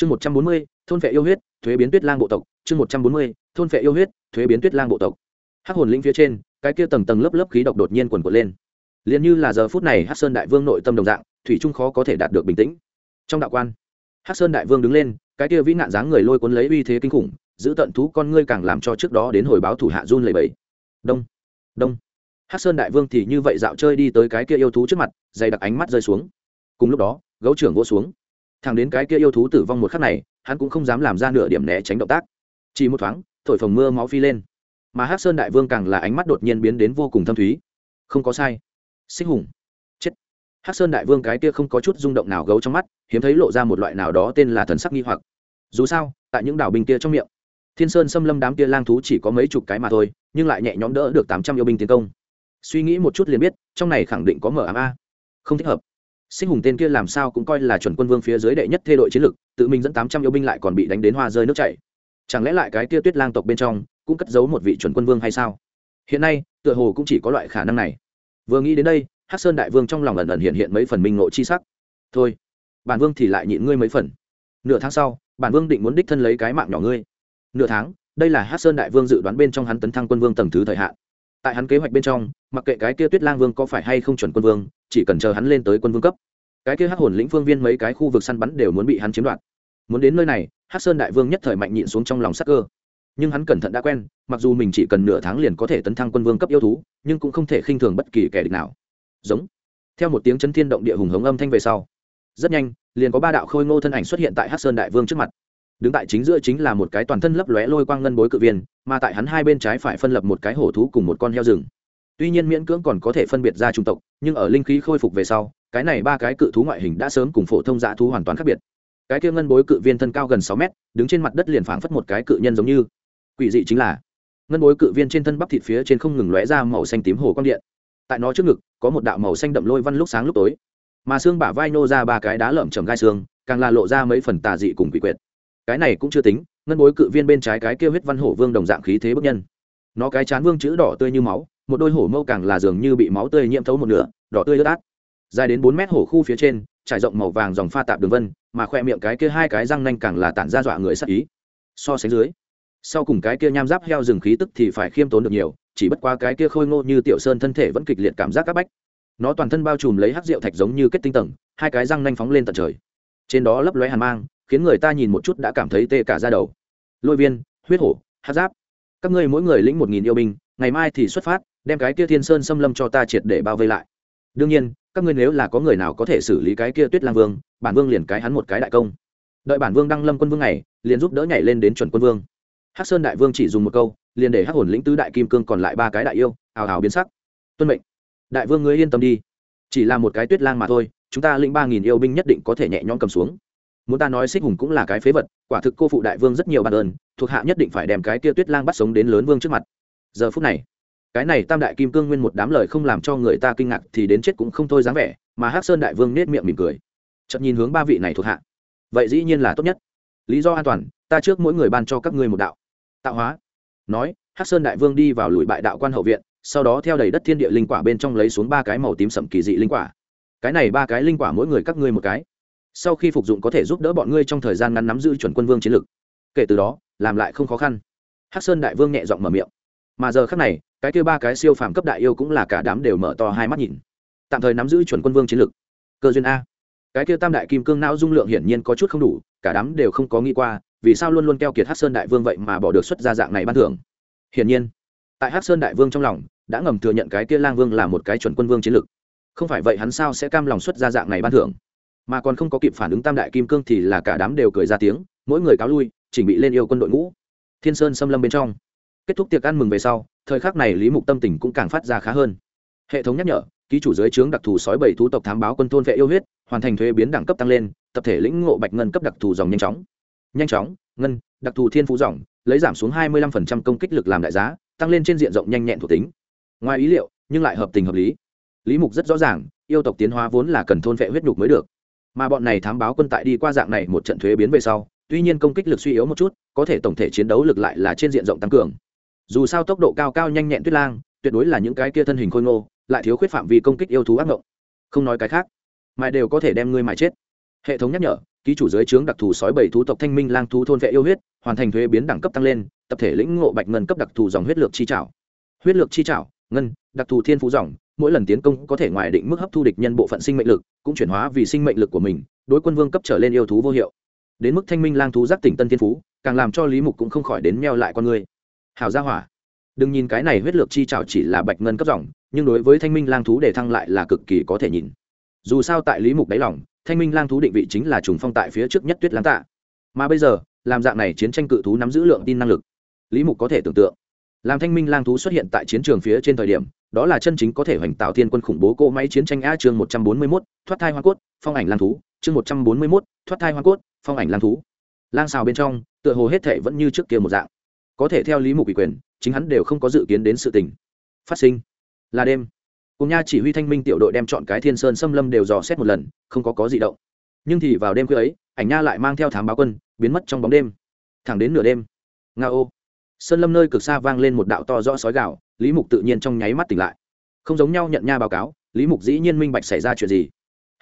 chương một trăm bốn mươi, thôn vệ yêu huyết, thuế biến tuyết lang bộ tộc. Chương một trăm bốn mươi, thôn vệ yêu huyết, thuế biến tuyết lang bộ tộc. Hắc hồn lĩnh phía trên, cái kia tầng tầng lớp lớp khí độc đột nhiên quần quật lên. Liền như là giờ phút này hắc sơn đại vương nội tâm đồng dạng, thủy trung khó có thể đạt được bình tĩnh. Trong đạo quan, hắc sơn đại vương đứng lên, cái kia vĩ nạn dáng người lôi cuốn lấy uy thế kinh khủng, giữ tận thú con ngươi càng làm cho trước đó đến hồi báo thủ hạ run lầy bẫy đông đông. Hắc sơn đại vương thì như vậy dạo chơi đi tới cái kia yêu thú trước mặt, dày đặc ánh mắt rơi xuống. Cùng lúc đó, gấu trưởng vỗ xuống thằng đến cái kia yêu thú tử vong một khắc này, hắn cũng không dám làm ra nửa điểm né tránh động tác. Chỉ một thoáng, thổi phồng mưa máu phi lên. Mà hắc sơn đại vương càng là ánh mắt đột nhiên biến đến vô cùng thâm thúy. Không có sai. Xích hùng. Chết. Hắc sơn đại vương cái kia không có chút rung động nào gấu trong mắt, hiếm thấy lộ ra một loại nào đó tên là thần sắc nghi hoặc. Dù sao, tại những đảo binh kia trong miệng, thiên sơn xâm lâm đám kia lang thú chỉ có mấy chục cái mà thôi, nhưng lại nhẹ nhõm đỡ được tám trăm yêu binh tiến công. Suy nghĩ một chút liền biết, trong này khẳng định có mở ám a. Không thích hợp sinh hùng tên kia làm sao cũng coi là chuẩn quân vương phía dưới đệ nhất thê đội chiến lực, tự mình dẫn tám trăm yêu binh lại còn bị đánh đến hoa rơi nước chảy. Chẳng lẽ lại cái kia tuyết lang tộc bên trong cũng cất giấu một vị chuẩn quân vương hay sao? Hiện nay, tựa hồ cũng chỉ có loại khả năng này. Vừa nghĩ đến đây, hắc sơn đại vương trong lòng ẩn ẩn hiện hiện mấy phần minh ngộ chi sắc. Thôi, bản vương thì lại nhịn ngươi mấy phần. Nửa tháng sau, bản vương định muốn đích thân lấy cái mạng nhỏ ngươi. Nửa tháng, đây là hắc sơn đại vương dự đoán bên trong hắn tấn thăng quân vương tầng thứ thời hạn tại hắn kế hoạch bên trong, mặc kệ cái kia tuyết lang vương có phải hay không chuẩn quân vương, chỉ cần chờ hắn lên tới quân vương cấp. Cái kia hắc hồn lĩnh phương viên mấy cái khu vực săn bắn đều muốn bị hắn chiếm đoạt. Muốn đến nơi này, hắc sơn đại vương nhất thời mạnh nhịn xuống trong lòng sắc cơ. Nhưng hắn cẩn thận đã quen, mặc dù mình chỉ cần nửa tháng liền có thể tấn thăng quân vương cấp yêu thú, nhưng cũng không thể khinh thường bất kỳ kẻ địch nào. Giống. Theo một tiếng chấn thiên động địa hùng hống âm thanh về sau, rất nhanh, liền có ba đạo khôi ngô thân ảnh xuất hiện tại hắc sơn đại vương trước mặt đứng tại chính giữa chính là một cái toàn thân lấp lóe lôi quang ngân bối cự viên, mà tại hắn hai bên trái phải phân lập một cái hổ thú cùng một con heo rừng. Tuy nhiên miễn cưỡng còn có thể phân biệt ra chủng tộc, nhưng ở linh khí khôi phục về sau, cái này ba cái cự thú ngoại hình đã sớm cùng phổ thông dã thú hoàn toàn khác biệt. Cái kia ngân bối cự viên thân cao gần sáu mét, đứng trên mặt đất liền phảng phất một cái cự nhân giống như. Quỷ dị chính là, ngân bối cự viên trên thân bắp thịt phía trên không ngừng lóe ra màu xanh tím hồ quang điện. Tại nó trước ngực, có một đạo màu xanh đậm lôi văn lúc sáng lúc tối. Mà xương bả vai nô ra ba cái đá lởm chầm gai xương, càng là lộ ra mấy phần tà dị cùng quỷ quyệt cái này cũng chưa tính, ngân bối cự viên bên trái cái kêu huyết văn hổ vương đồng dạng khí thế bức nhân. Nó cái chán vương chữ đỏ tươi như máu, một đôi hổ mâu càng là dường như bị máu tươi nhiễm thấu một nửa, đỏ tươi ướt át. Dài đến bốn mét hổ khu phía trên, trải rộng màu vàng dòng pha tạp đường vân, mà khoe miệng cái kia hai cái răng nanh càng là tản ra dọa người sắc ý. So sánh dưới, sau cùng cái kia nham giáp heo rừng khí tức thì phải khiêm tốn được nhiều, chỉ bất qua cái kia khôi ngô như tiểu sơn thân thể vẫn kịch liệt cảm giác áp bách. Nó toàn thân bao trùm lấy hắc rượu thạch giống như kết tinh tầng, hai cái răng nanh phóng lên tận trời. Trên đó lấp lóe hàn mang khiến người ta nhìn một chút đã cảm thấy tê cả ra đầu. Lôi viên, huyết hổ, hát giáp. Các ngươi mỗi người lĩnh một nghìn yêu binh, ngày mai thì xuất phát, đem cái kia thiên sơn xâm lâm cho ta triệt để bao vây lại. Đương nhiên, các ngươi nếu là có người nào có thể xử lý cái kia tuyết lang vương, bản vương liền cái hắn một cái đại công. Đợi bản vương đăng lâm quân vương này, liền giúp đỡ nhảy lên đến chuẩn quân vương. Hắc sơn đại vương chỉ dùng một câu, liền để hắc hồn lĩnh tứ đại kim cương còn lại ba cái đại yêu ào ào biến sắc. Tuân mệnh. Đại vương ngươi yên tâm đi. Chỉ là một cái tuyết lang mà thôi, chúng ta lĩnh ba nghìn yêu binh nhất định có thể nhẹ nhõm cầm xuống muốn ta nói xích hùng cũng là cái phế vật, quả thực cô phụ đại vương rất nhiều bản ơn, thuộc hạ nhất định phải đem cái kia tuyết lang bắt sống đến lớn vương trước mặt. Giờ phút này, cái này tam đại kim cương nguyên một đám lời không làm cho người ta kinh ngạc thì đến chết cũng không thôi dáng vẻ, mà hắc sơn đại vương nết miệng mỉm cười. Chậm nhìn hướng ba vị này thuộc hạ. Vậy dĩ nhiên là tốt nhất. Lý do an toàn, ta trước mỗi người ban cho các ngươi một đạo. Tạo hóa. Nói, hắc sơn đại vương đi vào lùi bại đạo quan hậu viện, sau đó theo đầy đất thiên địa linh quả bên trong lấy xuống ba cái màu tím sậm kỳ dị linh quả. Cái này ba cái linh quả mỗi người các ngươi một cái sau khi phục dụng có thể giúp đỡ bọn ngươi trong thời gian ngắn nắm giữ chuẩn quân vương chiến lực. Kể từ đó, làm lại không khó khăn. Hắc sơn đại vương nhẹ giọng mở miệng. Mà giờ khác này, cái kia ba cái siêu phàm cấp đại yêu cũng là cả đám đều mở to hai mắt nhìn. Tạm thời nắm giữ chuẩn quân vương chiến lực. Cơ duyên a. Cái kia tam đại kim cương não dung lượng hiển nhiên có chút không đủ, cả đám đều không có nghĩ qua, vì sao luôn luôn keo kiệt hắc sơn đại vương vậy mà bỏ được xuất ra dạng này ban thưởng. Hiển nhiên, tại hắc sơn đại vương trong lòng, đã ngầm thừa nhận cái kia lang vương là một cái chuẩn quân vương chiến lực. Không phải vậy hắn sao sẽ cam lòng xuất ra dạng này ban thưởng? Mà còn không có kịp phản ứng tam đại kim cương thì là cả đám đều cười ra tiếng, mỗi người cáo lui, chỉnh bị lên yêu quân đội ngũ. Thiên sơn xâm lâm bên trong. Kết thúc tiệc ăn mừng về sau, thời khắc này lý mục tâm tình cũng càng phát ra khá hơn. Hệ thống nhắc nhở, ký chủ dưới trướng đặc thù sói bảy thú tộc thám báo quân thôn vệ yêu huyết, hoàn thành thuế biến đẳng cấp tăng lên, tập thể lĩnh ngộ bạch ngân cấp đặc thù dòng nhanh chóng. Nhanh chóng, ngân, đặc thù thiên phú dòng, lấy giảm xuống hai mươi 25% công kích lực làm đại giá, tăng lên trên diện rộng nhanh nhẹn thuộc tính. Ngoài ý liệu, nhưng lại hợp tình hợp lý. Lý mục rất rõ ràng, yêu tộc tiến hóa vốn là cần thôn vệ huyết nhục mới được mà bọn này thám báo quân tại đi qua dạng này một trận thuế biến về sau, tuy nhiên công kích lực suy yếu một chút, có thể tổng thể chiến đấu lực lại là trên diện rộng tăng cường. Dù sao tốc độ cao cao nhanh nhẹn tuyết lang, tuyệt đối là những cái kia thân hình khôi ngô, lại thiếu khuyết phạm vi công kích yêu thú ác mộng. Không nói cái khác mà đều có thể đem ngươi mài chết. Hệ thống nhắc nhở, ký chủ giới trướng đặc thù sói bảy thú tộc thanh minh lang thú thôn vệ yêu huyết, hoàn thành thuế biến đẳng cấp tăng lên, tập thể lĩnh ngộ bạch ngân cấp đặc thù dòng huyết lược chi trảo. Huyết lược chi trảo, ngân, đặc thù thiên phú dòng mỗi lần tiến công có thể ngoài định mức hấp thu địch nhân bộ phận sinh mệnh lực, cũng chuyển hóa vì sinh mệnh lực của mình, đối quân vương cấp trở lên yêu thú vô hiệu. Đến mức thanh minh lang thú giác tỉnh tân thiên phú, càng làm cho lý mục cũng không khỏi đến meo lại con người. Hào gia hỏa. Đừng nhìn cái này huyết lược chi trảo chỉ là bạch ngân cấp dòng, nhưng đối với thanh minh lang thú để thăng lại là cực kỳ có thể nhìn. Dù sao tại lý mục đáy lòng, thanh minh lang thú định vị chính là trùng phong tại phía trước nhất tuyết lang tạ. Mà bây giờ, làm dạng này chiến tranh cự thú nắm giữ lượng tin năng lực. Lý mục có thể tưởng tượng làm thanh minh lang thú xuất hiện tại chiến trường phía trên thời điểm, đó là chân chính có thể hoành tạo thiên quân khủng bố cỗ máy chiến tranh a chương một trăm bốn mươi mốt, thoát thai hoa cốt, phong ảnh lang thú. Chương một trăm bốn mươi mốt, thoát thai hoa cốt, phong ảnh lang thú. Lang xào bên trong, tựa hồ hết thệ vẫn như trước kia một dạng. Có thể theo lý mục ủy quyền, chính hắn đều không có dự kiến đến sự tình. Phát sinh. Là đêm. Cùng nha chỉ huy thanh minh tiểu đội đem chọn cái thiên sơn xâm lâm đều dò xét một lần, không có có gì động. Nhưng thì vào đêm khuya ấy, ảnh nha lại mang theo thám báo quân, biến mất trong bóng đêm. Thẳng đến nửa đêm. Nga ô sơn lâm nơi cực xa vang lên một đạo to rõ sói gạo lý mục tự nhiên trong nháy mắt tỉnh lại. Không giống nhau nhận nha báo cáo, lý mục dĩ nhiên minh bạch xảy ra chuyện gì.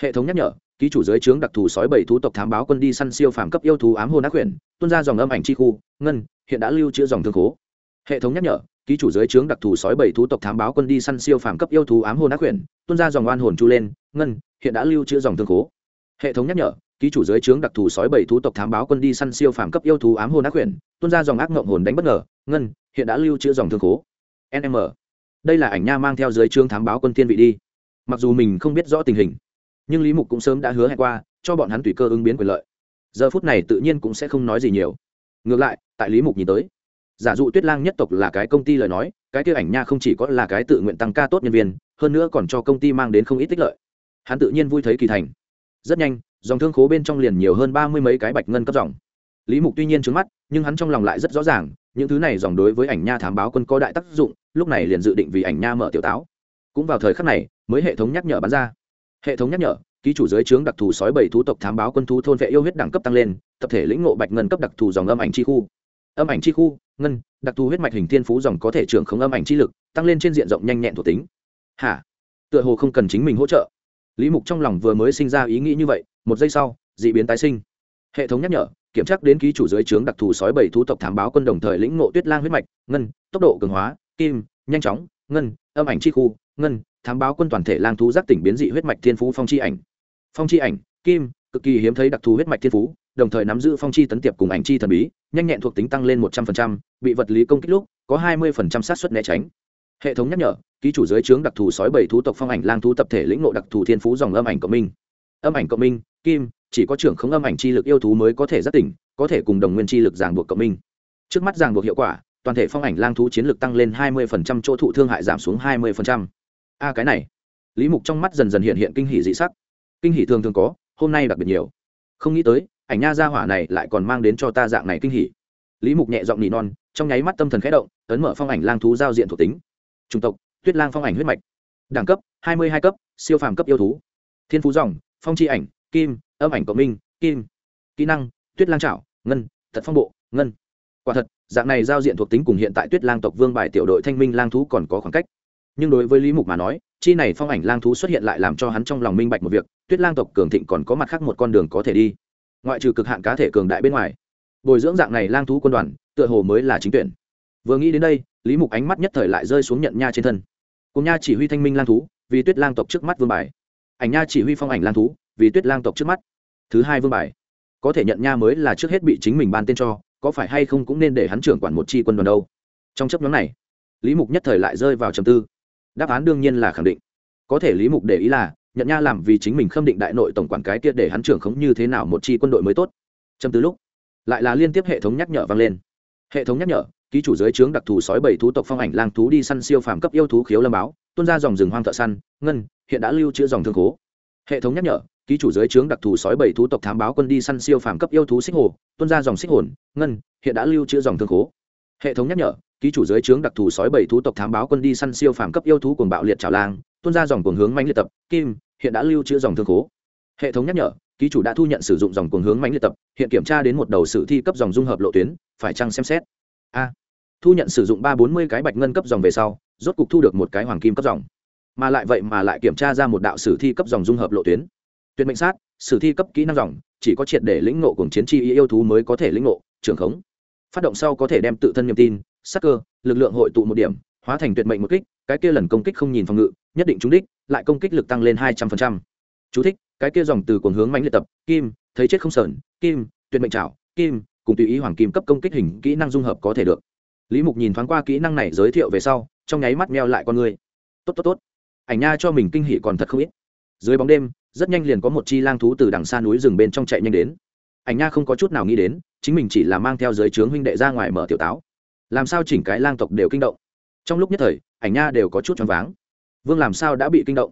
Hệ thống nhắc nhở, ký chủ giới trướng đặc thù sói bảy thú tộc thám báo quân đi săn siêu phàm cấp yêu thú ám hồn ác quyển tuôn ra dòng âm ảnh chi khu, ngân, hiện đã lưu trữ dòng thương khố. Hệ thống nhắc nhở, ký chủ giới trướng đặc thù sói bảy thú tộc thám báo quân đi săn siêu phàm cấp yêu thú ám hồn ác quyển tuôn ra dòng oan hồn chu lên, ngân, hiện đã lưu trữ dòng thương khố. Hệ thống nhắc nhở ký chủ giới trướng đặc thù sói bảy thú tộc thám báo quân đi săn siêu phàm cấp yêu thú ám hồn ác quyển tuôn ra dòng ác ngộng hồn đánh bất ngờ, ngân, hiện đã lưu trữ dòng thương khố. Nm đây là ảnh nha mang theo giới trướng thám báo quân thiên vị đi. Mặc dù mình không biết rõ tình hình, nhưng lý mục cũng sớm đã hứa hẹn qua, cho bọn hắn tùy cơ ứng biến quyền lợi. Giờ phút này tự nhiên cũng sẽ không nói gì nhiều. Ngược lại, tại lý mục nhìn tới, giả dụ tuyết lang nhất tộc là cái công ty lời nói, cái kia ảnh nha không chỉ có là cái tự nguyện tăng ca tốt nhân viên, hơn nữa còn cho công ty mang đến không ít tích lợi. Hắn tự nhiên vui thấy kỳ thành. Rất nhanh dòng thương khố bên trong liền nhiều hơn ba mươi mấy cái bạch ngân cấp dòng. Lý mục tuy nhiên trứng mắt, nhưng hắn trong lòng lại rất rõ ràng, những thứ này dòng đối với ảnh nha thám báo quân có đại tác dụng, lúc này liền dự định vì ảnh nha mở tiểu táo. Cũng vào thời khắc này, mới hệ thống nhắc nhở bắn ra. Hệ thống nhắc nhở, ký chủ giới trướng đặc thù sói bảy thú tộc thám báo quân thú thôn vệ yêu huyết đẳng cấp tăng lên, tập thể lĩnh ngộ bạch ngân cấp đặc thù dòng âm ảnh chi khu. Âm ảnh chi khu, ngân, đặc thù huyết mạch hình thiên phú dòng có thể trưởng không âm ảnh chi lực, tăng lên trên diện rộng nhanh nhẹn thuộc tính. Hả? Tựa hồ không cần chính mình hỗ trợ. Lý mục trong lòng vừa mới sinh ra ý nghĩ như vậy một giây sau d ị biến tái sinh. Hệ thống nhắc nhở, kiểm tra đến ký chủ giới trướng đặc thù sói bảy thú tộc thám báo quân đồng thời lĩnh ngộ tuyết lang huyết mạch, ngân, tốc độ cường hóa, kim, nhanh chóng, ngân, âm ảnh chi khu, ngân, thám báo quân toàn thể lang thú giác tỉnh biến dị huyết mạch thiên phú phong chi ảnh. Phong chi ảnh, kim, cực kỳ hiếm thấy đặc thù huyết mạch thiên phú, đồng thời nắm giữ phong chi tấn tiệp cùng ảnh chi thần bí, nhanh nhẹn thuộc tính tăng lên một trăm linh bị vật lý công kích lúc, có hai mươi sát xuất né tránh. Hệ thống nhắc nhở, ký chủ giới trướng đặc thù sói bảy thú tộc phong ảnh lang thú tập thể lĩnh ngộ đặc thù thiên phú dòng âm ảnh cộng minh. Âm ảnh cộng minh kim, chỉ có trưởng không âm ảnh chi lực yêu thú mới có thể giác tỉnh, có thể cùng đồng nguyên chi lực giảng buộc cộng minh. Trước mắt giảng buộc hiệu quả, toàn thể phong ảnh lang thú chiến lực tăng lên hai mươi chỗ thụ thương hại giảm xuống hai mươi a, cái này. Lý mục trong mắt dần dần hiện hiện kinh hỷ dị sắc. Kinh hỷ thường thường có, hôm nay đặc biệt nhiều. Không nghĩ tới, ảnh nha gia hỏa này lại còn mang đến cho ta dạng này kinh hỷ lý mục nhẹ giọng nỉ non, trong nháy mắt tâm thần khẽ động, ấn mở phong ảnh lang thú giao diện thuộc tính. Chủng tộc, tuyết lang phong ảnh huyết mạch. Đẳng cấp, hai mươi hai cấp, siêu phàm cấp yêu thú. Thiên phú dòng, phong chi ảnh kim, âm ảnh cộng minh, kim. Kỹ năng, tuyết lang trảo, ngân, thật phong bộ, ngân. Quả thật, dạng này giao diện thuộc tính cùng hiện tại tuyết lang tộc vương bài tiểu đội thanh minh lang thú còn có khoảng cách. Nhưng đối với lý mục mà nói, chi này phong ảnh lang thú xuất hiện lại làm cho hắn trong lòng minh bạch một việc, tuyết lang tộc cường thịnh còn có mặt khác một con đường có thể đi. Ngoại trừ cực hạn cá thể cường đại bên ngoài, bồi dưỡng dạng này lang thú quân đoàn, tựa hồ mới là chính tuyển. Vừa nghĩ đến đây, lý mục ánh mắt nhất thời lại rơi xuống nhận nha trên thân. Cùng nha chỉ huy thanh minh lang thú, vì tuyết lang tộc trước mắt vương bài. Ảnh nha chỉ huy phong ảnh lang thú vì tuyết lang tộc trước mắt. Thứ hai vương bài. Có thể nhận nha mới là trước hết bị chính mình ban tên cho, có phải hay không cũng nên để hắn trưởng quản một chi quân đoàn đâu. Trong chấp nhóm này, lý mục nhất thời lại rơi vào trầm tư. Đáp án đương nhiên là khẳng định. Có thể lý mục để ý là, nhận nha làm vì chính mình khâm định đại nội tổng quản cái kia để hắn trưởng khống như thế nào một chi quân đội mới tốt. Trầm tư lúc, lại là liên tiếp hệ thống nhắc nhở vang lên. Hệ thống nhắc nhở, ký chủ giới trướng đặc thù sói bảy thú tộc phong ảnh lang thú đi săn siêu phàm cấp yêu thú khiếu lâm báo, tuôn ra dòng rừng hoang thợ săn, ngân, hiện đã lưu trữ dòng thương khố. Hệ thống nhắc nhở ký chủ giới trướng đặc thù sói bảy thú tộc thám báo quân đi săn siêu phàm cấp yêu thú xích hồ, tuôn ra dòng xích hồn, ngân, hiện đã lưu trữ dòng thương khố. Hệ thống nhắc nhở, ký chủ giới trướng đặc thù sói bảy thú tộc thám báo quân đi săn siêu phàm cấp yêu thú cuồng bạo liệt trào lang, tuôn ra dòng cuồng hướng mãnh liệt tập, kim, hiện đã lưu trữ dòng thương khố. Hệ thống nhắc nhở, ký chủ đã thu nhận sử dụng dòng cuồng hướng mãnh liệt tập, hiện kiểm tra đến một đầu sử thi cấp dòng dung hợp lộ tuyến, phải chăng xem xét? A. Thu nhận sử dụng ba bốn mươi cái bạch ngân cấp dòng về sau, rốt cục thu được một cái hoàng kim cấp dòng. Mà lại vậy mà lại kiểm tra ra một đạo sử thi cấp dòng dung hợp lộ tuyến tuyệt mệnh sát, sử thi cấp kỹ năng dòng, chỉ có triệt để lĩnh ngộ cùng chiến chi yêu thú mới có thể lĩnh ngộ trường khống. Phát động sau có thể đem tự thân niềm tin sắc cơ, lực lượng hội tụ một điểm, hóa thành tuyệt mệnh một kích, cái kia lần công kích không nhìn phòng ngự, nhất định trúng đích, lại công kích lực tăng lên hai trăm phần trăm. Chú thích, cái kia dòng từ cuồng hướng mạnh liệt tập, kim, thấy chết không sờn, kim, tuyệt mệnh trảo, kim, cùng tùy ý hoàng kim cấp công kích hình kỹ năng dung hợp có thể được. Lý mục nhìn thoáng qua kỹ năng này giới thiệu về sau, trong nháy mắt meo lại con người. Tốt tốt tốt. Ảnh nha cho mình kinh hỉ còn thật không ít dưới bóng đêm, rất nhanh liền có một chi lang thú từ đằng xa núi rừng bên trong chạy nhanh đến. Ảnh nha không có chút nào nghĩ đến, chính mình chỉ là mang theo giới trướng huynh đệ ra ngoài mở tiểu táo. Làm sao chỉnh cái lang tộc đều kinh động. Trong lúc nhất thời, ảnh nha đều có chút choáng váng. Vương làm sao đã bị kinh động?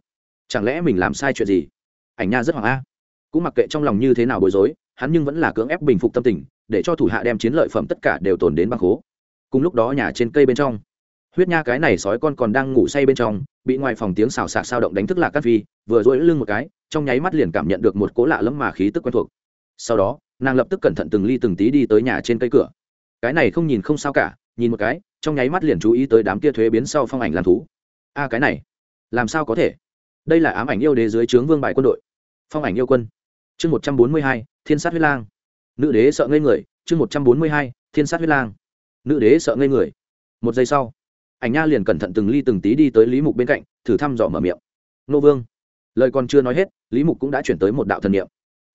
Chẳng lẽ mình làm sai chuyện gì? Ảnh nha rất hoảng a. Cũng mặc kệ trong lòng như thế nào bối rối, hắn nhưng vẫn là cưỡng ép bình phục tâm tình, để cho thủ hạ đem chiến lợi phẩm tất cả đều tồn đến băng khố. Cùng lúc đó nhà trên cây bên trong huyết nha cái này sói con còn đang ngủ say bên trong, bị ngoài phòng tiếng xào xạc sao động đánh thức lạc cát phi, vừa dỗi lưng một cái, trong nháy mắt liền cảm nhận được một cỗ lạ lẫm mà khí tức quen thuộc. Sau đó, nàng lập tức cẩn thận từng ly từng tí đi tới nhà trên cây cửa. Cái này không nhìn không sao cả, nhìn một cái, trong nháy mắt liền chú ý tới đám kia thuế biến sau phong ảnh làm thú. A cái này, làm sao có thể? Đây là ám ảnh yêu đế dưới trướng vương bài quân đội. Phong ảnh yêu quân. Chương một trăm bốn mươi hai, thiên sát huyết lang. Nữ đế sợ ngây người, chương một trăm bốn mươi hai, thiên sát huyết lang. Nữ đế sợ ngây người. Một giây sau ảnh nha liền cẩn thận từng ly từng tí đi tới lý mục bên cạnh, thử thăm dò mở miệng. Nô vương, lời còn chưa nói hết, lý mục cũng đã chuyển tới một đạo thần niệm.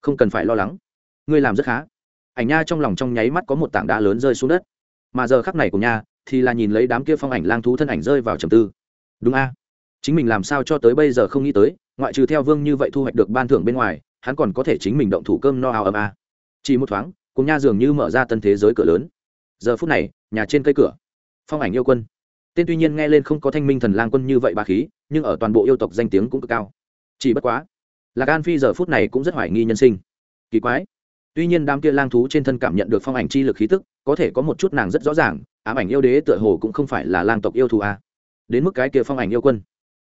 Không cần phải lo lắng. Ngươi làm rất khá. Ảnh nha trong lòng trong nháy mắt có một tảng đá lớn rơi xuống đất. Mà giờ khắc này của nha, thì là nhìn lấy đám kia phong ảnh lang thú thân ảnh rơi vào trầm tư. Đúng a. Chính mình làm sao cho tới bây giờ không nghĩ tới, ngoại trừ theo vương như vậy thu hoạch được ban thưởng bên ngoài, hắn còn có thể chính mình động thủ cơm no ào ầm a. Chỉ một thoáng, cùng nha dường như mở ra tân thế giới cửa lớn. Giờ phút này, nhà trên cây cửa. Phong ảnh yêu quân tên tuy nhiên nghe lên không có thanh minh thần lang quân như vậy ba khí, nhưng ở toàn bộ yêu tộc danh tiếng cũng cực cao. Chỉ bất quá, lạc an phi giờ phút này cũng rất hoài nghi nhân sinh. Kỳ quái. Tuy nhiên đám kia lang thú trên thân cảm nhận được phong ảnh chi lực khí tức, có thể có một chút nàng rất rõ ràng, ám ảnh yêu đế tựa hồ cũng không phải là lang tộc yêu thù a à. đến mức cái kia phong ảnh yêu quân.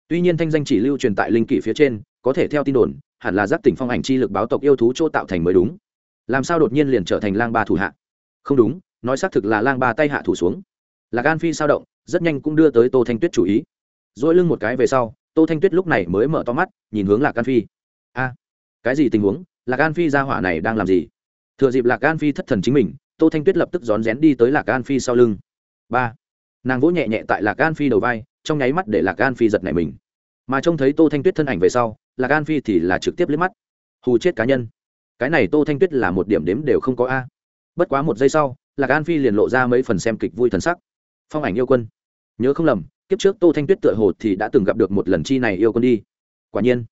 Tuy nhiên thanh danh chỉ lưu truyền tại linh kỷ phía trên, có thể theo tin đồn, hẳn là giác tỉnh phong ảnh chi lực báo tộc yêu thú chỗ tạo thành mới đúng. Làm sao đột nhiên liền trở thành lang ba thủ hạ? Không đúng, nói xác thực là lang ba tay hạ thủ xuống. Là gan phi sao động rất nhanh cũng đưa tới tô thanh tuyết chủ ý. Dỗi lưng một cái về sau, tô thanh tuyết lúc này mới mở to mắt, nhìn hướng lạc an phi. A, cái gì tình huống? Lạc an phi ra hỏa này đang làm gì? Thừa dịp lạc an phi thất thần chính mình, tô thanh tuyết lập tức rón rén đi tới lạc an phi sau lưng. Ba. Nàng vỗ nhẹ nhẹ tại lạc an phi đầu vai, trong nháy mắt để lạc an phi giật nảy mình. Mà trông thấy tô thanh tuyết thân ảnh về sau, lạc an phi thì là trực tiếp liếc mắt. Hù chết cá nhân. Cái này tô thanh tuyết là một điểm đếm đều không có a. Bất quá một giây sau, lạc an phi liền lộ ra mấy phần xem kịch vui thần sắc phong ảnh yêu quân. Nhớ không lầm, kiếp trước tô thanh tuyết tựa hồ thì đã từng gặp được một lần chi này yêu quân đi. Quả nhiên,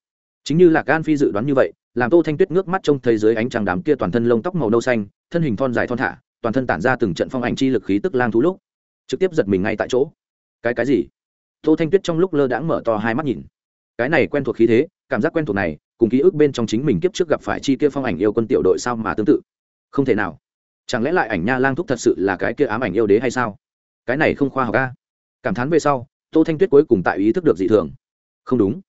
chính như là gan phi dự đoán như vậy, làm tô thanh tuyết ngước mắt trông thấy dưới ánh trăng đám kia toàn thân lông tóc màu nâu xanh, thân hình thon dài thon thả, toàn thân tản ra từng trận phong ảnh chi lực khí tức lang thú lúc, trực tiếp giật mình ngay tại chỗ. Cái cái gì? Tô thanh tuyết trong lúc lơ đãng mở to hai mắt nhìn. Cái này quen thuộc khí thế, cảm giác quen thuộc này, cùng ký ức bên trong chính mình kiếp trước gặp phải chi kia phong ảnh yêu quân tiểu đội sao mà tương tự? Không thể nào. Chẳng lẽ lại ảnh nha lang thúc thật sự là cái kia ám ảnh yêu đế hay sao? Cái này không khoa học ca cảm thán về sau, tô thanh tuyết cuối cùng tại ý thức được dị thường. Không đúng.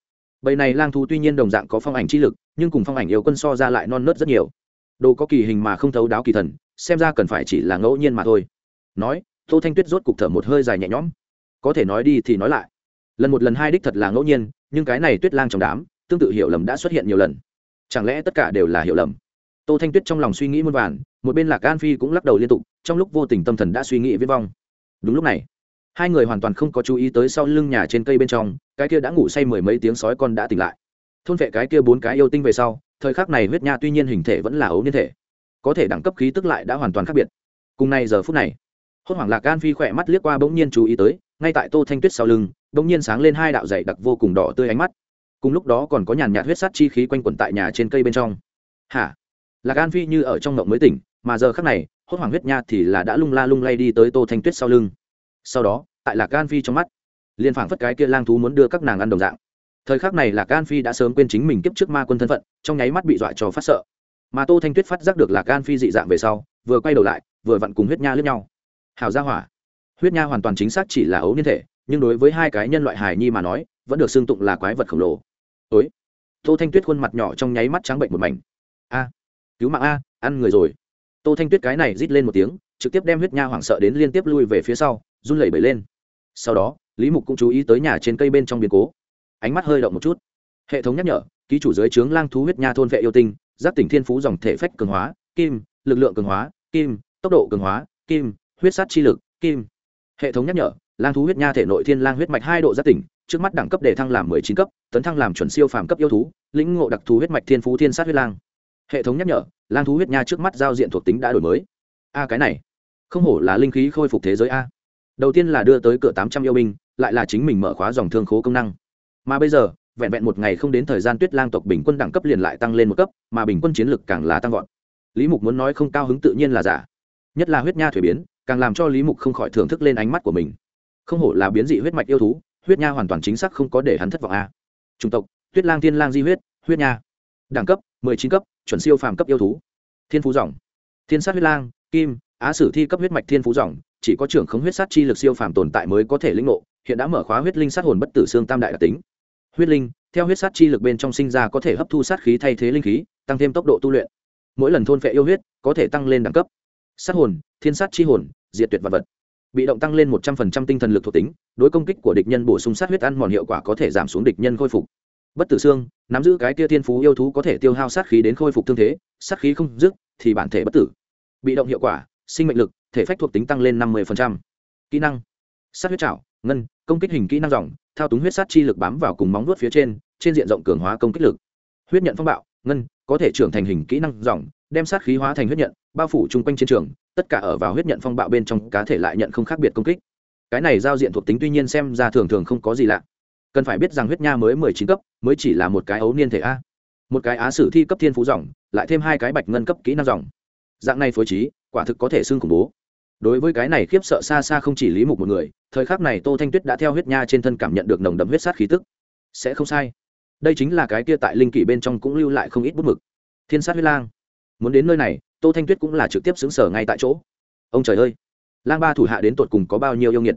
Bầy này lang thú tuy nhiên đồng dạng có phong ảnh chi lực, nhưng cùng phong ảnh yêu quân so ra lại non nớt rất nhiều. Đồ có kỳ hình mà không thấu đáo kỳ thần, xem ra cần phải chỉ là ngẫu nhiên mà thôi. Nói, tô thanh tuyết rốt cục thở một hơi dài nhẹ nhõm. Có thể nói đi thì nói lại. Lần một lần hai đích thật là ngẫu nhiên, nhưng cái này tuyết lang trong đám, tương tự hiểu lầm đã xuất hiện nhiều lần. Chẳng lẽ tất cả đều là hiểu lầm? Tô thanh tuyết trong lòng suy nghĩ muôn vàn, một bên lạc an phi cũng lắc đầu liên tục, trong lúc vô tình tâm thần đã suy nghĩ viết vong đúng lúc này, hai người hoàn toàn không có chú ý tới sau lưng nhà trên cây bên trong, cái kia đã ngủ say mười mấy tiếng sói con đã tỉnh lại. Thôn vệ cái kia bốn cái yêu tinh về sau, thời khắc này huyết nha tuy nhiên hình thể vẫn là ấu niên thể, có thể đẳng cấp khí tức lại đã hoàn toàn khác biệt. Cùng nay giờ phút này, hốt hoảng lạc gan phi khỏe mắt liếc qua bỗng nhiên chú ý tới, ngay tại tô thanh tuyết sau lưng, bỗng nhiên sáng lên hai đạo dày đặc vô cùng đỏ tươi ánh mắt. Cùng lúc đó còn có nhàn nhạt huyết sát chi khí quanh quẩn tại nhà trên cây bên trong. Hả? Lạc gan phi như ở trong ngộng mới tỉnh mà giờ khắc này, hốt hoảng huyết nha thì là đã lung la lung lay đi tới tô thanh tuyết sau lưng. Sau đó, tại lạc gan phi trong mắt liên phảng phất cái kia lang thú muốn đưa các nàng ăn đồng dạng. Thời khắc này lạc gan phi đã sớm quên chính mình kiếp trước ma quân thân phận, trong nháy mắt bị dọa cho phát sợ. Mà tô thanh tuyết phát giác được lạc gan phi dị dạng về sau, vừa quay đầu lại, vừa vặn cùng huyết nha lướt nhau. Hào gia hỏa. Huyết nha hoàn toàn chính xác chỉ là ấu niên thể, nhưng đối với hai cái nhân loại hài nhi mà nói, vẫn được xưng tụng là quái vật khổng lồ. Ối tô thanh tuyết khuôn mặt nhỏ trong nháy mắt trắng bệnh một mảnh. A. Cứu mạng a, ăn người rồi tô thanh tuyết cái này rít lên một tiếng, trực tiếp đem huyết nha hoảng sợ đến liên tiếp lui về phía sau, run lẩy bẩy lên. Sau đó, lý mục cũng chú ý tới nhà trên cây bên trong biến cố. Ánh mắt hơi động một chút. Hệ thống nhắc nhở, ký chủ dưới trướng lang thú huyết nha thôn vệ yêu tinh, giáp tỉnh thiên phú dòng thể phách cường hóa, kim, lực lượng cường hóa, kim, tốc độ cường hóa, kim, huyết sát chi lực, kim. Hệ thống nhắc nhở, lang thú huyết nha thể nội thiên lang huyết mạch hai độ giáp tỉnh, trước mắt đẳng cấp để thăng làm mười chín cấp, tấn thăng làm chuẩn siêu phàm cấp yêu thú, lĩnh ngộ đặc thù huyết mạch thiên phú thiên sát huyết lang hệ thống nhắc nhở, lang thú huyết nha trước mắt giao diện thuộc tính đã đổi mới. A, cái này, không hổ là linh khí khôi phục thế giới a. Đầu tiên là đưa tới cửa tám trăm yêu binh, lại là chính mình mở khóa dòng thương khố công năng. Mà bây giờ, vẹn vẹn một ngày không đến thời gian tuyết lang tộc bình quân đẳng cấp liền lại tăng lên một cấp, mà bình quân chiến lực càng là tăng vọt. Lý mục muốn nói không cao hứng tự nhiên là giả. Nhất là huyết nha thuế biến, càng làm cho lý mục không khỏi thưởng thức lên ánh mắt của mình. Không hổ là biến dị huyết mạch yêu thú, huyết nha hoàn toàn chính xác không có để hắn thất vọng a. À. chủng tộc, tuyết lang thiên lang di huyết huyết nha. Đẳng cấp mười chín cấp, chuẩn siêu phàm cấp yêu thú. Thiên phú dòng. Thiên sát huyết lang, kim, á sử thi cấp huyết mạch thiên phú dòng, chỉ có trưởng khống huyết sát chi lực siêu phàm tồn tại mới có thể lĩnh ngộ, hiện đã mở khóa huyết linh sát hồn bất tử xương tam đại đặc tính. Huyết linh, theo huyết sát chi lực bên trong sinh ra có thể hấp thu sát khí thay thế linh khí, tăng thêm tốc độ tu luyện. Mỗi lần thôn phệ yêu huyết, có thể tăng lên đẳng cấp. Sát hồn, thiên sát chi hồn, diệt tuyệt vật vật. Bị động tăng lên một trăm phần trăm tinh thần lực thuộc tính, đối công kích của địch nhân bổ sung sát huyết ăn mòn hiệu quả có thể giảm xuống địch nhân khôi phục bất tử xương, nắm giữ cái kia thiên phú yêu thú có thể tiêu hao sát khí đến khôi phục thương thế, sát khí không dứt thì bản thể bất tử. Bị động hiệu quả, sinh mệnh lực, thể phách thuộc tính tăng lên năm mươi kỹ năng, sát huyết trảo, ngân, công kích hình kỹ năng dòng, thao túng huyết sát chi lực bám vào cùng móng vuốt phía trên trên diện rộng cường hóa công kích lực. Huyết nhận phong bạo, ngân, có thể trưởng thành hình kỹ năng dòng, đem sát khí hóa thành huyết nhận, bao phủ chung quanh chiến trường, tất cả ở vào huyết nhận phong bạo bên trong, cá thể lại nhận không khác biệt công kích. Cái này giao diện thuộc tính tuy nhiên xem ra thường thường không có gì lạ cần phải biết rằng huyết nha mới mười chín cấp, mới chỉ là một cái ấu niên thể a. Một cái á sử thi cấp thiên phú dòng, lại thêm hai cái bạch ngân cấp kỹ năng dòng. Dạng này phối trí, quả thực có thể xưng khủng bố. Đối với cái này khiếp sợ xa xa không chỉ lý mục một người, thời khắc này tô thanh tuyết đã theo huyết nha trên thân cảm nhận được nồng đậm huyết sát khí tức. Sẽ không sai. Đây chính là cái kia tại linh kỷ bên trong cũng lưu lại không ít bút mực. Thiên sát huyết lang. Muốn đến nơi này, tô thanh tuyết cũng là trực tiếp xứng sở ngay tại chỗ. Ông trời ơi! Lang ba thủ hạ đến tột cùng có bao nhiêu yêu nghiệt?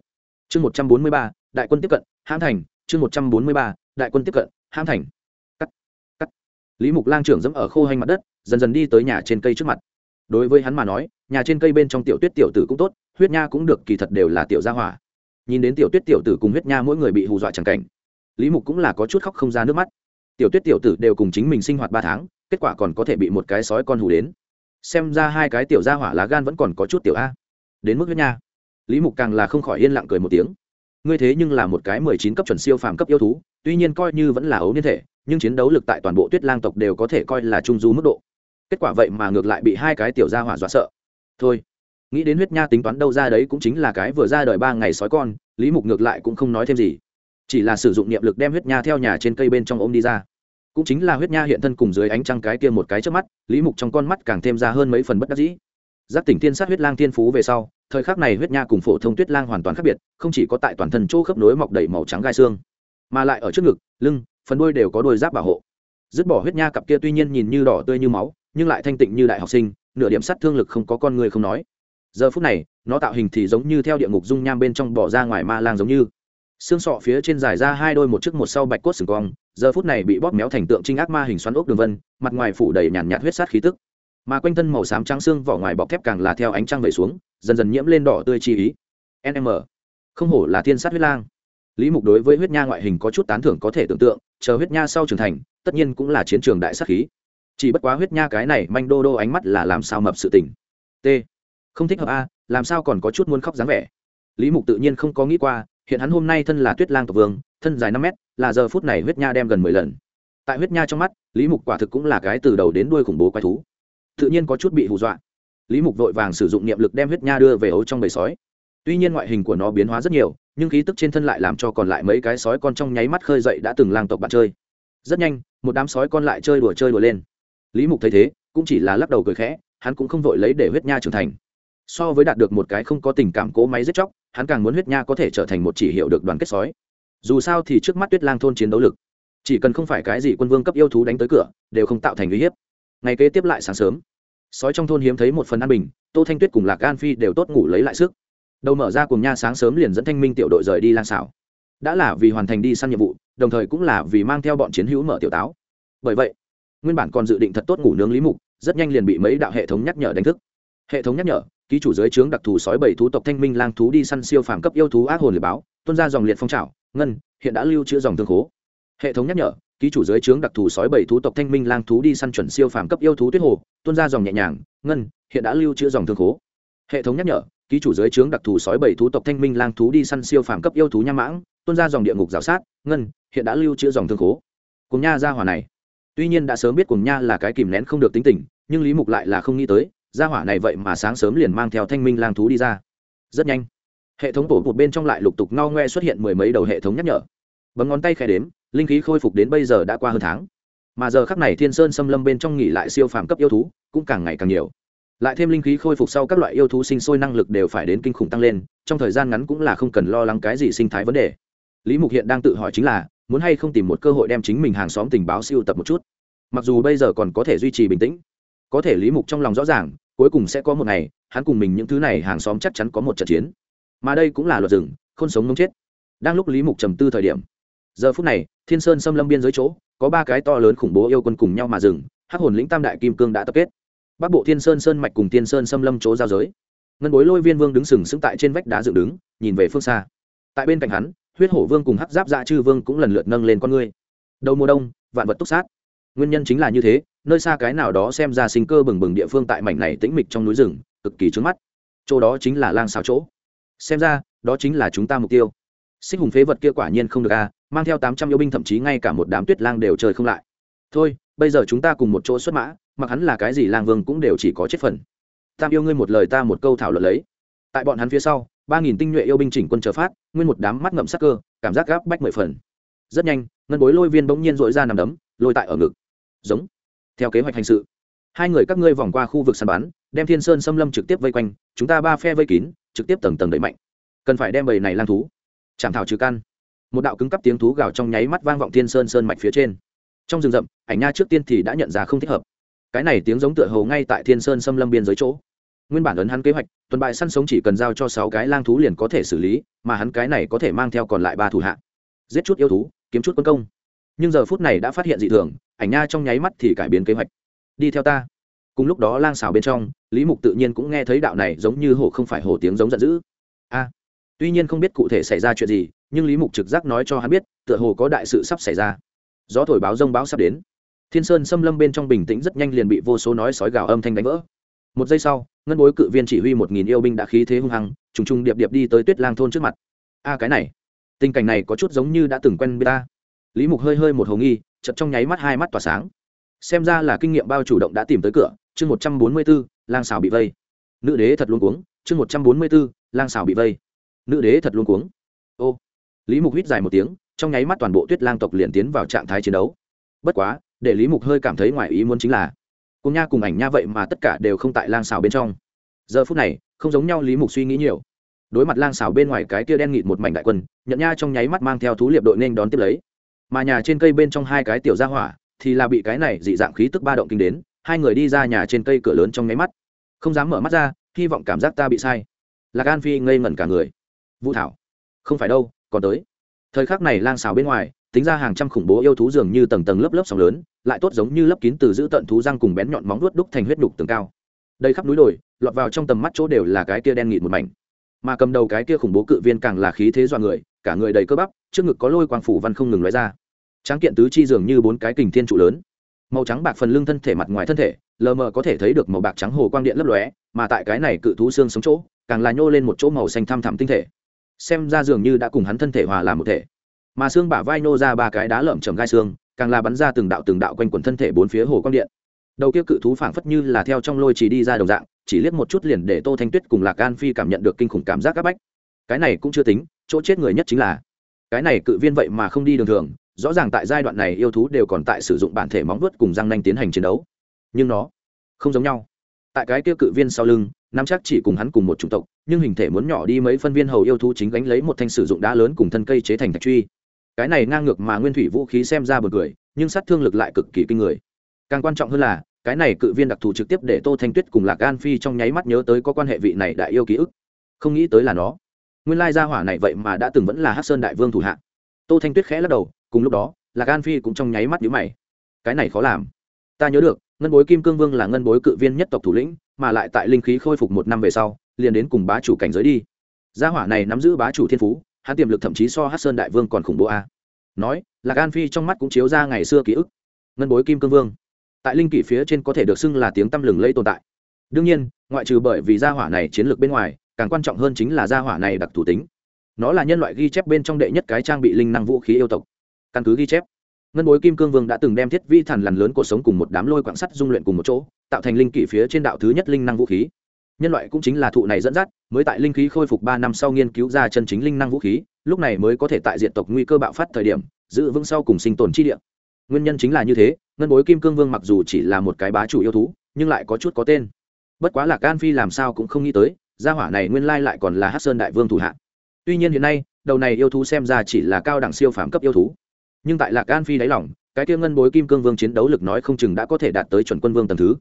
Chương một trăm bốn mươi ba, đại quân tiếp cận, hãm thành chương một trăm bốn mươi ba, đại quân tiếp cận, hãm thành. Cắt cắt. Lý mục lang trưởng dẫm ở khô hành mặt đất, dần dần đi tới nhà trên cây trước mặt. Đối với hắn mà nói, nhà trên cây bên trong tiểu tuyết tiểu tử cũng tốt, huyết nha cũng được, kỳ thật đều là tiểu gia hỏa. Nhìn đến tiểu tuyết tiểu tử cùng huyết nha mỗi người bị hù dọa chẳng cảnh, lý mục cũng là có chút khóc không ra nước mắt. Tiểu tuyết tiểu tử đều cùng chính mình sinh hoạt ba tháng, kết quả còn có thể bị một cái sói con hù đến. Xem ra hai cái tiểu gia hỏa lá gan vẫn còn có chút tiểu a. Đến mức huyết nha. Lý mục càng là không khỏi yên lặng cười một tiếng ngươi thế nhưng là một cái mười chín cấp chuẩn siêu phàm cấp yêu thú, tuy nhiên coi như vẫn là ấu niên thể, nhưng chiến đấu lực tại toàn bộ tuyết lang tộc đều có thể coi là trung du mức độ. Kết quả vậy mà ngược lại bị hai cái tiểu gia hỏa dọa sợ. Thôi, nghĩ đến huyết nha tính toán đâu ra đấy cũng chính là cái vừa ra đời ba ngày sói con, lý mục ngược lại cũng không nói thêm gì. Chỉ là sử dụng niệm lực đem huyết nha theo nhà trên cây bên trong ôm đi ra. Cũng chính là huyết nha hiện thân cùng dưới ánh trăng cái kia một cái trước mắt, lý mục trong con mắt càng thêm ra hơn mấy phần bất đắc dĩ giác tỉnh thiên sát huyết lang thiên phú về sau, thời khắc này huyết nha cùng phổ thông tuyết lang hoàn toàn khác biệt, không chỉ có tại toàn thân chỗ khớp nối mọc đầy màu trắng gai xương, mà lại ở trước ngực, lưng, phần đuôi đều có đôi giáp bảo hộ. Dứt bỏ huyết nha cặp kia tuy nhiên nhìn như đỏ tươi như máu, nhưng lại thanh tịnh như đại học sinh, nửa điểm sát thương lực không có con người không nói. Giờ phút này, nó tạo hình thì giống như theo địa ngục dung nham bên trong bỏ ra ngoài ma lang giống như. Xương sọ phía trên dài ra hai đôi một chiếc một sau bạch cốt sừng cong, giờ phút này bị bóp méo thành tượng trinh ác ma hình xoắn ốc đường vân, mặt ngoài phủ đầy nhàn nhạt huyết sát khí tức mà quanh thân màu xám trắng xương vỏ ngoài bọc thép càng là theo ánh trăng vẩy xuống, dần dần nhiễm lên đỏ tươi chi ý. Nm không hổ là thiên sát huyết lang. Lý mục đối với huyết nha ngoại hình có chút tán thưởng có thể tưởng tượng, chờ huyết nha sau trưởng thành, tất nhiên cũng là chiến trường đại sát khí. Chỉ bất quá huyết nha cái này manh đô đô ánh mắt là làm sao mập sự tình. T. Không thích hợp a, làm sao còn có chút muốn khóc dáng vẻ. Lý mục tự nhiên không có nghĩ qua, hiện hắn hôm nay thân là tuyết lang tộc vương, thân dài năm mét, là giờ phút này huyết nha đem gần mười lần. Tại huyết nha trong mắt, lý mục quả thực cũng là cái từ đầu đến đuôi khủng bố quái thú tự nhiên có chút bị hù dọa. Lý mục vội vàng sử dụng niệm lực đem huyết nha đưa về ấu trong bầy sói. Tuy nhiên ngoại hình của nó biến hóa rất nhiều, nhưng khí tức trên thân lại làm cho còn lại mấy cái sói con trong nháy mắt khơi dậy đã từng lang tộc bạn chơi. Rất nhanh, một đám sói con lại chơi đùa chơi đùa lên. Lý mục thấy thế, cũng chỉ là lắc đầu cười khẽ, hắn cũng không vội lấy để huyết nha trưởng thành. So với đạt được một cái không có tình cảm cố máy giết chóc, hắn càng muốn huyết nha có thể trở thành một chỉ hiệu được đoàn kết sói. Dù sao thì trước mắt tuyết lang thôn chiến đấu lực, chỉ cần không phải cái gì quân vương cấp yêu thú đánh tới cửa, đều không tạo thành uy hiếp ngày kế tiếp lại sáng sớm. Sói trong thôn hiếm thấy một phần an bình, tô thanh tuyết cùng lạc an phi đều tốt ngủ lấy lại sức. Đầu mở ra cùng nha sáng sớm liền dẫn thanh minh tiểu đội rời đi lang xảo. Đã là vì hoàn thành đi săn nhiệm vụ, đồng thời cũng là vì mang theo bọn chiến hữu mở tiểu táo. Bởi vậy, nguyên bản còn dự định thật tốt ngủ nướng lý mục, rất nhanh liền bị mấy đạo hệ thống nhắc nhở đánh thức. Hệ thống nhắc nhở, ký chủ dưới trướng đặc thù sói bảy thú tộc thanh minh lang thú đi săn siêu phàm cấp yêu thú ác hồn liệt báo tuân ra dòng liệt phong trào ngân, hiện đã lưu trữ dòng thương khố hệ thống nhắc nhở, ký chủ dưới trướng đặc thù sói bảy thú tộc thanh minh lang thú đi săn chuẩn siêu phàm cấp yêu thú tuyết hồ, tuôn ra dòng nhẹ nhàng, ngân, hiện đã lưu trữ dòng thương khố. Hệ thống nhắc nhở, ký chủ dưới trướng đặc thù sói bảy thú tộc thanh minh lang thú đi săn siêu phàm cấp yêu thú nham mãng, tuôn ra dòng địa ngục rào sát, ngân, hiện đã lưu trữ dòng thương khố. Cùng nha ra hỏa này, tuy nhiên đã sớm biết cùng nha là cái kìm nén không được tính tình, nhưng lý mục lại là không nghĩ tới, gia hỏa này vậy mà sáng sớm liền mang theo thanh minh lang thú đi ra. Rất nhanh, hệ thống bổ một bên trong lại lục tục ngao ngoe xuất hiện mười mấy đầu hệ thống nhắc nhở bấm ngón tay khẽ đếm, linh khí khôi phục đến bây giờ đã qua hơn tháng. Mà giờ khắc này thiên sơn xâm lâm bên trong nghỉ lại siêu phàm cấp yêu thú, cũng càng ngày càng nhiều. Lại thêm linh khí khôi phục sau các loại yêu thú sinh sôi năng lực đều phải đến kinh khủng tăng lên, trong thời gian ngắn cũng là không cần lo lắng cái gì sinh thái vấn đề. Lý mục hiện đang tự hỏi chính là, muốn hay không tìm một cơ hội đem chính mình hàng xóm tình báo siêu tập một chút. Mặc dù bây giờ còn có thể duy trì bình tĩnh, có thể lý mục trong lòng rõ ràng, cuối cùng sẽ có một ngày, hắn cùng mình những thứ này hàng xóm chắc chắn có một trận chiến. Mà đây cũng là luật rừng không sống mống chết. Đang lúc lý mục trầm tư thời điểm giờ phút này, thiên sơn xâm lâm biên giới chỗ, có ba cái to lớn khủng bố yêu quân cùng nhau mà dừng, hắc hồn lĩnh tam đại kim cương đã tập kết. Bắc bộ thiên sơn sơn mạch cùng thiên sơn xâm lâm chỗ giao giới. Ngân bối lôi viên vương đứng sừng sững tại trên vách đá dựng đứng, nhìn về phương xa. Tại bên cạnh hắn, huyết hổ vương cùng hắc giáp dạ chư vương cũng lần lượt nâng lên con ngươi. Đầu mùa đông, vạn vật túc sát. Nguyên nhân chính là như thế, nơi xa cái nào đó xem ra sinh cơ bừng bừng địa phương tại mảnh này tĩnh mịch trong núi rừng, cực kỳ trướng mắt. Chỗ đó chính là lang xào chỗ. Xem ra, đó chính là chúng ta mục tiêu. Xích hùng phế vật kia quả nhiên không được a mang theo tám trăm yêu binh, thậm chí ngay cả một đám tuyết lang đều chơi không lại. Thôi, bây giờ chúng ta cùng một chỗ xuất mã, mặc hắn là cái gì lang vương cũng đều chỉ có chết phần. Tam yêu ngươi một lời ta một câu thảo luận lấy. Tại bọn hắn phía sau, ba nghìn tinh nhuệ yêu binh chỉnh quân chờ phát, nguyên một đám mắt ngậm sắc cơ, cảm giác gáp bách mười phần. Rất nhanh, ngân bối lôi viên bỗng nhiên dội ra nằm đấm, lôi tại ở ngực. Giống. Theo kế hoạch hành sự, hai người các ngươi vòng qua khu vực săn bắn, đem thiên sơn xâm lâm trực tiếp vây quanh, chúng ta ba phe vây kín, trực tiếp tầng tầng đẩy mạnh. Cần phải đem bầy này lang thú. Chạm thảo trừ căn một đạo cứng cắp tiếng thú gào trong nháy mắt vang vọng thiên sơn sơn mạch phía trên. Trong rừng rậm, ảnh nha trước tiên thì đã nhận ra không thích hợp. Cái này tiếng giống tựa hồ ngay tại thiên sơn xâm lâm biên giới chỗ. Nguyên bản ấn hắn kế hoạch, tuần bại săn sống chỉ cần giao cho sáu cái lang thú liền có thể xử lý, mà hắn cái này có thể mang theo còn lại ba thủ hạ. Giết chút yêu thú, kiếm chút quân công. Nhưng giờ phút này đã phát hiện dị thường, ảnh nha trong nháy mắt thì cải biến kế hoạch. Đi theo ta. Cùng lúc đó lang xào bên trong, lý mục tự nhiên cũng nghe thấy đạo này giống như hổ không phải hổ tiếng giống giận dữ. A. Tuy nhiên không biết cụ thể xảy ra chuyện gì nhưng lý mục trực giác nói cho hắn biết, tựa hồ có đại sự sắp xảy ra. Gió thổi báo rông báo sắp đến. Thiên sơn xâm lâm bên trong bình tĩnh rất nhanh liền bị vô số nói sói gào âm thanh đánh vỡ. Một giây sau, ngân bối cự viên chỉ huy một nghìn yêu binh đã khí thế hung hăng, trùng trùng điệp điệp đi tới tuyết lang thôn trước mặt. A, cái này, tình cảnh này có chút giống như đã từng quen biết ta. Lý mục hơi hơi một hồ nghi chật trong nháy mắt hai mắt tỏa sáng. Xem ra là kinh nghiệm bao chủ động đã tìm tới cửa, chương một trăm bốn mươi b ố lang xào bị vây. Nữ đế thật luôn cuống, chương một trăm bốn mươi b ố lang xào bị vây. Nữ đế thật luôn cuống. Ô lý mục hít dài một tiếng, trong nháy mắt toàn bộ tuyết lang tộc liền tiến vào trạng thái chiến đấu. Bất quá, để lý mục hơi cảm thấy ngoài ý muốn chính là, cùng nha cùng ảnh nha vậy mà tất cả đều không tại lang xào bên trong. Giờ phút này, không giống nhau lý mục suy nghĩ nhiều. Đối mặt lang xào bên ngoài cái kia đen nghịt một mảnh đại quân nhận nha trong nháy mắt mang theo thú liệp đội nên đón tiếp lấy. Mà nhà trên cây bên trong hai cái tiểu gia hỏa, thì là bị cái này dị dạng khí tức ba động kinh đến, hai người đi ra nhà trên cây cửa lớn trong nháy mắt. Không dám mở mắt ra, hy vọng cảm giác ta bị sai. Lạc an phi ngây ngẩn cả người. Vũ thảo, không phải đâu còn tới. Thời khắc này lang xào bên ngoài, tính ra hàng trăm khủng bố yêu thú dường như tầng tầng lớp lớp sóng lớn, lại tốt giống như lớp kín từ giữ tận thú răng cùng bén nhọn móng đuốt đúc thành huyết đục tường cao. Đây khắp núi đồi, lọt vào trong tầm mắt chỗ đều là cái kia đen nghịt một mảnh. Mà cầm đầu cái kia khủng bố cự viên càng là khí thế dọa người, cả người đầy cơ bắp, trước ngực có lôi quang phủ văn không ngừng lóe ra. Tráng kiện tứ chi dường như bốn cái kình thiên trụ lớn. Màu trắng bạc phần lưng thân thể mặt ngoài thân thể, lờ mờ có thể thấy được màu bạc trắng hồ quang điện lấp lóe, mà tại cái này cự thú xương sống chỗ, càng là nhô lên một chỗ màu xanh thăm thẳm tinh thể xem ra dường như đã cùng hắn thân thể hòa làm một thể. Mà xương bả vai nô ra ba cái đá lởm chầm gai xương, càng là bắn ra từng đạo từng đạo quanh quần thân thể bốn phía hồ quang điện. Đầu kia cự thú phảng phất như là theo trong lôi chỉ đi ra đồng dạng, chỉ liếc một chút liền để tô thanh tuyết cùng lạc an phi cảm nhận được kinh khủng cảm giác áp bách. Cái này cũng chưa tính, chỗ chết người nhất chính là. Cái này cự viên vậy mà không đi đường thường, rõ ràng tại giai đoạn này yêu thú đều còn tại sử dụng bản thể móng vuốt cùng răng nanh tiến hành chiến đấu. Nhưng nó không giống nhau. Tại cái kia cự viên sau lưng Nam chắc chỉ cùng hắn cùng một chủng tộc, nhưng hình thể muốn nhỏ đi mấy phân viên hầu yêu thú chính gánh lấy một thanh sử dụng đá lớn cùng thân cây chế thành thạch truy. Cái này ngang ngược mà nguyên thủy vũ khí xem ra bật cười, nhưng sát thương lực lại cực kỳ kinh người. Càng quan trọng hơn là, cái này cự viên đặc thù trực tiếp để tô thanh tuyết cùng lạc an phi trong nháy mắt nhớ tới có quan hệ vị này đại yêu ký ức. Không nghĩ tới là nó. Nguyên lai gia hỏa này vậy mà đã từng vẫn là hát sơn đại vương thủ hạ. Tô thanh tuyết khẽ lắc đầu, cùng lúc đó, lạc an phi cũng trong nháy mắt nhíu mày. Cái này khó làm. Ta nhớ được ngân bối kim cương vương là ngân bối cự viên nhất tộc thủ lĩnh, mà lại tại linh khí khôi phục một năm về sau, liền đến cùng bá chủ cảnh giới đi. Gia hỏa này nắm giữ bá chủ thiên phú, hắn tiềm lực thậm chí so hát sơn đại vương còn khủng bố a. Nói là gan phi trong mắt cũng chiếu ra ngày xưa ký ức. Ngân bối kim cương vương. Tại linh kỷ phía trên có thể được xưng là tiếng tăm lừng lẫy tồn tại. Đương nhiên, ngoại trừ bởi vì gia hỏa này chiến lược bên ngoài, càng quan trọng hơn chính là gia hỏa này đặc thù tính. Nó là nhân loại ghi chép bên trong đệ nhất cái trang bị linh năng vũ khí yêu tộc. Căn cứ ghi chép ngân bối kim cương vương đã từng đem thiết vi thần lằn lớn cuộc sống cùng một đám lôi quạng sắt dung luyện cùng một chỗ, tạo thành linh kỷ phía trên đạo thứ nhất linh năng vũ khí. Nhân loại cũng chính là thụ này dẫn dắt, mới tại linh khí khôi phục ba năm sau nghiên cứu ra chân chính linh năng vũ khí, lúc này mới có thể tại diện tộc nguy cơ bạo phát thời điểm, giữ vững sau cùng sinh tồn chi địa. Nguyên nhân chính là như thế, ngân bối kim cương vương mặc dù chỉ là một cái bá chủ yêu thú, nhưng lại có chút có tên. Bất quá là can phi làm sao cũng không nghĩ tới, gia hỏa này nguyên lai lại còn là hát sơn đại vương thủ hạ. Tuy nhiên hiện nay, đầu này yêu thú xem ra chỉ là cao đẳng siêu phàm cấp yêu thú nhưng tại lạc an phi đáy lỏng cái kia ngân bối kim cương vương chiến đấu lực nói không chừng đã có thể đạt tới chuẩn quân vương tầm thứ.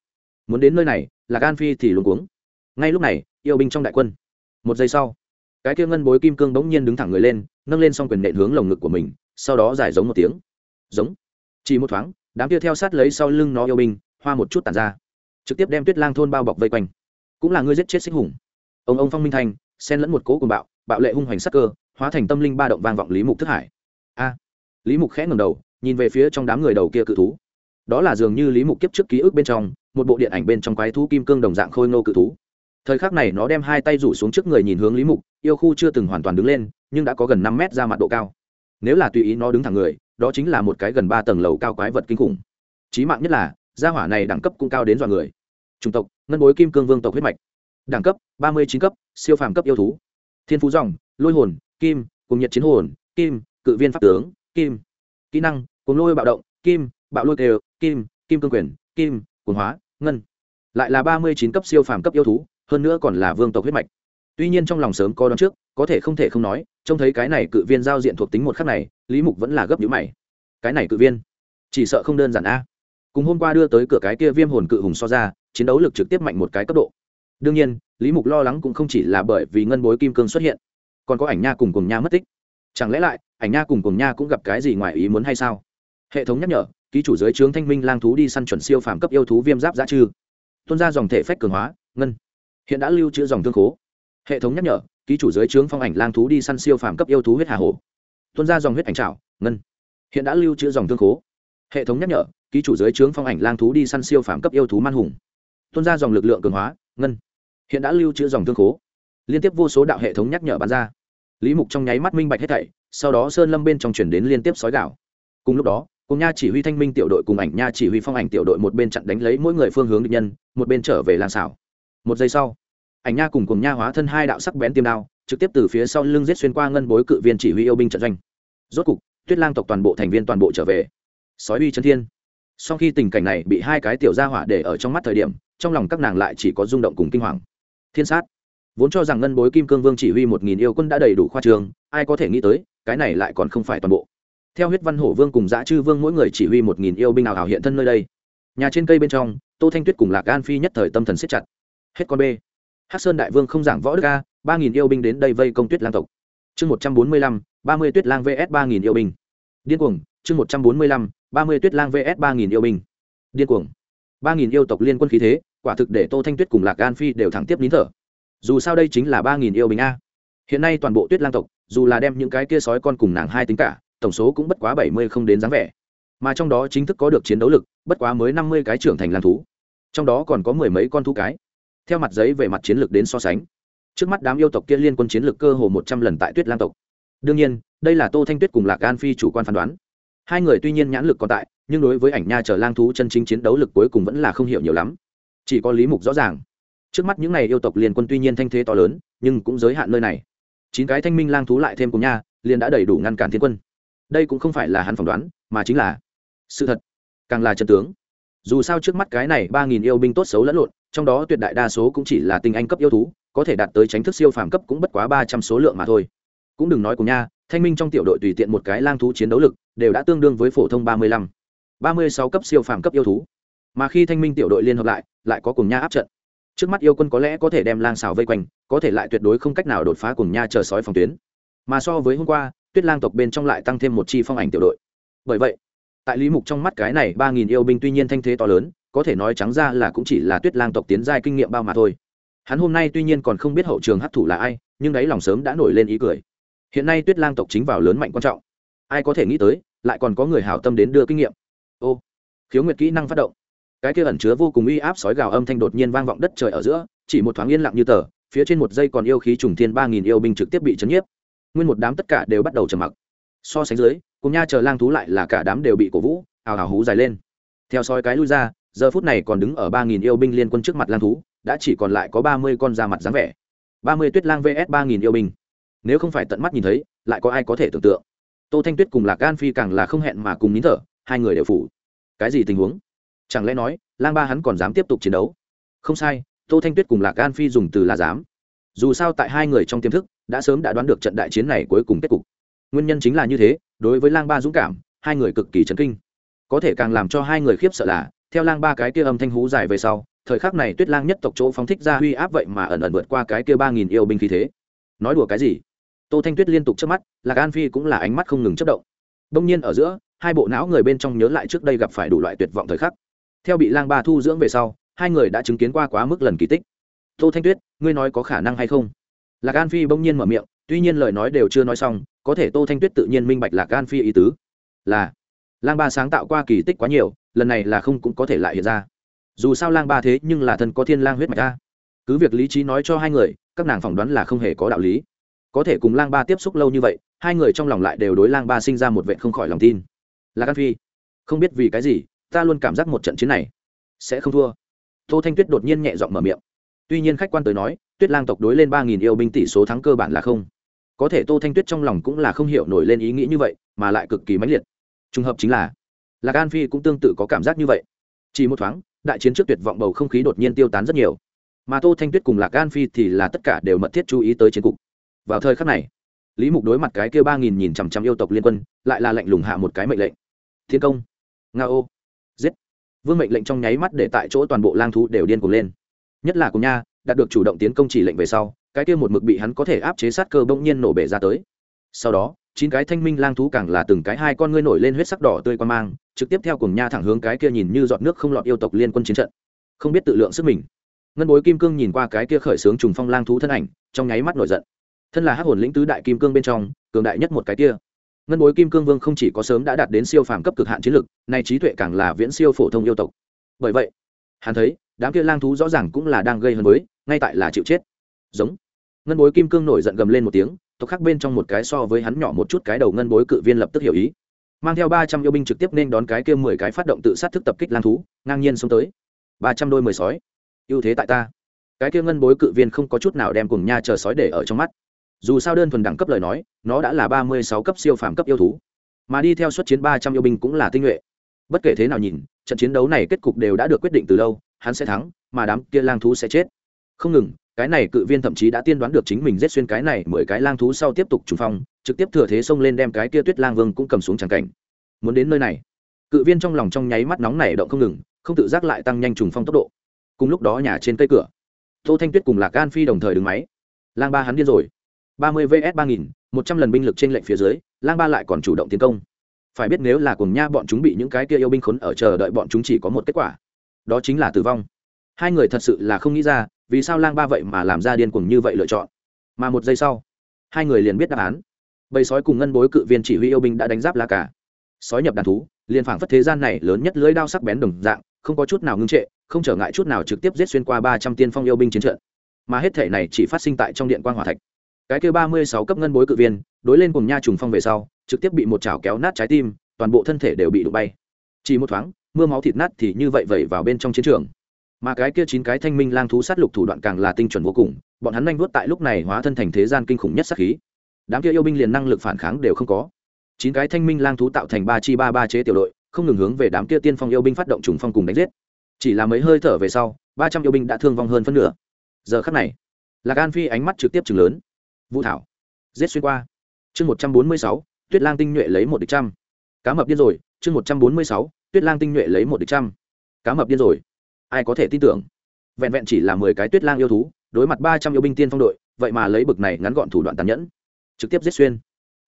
Muốn đến nơi này, lạc an phi thì luôn cuống. Ngay lúc này, yêu binh trong đại quân. Một giây sau, cái kia ngân bối kim cương bỗng nhiên đứng thẳng người lên, nâng lên xong quyền nện hướng lồng ngực của mình, sau đó giải giống một tiếng. Giống. Chỉ một thoáng, đám kia theo sát lấy sau lưng nó yêu binh, hoa một chút tàn ra. Trực tiếp đem tuyết lang thôn bao bọc vây quanh. Cũng là ngươi giết chết xích hùng. Ông ông phong minh thanh xen lẫn một cố cùng bạo bạo lệ hung hoành sắc cơ, hóa thành tâm linh ba động vang vọng lý mục thức hải. A lý mục khẽ ngầm đầu, nhìn về phía trong đám người đầu kia cự thú. Đó là dường như lý mục kiếp trước ký ức bên trong, một bộ điện ảnh bên trong quái thú kim cương đồng dạng khôi ngô cự thú. Thời khắc này nó đem hai tay rủ xuống trước người nhìn hướng lý mục, yêu khu chưa từng hoàn toàn đứng lên, nhưng đã có gần năm mét ra mặt độ cao. Nếu là tùy ý nó đứng thẳng người, đó chính là một cái gần ba tầng lầu cao quái vật kinh khủng. Trí mạng nhất là, gia hỏa này đẳng cấp cũng cao đến dọa người. Chủng tộc, ngân bối kim cương vương tộc huyết mạch. Đẳng cấp, ba mươi chín cấp, siêu phàm cấp yêu thú. Thiên phú dòng, lôi hồn, kim, cùng nhật chiến hồn, kim, cự viên pháp tướng kim, kỹ năng, cuồng lôi bạo động, kim, bạo lôi kêu, kim kim cương quyền, kim, cuồng hóa, ngân. Lại là ba mươi chín cấp siêu phàm cấp yêu thú, hơn nữa còn là vương tộc huyết mạch. Tuy nhiên trong lòng sớm có đón trước, có thể không thể không nói, trông thấy cái này cự viên giao diện thuộc tính một khắc này, lý mục vẫn là gấp nhữ mày. Cái này cự viên, chỉ sợ không đơn giản a. Cùng hôm qua đưa tới cửa cái kia viêm hồn cự hùng so ra, chiến đấu lực trực tiếp mạnh một cái cấp độ. Đương nhiên, lý mục lo lắng cũng không chỉ là bởi vì ngân bối kim cương xuất hiện, còn có ảnh nha cùng cùng nha mất tích chẳng lẽ lại, ảnh nha cùng cùng nha cũng gặp cái gì ngoài ý muốn hay sao? Hệ thống nhắc nhở, ký chủ giới trướng thanh minh lang thú đi săn chuẩn siêu phàm cấp yêu thú viêm giáp giá trư. Tuân ra dòng thể phách cường hóa, ngân. Hiện đã lưu trữ dòng thương khố. Hệ thống nhắc nhở, ký chủ giới trướng phong ảnh lang thú đi săn siêu phàm cấp yêu thú huyết hà hồ tuân ra dòng huyết ảnh trảo, ngân. Hiện đã lưu trữ dòng thương khố. Hệ thống nhắc nhở, ký chủ giới trướng phong ảnh lang thú đi săn siêu phàm cấp yêu thú man hùng. Tuân ra dòng lực lượng cường hóa, ngân. Hiện đã lưu trữ dòng thương khố. Liên tiếp vô số đạo hệ thống nhắc nhở bán ra lý mục trong nháy mắt minh bạch hết thảy, sau đó sơn lâm bên trong chuyển đến liên tiếp sói gạo cùng lúc đó, cùng nha chỉ huy thanh minh tiểu đội cùng ảnh nha chỉ huy phong ảnh tiểu đội một bên chặn đánh lấy mỗi người phương hướng địch nhân, một bên trở về làng xảo. Một giây sau, ảnh nha cùng cùng nha hóa thân hai đạo sắc bén tiêm đao, trực tiếp từ phía sau lưng giết xuyên qua ngân bối cự viên chỉ huy yêu binh trận doanh. Rốt cục, tuyết lang tộc toàn bộ thành viên toàn bộ trở về. Sói uy chân thiên. Sau khi tình cảnh này bị hai cái tiểu gia hỏa để ở trong mắt thời điểm, trong lòng các nàng lại chỉ có rung động cùng kinh hoàng. Thiên sát vốn cho rằng ngân bối kim cương vương chỉ huy một nghìn yêu quân đã đầy đủ khoa trường, ai có thể nghĩ tới, cái này lại còn không phải toàn bộ. Theo huyết văn hổ vương cùng giã chư vương mỗi người chỉ huy một nghìn yêu binh nào hào hiện thân nơi đây. Nhà trên cây bên trong, tô thanh tuyết cùng lạc an phi nhất thời tâm thần siết chặt. Hết con b hắc sơn đại vương không giảng võ đức a, ba nghìn yêu binh đến đây vây công tuyết lang tộc. Chương một trăm bốn mươi lăm, ba mươi tuyết lang vs ba nghìn yêu binh. Điên cuồng, chương một trăm bốn mươi lăm, ba mươi tuyết lang vs ba nghìn yêu binh. Điên cuồng. Ba nghìn yêu tộc liên quân khí thế, quả thực để tô thanh tuyết cùng lạc an phi đều thẳng tiếp nín thở dù sao đây chính là ba nghìn yêu binh a. Hiện nay toàn bộ tuyết lang tộc, dù là đem những cái kia sói con cùng nàng hai tính cả, tổng số cũng bất quá bảy mươi không đến dáng vẻ. Mà trong đó chính thức có được chiến đấu lực, bất quá mới năm mươi cái trưởng thành lang thú. Trong đó còn có mười mấy con thú cái. Theo mặt giấy về mặt chiến lược đến so sánh, trước mắt đám yêu tộc kia liên quân chiến lược cơ hồ một trăm lần tại tuyết lang tộc. Đương nhiên, đây là tô thanh tuyết cùng lạc an phi chủ quan phán đoán. Hai người tuy nhiên nhãn lực còn tại, nhưng đối với ảnh nha chờ lang thú chân chính chiến đấu lực cuối cùng vẫn là không hiểu nhiều lắm. Chỉ có lý mục rõ ràng trước mắt những n à y yêu tộc liên quân tuy nhiên thanh thế to lớn, nhưng cũng giới hạn nơi này. Chín cái thanh minh lang thú lại thêm cùng nha, liền đã đầy đủ ngăn cản thiên quân. Đây cũng không phải là hắn phỏng đoán, mà chính là sự thật, càng là chân tướng. Dù sao trước mắt cái này ba nghìn yêu binh tốt xấu lẫn lộn, trong đó tuyệt đại đa số cũng chỉ là tinh anh cấp yêu thú, có thể đạt tới tránh thức siêu phàm cấp cũng bất quá ba trăm số lượng mà thôi. Cũng đừng nói cùng nha, thanh minh trong tiểu đội tùy tiện một cái lang thú chiến đấu lực, đều đã tương đương với phổ thông ba mươi lăm, ba mươi sáu cấp siêu phàm cấp yêu thú. Mà khi thanh minh tiểu đội liên hợp lại lại có cùng nha áp trận trước mắt yêu quân có lẽ có thể đem lang xào vây quanh, có thể lại tuyệt đối không cách nào đột phá cùng nha chờ sói phòng tuyến. Mà so với hôm qua, tuyết lang tộc bên trong lại tăng thêm một chi phong ảnh tiểu đội. Bởi vậy, tại lý mục trong mắt cái này ba nghìn yêu binh tuy nhiên thanh thế to lớn, có thể nói trắng ra là cũng chỉ là tuyết lang tộc tiến giai kinh nghiệm bao mà thôi. Hắn hôm nay tuy nhiên còn không biết hậu trường hấp thụ là ai, nhưng đáy lòng sớm đã nổi lên ý cười. Hiện nay tuyết lang tộc chính vào lớn mạnh quan trọng. Ai có thể nghĩ tới, lại còn có người hảo tâm đến đưa kinh nghiệm. Ô, khiếu nguyệt kỹ năng phát động cái kia ẩn chứa vô cùng uy áp sói gào âm thanh đột nhiên vang vọng đất trời ở giữa, chỉ một thoáng yên lặng như tờ, phía trên một dây còn yêu khí trùng thiên ba nghìn yêu binh trực tiếp bị chấn nhiếp. Nguyên một đám tất cả đều bắt đầu trầm mặc. So sánh dưới, cùng nha chờ lang thú lại là cả đám đều bị cổ vũ ào ào hú dài lên. Theo sói cái lui ra, giờ phút này còn đứng ở ba nghìn yêu binh liên quân trước mặt lang thú, đã chỉ còn lại có ba mươi con da mặt dáng vẻ. ba mươi tuyết lang vs ba nghìn yêu binh. Nếu không phải tận mắt nhìn thấy, lại có ai có thể tưởng tượng? Tô thanh tuyết cùng lạc gan phi càng là không hẹn mà cùng nín thở, hai người đều phủ. Cái gì tình huống? Chẳng lẽ nói, lang ba hắn còn dám tiếp tục chiến đấu? Không sai, tô thanh tuyết cùng lạc gan phi dùng từ là dám. Dù sao tại hai người trong tiềm thức, đã sớm đã đoán được trận đại chiến này cuối cùng kết cục. Nguyên nhân chính là như thế, đối với lang ba dũng cảm, hai người cực kỳ chấn kinh. Có thể càng làm cho hai người khiếp sợ là, theo lang ba cái kia âm thanh hú dài về sau, thời khắc này tuyết lang nhất tộc chỗ phóng thích ra huy áp vậy mà ẩn ẩn vượt qua cái kia ba nghìn yêu binh khí thế. Nói đùa cái gì? Tô thanh tuyết liên tục chớp mắt, lạc an phi cũng là ánh mắt không ngừng chất động. Đông nhiên ở giữa, hai bộ não người bên trong nhớ lại trước đây gặp phải đủ loại tuyệt vọng thời khắc theo bị lang ba thu dưỡng về sau, hai người đã chứng kiến qua quá mức lần kỳ tích. Tô thanh tuyết, ngươi nói có khả năng hay không? Lạc an phi bỗng nhiên mở miệng, tuy nhiên lời nói đều chưa nói xong, có thể tô thanh tuyết tự nhiên minh bạch lạc an phi ý tứ. Là, lang ba sáng tạo qua kỳ tích quá nhiều, lần này là không cũng có thể lại hiện ra. Dù sao lang ba thế nhưng là thân có thiên lang huyết mạch ta cứ việc lý trí nói cho hai người, các nàng phỏng đoán là không hề có đạo lý. Có thể cùng lang ba tiếp xúc lâu như vậy, hai người trong lòng lại đều đối lang ba sinh ra một vệ không khỏi lòng tin. Là an phi, không biết vì cái gì ta luôn cảm giác một trận chiến này sẽ không thua. Tô thanh tuyết đột nhiên nhẹ giọng mở miệng. Tuy nhiên khách quan tới nói, tuyết lang tộc đối lên ba nghìn yêu binh tỷ số thắng cơ bản là không. Có thể tô thanh tuyết trong lòng cũng là không hiểu nổi lên ý nghĩ như vậy, mà lại cực kỳ mãnh liệt. Trùng hợp chính là, lạc an phi cũng tương tự có cảm giác như vậy. Chỉ một thoáng, đại chiến trước tuyệt vọng bầu không khí đột nhiên tiêu tán rất nhiều. Mà tô thanh tuyết cùng lạc an phi thì là tất cả đều mật thiết chú ý tới chiến cục. Vào thời khắc này, lý mục đối mặt cái kia ba nghìn nhìn chằm chằm yêu tộc liên quân, lại là lệnh lùng hạ một cái mệnh lệnh. Thiên công, nga ô vương mệnh lệnh trong nháy mắt để tại chỗ toàn bộ lang thú đều điên cuồng lên. Nhất là cùng nha, đạt được chủ động tiến công chỉ lệnh về sau, cái kia một mực bị hắn có thể áp chế sát cơ bỗng nhiên nổ bể ra tới. Sau đó, chín cái thanh minh lang thú càng là từng cái hai con ngươi nổi lên huyết sắc đỏ tươi quan mang, trực tiếp theo cùng nha thẳng hướng cái kia nhìn như giọt nước không lọt yêu tộc liên quân chiến trận. Không biết tự lượng sức mình. Ngân bối kim cương nhìn qua cái kia khởi xướng trùng phong lang thú thân ảnh, trong nháy mắt nổi giận. Thân là hắc hồn lĩnh tứ đại kim cương bên trong, cường đại nhất một cái kia ngân bối kim cương vương không chỉ có sớm đã đạt đến siêu phàm cấp cực hạn chiến lực, nay trí tuệ càng là viễn siêu phổ thông yêu tộc. Bởi vậy, hắn thấy, đám kia lang thú rõ ràng cũng là đang gây hấn với, ngay tại là chịu chết. Giống. Ngân bối kim cương nổi giận gầm lên một tiếng, tộc khác bên trong một cái so với hắn nhỏ một chút cái đầu ngân bối cự viên lập tức hiểu ý. Mang theo ba trăm yêu binh trực tiếp nên đón cái kia mười cái phát động tự sát thức tập kích lang thú, ngang nhiên xông tới. Ba trăm đôi mười sói. Ưu thế tại ta. Cái kia ngân bối cự viên không có chút nào đem cùng nha chờ sói để ở trong mắt dù sao đơn thuần đẳng cấp lời nói, nó đã là ba mươi sáu cấp siêu phàm cấp yêu thú. Mà đi theo suất chiến ba trăm yêu binh cũng là tinh nhuệ. Bất kể thế nào nhìn, trận chiến đấu này kết cục đều đã được quyết định từ lâu, hắn sẽ thắng, mà đám kia lang thú sẽ chết. Không ngừng, cái này cự viên thậm chí đã tiên đoán được chính mình giết xuyên cái này mười cái lang thú sau tiếp tục trùng phong, trực tiếp thừa thế xông lên đem cái kia tuyết lang vương cũng cầm xuống tràng cảnh. Muốn đến nơi này, cự viên trong lòng trong nháy mắt nóng này động không ngừng, không tự giác lại tăng nhanh trùng phong tốc độ. Cùng lúc đó nhà trên cây cửa, tô thanh tuyết cùng lạc gan phi đồng thời đứng máy. Lang ba hắn điên rồi ba mươi vs ba nghìn, một trăm lần binh lực trên lệnh phía dưới, lang ba lại còn chủ động tiến công. Phải biết nếu là cùng nha bọn chúng bị những cái kia yêu binh khốn ở chờ đợi bọn chúng chỉ có một kết quả. Đó chính là tử vong. Hai người thật sự là không nghĩ ra, vì sao lang ba vậy mà làm ra điên cuồng như vậy lựa chọn. Mà một giây sau, hai người liền biết đáp án. Bầy sói cùng ngân bối cự viên chỉ huy yêu binh đã đánh giáp la cả sói nhập đàn thú, liền phảng phất thế gian này lớn nhất lưới đao sắc bén đồng dạng, không có chút nào ngưng trệ, không trở ngại chút nào trực tiếp giết xuyên qua ba trăm tiên phong yêu binh chiến trận. Mà hết thể này chỉ phát sinh tại trong điện Quang hòa thạch cái kêu ba mươi sáu cấp ngân bối cự viên, đối lên cùng nha trùng phong về sau, trực tiếp bị một chảo kéo nát trái tim, toàn bộ thân thể đều bị đụng bay. Chỉ một thoáng, mưa máu thịt nát thì như vậy vẩy vào bên trong chiến trường. Mà cái kia chín cái thanh minh lang thú sát lục thủ đoạn càng là tinh chuẩn vô cùng, bọn hắn nhanh vuốt tại lúc này hóa thân thành thế gian kinh khủng nhất sát khí. Đám kia yêu binh liền năng lực phản kháng đều không có. Chín cái thanh minh lang thú tạo thành ba chi ba ba chế tiểu đội, không ngừng hướng về đám kia tiên phong yêu binh phát động trùng phong cùng đánh giết. Chỉ là mấy hơi thở về sau, ba trăm yêu binh đã thương vong hơn phân nửa. Giờ khắc này, lạc an phi ánh mắt trực tiếp chừng lớn vũ thảo. Giết xuyên qua. Chương một trăm bốn mươi sáu, tuyết lang tinh nhuệ lấy một địch trăm. Cá mập điên rồi, chương một trăm bốn mươi sáu, tuyết lang tinh nhuệ lấy một địch trăm. Cá mập điên rồi. Ai có thể tin tưởng? Vẹn vẹn chỉ là mười cái tuyết lang yêu thú, đối mặt ba trăm yêu binh tiên phong đội, vậy mà lấy bực này ngắn gọn thủ đoạn tàn nhẫn. Trực tiếp giết xuyên.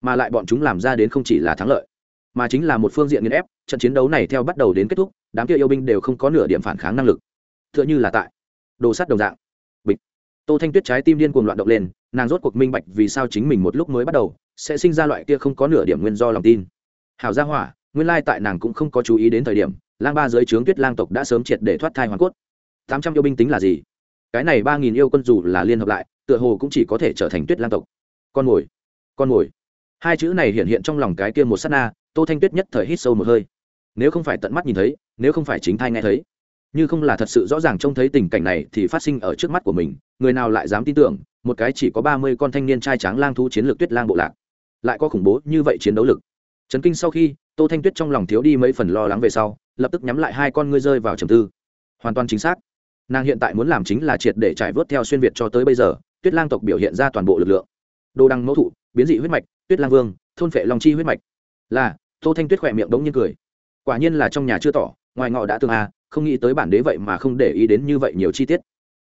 Mà lại bọn chúng làm ra đến không chỉ là thắng lợi, mà chính là một phương diện nghiên ép, trận chiến đấu này theo bắt đầu đến kết thúc, đám kia yêu binh đều không có nửa điểm phản kháng năng lực. T h ư ợ n h ư là tại đồ sắt đồng dạng tô thanh tuyết trái tim điên cuồng loạn động lên, nàng rốt cuộc minh bạch vì sao chính mình một lúc mới bắt đầu sẽ sinh ra loại kia không có nửa điểm nguyên do lòng tin. Hảo gia hỏa, nguyên lai tại nàng cũng không có chú ý đến thời điểm, lang ba dưới trướng tuyết lang tộc đã sớm triệt để thoát thai hoàn cốt. Tám trăm yêu binh tính là gì? Cái này ba nghìn yêu quân dù là liên hợp lại, tựa hồ cũng chỉ có thể trở thành tuyết lang tộc. Con mồi con mồi. Hai chữ này hiện hiện trong lòng cái kia một s á t na, tô thanh tuyết nhất thời hít sâu một hơi. Nếu không phải tận mắt nhìn thấy, nếu không phải chính thai nghe thấy như không là thật sự rõ ràng trông thấy tình cảnh này thì phát sinh ở trước mắt của mình, người nào lại dám tin tưởng, một cái chỉ có ba mươi con thanh niên trai tráng lang thu chiến lược tuyết lang bộ lạc, lại có khủng bố như vậy chiến đấu lực. Trấn kinh sau khi, tô thanh tuyết trong lòng thiếu đi mấy phần lo lắng về sau, lập tức nhắm lại hai con ngươi rơi vào trầm tư. Hoàn toàn chính xác. Nàng hiện tại muốn làm chính là triệt để trải vớt theo xuyên việt cho tới bây giờ, tuyết lang tộc biểu hiện ra toàn bộ lực lượng. Đồ đăng mẫu thụ, biến dị huyết mạch, tuyết lang vương, thôn phệ long chi huyết mạch. Là, tô thanh tuyết khỏe miệng đống nhiên cười. Quả nhiên là trong nhà chưa tỏ, ngoài ngọ đã tương a à, không nghĩ tới bản đế vậy mà không để ý đến như vậy nhiều chi tiết.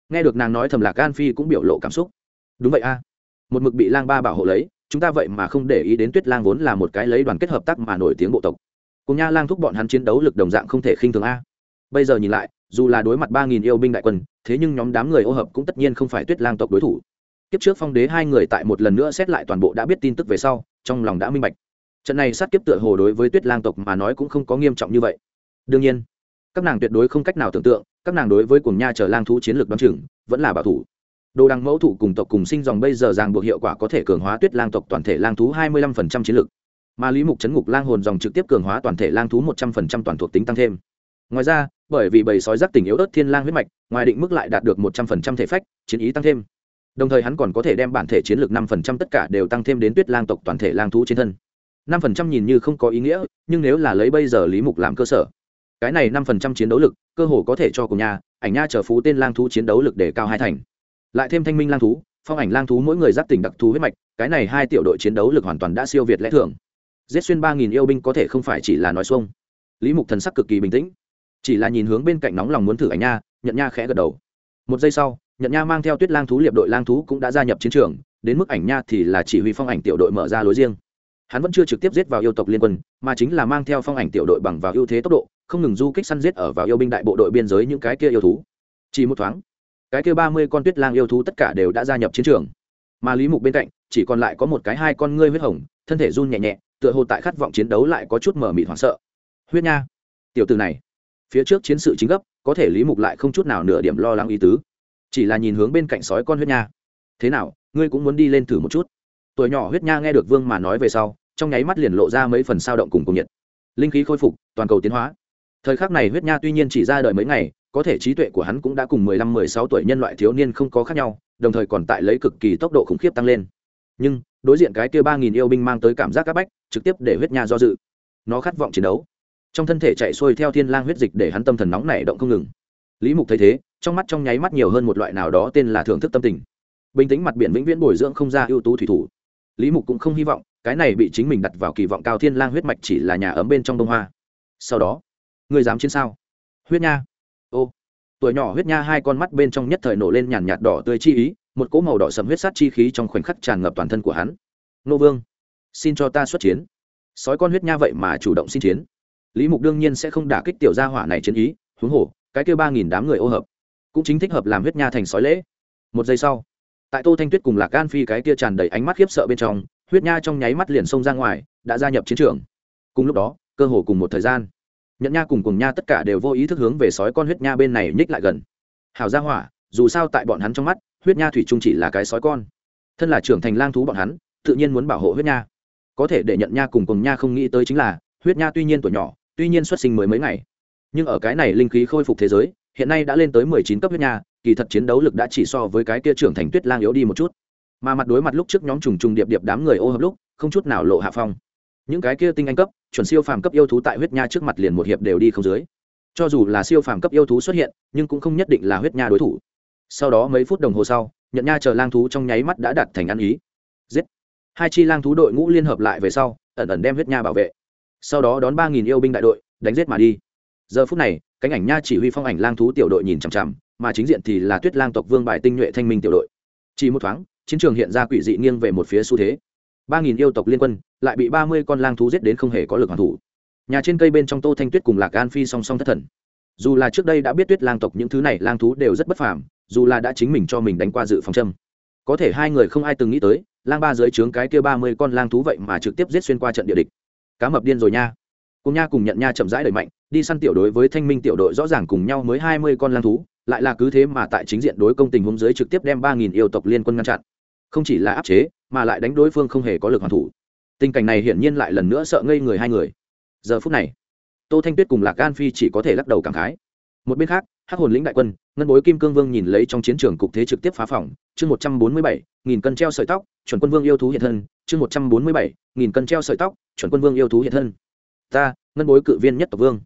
Nghe được nàng nói thầm lạc gan phi cũng biểu lộ cảm xúc. Đúng vậy a. Một mực bị lang ba bảo hộ lấy, chúng ta vậy mà không để ý đến tuyết lang vốn là một cái lấy đoàn kết hợp tác mà nổi tiếng bộ tộc. Cùng nha lang thúc bọn hắn chiến đấu lực đồng dạng không thể khinh thường a. Bây giờ nhìn lại, dù là đối mặt ba nghìn yêu binh đại quân, thế nhưng nhóm đám người ô hợp cũng tất nhiên không phải tuyết lang tộc đối thủ. Kiếp trước phong đế hai người tại một lần nữa xét lại toàn bộ đã biết tin tức về sau, trong lòng đã minh bạch. Trận này sát kiếp tựa hồ đối với tuyết lang tộc mà nói cũng không có nghiêm trọng như vậy. Đương nhiên các nàng tuyệt đối không cách nào tưởng tượng, các nàng đối với cuồng nha chờ lang thú chiến lược đ o á n chừng, vẫn là bảo thủ. Đồ đằng mẫu thủ cùng tộc cùng sinh dòng bây giờ ràng buộc hiệu quả có thể cường hóa tuyết lang tộc toàn thể lang thú hai mươi lăm phần trăm chiến lược. Mà lý mục chấn ngục lang hồn dòng trực tiếp cường hóa toàn thể lang thú một trăm phần trăm toàn thuộc tính tăng thêm. Ngoài ra, bởi vì bầy sói giác tình yếu ớt thiên lang huyết mạch, ngoài định mức lại đạt được một trăm phần trăm thể phách, chiến ý tăng thêm. Đồng thời hắn còn có thể đem bản thể chiến lược năm phần trăm tất cả đều tăng thêm đến tuyết lang tộc toàn thể lang thú trên thân. năm phần trăm nhìn như không có ý nghĩa, nhưng nếu là lấy bây giờ lý mục làm cơ sở cái này năm phần trăm chiến đấu lực, cơ hồ có thể cho cùng nhà ảnh nha trở phú tên lang thú chiến đấu lực để cao hai thành. Lại thêm thanh minh lang thú, phong ảnh lang thú mỗi người giáp tỉnh đặc thù huyết mạch, cái này hai tiểu đội chiến đấu lực hoàn toàn đã siêu việt lẽ thường. Giết xuyên ba nghìn yêu binh có thể không phải chỉ là nói xuông. Lý mục thần sắc cực kỳ bình tĩnh. Chỉ là nhìn hướng bên cạnh nóng lòng muốn thử ảnh nha, nhận nha khẽ gật đầu. Một giây sau, nhận nha mang theo tuyết lang thú, liệp đội lang thú cũng đã gia nhập chiến trường, đến mức ảnh nha thì là chỉ huy phong ảnh tiểu đội mở ra lối riêng. Hắn vẫn chưa trực tiếp giết vào yêu tộc liên quân, mà chính là mang theo phong ảnh tiểu đội bằng vào ưu thế tốc độ không ngừng du kích săn giết ở vào yêu binh đại bộ đội biên giới những cái kia yêu thú. Chỉ một thoáng, cái kia ba mươi con tuyết lang yêu thú tất cả đều đã gia nhập chiến trường. Mà lý mục bên cạnh, chỉ còn lại có một cái hai con ngươi huyết hồng, thân thể run nhẹ nhẹ, tựa hồ tại khát vọng chiến đấu lại có chút mở mịt hoảng sợ. Huyết nha, tiểu từ này, phía trước chiến sự chính gấp, có thể lý mục lại không chút nào nửa điểm lo lắng ý tứ. Chỉ là nhìn hướng bên cạnh sói con huyết nha. Thế nào, ngươi cũng muốn đi lên thử một chút. Tuổi nhỏ huyết nha nghe được vương mà nói về sau, trong nháy mắt liền lộ ra mấy phần sao động cùng cùng nhiệt. Linh khí khôi phục, toàn cầu tiến hóa thời khắc này huyết nha tuy nhiên chỉ ra đời mấy ngày, có thể trí tuệ của hắn cũng đã cùng mười lăm, mười sáu tuổi nhân loại thiếu niên không có khác nhau, đồng thời còn tại lấy cực kỳ tốc độ khủng khiếp tăng lên. Nhưng, đối diện cái kia ba nghìn yêu binh mang tới cảm giác áp bách, trực tiếp để huyết nha do dự. Nó khát vọng chiến đấu. Trong thân thể chạy xuôi theo thiên lang huyết dịch để hắn tâm thần nóng nảy động không ngừng. Lý mục thấy thế, trong mắt trong nháy mắt nhiều hơn một loại nào đó tên là thưởng thức tâm tình. Bình tĩnh mặt biển vĩnh viễn bồi dưỡng không ra ưu tú thủy thủ. Lý mục cũng không hy vọng, cái này bị chính mình đặt vào kỳ vọng cao thiên lang huyết mạch chỉ là nhà ấm bên trong đông hoa. Sau đó Ngươi dám chiến sao? Huyết nha. Ô. Tuổi nhỏ huyết nha hai con mắt bên trong nhất thời nổ lên nhàn nhạt đỏ tươi chi ý, một cỗ màu đỏ sầm huyết sát chi khí trong khoảnh khắc tràn ngập toàn thân của hắn. Nô vương, xin cho ta xuất chiến. Sói con huyết nha vậy mà chủ động xin chiến. Lý mục đương nhiên sẽ không đả kích tiểu gia hỏa này chiến ý, huống hồ, cái kêu ba nghìn đám người ô hợp, cũng chính thích hợp làm huyết nha thành sói lễ. Một giây sau, tại tô thanh tuyết cùng lạc gan phi cái kia tràn đầy ánh mắt khiếp sợ bên trong, huyết nha trong nháy mắt liền xông ra ngoài, đã gia nhập chiến trường. Cùng lúc đó, cơ hồ cùng một thời gian nhận nha cùng cùng nha tất cả đều vô ý thức hướng về sói con huyết nha bên này nhích lại gần. Hào gia hỏa, dù sao tại bọn hắn trong mắt, huyết nha thủy trung chỉ là cái sói con. Thân là trưởng thành lang thú bọn hắn, tự nhiên muốn bảo hộ huyết nha. Có thể để nhận nha cùng cùng nha không nghĩ tới chính là, huyết nha tuy nhiên tuổi nhỏ, tuy nhiên xuất sinh mới mấy ngày. Nhưng ở cái này linh khí khôi phục thế giới, hiện nay đã lên tới mười chín cấp huyết nha, kỳ thật chiến đấu lực đã chỉ so với cái kia trưởng thành tuyết lang yếu đi một chút. Mà mặt đối mặt lúc trước nhóm trùng trùng điệp điệp đám người ô hợp lúc, không chút nào lộ hạ phong những cái kia tinh anh cấp, chuẩn siêu phàm cấp yêu thú tại huyết nha trước mặt liền một hiệp đều đi không dưới. Cho dù là siêu phàm cấp yêu thú xuất hiện, nhưng cũng không nhất định là huyết nha đối thủ. Sau đó mấy phút đồng hồ sau, nhận nha chờ lang thú trong nháy mắt đã đặt thành ăn ý. Giết! Hai chi lang thú đội ngũ liên hợp lại về sau, ẩn ẩn đem huyết nha bảo vệ. Sau đó đón ba nghìn yêu binh đại đội, đánh giết mà đi. Giờ phút này, cánh ảnh nha chỉ huy phong ảnh lang thú tiểu đội nhìn chằm chằm, mà chính diện thì là tuyết lang tộc vương bài tinh nhuệ thanh minh tiểu đội. Chỉ một thoáng, chiến trường hiện ra quỷ dị nghiêng về một phía xu thế ba nghìn yêu tộc liên quân, lại bị ba mươi con lang thú giết đến không hề có lực hoàn thủ. Nhà trên cây bên trong tô thanh tuyết cùng lạc an phi song song thất thần. Dù là trước đây đã biết tuyết lang tộc những thứ này lang thú đều rất bất phàm, dù là đã chính mình cho mình đánh qua dự phòng châm. Có thể hai người không ai từng nghĩ tới, lang ba dưới trướng cái kia ba mươi con lang thú vậy mà trực tiếp giết xuyên qua trận địa địch. Cá mập điên rồi nha. Cùng nha cùng nhận nha chậm rãi đẩy mạnh, đi săn tiểu đối với thanh minh tiểu đội rõ ràng cùng nhau mới hai mươi con lang thú, lại là cứ thế mà tại chính diện đối công tình huống dưới trực tiếp đem ba nghìn yêu tộc liên quân ngăn chặn. Không chỉ là áp chế mà lại đánh đối phương không hề có lực hoàn thủ. Tình cảnh này hiển nhiên lại lần nữa sợ ngây người hai người. Giờ phút này, tô thanh tuyết cùng lạc gan phi chỉ có thể lắc đầu cảm khái. Một bên khác, hắc hồn lĩnh đại quân, ngân bối kim cương vương nhìn lấy trong chiến trường cục thế trực tiếp phá phòng, chương một trăm bốn mươi bảy, nghìn cân treo sợi tóc, chuẩn quân vương yêu thú hiện thân, chương một trăm bốn mươi bảy, nghìn cân treo sợi tóc, chuẩn quân vương yêu thú hiện thân. Ta, ngân bối cự viên nhất tộc vương.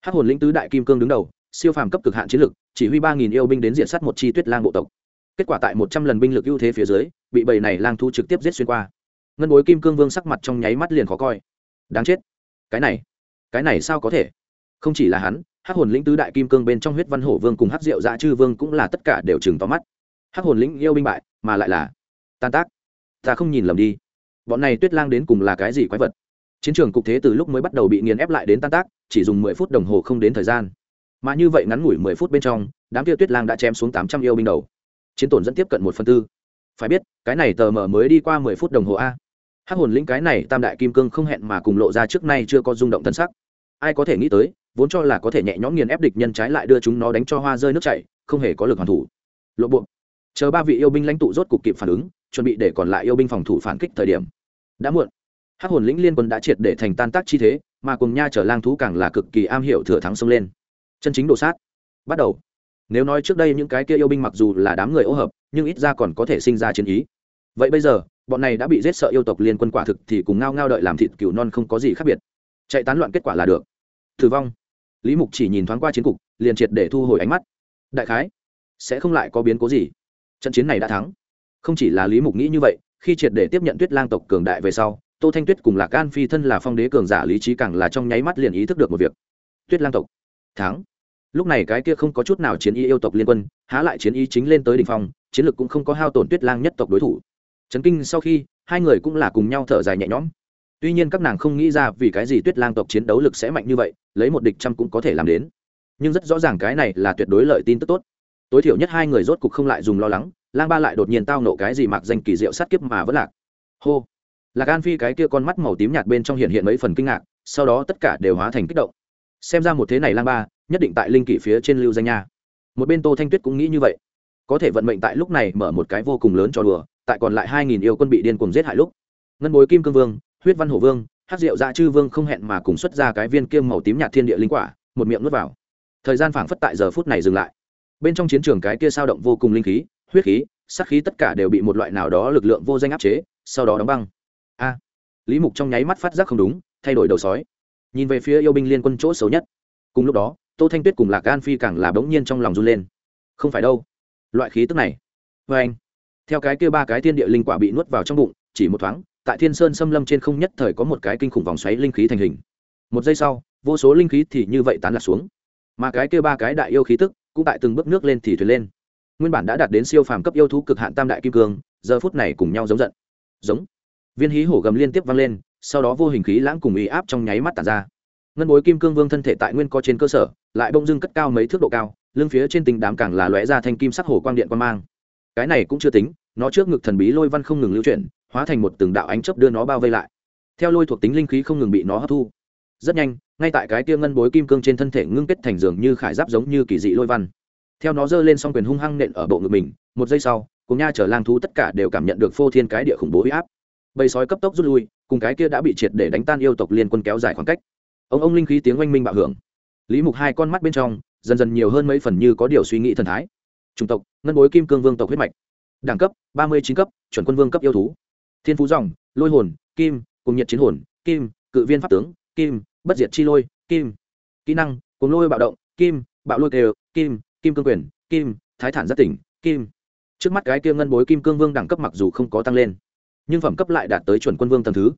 Hắc hồn lĩnh tứ đại kim cương đứng đầu, siêu phàm cấp cực hạn chiến lực, chỉ huy ba nghìn yêu binh đến diện sát một chi tuyết lang bộ tộc kết quả tại một trăm lần binh lực ưu thế phía dưới, bị bầy này lang thu trực tiếp giết xuyên qua. Ngân bối kim cương vương sắc mặt trong nháy mắt liền khó coi. Đáng chết. Cái này cái này sao có thể? Không chỉ là hắn, hắc hồn lĩnh tứ đại kim cương bên trong huyết văn hổ vương cùng hắc diệu dạ chư vương cũng là tất cả đều chừng tóm mắt. Hắc hồn lĩnh yêu binh bại, mà lại là tan tác. Ta không nhìn lầm đi. Bọn này tuyết lang đến cùng là cái gì quái vật? Chiến trường cục thế từ lúc mới bắt đầu bị nghiền ép lại đến tan tác, chỉ dùng mười phút đồng hồ không đến thời gian. Mà như vậy ngắn ngủi mười phút bên trong, đám kia tuyết lang đã chém xuống tám trăm yêu binh đầu chiến tổn dẫn tiếp cận một phần tư. Phải biết, cái này tờ mở mới đi qua mười phút đồng hồ a. Hắc hồn lĩnh cái này tam đại kim cương không hẹn mà cùng lộ ra trước nay chưa có rung động thân sắc. Ai có thể nghĩ tới, vốn cho là có thể nhẹ nhõm nghiền ép địch nhân trái lại đưa chúng nó đánh cho hoa rơi nước chảy, không hề có lực hoàn thủ. Lộ buộc chờ ba vị yêu binh lãnh tụ rốt cục kịp phản ứng, chuẩn bị để còn lại yêu binh phòng thủ phản kích thời điểm. Đã muộn. Hắc hồn lĩnh liên quân đã triệt để thành tan tác chi thế, mà cùng nha trở lang thú càng là cực kỳ am hiểu thừa thắng xông lên. Chân chính đồ sát. Bắt đầu nếu nói trước đây những cái kia yêu binh mặc dù là đám người ô hợp, nhưng ít ra còn có thể sinh ra chiến ý. Vậy bây giờ, bọn này đã bị giết sợ yêu tộc liên quân quả thực thì cùng ngao ngao đợi làm thịt cừu non không có gì khác biệt. Chạy tán loạn kết quả là được. Thử vong. Lý mục chỉ nhìn thoáng qua chiến cục, liền triệt để thu hồi ánh mắt. Đại khái, sẽ không lại có biến cố gì. Trận chiến này đã thắng. Không chỉ là lý mục nghĩ như vậy, khi triệt để tiếp nhận tuyết lang tộc cường đại về sau, tô thanh tuyết cùng lạc an phi thân là phong đế cường giả lý trí càng là trong nháy mắt liền ý thức được một việc. Tuyết lang tộc. Thắng lúc này cái kia không có chút nào chiến y yêu tộc liên quân, há lại chiến y chính lên tới đ ỉ n h phong, chiến lược cũng không có hao tổn tuyết lang nhất tộc đối thủ. Trấn kinh sau khi, hai người cũng là cùng nhau thở dài nhẹ nhõm. Tuy nhiên các nàng không nghĩ ra vì cái gì tuyết lang tộc chiến đấu lực sẽ mạnh như vậy, lấy một địch trăm cũng có thể làm đến. Nhưng rất rõ ràng cái này là tuyệt đối lợi tin tức tốt. Tối thiểu nhất hai người rốt cục không lại dùng lo lắng, lang ba lại đột nhiên tao nộ cái gì mặc danh kỳ diệu sát kiếp mà vẫn lạc. Hô! Lạc an phi cái kia con mắt màu tím nhạt bên trong hiện hiện mấy phần kinh ngạc, sau đó tất cả đều hóa thành kích động xem ra một thế này lang ba, nhất định tại linh kỷ phía trên lưu danh nha. Một bên tô thanh tuyết cũng nghĩ như vậy. Có thể vận mệnh tại lúc này mở một cái vô cùng lớn cho đùa, tại còn lại hai nghìn yêu quân bị điên cùng giết hại lúc. Ngân bối kim cương vương, huyết văn hổ vương hát rượu dạ chư vương không hẹn mà cùng xuất ra cái viên kiêm màu tím nhạt thiên địa linh quả, một miệng nuốt vào. Thời gian phảng phất tại giờ phút này dừng lại. Bên trong chiến trường cái kia sao động vô cùng linh khí, huyết khí, sát khí tất cả đều bị một loại nào đó lực lượng vô danh áp chế, sau đó đóng băng. A! Lý mục trong nháy mắt phát giác không đúng, thay đổi đầu sói nhìn về phía yêu binh liên quân chỗ xấu nhất. Cùng lúc đó, tô thanh tuyết cùng lạc gan phi càng là bỗng nhiên trong lòng run lên. Không phải đâu, loại khí tức này. Vê anh, theo cái kia ba cái thiên địa linh quả bị nuốt vào trong bụng, chỉ một thoáng, tại thiên sơn xâm lâm trên không nhất thời có một cái kinh khủng vòng xoáy linh khí thành hình. Một giây sau, vô số linh khí thì như vậy tán lạc xuống. Mà cái kia ba cái đại yêu khí tức cũng tại từng bước nước lên thì thuyền lên. Nguyên bản đã đạt đến siêu phàm cấp yêu thú cực hạn tam đại kim cương, giờ phút này cùng nhau giống giận. Giống. Viên hí hổ gầm liên tiếp vang lên sau đó vô hình khí lãng cùng ý áp trong nháy mắt tàn ra. Ngân bối kim cương vương thân thể tại nguyên co trên cơ sở, lại bông dưng cất cao mấy thước độ cao, lưng phía trên tình đám càng là lóe ra thanh kim sắc hồ quang điện quan mang. Cái này cũng chưa tính, nó trước ngực thần bí lôi văn không ngừng lưu chuyển, hóa thành một từng đạo ánh chấp đưa nó bao vây lại. Theo lôi thuộc tính linh khí không ngừng bị nó hấp thu. Rất nhanh, ngay tại cái tia ngân bối kim cương trên thân thể ngưng kết thành dường như khải giáp giống như kỳ dị lôi văn. Theo nó giơ lên s o n g quyền hung hăng nện ở bộ ngực mình, một giây sau, cùng nha chở lang thú tất cả đều cảm nhận được phô thiên cái địa khủng bố huy áp bầy sói cấp tốc rút lui, cùng cái kia đã bị triệt để đánh tan yêu tộc liên quân kéo dài khoảng cách. Ông ông linh khí tiếng oanh minh bạo hưởng. Lý mục hai con mắt bên trong, dần dần nhiều hơn mấy phần như có điều suy nghĩ thần thái. Chủng tộc, ngân bối kim cương vương tộc huyết mạch. Đẳng cấp, ba mươi chín cấp, chuẩn quân vương cấp yêu thú. Thiên phú dòng, lôi hồn, kim cùng nhiệt chiến hồn, kim, cự viên pháp tướng, kim, bất diệt chi lôi, kim. Kỹ năng cùng lôi bạo động, kim, bạo lôi đều kim kim cương quyền, kim, thái thản giác tỉnh, kim. Trước mắt cái kia ngân bối kim cương vương đẳng cấp mặc dù không có tăng lên nhưng phẩm cấp lại đạt tới chuẩn quân vương tầng thứ.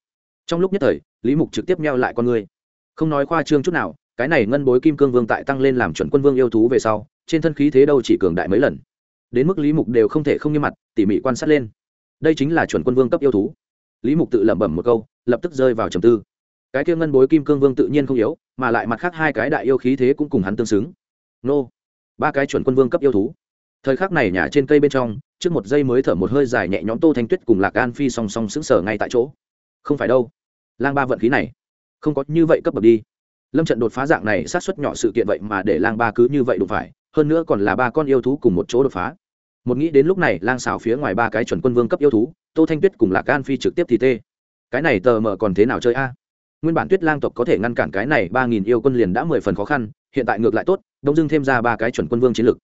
Trong lúc nhất thời, lý mục trực tiếp neo lại con người. Không nói khoa trương chút nào, cái này ngân bối kim cương vương tại tăng lên làm chuẩn quân vương yêu thú về sau, trên thân khí thế đâu chỉ cường đại mấy lần. Đến mức lý mục đều không thể không nghiêm mặt, tỉ mỉ quan sát lên. Đây chính là chuẩn quân vương cấp yêu thú. Lý mục tự lẩm bẩm một câu, lập tức rơi vào trầm tư. Cái kia ngân bối kim cương vương tự nhiên không yếu, mà lại mặt khác hai cái đại yêu khí thế cũng cùng hắn tương xứng. Nô, ba cái chuẩn quân vương cấp yêu thú. Thời khắc này nhà trên cây bên trong trước một giây mới thở một hơi dài nhẹ nhõm tô thanh tuyết cùng lạc an phi song song sững sờ ngay tại chỗ. Không phải đâu. Lang ba vận khí này, không có như vậy cấp bậc đi. Lâm trận đột phá dạng này sát xuất nhỏ sự kiện vậy mà để lang ba cứ như vậy đụng phải, hơn nữa còn là ba con yêu thú cùng một chỗ đột phá. Một nghĩ đến lúc này, lang xào phía ngoài ba cái chuẩn quân vương cấp yêu thú, tô thanh tuyết cùng lạc an phi trực tiếp thì tê. Cái này tờ mờ còn thế nào chơi a? Nguyên bản tuyết lang tộc có thể ngăn cản cái này ba nghìn yêu quân liền đã mười phần khó khăn, hiện tại ngược lại tốt, đông dưng thêm ra ba cái chuẩn quân vương chiến lực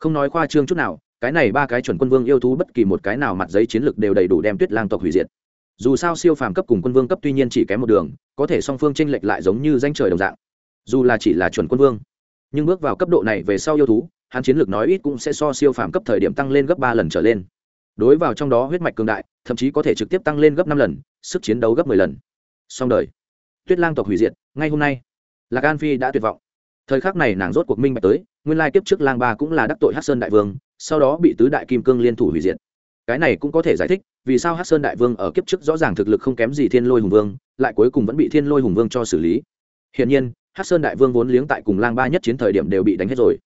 không nói khoa trương chút nào cái này ba cái chuẩn quân vương yêu thú bất kỳ một cái nào mặt giấy chiến lược đều đầy đủ đem tuyết lang tộc hủy diệt. Dù sao siêu phàm cấp cùng quân vương cấp tuy nhiên chỉ kém một đường, có thể song phương tranh lệch lại giống như danh trời đồng dạng. Dù là chỉ là chuẩn quân vương, nhưng bước vào cấp độ này về sau yêu thú, hắn chiến lược nói ít cũng sẽ so siêu phàm cấp thời điểm tăng lên gấp ba lần trở lên. Đối vào trong đó huyết mạch cường đại, thậm chí có thể trực tiếp tăng lên gấp năm lần, sức chiến đấu gấp mười lần. Song đời. Tuyết lang tộc hủy diệt, ngay hôm nay, lạc an phi đã tuyệt vọng. Thời khắc này nàng rốt cuộc minh bạch tới, nguyên lai kiếp trước lang ba cũng là đắc tội hát sơn đại vương sau đó bị tứ đại kim cương liên thủ hủy diệt. Cái này cũng có thể giải thích vì sao hát sơn đại vương ở kiếp trước rõ ràng thực lực không kém gì thiên lôi hùng vương, lại cuối cùng vẫn bị thiên lôi hùng vương cho xử lý. Hiển nhiên hát sơn đại vương vốn liếng tại cùng lang ba nhất chiến thời điểm đều bị đánh hết rồi.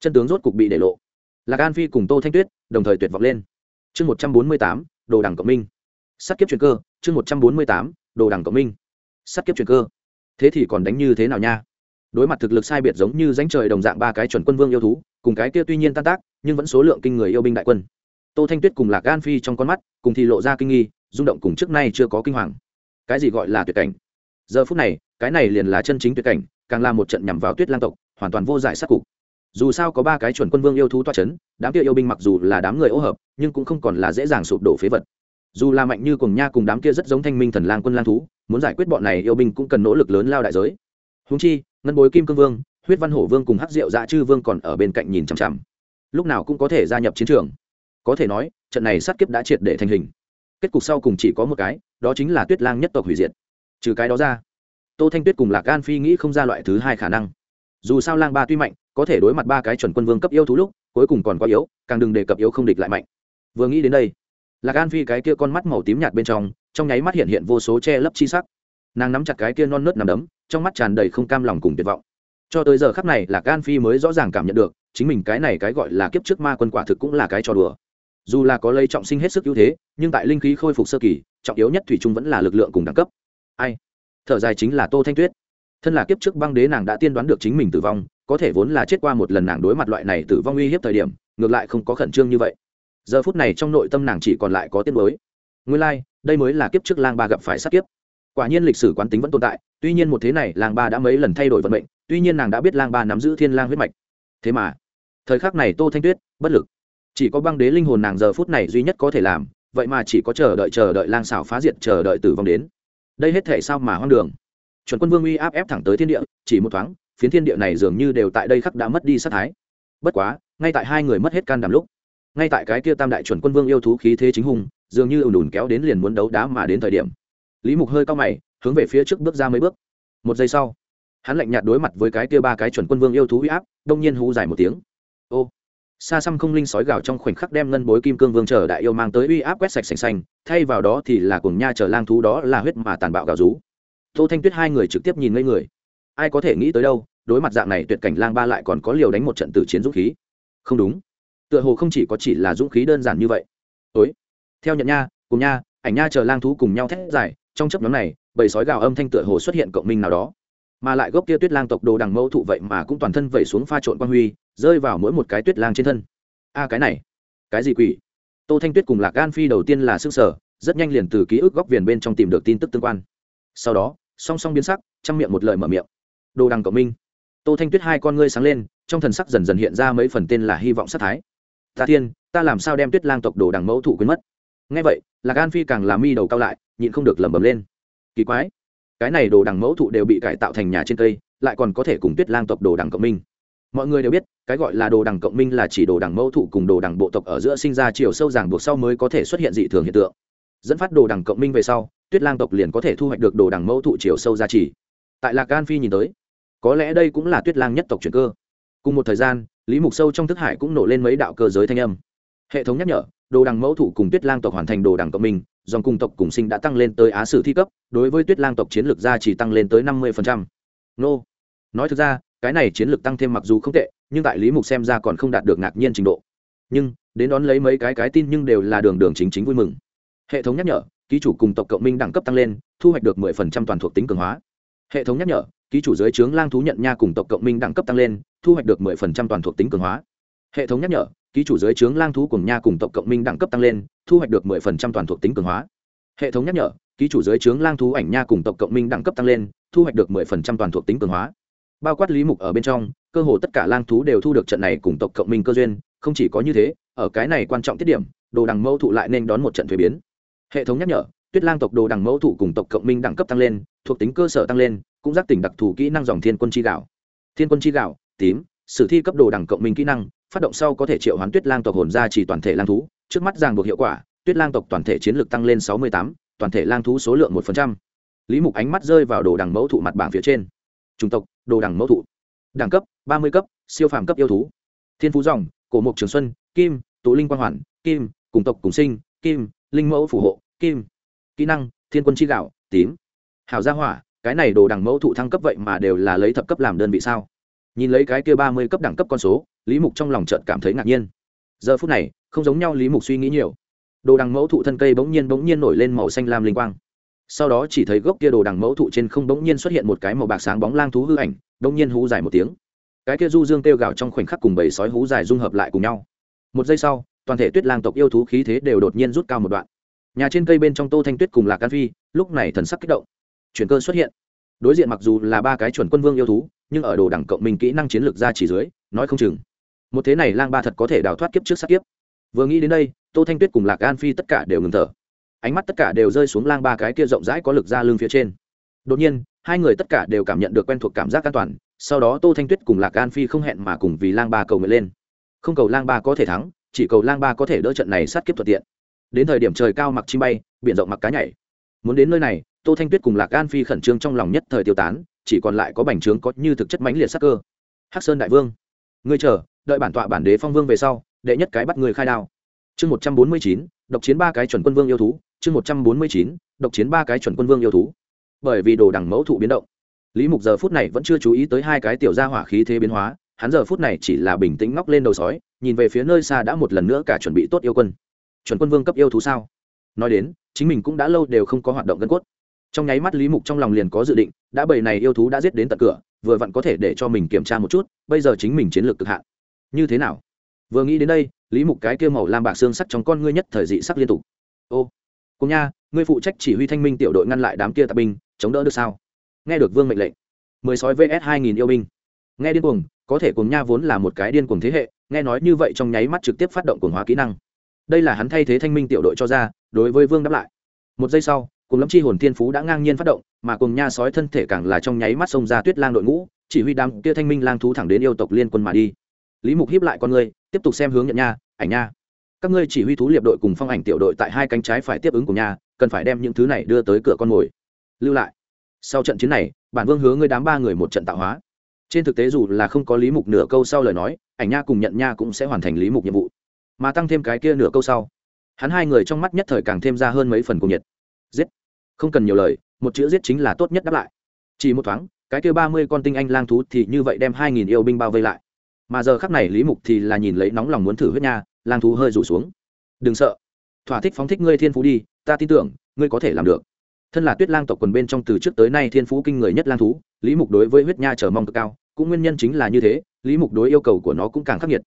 Chân tướng rốt cục bị để lộ. Lạc an phi cùng tô thanh tuyết đồng thời tuyệt vọng lên. Chương một trăm bốn mươi tám, đồ đảng cộng minh. Sắt kiếp truyền cơ, chương một trăm bốn mươi tám, đồ đảng cộng minh. Sắt kiếp truyền cơ. Thế thì còn đánh như thế nào nha? Đối mặt thực lực sai biệt giống như danh trời đồng dạng ba cái chuẩn quân vương yêu thú, cùng cái kia tuy nhiên tan tác, nhưng vẫn số lượng kinh người yêu binh đại quân. Tô thanh tuyết cùng lạc gan phi trong con mắt, cùng thì lộ ra kinh nghi, rung động cùng trước nay chưa có kinh hoàng. Cái gì gọi là tuyệt cảnh? Giờ phút này, cái này liền là chân chính tuyệt cảnh, càng là một trận nhằm vào tuyết lang tộc, hoàn toàn vô giải sát cục. Dù sao có ba cái chuẩn quân vương yêu thú toa c h ấ n đám kia yêu binh mặc dù là đám người ô hợp, nhưng cũng không còn là dễ dàng sụp đổ phế vật. Dù là mạnh như cùng nha cùng đám kia rất giống thanh minh thần lang quân lang thú, muốn giải quyết bọn này yêu binh cũng cần nỗ lực lớn lao đại giới húng chi, ngân bối kim cương vương, huyết văn hổ vương cùng hắc diệu dạ chư vương còn ở bên cạnh nhìn chằm chằm. Lúc nào cũng có thể gia nhập chiến trường. Có thể nói, trận này sát kiếp đã triệt để thành hình. Kết cục sau cùng chỉ có một cái, đó chính là tuyết lang nhất tộc hủy diệt. Trừ cái đó ra, tô thanh tuyết cùng lạc gan phi nghĩ không ra loại thứ hai khả năng. Dù sao lang ba tuy mạnh, có thể đối mặt ba cái chuẩn quân vương cấp yêu thú lúc, cuối cùng còn quá yếu, càng đừng đề cập yếu không địch lại mạnh. Vừa nghĩ đến đây, lạc an phi cái kia con mắt màu tím nhạt bên trong trong nháy mắt hiện hiện vô số che lấp chi sắc. Nàng nắm chặt cái kia non nớt nằm đấm trong mắt tràn đầy không cam lòng cùng tuyệt vọng. Cho tới giờ khắc này lạc can phi mới rõ ràng cảm nhận được chính mình cái này cái gọi là kiếp trước ma quân quả thực cũng là cái trò đùa. Dù là có lây trọng sinh hết sức ưu thế nhưng tại linh khí khôi phục sơ kỳ trọng yếu nhất thủy chung vẫn là lực lượng cùng đẳng cấp. Ai? Thở dài chính là tô thanh tuyết. Thân là kiếp trước băng đế nàng đã tiên đoán được chính mình tử vong có thể vốn là chết qua một lần nàng đối mặt loại này tử vong uy hiếp thời điểm ngược lại không có khẩn trương như vậy. Giờ phút này trong nội tâm nàng chỉ còn lại có tiết mới nguyên lai、like, đây mới là kiếp trước lang ba gặp phải sát kiếp quả nhiên lịch sử quán tính vẫn tồn tại, tuy nhiên một thế này lang ba đã mấy lần thay đổi vận mệnh, tuy nhiên nàng đã biết lang ba nắm giữ thiên lang huyết mạch. Thế mà, thời khắc này tô thanh tuyết, bất lực. Chỉ có băng đế linh hồn nàng giờ phút này duy nhất có thể làm, vậy mà chỉ có chờ đợi chờ đợi lang xảo phá diệt, chờ đợi tử vong đến. Đây hết thể sao mà hoang đường? Chuẩn quân vương uy áp ép thẳng tới thiên địa, chỉ một thoáng, phiến thiên địa này dường như đều tại đây khắc đã mất đi sát thái. Bất quá, ngay tại hai người mất hết can đảm lúc, ngay tại cái kia tam đại chuẩn quân vương yêu thú khí thế chính hùng, dường như ùn ùn kéo đến liền muốn đấu đá mà đến thời điểm lý mục hơi cao mày, hướng về phía trước bước ra mấy bước. Một giây sau, hắn lạnh nhạt đối mặt với cái kia ba cái chuẩn quân vương yêu thú uy áp, đông nhiên hú dài một tiếng. Ô, xa xăm không linh sói gào trong khoảnh khắc đem ngân bối kim cương vương chờ đại yêu mang tới uy áp quét sạch sành xanh, thay vào đó thì là cùng nha chờ lang thú đó là huyết mà tàn bạo gào rú. Tô thanh tuyết hai người trực tiếp nhìn ngây người. Ai có thể nghĩ tới đâu, đối mặt dạng này tuyệt cảnh lang ba lại còn có liều đánh một trận tử chiến dũng khí. Không đúng. Tựa hồ không chỉ có chỉ là dũng khí đơn giản như vậy. Ối theo nhận nha, cùng nha, ảnh nha chờ lang thú cùng nhau thét dài trong chấp nhóm này, bầy sói gào âm thanh tựa hồ xuất hiện cộng minh nào đó. Mà lại gốc kia tuyết lang tộc đồ đằng mẫu thụ vậy mà cũng toàn thân vẩy xuống pha trộn quan huy, rơi vào mỗi một cái tuyết lang trên thân. A, cái này, cái gì quỷ? Tô thanh tuyết cùng lạc gan phi đầu tiên là xương sở rất nhanh liền từ ký ức góc viền bên trong tìm được tin tức tương quan. Sau đó, song song biến sắc, chăm miệng một lời mở miệng. Đồ đằng cộng minh. Tô thanh tuyết hai con ngươi sáng lên, trong thần sắc dần dần hiện ra mấy phần tên là hy vọng sát thái. Ta thiên, ta làm sao đem tuyết lang tộc đồ đằng mẫu thụ quên mất? Ngay vậy, lạc gan phi càng làm mi đầu cao lại nhịn không được lẩm bẩm lên. Kỳ quái, cái này đồ đằng mẫu thụ đều bị cải tạo thành nhà trên cây, lại còn có thể cùng tuyết lang tộc đồ đằng cộng minh. Mọi người đều biết, cái gọi là đồ đằng cộng minh là chỉ đồ đằng mẫu thụ cùng đồ đằng bộ tộc ở giữa sinh ra chiều sâu ràng buộc sau mới có thể xuất hiện dị thường hiện tượng. Dẫn phát đồ đằng cộng minh về sau, tuyết lang tộc liền có thể thu hoạch được đồ đằng mẫu thụ chiều sâu giá trị tại lạc gan phi nhìn tới, có lẽ đây cũng là tuyết lang nhất tộc chuyển cơ. Cùng một thời gian, lý mục sâu trong thức hải cũng nổ lên mấy đạo cơ giới thanh âm. Hệ thống nhắc nhở, đồ đằng mẫu thụ cùng tuyết lang tộc hoàn thành đồ đằng cộng minh dòng cùng tộc cùng sinh đã tăng lên tới á sử thi cấp, đối với tuyết lang tộc chiến lược gia chỉ tăng lên tới năm mươi nô. Nói thực ra, cái này chiến lược tăng thêm mặc dù không tệ, nhưng tại lý mục xem ra còn không đạt được ngạc nhiên trình độ. Nhưng, đến đón lấy mấy cái cái tin nhưng đều là đường đường chính chính vui mừng. Hệ thống nhắc nhở, ký chủ cùng tộc cộng minh đẳng cấp tăng lên, thu hoạch được mười phần trăm toàn thuộc tính cường hóa. Hệ thống nhắc nhở, ký chủ giới trướng lang thú nhận nha cùng tộc cộng minh đẳng cấp tăng lên, thu hoạch được mười phần trăm toàn thuộc tính cường hóa. Hệ thống nhắc nhở ký chủ giới trướng lang thú cùng nha cùng tộc cộng minh đẳng cấp tăng lên, thu hoạch được mười phần trăm toàn thuộc tính cường hóa. Hệ thống nhắc nhở, ký chủ giới trướng lang thú ảnh nha cùng tộc cộng minh đẳng cấp tăng lên, thu hoạch được mười phần trăm toàn thuộc tính cường hóa. Bao quát lý mục ở bên trong, cơ hồ tất cả lang thú đều thu được trận này cùng tộc cộng minh cơ duyên, không chỉ có như thế, ở cái này quan trọng tiết điểm, đồ đằng mẫu thụ lại nên đón một trận thuế biến. Hệ thống nhắc nhở, tuyết lang tộc đồ đằng mẫu thụ cùng tộc cộng minh đẳng cấp tăng lên, thuộc tính cơ sở tăng lên, cũng giác tỉnh đặc thù kỹ năng dòng thiên quân chi gạo. Thiên quân chi gạo, tím, sử thi cấp đồ đẳng cộng minh kỹ năng phát động sau có thể triệu hoán tuyết lang tộc hồn ra chỉ toàn thể lang thú, trước mắt ràng buộc hiệu quả, tuyết lang tộc toàn thể chiến lược tăng lên sáu mươi tám, toàn thể lang thú số lượng một lý mục ánh mắt rơi vào đồ đằng mẫu thụ mặt bảng phía trên. Chủng tộc, đồ đằng mẫu thụ. Đẳng cấp, ba mươi cấp, siêu phàm cấp yêu thú. Thiên phú dòng, cổ mục trường xuân, kim, tụ linh quang hoàn, kim, cùng tộc cùng sinh, kim, linh mẫu phù hộ, kim. Kỹ năng, thiên quân chi gạo, tím. Hào gia hỏa, cái này đồ đằng mẫu thụ thăng cấp vậy mà đều là lấy thập cấp làm đơn vị sao? Nhìn lấy cái kia ba mươi cấp đẳng cấp con số, lý mục trong lòng trợt cảm thấy ngạc nhiên. Giờ phút này, không giống nhau lý mục suy nghĩ nhiều. Đồ đằng mẫu thụ thân cây bỗng nhiên bỗng nhiên nổi lên màu xanh lam linh quang. Sau đó chỉ thấy gốc kia đồ đằng mẫu thụ trên không bỗng nhiên xuất hiện một cái màu bạc sáng bóng lang thú hư ảnh, bỗng nhiên hú dài một tiếng. Cái kia du dương kêu gào trong khoảnh khắc cùng bầy sói hú dài dung hợp lại cùng nhau. Một giây sau, toàn thể tuyết lang tộc yêu thú khí thế đều đột nhiên rút cao một đoạn. Nhà trên cây bên trong tô thanh tuyết cùng lạc an phi, lúc này thần sắc kích động. Chuyển cơ xuất hiện. Đối diện mặc dù là ba cái chuẩn quân vương yêu thú nhưng ở đồ đẳng cộng minh kỹ năng chiến lược ra chỉ dưới, nói không chừng. Một thế này lang ba thật có thể đào thoát kiếp trước sát kiếp. Vừa nghĩ đến đây, tô thanh tuyết cùng lạc an phi tất cả đều ngừng thở. Ánh mắt tất cả đều rơi xuống lang ba cái kia rộng rãi có lực ra lưng phía trên. Đột nhiên, hai người tất cả đều cảm nhận được quen thuộc cảm giác an toàn, sau đó tô thanh tuyết cùng lạc an phi không hẹn mà cùng vì lang ba cầu nguyện lên. Không cầu lang ba có thể thắng, chỉ cầu lang ba có thể đỡ trận này sát kiếp thuận tiện. Đến thời điểm trời cao mặc chim bay, biển rộng mặc cá nhảy. Muốn đến nơi này, tô thanh tuyết cùng lạc an phi khẩn trương trong lòng nhất thời tiêu tán chỉ còn lại có bành trướng có như thực chất mãnh liệt sắc cơ. Hắc sơn đại vương, ngươi chờ, đợi bản tọa bản đế phong vương về sau, đệ nhất cái bắt người khai đao. Chương một trăm bốn mươi chín, độc chiến ba cái chuẩn quân vương yêu thú. Chương một trăm bốn mươi chín, độc chiến ba cái chuẩn quân vương yêu thú. Bởi vì đồ đằng mẫu thụ biến động, lý mục giờ phút này vẫn chưa chú ý tới hai cái tiểu gia hỏa khí thế biến hóa, hắn giờ phút này chỉ là bình tĩnh ngóc lên đầu sói, nhìn về phía nơi xa đã một lần nữa cả chuẩn bị tốt yêu quân. Chuẩn quân vương cấp yêu thú sao? Nói đến, chính mình cũng đã lâu đều không có hoạt động gân cốt trong nháy mắt lý mục trong lòng liền có dự định, đã bầy này yêu thú đã giết đến tận cửa, vừa vặn có thể để cho mình kiểm tra một chút, bây giờ chính mình chiến lược cực hạn. Như thế nào? Vừa nghĩ đến đây, lý mục cái kia màu lam bạc xương sắc trong con ngươi nhất thời dị sắc liên tục. Ô cùng nha, ngươi phụ trách chỉ huy thanh minh tiểu đội ngăn lại đám kia tạp binh, chống đỡ được sao? Nghe được vương mệnh lệnh, mười sói vs hai nghìn yêu binh. Nghe điên cuồng, có thể cùng nha vốn là một cái điên cuồng thế hệ, nghe nói như vậy trong nháy mắt trực tiếp phát động cuồng hóa kỹ năng. Đây là hắn thay thế thanh minh tiểu đội cho ra, đối với vương đáp lại. Một giây sau cùng lâm chi hồn thiên phú đã ngang nhiên phát động, mà cùng nha sói thân thể càng là trong nháy mắt xông ra tuyết lang đội ngũ, chỉ huy đám kia thanh minh lang thú thẳng đến yêu tộc liên quân mà đi. Lý mục hiếp lại con người tiếp tục xem hướng nhận nha, ảnh nha, các ngươi chỉ huy thú liệp đội cùng phong ảnh tiểu đội tại hai cánh trái phải tiếp ứng cùng nha, cần phải đem những thứ này đưa tới cửa con mồi. Lưu lại. Sau trận chiến này, bản vương hứa ngươi đám ba người một trận tạo hóa. Trên thực tế dù là không có lý mục nửa câu sau lời nói, ảnh nha cùng nhận nha cũng sẽ hoàn thành lý mục nhiệm vụ. Mà tăng thêm cái kia nửa câu sau, hắn hai người trong mắt nhất thời càng thêm ra hơn mấy phần cùng nhiệt. Giết không cần nhiều lời, một chữ giết chính là tốt nhất đáp lại. Chỉ một thoáng, cái kia ba mươi con tinh anh lang thú thì như vậy đem hai nghìn yêu binh bao vây lại. Mà giờ khắc này lý mục thì là nhìn lấy nóng lòng muốn thử huyết nha, lang thú hơi rủ xuống. Đừng sợ, thỏa thích phóng thích ngươi thiên phú đi, ta tin tưởng, ngươi có thể làm được. Thân là tuyết lang tộc quần bên trong từ trước tới nay thiên phú kinh người nhất lang thú, lý mục đối với huyết nha chờ mong cực cao, cũng nguyên nhân chính là như thế, lý mục đối yêu cầu của nó cũng càng khắc nghiệt.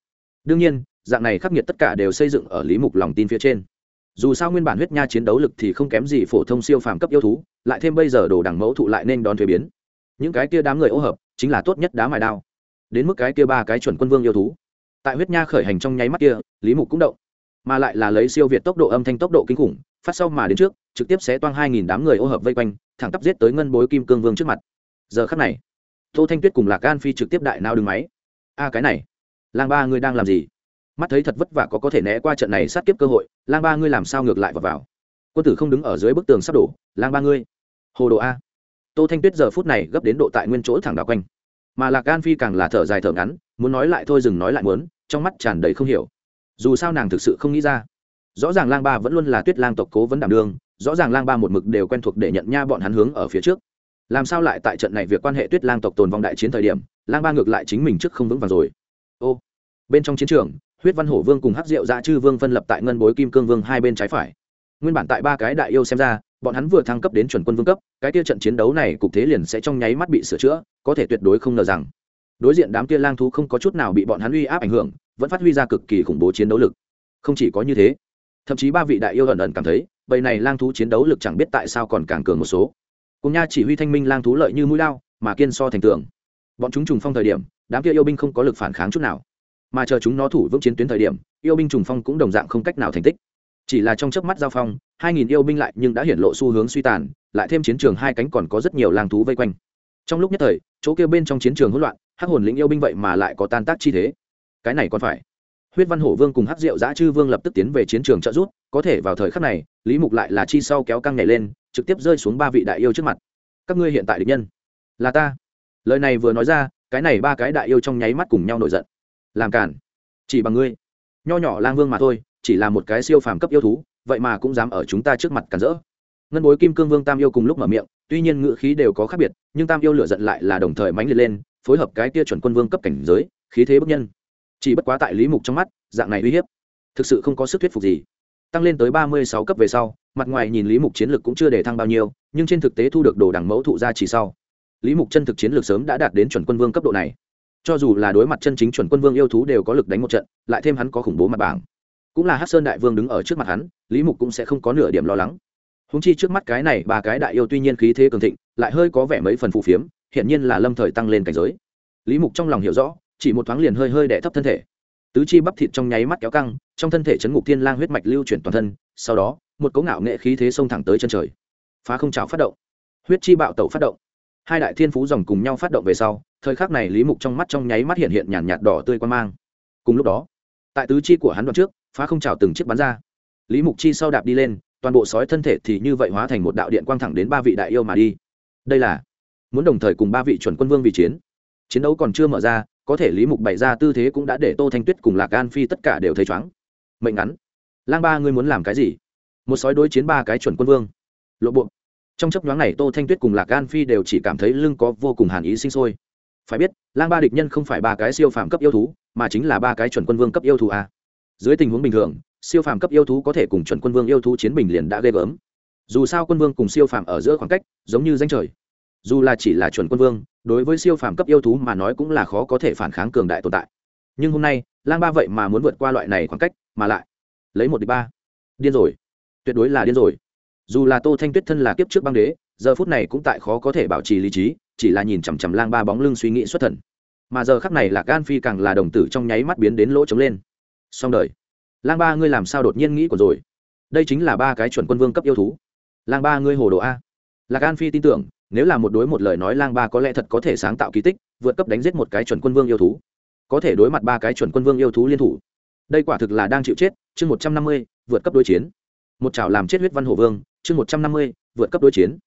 Đương nhiên, dạng này khắc nghiệt tất cả đều xây dựng ở lý mục lòng tin phía trên dù sao nguyên bản huyết nha chiến đấu lực thì không kém gì phổ thông siêu phàm cấp yêu thú, lại thêm bây giờ đồ đằng mẫu thụ lại nên đón thuế biến. Những cái kia đám người ô hợp, chính là tốt nhất đá mài đao. Đến mức cái kia ba cái chuẩn quân vương yêu thú. Tại huyết nha khởi hành trong nháy mắt kia, lý mục cũng động. Mà lại là lấy siêu việt tốc độ âm thanh tốc độ kinh khủng, phát sau mà đến trước, trực tiếp sẽ toang hai nghìn đám người ô hợp vây quanh, thẳng tắp giết tới ngân bối kim cương vương trước mặt. Giờ khắc này, tô thanh tuyết cùng lạc gan phi trực tiếp đại nào đứng máy. A, cái này lang ba người đang làm gì? Mắt thấy thật vất vả có có thể né qua trận này sát kiếp cơ hội, lang ba ngươi làm sao ngược lại vào vào? Quân tử không đứng ở dưới bức tường sắp đổ, lang ba ngươi. Hồ đồ a. Tô thanh tuyết giờ phút này gấp đến độ tại nguyên chỗ thẳng đảo quanh. Mà lạc gan phi càng là thở dài thở ngắn, muốn nói lại thôi dừng nói lại muốn, trong mắt tràn đầy không hiểu. Dù sao nàng thực sự không nghĩ ra. Rõ ràng lang ba vẫn luôn là tuyết lang tộc cố vấn đảm đương, rõ ràng lang ba một mực đều quen thuộc để nhận nha bọn hắn hướng ở phía trước. Làm sao lại tại trận này việc quan hệ tuyết lang tộc tồn vong đại chiến thời điểm, lang ba ngược lại chính mình trước không vững vàng rồi. Ô, bên trong chiến trường huyết văn hổ vương cùng hắc diệu dạ chư vương phân lập tại ngân bối kim cương vương hai bên trái phải. Nguyên bản tại ba cái đại yêu xem ra, bọn hắn vừa thăng cấp đến chuẩn quân vương cấp, cái kia trận chiến đấu này cục thế liền sẽ trong nháy mắt bị sửa chữa, có thể tuyệt đối không ngờ rằng, đối diện đám kia lang thú không có chút nào bị bọn hắn uy áp ảnh hưởng, vẫn phát huy ra cực kỳ khủng bố chiến đấu lực. Không chỉ có như thế, thậm chí ba vị đại yêu ẩn ẩn cảm thấy, bầy này lang thú chiến đấu lực chẳng biết tại sao còn càng cường một số. Cùng nha chỉ huy thanh minh lang thú lợi như mũi lao, mà kiên so thành tường. Bọn chúng trùng phong thời điểm, đám kia yêu binh không có lực phản kháng chút nào mà chờ chúng nó thủ vững chiến tuyến thời điểm, yêu binh trùng phong cũng đồng dạng không cách nào thành tích. Chỉ là trong chớp mắt giao phong, hai nghìn yêu binh lại nhưng đã hiện lộ xu hướng suy tàn, lại thêm chiến trường hai cánh còn có rất nhiều lang thú vây quanh. Trong lúc nhất thời, chỗ kia bên trong chiến trường hỗn loạn, hắc hồn lĩnh yêu binh vậy mà lại có tan tác chi thế. Cái này còn phải. Huyết văn hổ vương cùng hắc diệu giã chư vương lập tức tiến về chiến trường trợ giúp, có thể vào thời khắc này, lý mục lại là chi sau kéo căng nhảy lên, trực tiếp rơi xuống ba vị đại yêu trước mặt. Các ngươi hiện tại địch nhân. Là ta. Lời này vừa nói ra, cái này ba cái đại yêu trong nháy mắt cùng nhau nổi giận làm cản. Chỉ bằng ngươi. Nho nhỏ lang vương mà thôi, chỉ là một cái siêu phàm cấp yêu thú, vậy mà cũng dám ở chúng ta trước mặt cản rỡ. Ngân bối kim cương vương tam yêu cùng lúc mở miệng, tuy nhiên ngữ khí đều có khác biệt, nhưng tam yêu lửa giận lại là đồng thời mánh liệt lên, phối hợp cái kia chuẩn quân vương cấp cảnh giới, khí thế bức nhân. Chỉ bất quá tại lý mục trong mắt, dạng này uy hiếp, thực sự không có sức thuyết phục gì. Tăng lên tới ba mươi sáu cấp về sau, mặt ngoài nhìn lý mục chiến lược cũng chưa để thăng bao nhiêu, nhưng trên thực tế thu được đồ đẳng mẫu thụ ra chỉ sau. Lý mục chân thực chiến lược sớm đã đạt đến chuẩn quân vương cấp độ này cho dù là đối mặt chân chính chuẩn quân vương yêu thú đều có lực đánh một trận, lại thêm hắn có khủng bố mặt bảng. Cũng là hát sơn đại vương đứng ở trước mặt hắn, lý mục cũng sẽ không có nửa điểm lo lắng. Húng chi trước mắt cái này, ba cái đại yêu tuy nhiên khí thế cường thịnh, lại hơi có vẻ mấy phần phù phiếm hiện nhiên là lâm thời tăng lên cảnh giới. Lý mục trong lòng hiểu rõ, chỉ một thoáng liền hơi hơi đẻ thấp thân thể. Tứ chi bắp thịt trong nháy mắt kéo căng, trong thân thể chấn ngục thiên lang huyết mạch lưu chuyển toàn thân, sau đó, một cấu ngạo nghệ khí thế xông thẳng tới chân trời. Phá không trào phát động. Huyết chi bạo tẩu phát động hai đại thiên phú dòng cùng nhau phát động về sau, thời khắc này lý mục trong mắt trong nháy mắt hiện hiện nhàn nhạt đỏ tươi quan mang. Cùng lúc đó, tại tứ chi của hắn đoạn trước, phá không trào từng chiếc bắn ra. Lý mục chi sau đạp đi lên, toàn bộ sói thân thể thì như vậy hóa thành một đạo điện quang thẳng đến ba vị đại yêu mà đi. Đây là muốn đồng thời cùng ba vị chuẩn quân vương vì chiến. Chiến đấu còn chưa mở ra, có thể lý mục bày ra tư thế cũng đã để tô thanh tuyết cùng lạc an phi tất cả đều thấy chóng mệnh ngắn. Lang ba, ngươi muốn làm cái gì? Một sói đối chiến ba cái chuẩn quân vương. Lộ buộc trong chấp nhoáng này, tô thanh tuyết cùng lạc an phi đều chỉ cảm thấy lưng có vô cùng hàn ý sinh sôi. Phải biết, lang ba địch nhân không phải ba cái siêu phàm cấp yêu thú, mà chính là ba cái chuẩn quân vương cấp yêu thú a dưới tình huống bình thường, siêu phàm cấp yêu thú có thể cùng chuẩn quân vương yêu thú chiến bình liền đã ghê gớm. Dù sao quân vương cùng siêu phàm ở giữa khoảng cách, giống như danh trời. Dù là chỉ là chuẩn quân vương, đối với siêu phàm cấp yêu thú mà nói cũng là khó có thể phản kháng cường đại tồn tại. Nhưng hôm nay, lang ba vậy mà muốn vượt qua loại này khoảng cách, mà lại lấy một đ ị c h ba. Điên rồi. Tuyệt đối là điên rồi dù là tô thanh tuyết thân là kiếp trước băng đế, giờ phút này cũng tại khó có thể bảo trì lý trí, chỉ là nhìn chằm chằm lang ba bóng lưng suy nghĩ xuất thần. Mà giờ khắc này là gan phi càng là đồng tử trong nháy mắt biến đến lỗ trống lên. Xong đời. Lang ba ngươi làm sao đột nhiên nghĩ của rồi? Đây chính là ba cái chuẩn quân vương cấp yêu thú. Lang ba ngươi hồ đồ a. Là Gan phi tin tưởng, nếu là một đối một lời nói lang ba có lẽ thật có thể sáng tạo kỳ tích, vượt cấp đánh giết một cái chuẩn quân vương yêu thú. Có thể đối mặt ba cái chuẩn quân vương yêu thú liên thủ. Đây quả thực là đang chịu chết, chương một trăm năm mươi, vượt cấp đối chiến. Một chảo làm chết huyết văn hổ vương chương một trăm năm mươi, vượt cấp đối chiến.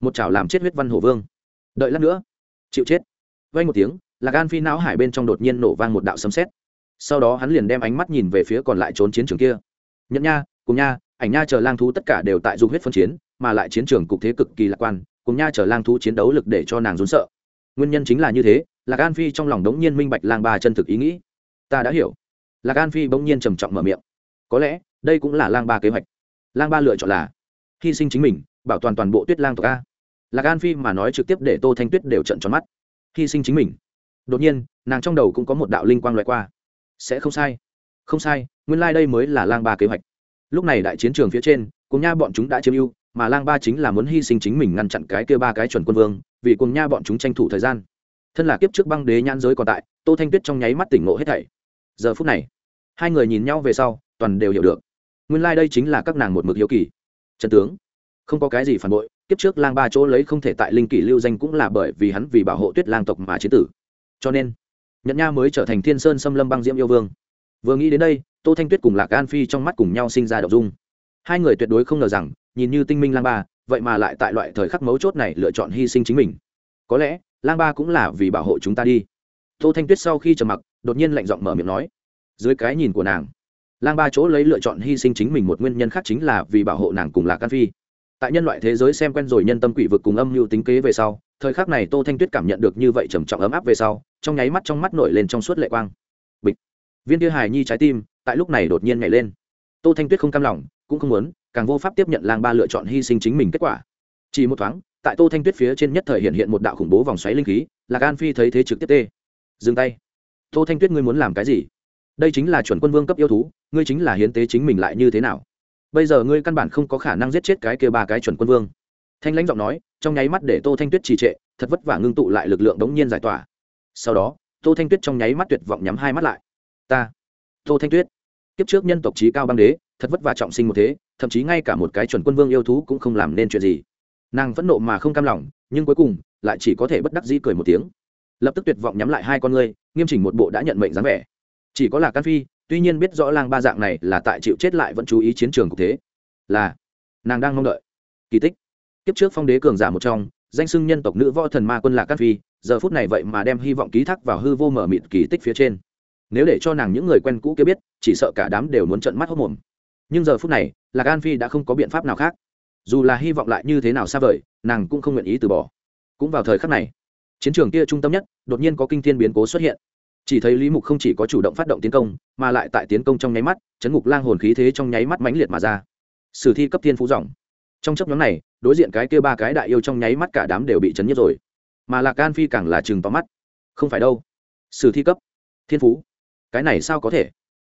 Một chảo làm chết huyết văn hổ vương. Đợi lát nữa, chịu chết. Vay một tiếng là gan phi não hải bên trong đột nhiên nổ vang một đạo sấm sét. Sau đó hắn liền đem ánh mắt nhìn về phía còn lại trốn chiến trường kia. Nhẫn nha, cùng nha, ảnh nha chờ lang thú tất cả đều tại dung huyết phân chiến, mà lại chiến trường cục thế cực kỳ lạc quan, cùng nha chờ lang thú chiến đấu lực để cho nàng rốn sợ. Nguyên nhân chính là như thế là gan phi trong lòng đống nhiên minh bạch lang ba chân thực ý nghĩ. Ta đã hiểu. Là gan phi bỗng nhiên trầm trọng mở miệng. Có lẽ, đây cũng là lang ba kế hoạch. Lang ba lựa chọn là hy sinh chính mình, bảo toàn toàn bộ tuyết lang tộc a. Lạc an phi mà nói trực tiếp để tô thanh tuyết đều trận tròn mắt. Hy sinh chính mình. Đột nhiên, nàng trong đầu cũng có một đạo linh quang loại qua. Sẽ không sai. Không sai, nguyên lai、like、đây mới là lang ba kế hoạch. Lúc này đại chiến trường phía trên, cùng nha bọn chúng đã chiếm ưu, mà lang ba chính là muốn hy sinh chính mình ngăn chặn cái kia ba cái chuẩn quân vương, vì cùng nha bọn chúng tranh thủ thời gian. Thân là kiếp trước băng đế nhãn giới còn tại, tô thanh tuyết trong nháy mắt tỉnh ngộ hết thảy. Giờ phút này, hai người nhìn nhau về sau, toàn đều hiểu được. Nguyên lai、like、đây chính là các nàng một mực hiếu kỳ trần tướng, không có cái gì phản bội, kiếp trước lang ba chỗ lấy không thể tại linh kỷ lưu danh cũng là bởi vì hắn vì bảo hộ tuyết lang tộc mà chế tử. Cho nên nhẫn nha mới trở thành thiên sơn xâm lâm băng diễm yêu vương. Vừa nghĩ đến đây, tô thanh tuyết cùng lạc an phi trong mắt cùng nhau sinh ra đậu dung. Hai người tuyệt đối không ngờ rằng, nhìn như tinh minh lang ba, vậy mà lại tại loại thời khắc mấu chốt này lựa chọn hy sinh chính mình. Có lẽ, lang ba cũng là vì bảo hộ chúng ta đi. Tô thanh tuyết sau khi trầm mặc, đột nhiên lạnh giọng mở miệng nói, dưới cái nhìn của nàng lang ba chỗ lấy lựa chọn hy sinh chính mình một nguyên nhân khác chính là vì bảo hộ nàng cùng lạc an phi. Tại nhân loại thế giới xem quen rồi nhân tâm quỷ vực cùng âm mưu tính kế về sau, thời khắc này tô thanh tuyết cảm nhận được như vậy trầm trọng ấm áp về sau, trong nháy mắt trong mắt nổi lên trong suốt lệ quang. Bịch. Viên kia hài nhi trái tim, tại lúc này đột nhiên nhảy lên. Tô thanh tuyết không cam lòng, cũng không muốn, càng vô pháp tiếp nhận lang ba lựa chọn hy sinh chính mình kết quả. Chỉ một thoáng, tại tô thanh tuyết phía trên nhất thời hiện hiện một đạo khủng bố vòng xoáy linh khí, lạc an phi thấy thế trực tiếp tê. Dừng tay. Tô thanh tuyết ngươi muốn làm cái gì? Đây chính là chuẩn quân vương cấp yêu thú, ngươi chính là hiến tế chính mình lại như thế nào? Bây giờ ngươi căn bản không có khả năng giết chết cái kia ba cái chuẩn quân vương. Thanh lãnh giọng nói, trong nháy mắt để tô thanh tuyết trì trệ, thật vất vả ngưng tụ lại lực lượng đống nhiên giải tỏa. Sau đó, tô thanh tuyết trong nháy mắt tuyệt vọng nhắm hai mắt lại. Ta, tô thanh tuyết, kiếp trước nhân tộc trí cao băng đế, thật vất vả trọng sinh một thế, thậm chí ngay cả một cái chuẩn quân vương yêu thú cũng không làm nên chuyện gì. Nàng phẫn nộ mà không cam lòng, nhưng cuối cùng lại chỉ có thể bất đắc dĩ cười một tiếng. Lập tức tuyệt vọng nhắm lại hai con ngươi, nghiêm chỉnh một bộ đã nhận mệnh dáng vẻ chỉ có là can phi, tuy nhiên biết rõ lang ba dạng này là tại chịu chết lại vẫn chú ý chiến trường cục thế. Là, nàng đang mong đợi. Kỳ tích. Kiếp trước phong đế cường giả một trong, danh sưng nhân tộc nữ võ thần ma quân lạc can phi, giờ phút này vậy mà đem hy vọng ký thác vào hư vô mở mịt kỳ tích phía trên. Nếu để cho nàng những người quen cũ kia biết, chỉ sợ cả đám đều muốn trận mắt hốc mồm. Nhưng giờ phút này lạc an phi đã không có biện pháp nào khác. Dù là hy vọng lại như thế nào xa vời, nàng cũng không nguyện ý từ bỏ. Cũng vào thời khắc này, chiến trường kia trung tâm nhất, đột nhiên có kinh thiên biến cố xuất hiện chỉ thấy lý mục không chỉ có chủ động phát động tiến công, mà lại tại tiến công trong nháy mắt, chấn ngục lang hồn khí thế trong nháy mắt mãnh liệt mà ra. Sử thi cấp thiên phú dòng trong chấp nhóm này, đối diện cái kia ba cái đại yêu trong nháy mắt cả đám đều bị chấn nhất rồi. Mà lạc gan phi càng là chừng tóm mắt. Không phải đâu. Sử thi cấp thiên phú. Cái này sao có thể?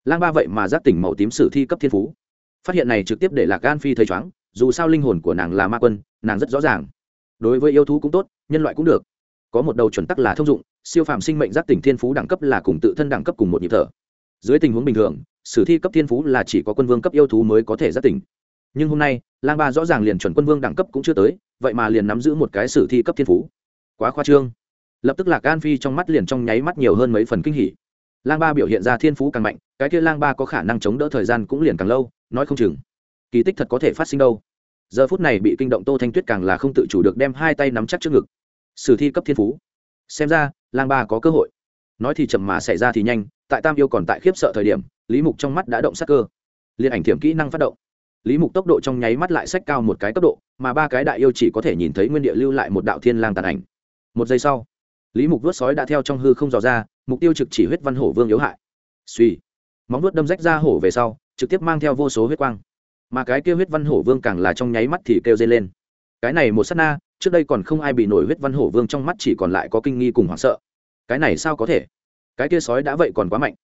Lang ba vậy mà giác tỉnh màu tím sử thi cấp thiên phú. Phát hiện này trực tiếp để lạc gan phi thấy chóng dù sao linh hồn của nàng là ma quân, nàng rất rõ ràng. Đối với yêu thú cũng tốt, nhân loại cũng được có một đầu chuẩn tắc là thông dụng, siêu phạm sinh mệnh giác tỉnh thiên phú đẳng cấp là cùng tự thân đẳng cấp cùng một nhịp thở. Dưới tình huống bình thường, sử thi cấp thiên phú là chỉ có quân vương cấp yêu thú mới có thể giác tỉnh. Nhưng hôm nay, lang ba rõ ràng liền chuẩn quân vương đẳng cấp cũng chưa tới, vậy mà liền nắm giữ một cái sử thi cấp thiên phú. Quá khoa trương. Lập tức lạc an phi trong mắt liền trong nháy mắt nhiều hơn mấy phần kinh hỉ. Lang ba biểu hiện ra thiên phú càng mạnh, cái kia lang ba có khả năng chống đỡ thời gian cũng liền càng lâu, nói không chừng. Kỳ tích thật có thể phát sinh đâu. Giờ phút này bị kinh động tô thanh tuyết càng là không tự chủ được đem hai tay nắm chắc trước ngực sử thi cấp thiên phú. Xem ra, lang ba có cơ hội. Nói thì chậm mà xảy ra thì nhanh, tại tam yêu còn tại khiếp sợ thời điểm, lý mục trong mắt đã động sắc cơ. Liên ảnh thiểm kỹ năng phát động. Lý mục tốc độ trong nháy mắt lại sách cao một cái tốc độ, mà ba cái đại yêu chỉ có thể nhìn thấy nguyên địa lưu lại một đạo thiên lang tàn ảnh. Một giây sau, lý mục vớt sói đã theo trong hư không dò ra, mục tiêu trực chỉ huyết văn hổ vương yếu hại. Suy móng vuốt đâm rách ra hổ về sau, trực tiếp mang theo vô số huyết quang. Mà cái kêu huyết văn hổ vương càng là trong nháy mắt thì kêu dây lên. Cái này một s á t na trước đây còn không ai bị nổi huyết văn hổ vương trong mắt chỉ còn lại có kinh nghi cùng hoảng sợ. Cái này sao có thể? Cái kia sói đã vậy còn quá mạnh.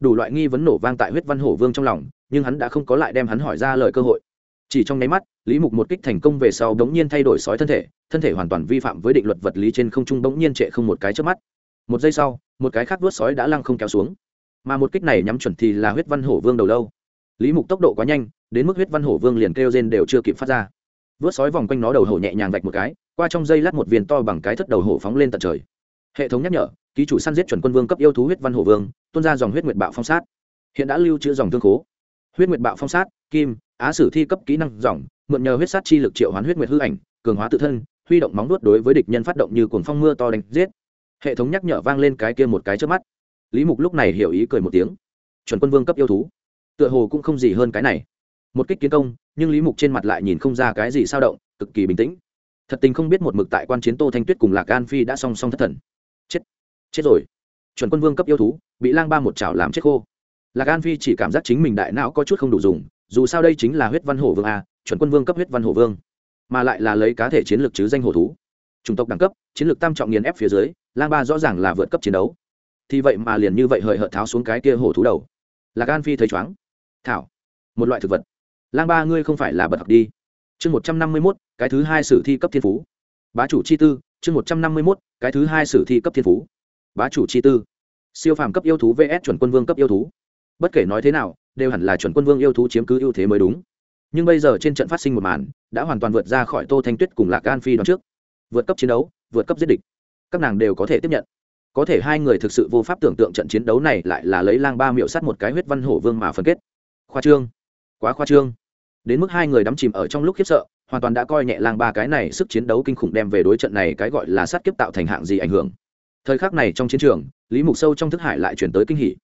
Đủ loại nghi vấn nổ vang tại huyết văn hổ vương trong lòng, nhưng hắn đã không có lại đem hắn hỏi ra lời cơ hội. Chỉ trong nháy mắt, lý mục một kích thành công về sau bỗng nhiên thay đổi sói thân thể thân thể hoàn toàn vi phạm với định luật vật lý trên không trung bỗng nhiên trệ không một cái trước mắt. Một giây sau, một cái khác vớt sói đã lăng không kéo xuống. Mà một kích này nhắm chuẩn thì là huyết văn hổ vương đầu lâu. Lý mục tốc độ quá nhanh, đến mức huyết văn hổ vương liền kêu rên đều chưa kịp phát ra vớt sói vòng quanh nó đầu hổ nhẹ nhàng vạch một cái, qua trong dây lát một viên to bằng cái thất đầu hổ phóng lên tận trời. Hệ thống nhắc nhở, ký chủ săn giết chuẩn quân vương cấp yêu thú huyết văn hổ vương, tuôn ra dòng huyết nguyệt bạo phong sát. Hiện đã lưu trữ dòng thương khố. Huyết nguyệt bạo phong sát, kim, á sử thi cấp kỹ năng dòng, mượn nhờ huyết sát chi lực triệu hoán huyết nguyệt hư ảnh, cường hóa tự thân, huy động móng nuốt đối với địch nhân phát động như cuồng phong mưa to đánh giết. Hệ thống nhắc nhở vang lên cái kia một cái trước mắt. Lý mục lúc này hiểu ý cười một tiếng. Chuẩn quân vương cấp yêu thú. Tựa hồ cũng không gì hơn cái này một kích kiến công, nhưng lý mục trên mặt lại nhìn không ra cái gì sao động, cực kỳ bình tĩnh. Thật tình không biết một mực tại quan chiến tô thanh tuyết cùng lạc an phi đã song song thất thần. Chết chết rồi. Chuẩn quân vương cấp yêu thú, bị lang ba một chảo làm chết khô. Lạc an phi chỉ cảm giác chính mình đại não có chút không đủ dùng, dù sao đây chính là huyết văn hổ vương a, chuẩn quân vương cấp huyết văn hổ vương. Mà lại là lấy cá thể chiến lược chứ danh hổ thú. Chủng tộc đẳng cấp, chiến lược tam trọng nghiền ép phía dưới, lang ba rõ ràng là vượt cấp chiến đấu. Thì vậy mà liền như vậy hời hợt tháo xuống cái kia hổ thú đầu. Lạc an phi thấy chóng thảo, một loại thực vật lang ba ngươi không phải là bật học đi. Chương một trăm năm mươi mốt, cái thứ hai sử thi cấp thiên phú. Bá chủ chi tư, chương một trăm năm mươi mốt, cái thứ hai sử thi cấp thiên phú. Bá chủ chi tư. Siêu phàm cấp yêu thú vs chuẩn quân vương cấp yêu thú. Bất kể nói thế nào, đều hẳn là chuẩn quân vương yêu thú chiếm cứ ưu thế mới đúng. Nhưng bây giờ trên trận phát sinh một màn, đã hoàn toàn vượt ra khỏi tô thanh tuyết cùng lạc an phi đón trước. Vượt cấp chiến đấu, vượt cấp giết địch. Các nàng đều có thể tiếp nhận. Có thể hai người thực sự vô pháp tưởng tượng trận chiến đấu này lại là lấy lang ba miệu sắt một cái huyết văn hổ vương mà phân kết. Khoa trương quá khoa trương. Đến mức hai người đắm chìm ở trong lúc khiếp sợ, hoàn toàn đã coi nhẹ lang ba cái này sức chiến đấu kinh khủng đem về đối trận này cái gọi là sát kiếp tạo thành hạng gì ảnh hưởng. Thời khắc này trong chiến trường, lý mục sâu trong thức hải lại chuyển tới kinh hỉ.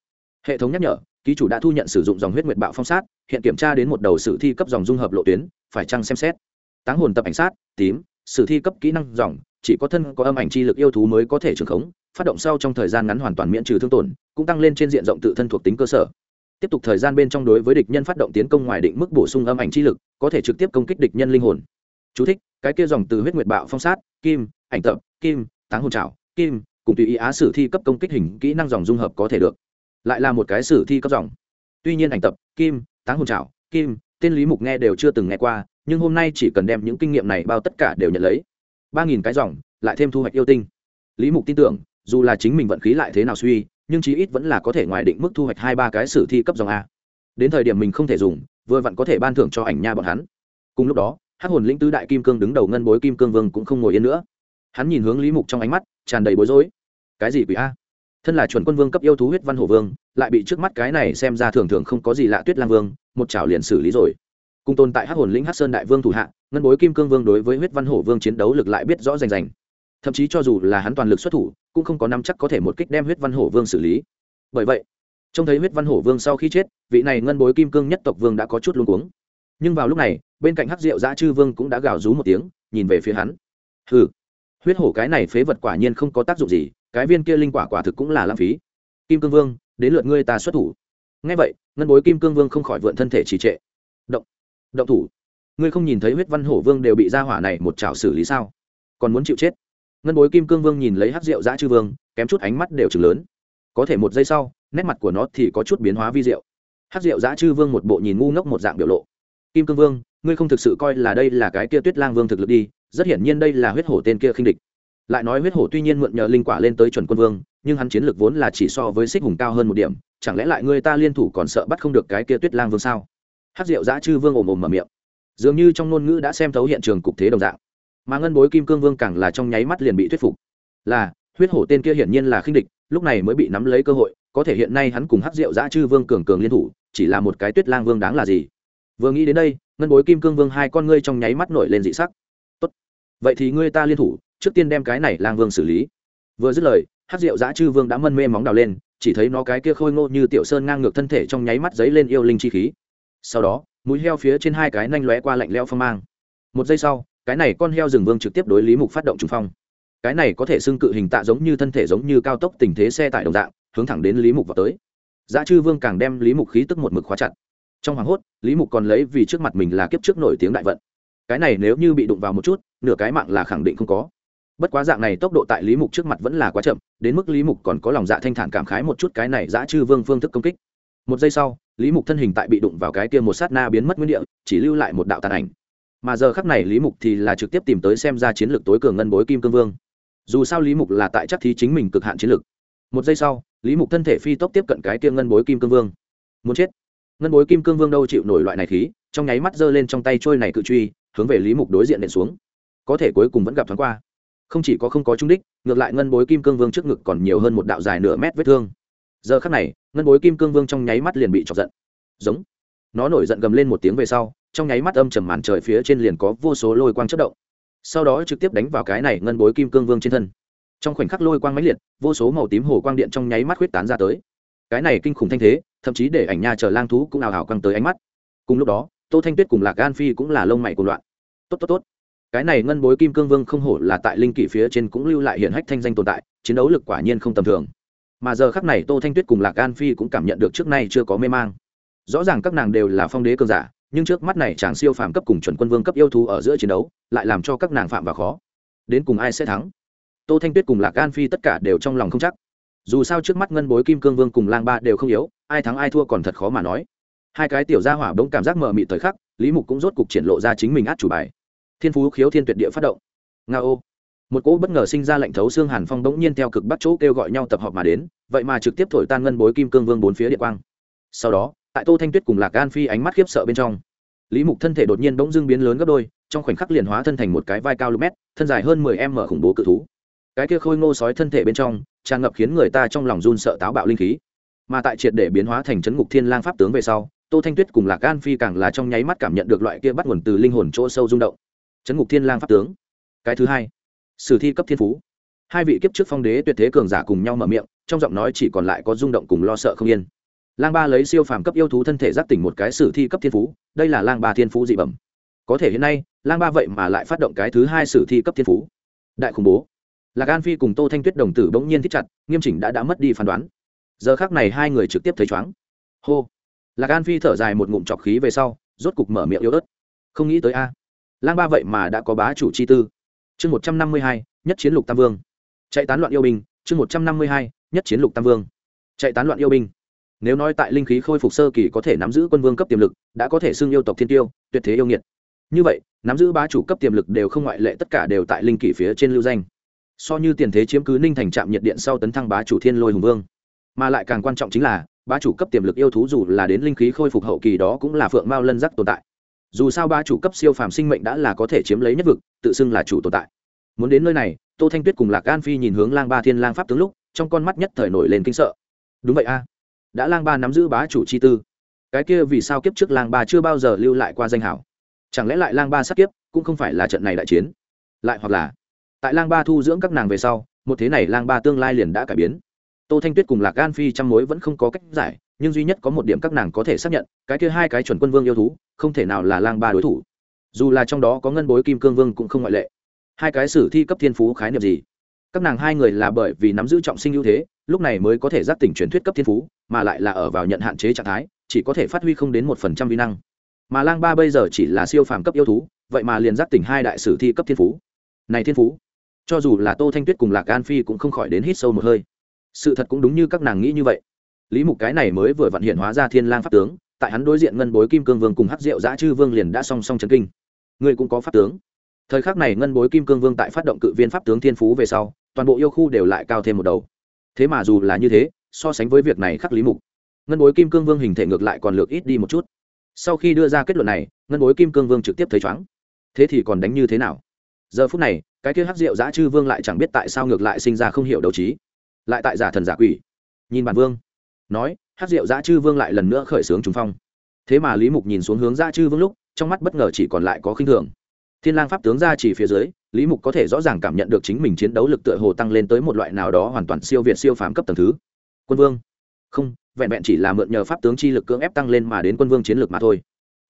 Hệ thống nhắc nhở, ký chủ đã thu nhận sử dụng dòng huyết nguyệt bạo phong sát, hiện kiểm tra đến một đầu sử thi cấp dòng dung hợp lộ tuyến, phải chăng xem xét. Táng hồn tập ảnh sát, tím, sử thi cấp kỹ năng dòng, chỉ có thân có âm ảnh chi lực yêu thú mới có thể trường khống, phát động sau trong thời gian ngắn hoàn toàn miễn trừ thương tổn, cũng tăng lên trên diện rộng tự thân thuộc tính cơ sở tiếp tục thời gian bên trong đối với địch nhân phát động tiến công ngoài định mức bổ sung âm ảnh chi lực có thể trực tiếp công kích địch nhân linh hồn. Chú thích, cái kia dòng từ huyết nguyệt bạo phong sát kim ảnh tập kim táng hồn trảo kim cùng tùy ý á sử thi cấp công kích hình kỹ năng dòng dung hợp có thể được. Lại là một cái sử thi cấp dòng. Tuy nhiên ảnh tập kim táng hồn trảo kim tên lý mục nghe đều chưa từng nghe qua nhưng hôm nay chỉ cần đem những kinh nghiệm này bao tất cả đều nhận lấy. Ba nghìn cái dòng lại thêm thu hoạch yêu tinh. Lý mục tin tưởng dù là chính mình vận khí lại thế nào suy nhưng chí ít vẫn là có thể ngoài định mức thu hoạch hai ba cái sử thi cấp dòng a. Đến thời điểm mình không thể dùng, vừa vặn có thể ban thưởng cho ảnh nha bọn hắn. Cùng lúc đó hát hồn lĩnh tứ đại kim cương đứng đầu ngân bối kim cương vương cũng không ngồi yên nữa. Hắn nhìn hướng lý mục trong ánh mắt, tràn đầy bối rối. Cái gì quỷ a? Thân là chuẩn quân vương cấp yêu thú huyết văn hổ vương, lại bị trước mắt cái này xem ra thường thường không có gì lạ tuyết lang vương, một chảo liền xử lý rồi. Cùng tồn tại hát hồn lĩnh hát sơn đại vương thủ hạ, ngân bối kim cương vương đối với huyết văn hổ vương chiến đấu lực lại biết rõ rành rành thậm chí cho dù là hắn toàn lực xuất thủ, cũng không có năm chắc có thể một kích đem huyết văn hổ vương xử lý. Bởi vậy, trông thấy huyết văn hổ vương sau khi chết, vị này ngân bối kim cương nhất tộc vương đã có chút luống cuống. Nhưng vào lúc này, bên cạnh hắc diệu dã chư vương cũng đã gào rú một tiếng, nhìn về phía hắn. Hừ, huyết hổ cái này phế vật quả nhiên không có tác dụng gì, cái viên kia linh quả quả thực cũng là lãng phí. Kim cương vương, đến lượt ngươi ta xuất thủ. Ngay vậy, ngân bối kim cương vương không khỏi vượn thân thể trì trệ. Động động thủ. Ngươi không nhìn thấy huyết văn hổ vương đều bị ra hỏa này một chảo xử lý sao? Còn muốn chịu chết? Ngân bối kim cương vương nhìn lấy hát rượu dã chư vương, kém chút ánh mắt đều chừng lớn. Có thể một giây sau, nét mặt của nó thì có chút biến hóa vi diệu. Hát rượu dã chư vương một bộ nhìn ngu ngốc một dạng biểu lộ. Kim cương vương, ngươi không thực sự coi là đây là cái kia tuyết lang vương thực lực đi, rất hiển nhiên đây là huyết hổ tên kia khinh địch. Lại nói huyết hổ tuy nhiên mượn nhờ linh quả lên tới chuẩn quân vương, nhưng hắn chiến lược vốn là chỉ so với xích hùng cao hơn một điểm, chẳng lẽ lại ngươi ta liên thủ còn sợ bắt không được cái kia tuyết lang vương sao? Hát rượu dã chư vương ồm ồm mở miệng. Dường như trong ngôn ngữ đã xem thấu hiện trường cục thế đồng dạng mà ngân bối kim cương vương càng là trong nháy mắt liền bị thuyết phục. Là, huyết hổ tên kia hiển nhiên là khinh địch, lúc này mới bị nắm lấy cơ hội, có thể hiện nay hắn cùng hắc rượu giã chư vương cường cường liên thủ, chỉ là một cái tuyết lang vương đáng là gì? Vừa nghĩ đến đây, ngân bối kim cương vương hai con ngươi trong nháy mắt nổi lên dị sắc. Tốt. Vậy thì ngươi ta liên thủ, trước tiên đem cái này lang vương xử lý. Vừa dứt lời, hắc rượu giã chư vương đã mân mê móng đào lên, chỉ thấy nó cái kia khôi ngô như tiểu sơn ngang ngược thân thể trong nháy mắt dấy lên yêu linh chi khí. Sau đó, mũi heo phía trên hai cái nanh lóe qua lạnh leo phong mang. Một giây sau cái này con heo rừng vương trực tiếp đối lý mục phát động trùng phong. Cái này có thể xưng cự hình tạ giống như thân thể giống như cao tốc tình thế xe tải đồng dạng, hướng thẳng đến lý mục vào tới. Giá chư vương càng đem lý mục khí tức một mực khóa chặt. Trong hoàng hốt, lý mục còn lấy vì trước mặt mình là kiếp trước nổi tiếng đại vận. Cái này nếu như bị đụng vào một chút, nửa cái mạng là khẳng định không có. Bất quá dạng này tốc độ tại lý mục trước mặt vẫn là quá chậm, đến mức lý mục còn có lòng dạ thanh thản cảm khái một chút cái này giã chư vương phương thức công kích. Một giây sau, lý mục thân hình tại bị đụng vào cái kia một sát na biến mất nguyên địa, chỉ lưu lại một đạo tàn ảnh mà giờ khắc này lý mục thì là trực tiếp tìm tới xem ra chiến lược tối cường ngân bối kim cương vương. Dù sao lý mục là tại chắc thí chính mình cực hạn chiến lược. Một giây sau, lý mục thân thể phi tốc tiếp cận cái kia ngân bối kim cương vương. Muốn chết. Ngân bối kim cương vương đâu chịu nổi loại này khí, trong nháy mắt giơ lên trong tay trôi này cự truy, hướng về lý mục đối diện nện xuống. Có thể cuối cùng vẫn gặp thoáng qua. Không chỉ có không có trung đích, ngược lại ngân bối kim cương vương trước ngực còn nhiều hơn một đạo dài nửa mét vết thương. Giờ khắc này, ngân bối kim cương vương trong nháy mắt liền bị chọc giận. Giống. Nó nổi giận gầm lên một tiếng về sau trong nháy mắt âm trầm màn trời phía trên liền có vô số lôi quang chất động. Sau đó trực tiếp đánh vào cái này ngân bối kim cương vương trên thân. Trong khoảnh khắc lôi quang mãnh liệt, vô số màu tím hồ quang điện trong nháy mắt huyết tán ra tới. Cái này kinh khủng thanh thế, thậm chí để ảnh nha chờ lang thú cũng ào ào căng tới ánh mắt. Cùng lúc đó, tô thanh tuyết cùng lạc gan phi cũng là lông mày cùng loạn. Tốt tốt tốt. Cái này ngân bối kim cương vương không hổ là tại linh kỷ phía trên cũng lưu lại hiện hách thanh danh tồn tại, chiến đấu lực quả nhiên không tầm thường. Mà giờ khắc này tô thanh tuyết cùng lạc gan phi cũng cảm nhận được trước nay chưa có mê mang. Rõ ràng các nàng đều là phong đế cường giả nhưng trước mắt này chàng siêu phàm cấp cùng chuẩn quân vương cấp yêu thú ở giữa chiến đấu, lại làm cho các nàng phạm và khó. Đến cùng ai sẽ thắng? Tô thanh tuyết cùng lạc an phi tất cả đều trong lòng không chắc. Dù sao trước mắt ngân bối, kim cương vương cùng lang ba đều không yếu, ai thắng ai thua còn thật khó mà nói. Hai cái tiểu gia hỏa bỗng cảm giác mờ mịt thời khắc, lý mục cũng rốt cục triển lộ ra chính mình át chủ bài. Thiên phú khiếu thiên tuyệt địa phát động. Nga ô. Một cỗ bất ngờ sinh ra lệnh thấu xương hàn phong bỗng nhiên theo cực bắt chỗ kêu gọi nhau tập họp mà đến, vậy mà trực tiếp thổi tan ngân bối, kim cương vương bốn phía địa quang. Sau đó tại tô thanh tuyết cùng lạc gan phi ánh mắt khiếp sợ bên trong. Lý mục thân thể đột nhiên bỗng dưng biến lớn gấp đôi, trong khoảnh khắc liền hóa thân thành một cái vai cao lục mét, thân dài hơn mười m khủng bố cự thú. Cái kia khôi ngô sói thân thể bên trong, tràn ngập khiến người ta trong lòng run sợ táo bạo linh khí. Mà tại triệt để biến hóa thành chấn ngục thiên lang pháp tướng về sau, tô thanh tuyết cùng lạc gan phi càng là trong nháy mắt cảm nhận được loại kia bắt nguồn từ linh hồn chỗ sâu rung động. Chấn ngục thiên lang pháp tướng. Cái thứ hai, sử thi cấp thiên phú. Hai vị kiếp trước phong đế tuyệt thế cường giả cùng nhau mở miệng, trong giọng nói chỉ còn lại có rung động cùng lo sợ không yên lang ba lấy siêu phàm cấp yêu thú thân thể giác tỉnh một cái sử thi cấp thiên phú, đây là lang ba thiên phú dị bẩm. Có thể hiện nay, lang ba vậy mà lại phát động cái thứ hai sử thi cấp thiên phú. Đại khủng bố. Lạc an phi cùng tô thanh tuyết đồng tử bỗng nhiên thích chặt, nghiêm chỉnh đã đã mất đi phán đoán. Giờ khác này hai người trực tiếp thấy chóng hô. Lạc an phi thở dài một ngụm trọc khí về sau, rốt cục mở miệng yếu ớt. Không nghĩ tới a. Lang ba vậy mà đã có bá chủ chi tư. Chương một trăm năm mươi hai, nhất chiến lục tam vương. Chạy tán loạn yêu binh, chương một trăm năm mươi hai, nhất chiến lục tam vương. Chạy tán loạn yêu binh nếu nói tại linh khí khôi phục sơ kỳ có thể nắm giữ quân vương cấp tiềm lực, đã có thể xưng yêu tộc thiên tiêu, tuyệt thế yêu nghiệt. Như vậy, nắm giữ bá chủ cấp tiềm lực đều không ngoại lệ, tất cả đều tại linh kỷ phía trên lưu danh. So như tiền thế chiếm cứ ninh thành trạm nhiệt điện sau tấn thăng bá chủ thiên lôi hùng vương. Mà lại càng quan trọng chính là, bá chủ cấp tiềm lực yêu thú dù là đến linh khí khôi phục hậu kỳ đó cũng là phượng mao lân giác tồn tại. Dù sao bá chủ cấp siêu phàm sinh mệnh đã là có thể chiếm lấy nhất vực, tự xưng là chủ tồn tại. Muốn đến nơi này, tô thanh tuyết cùng lạc an phi nhìn hướng lang ba thiên lang pháp tướng lúc, trong con mắt nhất thời nổi lên kinh sợ. Đúng vậy a đã lang ba nắm giữ bá chủ chi tư. Cái kia vì sao kiếp trước lang ba chưa bao giờ lưu lại qua danh hảo? Chẳng lẽ lại lang ba sát kiếp cũng không phải là trận này đại chiến? Lại hoặc là, tại lang ba thu dưỡng các nàng về sau, một thế này lang ba tương lai liền đã cải biến. Tô thanh tuyết cùng lạc gan phi trăm mối vẫn không có cách giải, nhưng duy nhất có một điểm các nàng có thể xác nhận, cái kia hai cái chuẩn quân vương yêu thú, không thể nào là lang ba đối thủ. Dù là trong đó có ngân bối kim cương vương cũng không ngoại lệ. Hai cái sử thi cấp thiên phú khái niệm gì? Các nàng hai người là bởi vì nắm giữ trọng sinh ưu thế lúc này mới có thể giác tỉnh truyền thuyết cấp thiên phú, mà lại là ở vào nhận hạn chế trạng thái, chỉ có thể phát huy không đến một phần trăm vi năng. Mà lang ba bây giờ chỉ là siêu phàm cấp yêu thú, vậy mà liền giác tỉnh hai đại sử thi cấp thiên phú. Này thiên phú, cho dù là tô thanh tuyết cùng lạc an phi cũng không khỏi đến hít sâu một hơi. Sự thật cũng đúng như các nàng nghĩ như vậy. Lý mục cái này mới vừa vận hiện hóa ra thiên lang pháp tướng, tại hắn đối diện ngân bối kim cương vương cùng hắc diệu giã chư vương liền đã song song chấn kinh. Người cũng có pháp tướng. Thời khắc này ngân bối kim cương vương tại phát động cự viên pháp tướng thiên phú về sau, toàn bộ yêu khu đều lại cao thêm một đầu thế mà dù là như thế, so sánh với việc này khắc lý mục, ngân bối kim cương vương hình thể ngược lại còn lược ít đi một chút. Sau khi đưa ra kết luận này, ngân bối kim cương vương trực tiếp thấy chóng thế thì còn đánh như thế nào? Giờ phút này, cái kia hắc rượu giã chư vương lại chẳng biết tại sao ngược lại sinh ra không hiểu đấu trí. Lại tại giả thần giả quỷ. Nhìn bản vương, nói, hắc rượu giã chư vương lại lần nữa khởi xướng trùng phong. Thế mà lý mục nhìn xuống hướng giã chư vương lúc, trong mắt bất ngờ chỉ còn lại có khinh thường thiên lang pháp tướng ra chỉ phía dưới, lý mục có thể rõ ràng cảm nhận được chính mình chiến đấu lực tựa hồ tăng lên tới một loại nào đó hoàn toàn siêu việt siêu phàm cấp tầng thứ. Quân vương. Không, vẹn vẹn chỉ là mượn nhờ pháp tướng chi lực cưỡng ép tăng lên mà đến quân vương chiến lược mà thôi.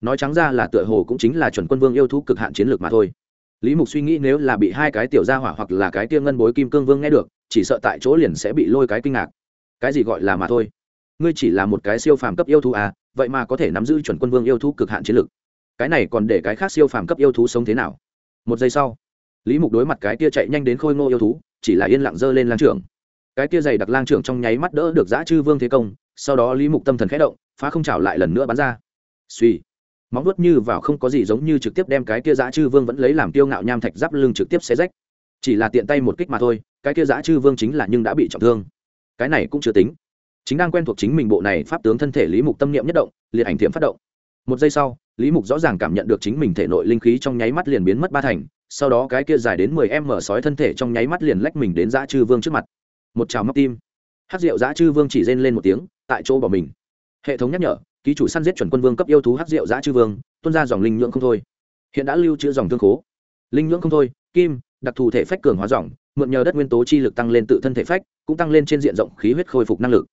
Nói trắng ra là tựa hồ cũng chính là chuẩn quân vương yêu thú cực hạn chiến lược mà thôi. Lý mục suy nghĩ nếu là bị hai cái tiểu gia hỏa hoặc là cái tia ngân bối kim cương vương nghe được, chỉ sợ tại chỗ liền sẽ bị lôi cái kinh ngạc. Cái gì gọi là mà thôi? Ngươi chỉ là một cái siêu phàm cấp yêu thú à vậy mà có thể nắm giữ chuẩn quân vương yêu thú cực hạn chiến lược cái này còn để cái khác siêu phàm cấp yêu thú sống thế nào? Một giây sau, lý mục đối mặt cái kia chạy nhanh đến khôi ngô yêu thú, chỉ là yên lặng dơ lên lang trưởng. Cái kia dày đặc lang trưởng trong nháy mắt đỡ được giã chư vương thế công, sau đó lý mục tâm thần khẽ động, phá không trào lại lần nữa bắn ra. Suy móng vuốt như vào không có gì giống như trực tiếp đem cái kia giã chư vương vẫn lấy làm tiêu ngạo nham thạch giáp lưng trực tiếp xé rách. Chỉ là tiện tay một kích mà thôi, cái kia giã chư vương chính là nhưng đã bị trọng thương. Cái này cũng chưa tính. Chính đang quen thuộc chính mình bộ này pháp tướng thân thể lý mục tâm niệm nhất động, liệt ảnh thiệm phát động một giây sau, lý mục rõ ràng cảm nhận được chính mình thể nội linh khí trong nháy mắt liền biến mất ba thành, sau đó cái kia dài đến mười em mở sói thân thể trong nháy mắt liền lách mình đến dã chư vương trước mặt. Một trào móc tim. Hát rượu dã chư vương chỉ rên lên một tiếng, tại chỗ bỏ mình. Hệ thống nhắc nhở, ký chủ săn giết chuẩn quân vương cấp yêu thú hát rượu dã chư vương tuân ra dòng linh nhưỡng không thôi. Hiện đã lưu trữ dòng thương khố. Linh nhưỡng không thôi, kim, đặc thù thể phách cường hóa dòng, mượn nhờ đất nguyên tố chi lực tăng lên tự thân thể phách, cũng tăng lên trên diện rộng khí huyết khôi phục năng lực.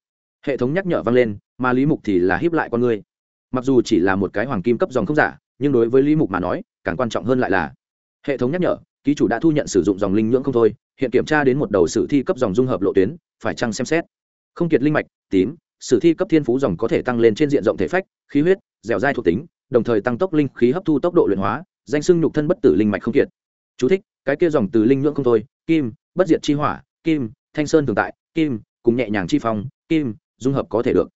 Hệ thống nhắc nhở vang lên, mà lý mục thì là hiếp lại con người mặc dù chỉ là một cái hoàng kim cấp dòng không giả nhưng đối với lý mục mà nói càng quan trọng hơn lại là hệ thống nhắc nhở ký chủ đã thu nhận sử dụng dòng linh nhưỡng không thôi hiện kiểm tra đến một đầu sử thi cấp dòng dung hợp lộ tuyến phải chăng xem xét. Không kiệt linh mạch tím sử thi cấp thiên phú dòng có thể tăng lên trên diện rộng thể phách khí huyết dẻo dai thuộc tính đồng thời tăng tốc linh khí hấp thu tốc độ luyện hóa danh sưng nhục thân bất tử linh mạch không kiệt. Chú thích, cái kia dòng từ linh nhưỡng không thôi kim bất diệt chi hỏa kim thanh sơn thường tại kim cùng nhẹ nhàng chi phong kim dung hợp có thể được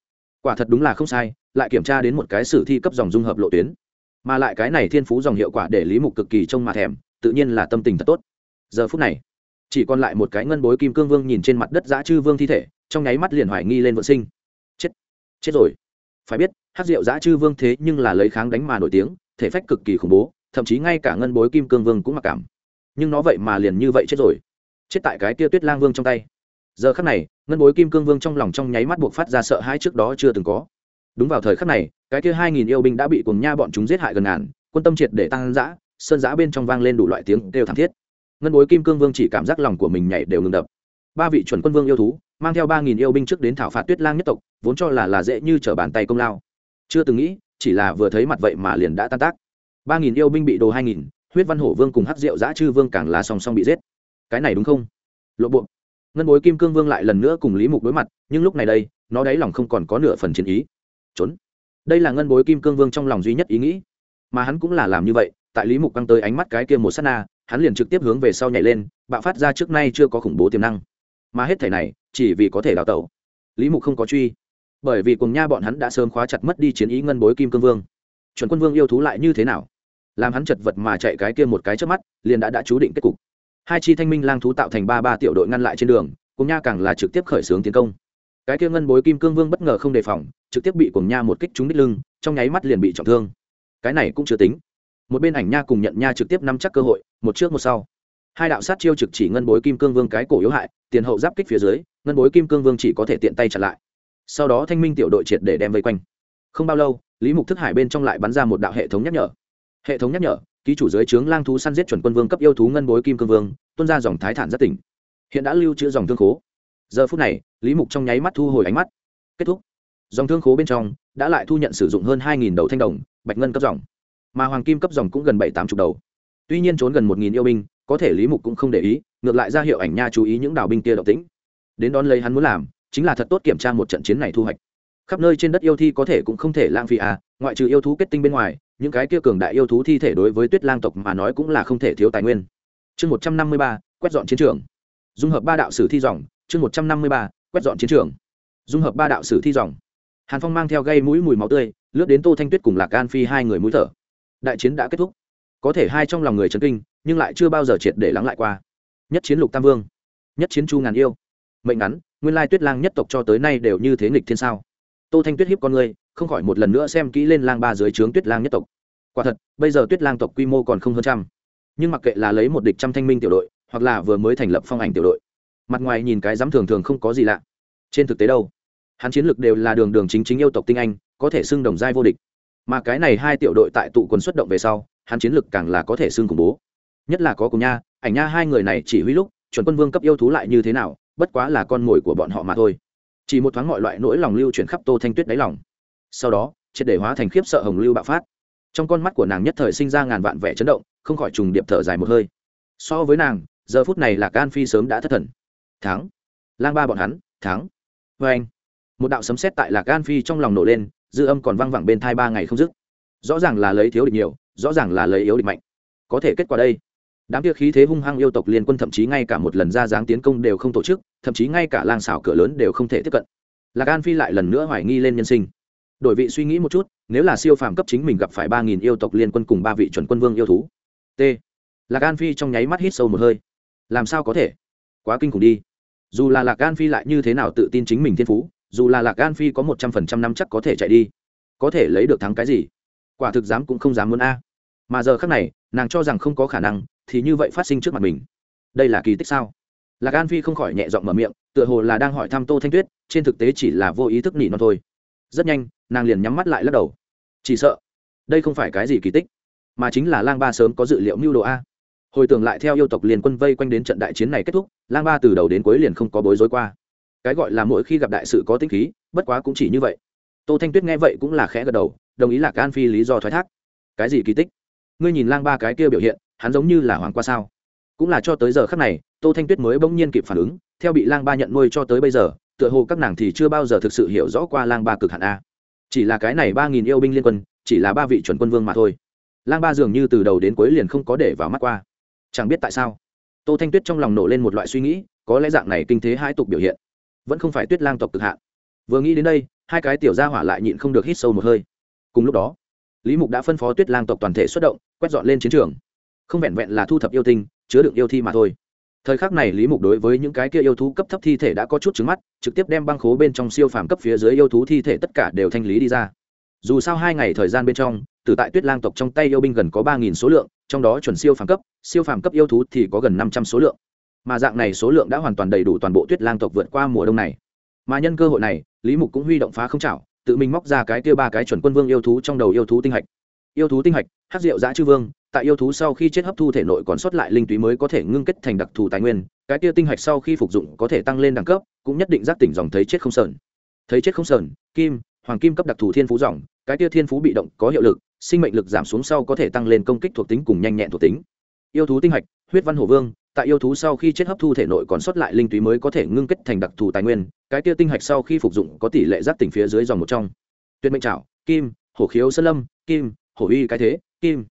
quả thật đúng là không sai, lại kiểm tra đến một cái sử thi cấp dòng dung hợp lộ tuyến. Mà lại cái này thiên phú dòng hiệu quả để lý mục cực kỳ trông mà thèm, tự nhiên là tâm tình thật tốt. Giờ phút này, chỉ còn lại một cái ngân bối kim cương vương nhìn trên mặt đất giã chư vương thi thể, trong nháy mắt liền hoài nghi lên vợ sinh. Chết chết rồi. Phải biết hát rượu giã chư vương thế nhưng là lấy kháng đánh mà nổi tiếng, thể phách cực kỳ khủng bố, thậm chí ngay cả ngân bối kim cương vương cũng mặc cảm. Nhưng nó vậy mà liền như vậy chết rồi. Chết tại cái tia tuyết lang vương trong tay. Giờ khắc này ngân bối kim cương vương trong lòng trong nháy mắt buộc phát ra sợ hãi trước đó chưa từng có. Đúng vào thời khắc này, cái kia hai nghìn yêu binh đã bị cùng nha bọn chúng giết hại gần ngàn, quân tâm triệt để tăng giã sơn giã bên trong vang lên đủ loại tiếng đều thảm thiết. Ngân bối kim cương vương chỉ cảm giác lòng của mình nhảy đều ngừng đập. Ba vị chuẩn quân vương yêu thú, mang theo ba nghìn yêu binh trước đến thảo phạt tuyết lang nhất tộc, vốn cho là là dễ như t r ở bàn tay công lao. Chưa từng nghĩ, chỉ là vừa thấy mặt vậy mà liền đã tan tác. Ba nghìn yêu binh bị đồ hai nghìn, huyết văn hổ vương cùng hát rượu giã chư vương càng là song song bị giết. Cái này đúng không? Lộ bộ ngân bối kim cương vương lại lần nữa cùng lý mục đối mặt, nhưng lúc này đây, nó đáy lòng không còn có nửa phần chiến ý. Trốn. Đây là ngân bối kim cương vương trong lòng duy nhất ý nghĩ. Mà hắn cũng là làm như vậy, tại lý mục căng tới ánh mắt cái kia một s á t na, hắn liền trực tiếp hướng về sau nhảy lên, bạo phát ra trước nay chưa có khủng bố tiềm năng. Mà hết thể này, chỉ vì có thể đào tẩu. Lý mục không có truy. Bởi vì cùng nha bọn hắn đã sớm khóa chặt mất đi chiến ý ngân bối kim cương vương. Chuẩn quân vương yêu thú lại như thế nào? Làm hắn chật vật mà chạy cái kia một cái trước mắt, liền đã đã chú định kết cục hai chi thanh minh lang thú tạo thành ba ba tiểu đội ngăn lại trên đường, cùng nha càng là trực tiếp khởi xướng tiến công. Cái kia ngân bối kim cương vương bất ngờ không đề phòng, trực tiếp bị cùng nha một kích trúng đích lưng, trong nháy mắt liền bị trọng thương. Cái này cũng chưa tính. Một bên ảnh nha cùng nhận nha trực tiếp nắm chắc cơ hội, một trước một sau. Hai đạo sát chiêu trực chỉ ngân bối kim cương vương cái cổ yếu hại, tiền hậu giáp kích phía dưới, ngân bối kim cương vương chỉ có thể tiện tay chặn lại. Sau đó thanh minh tiểu đội triệt để đem vây quanh. Không bao lâu, lý mục thức hải bên trong lại bắn ra một đạo hệ thống nhắc nhở. Hệ thống nhắc nhở ký chủ giới trướng lang thú săn giết chuẩn quân vương cấp yêu thú ngân bối kim cương vương tuân ra dòng thái thản rất tỉnh. Hiện đã lưu trữ dòng thương khố. Giờ phút này, lý mục trong nháy mắt thu hồi ánh mắt. Kết thúc. Dòng thương khố bên trong, đã lại thu nhận sử dụng hơn hai đầu thanh đồng, bạch ngân cấp dòng. Mà hoàng kim cấp dòng cũng gần bảy tám chục đầu. Tuy nhiên trốn gần một yêu binh, có thể lý mục cũng không để ý, ngược lại ra hiệu ảnh nha chú ý những đào binh kia động tĩnh. Đến đón lấy hắn muốn làm, chính là thật tốt kiểm tra một trận chiến này thu hoạch. Khắp nơi trên đất yêu thi có thể cũng không thể lãng phí à ngoại trừ yêu thú kết tinh bên ngoài, những cái kia cường đại yêu thú thi thể đối với tuyết lang tộc mà nói cũng là không thể thiếu tài nguyên. Chương một trăm năm mươi ba, quét dọn chiến trường. Dung hợp ba đạo sử thi dòng, chương một trăm năm mươi ba, quét dọn chiến trường. Dung hợp ba đạo sử thi dòng. Hàn phong mang theo gây mũi mùi máu tươi, lướt đến tô thanh tuyết cùng lạc an phi hai người mũi thở. Đại chiến đã kết thúc. Có thể hai trong lòng người trấn kinh, nhưng lại chưa bao giờ triệt để lắng lại qua. Nhất chiến lục tam vương. Nhất chiến chu ngàn yêu. Mệnh ngắn, nguyên lai tuyết lang nhất tộc cho tới nay đều như thế nghịch thiên sao? Tô thanh tuyết hiếp con người không khỏi một lần nữa xem kỹ lên lang ba dưới trướng tuyết lang nhất tộc. Quả thật, bây giờ tuyết lang tộc quy mô còn không hơn trăm. Nhưng mặc kệ là lấy một địch trăm thanh minh tiểu đội, hoặc là vừa mới thành lập phong ảnh tiểu đội, mặt ngoài nhìn cái dám thường thường không có gì lạ. Trên thực tế đâu, hắn chiến lược đều là đường đường chính chính yêu tộc tinh anh, có thể xưng đồng giai vô địch. Mà cái này hai tiểu đội tại tụ quân xuất động về sau, hắn chiến lược càng là có thể xưng khủng bố. Nhất là có cùng nha, ảnh nha hai người này chỉ huy lúc, chuẩn quân vương cấp yêu thú lại như thế nào, bất quá là con mồi của bọn họ mà thôi. Chỉ một thoáng mọi loại nỗi lòng lưu chuyển khắp tô thanh tuyết đáy lòng sau đó, triệt để hóa thành khiếp sợ hồng lưu bạo phát. Trong con mắt của nàng nhất thời sinh ra ngàn vạn vẻ chấn động, không khỏi trùng điệp thở dài một hơi. So với nàng, giờ phút này là can phi sớm đã thất thần. Thắng. Lang ba bọn hắn, thắng. Vê anh. Một đạo sấm sét tại lạc gan phi trong lòng nổ lên, dư âm còn văng vẳng bên thai ba ngày không dứt. Rõ ràng là lấy thiếu địch nhiều, rõ ràng là lấy yếu địch mạnh. Có thể kết quả đây. Đám kia khí thế hung hăng yêu tộc liên quân thậm chí ngay cả một lần ra dáng tiến công đều không tổ chức, thậm chí ngay cả lang xảo cửa lớn đều không thể tiếp cận. Lạc an phi lại lần nữa hoài nghi lên nhân sinh đổi vị suy nghĩ một chút, nếu là siêu phàm cấp chính mình gặp phải ba nghìn yêu tộc liên quân cùng ba vị chuẩn quân vương yêu thú. T. Lạc an phi trong nháy mắt hít sâu một hơi. Làm sao có thể? Quá kinh khủng đi. Dù là lạc an phi lại như thế nào tự tin chính mình thiên phú, dù là lạc an phi có một trăm phần trăm năm chắc có thể chạy đi, có thể lấy được thắng cái gì? Quả thực dám cũng không dám muốn a. Mà giờ khác này, nàng cho rằng không có khả năng, thì như vậy phát sinh trước mặt mình. Đây là kỳ tích sao? Lạc an phi không khỏi nhẹ giọng mở miệng, tựa hồ là đang hỏi thăm tô thanh tuyết, trên thực tế chỉ là vô ý thức nỉ non thôi rất nhanh, nàng liền nhắm mắt lại lắc đầu. Chỉ sợ, đây không phải cái gì kỳ tích, mà chính là lang ba sớm có dự liệu mưu đồ a. Hồi tưởng lại theo yêu tộc liền quân vây quanh đến trận đại chiến này kết thúc, lang ba từ đầu đến cuối liền không có bối rối qua. Cái gọi là mỗi khi gặp đại sự có tinh khí, bất quá cũng chỉ như vậy. Tô thanh tuyết nghe vậy cũng là khẽ gật đầu, đồng ý là can phi lý do thoái thác. Cái gì kỳ tích? Ngươi nhìn lang ba cái kia biểu hiện, hắn giống như là hoàng qua sao? Cũng là cho tới giờ khắc này, tô thanh tuyết mới bỗng nhiên kịp phản ứng, theo bị lang ba nhận nuôi cho tới bây giờ tựa hồ các nàng thì chưa bao giờ thực sự hiểu rõ qua lang ba cực hạn a. Chỉ là cái này ba nghìn yêu binh liên quân, chỉ là ba vị chuẩn quân vương mà thôi. Lang ba dường như từ đầu đến cuối liền không có để vào mắt qua. Chẳng biết tại sao, tô thanh tuyết trong lòng nổ lên một loại suy nghĩ, có lẽ dạng này kinh thế hai tục biểu hiện, vẫn không phải tuyết lang tộc cực hạn. Vừa nghĩ đến đây, hai cái tiểu gia hỏa lại nhịn không được hít sâu một hơi. Cùng lúc đó, lý mục đã phân phó tuyết lang tộc toàn thể xuất động, quét dọn lên chiến trường. Không vẹn vẹn là thu thập yêu tinh, chứa đựng yêu thi mà thôi thời khắc này lý mục đối với những cái kia yêu thú cấp thấp thi thể đã có chút trứng mắt, trực tiếp đem băng khố bên trong siêu phàm cấp phía dưới yêu thú thi thể tất cả đều thanh lý đi ra. Dù sao hai ngày thời gian bên trong, từ tại tuyết lang tộc trong tay yêu binh gần có ba nghìn số lượng, trong đó chuẩn siêu phàm cấp, siêu phàm cấp yêu thú thì có gần năm trăm số lượng. Mà dạng này số lượng đã hoàn toàn đầy đủ toàn bộ tuyết lang tộc vượt qua mùa đông này. Mà nhân cơ hội này, lý mục cũng huy động phá không chảo, tự mình móc ra cái kia ba cái chuẩn quân vương yêu thú trong đầu yêu thú tinh hạch yêu thú tinh hạch hát rượu giã chư vương, tại yêu thú sau khi chết hấp thu thể nội còn sót lại linh túy mới có thể ngưng kết thành đặc thù tài nguyên, cái kia tinh hạch sau khi phục dụng có thể tăng lên đẳng cấp, cũng nhất định giác tỉnh dòng thấy chết không sờn. Thấy chết không sờn, kim, hoàng kim cấp đặc thù thiên phú dòng, cái kia thiên phú bị động, có hiệu lực, sinh mệnh lực giảm xuống sau có thể tăng lên công kích thuộc tính cùng nhanh nhẹn thuộc tính. Yêu thú tinh hạch, huyết văn hổ vương, tại yêu thú sau khi chết hấp thu thể nội còn sót lại linh túy mới có thể ngưng kết thành đặc thù tài nguyên, cái kia tinh hạch sau khi phục dụng có tỷ lệ giác tỉnh phía dưới dòng một trong. Tuyệt mệnh trảo, kim, hổ khiếu sơn lâm, kim hổ uy cái thế, kim.